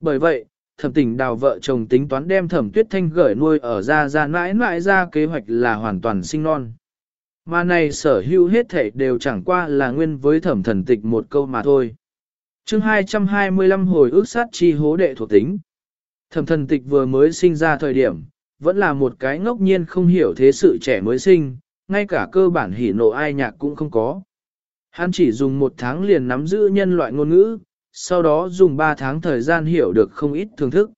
Bởi vậy, thẩm tỉnh đào vợ chồng tính toán đem thẩm tuyết thanh gửi nuôi ở gia gia mãi mãi ra kế hoạch là hoàn toàn sinh non. Mà này sở hữu hết thể đều chẳng qua là nguyên với thẩm thần tịch một câu mà thôi. chương 225 hồi ước sát chi hố đệ thuộc tính. Thẩm thần tịch vừa mới sinh ra thời điểm, vẫn là một cái ngốc nhiên không hiểu thế sự trẻ mới sinh, ngay cả cơ bản hỉ nộ ai nhạc cũng không có. Hắn chỉ dùng một tháng liền nắm giữ nhân loại ngôn ngữ, sau đó dùng ba tháng thời gian hiểu được không ít thưởng thức.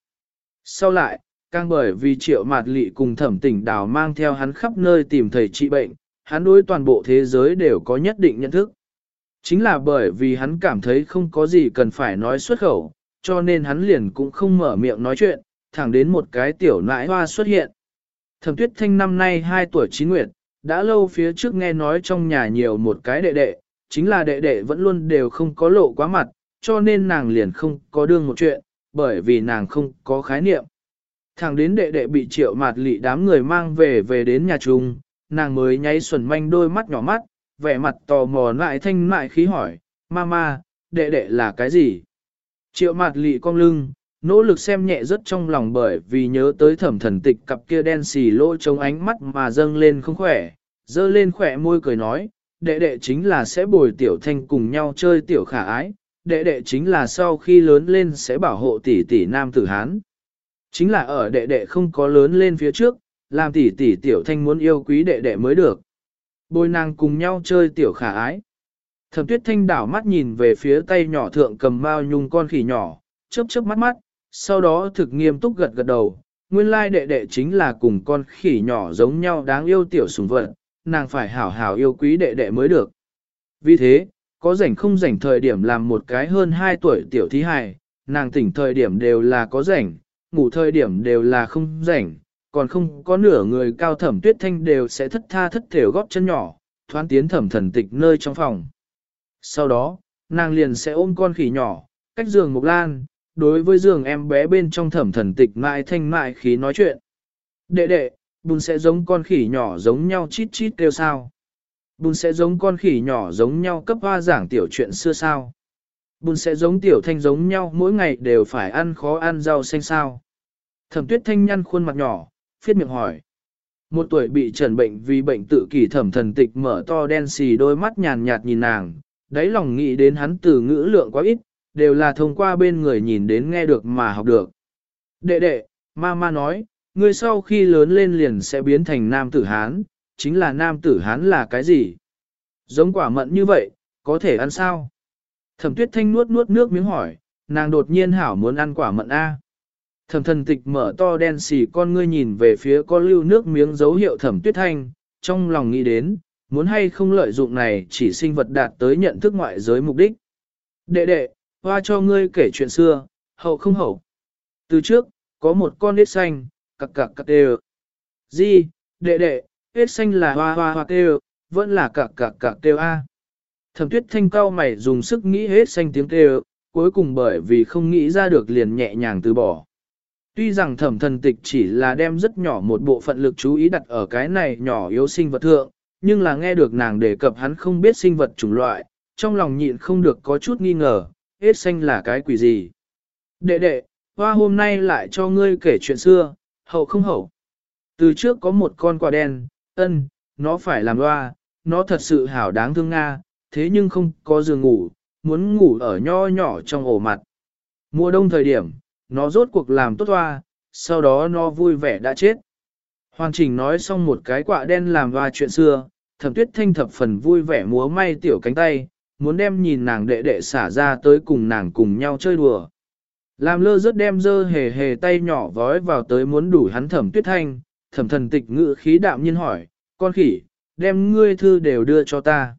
Sau lại, càng bởi vì triệu mạt lị cùng thẩm tỉnh đào mang theo hắn khắp nơi tìm thầy trị bệnh, hắn đối toàn bộ thế giới đều có nhất định nhận thức. Chính là bởi vì hắn cảm thấy không có gì cần phải nói xuất khẩu, cho nên hắn liền cũng không mở miệng nói chuyện, thẳng đến một cái tiểu nãi hoa xuất hiện. Thẩm tuyết thanh năm nay 2 tuổi 9 nguyệt, đã lâu phía trước nghe nói trong nhà nhiều một cái đệ đệ, chính là đệ đệ vẫn luôn đều không có lộ quá mặt, cho nên nàng liền không có đương một chuyện, bởi vì nàng không có khái niệm. Thẳng đến đệ đệ bị triệu mạt lị đám người mang về về đến nhà chung, nàng mới nháy xuẩn manh đôi mắt nhỏ mắt, vẻ mặt tò mò lại thanh mại khí hỏi, Mama, đệ đệ là cái gì? Triệu mạt lị cong lưng, nỗ lực xem nhẹ rất trong lòng bởi vì nhớ tới thẩm thần tịch cặp kia đen xì lỗ trong ánh mắt mà dâng lên không khỏe, dơ lên khỏe môi cười nói, đệ đệ chính là sẽ bồi tiểu thanh cùng nhau chơi tiểu khả ái, đệ đệ chính là sau khi lớn lên sẽ bảo hộ tỷ tỷ nam tử Hán. Chính là ở đệ đệ không có lớn lên phía trước, làm tỷ tỷ tiểu thanh muốn yêu quý đệ đệ mới được. Bồi nàng cùng nhau chơi tiểu khả ái. Thẩm tuyết thanh đảo mắt nhìn về phía tay nhỏ thượng cầm bao nhung con khỉ nhỏ, chớp chớp mắt mắt, sau đó thực nghiêm túc gật gật đầu. Nguyên lai đệ đệ chính là cùng con khỉ nhỏ giống nhau đáng yêu tiểu sùng vật, nàng phải hảo hảo yêu quý đệ đệ mới được. Vì thế, có rảnh không rảnh thời điểm làm một cái hơn 2 tuổi tiểu thí hài, nàng tỉnh thời điểm đều là có rảnh, ngủ thời điểm đều là không rảnh, còn không có nửa người cao thẩm tuyết thanh đều sẽ thất tha thất thểu góp chân nhỏ, thoán tiến thẩm thần tịch nơi trong phòng. Sau đó, nàng liền sẽ ôm con khỉ nhỏ, cách giường mục lan, đối với giường em bé bên trong thẩm thần tịch mãi thanh mại khí nói chuyện. Đệ đệ, bùn sẽ giống con khỉ nhỏ giống nhau chít chít kêu sao. Bùn sẽ giống con khỉ nhỏ giống nhau cấp hoa giảng tiểu chuyện xưa sao. Bùn sẽ giống tiểu thanh giống nhau mỗi ngày đều phải ăn khó ăn rau xanh sao. Thẩm tuyết thanh nhăn khuôn mặt nhỏ, phiết miệng hỏi. Một tuổi bị trần bệnh vì bệnh tự kỷ thẩm thần tịch mở to đen xì đôi mắt nhàn nhạt nhìn nàng, đáy lòng nghĩ đến hắn từ ngữ lượng quá ít, đều là thông qua bên người nhìn đến nghe được mà học được. Đệ đệ, ma ma nói, ngươi sau khi lớn lên liền sẽ biến thành nam tử Hán, chính là nam tử Hán là cái gì? Giống quả mận như vậy, có thể ăn sao? Thẩm tuyết thanh nuốt nuốt nước miếng hỏi, nàng đột nhiên hảo muốn ăn quả mận A. Thẩm thần tịch mở to đen xì con ngươi nhìn về phía con lưu nước miếng dấu hiệu thẩm tuyết thanh, trong lòng nghĩ đến, muốn hay không lợi dụng này chỉ sinh vật đạt tới nhận thức ngoại giới mục đích. Đệ đệ, hoa cho ngươi kể chuyện xưa, hậu không hậu. Từ trước, có một con nết xanh, cặc cặc cặc đều. Di, đệ đệ, nết xanh là hoa hoa hoa kêu, vẫn là cặc cặc cặc kêu a. Thẩm tuyết thanh cao mày dùng sức nghĩ hết xanh tiếng kêu, cuối cùng bởi vì không nghĩ ra được liền nhẹ nhàng từ bỏ. Tuy rằng thẩm thần tịch chỉ là đem rất nhỏ một bộ phận lực chú ý đặt ở cái này nhỏ yếu sinh vật thượng, nhưng là nghe được nàng đề cập hắn không biết sinh vật chủng loại, trong lòng nhịn không được có chút nghi ngờ, hết xanh là cái quỷ gì. Đệ đệ, hoa hôm nay lại cho ngươi kể chuyện xưa, hậu không hậu. Từ trước có một con quả đen, ân, nó phải làm loa, nó thật sự hảo đáng thương Nga, thế nhưng không có giường ngủ, muốn ngủ ở nho nhỏ trong ổ mặt. Mùa đông thời điểm, nó rốt cuộc làm tốt hoa, sau đó nó vui vẻ đã chết. Hoàn chỉnh nói xong một cái quạ đen làm hoa chuyện xưa, thẩm tuyết thanh thập phần vui vẻ múa may tiểu cánh tay, muốn đem nhìn nàng đệ đệ xả ra tới cùng nàng cùng nhau chơi đùa. Làm lơ rất đem dơ hề hề tay nhỏ vói vào tới muốn đủ hắn thẩm tuyết thanh, thẩm thần tịch ngự khí đạm nhiên hỏi, con khỉ, đem ngươi thư đều đưa cho ta.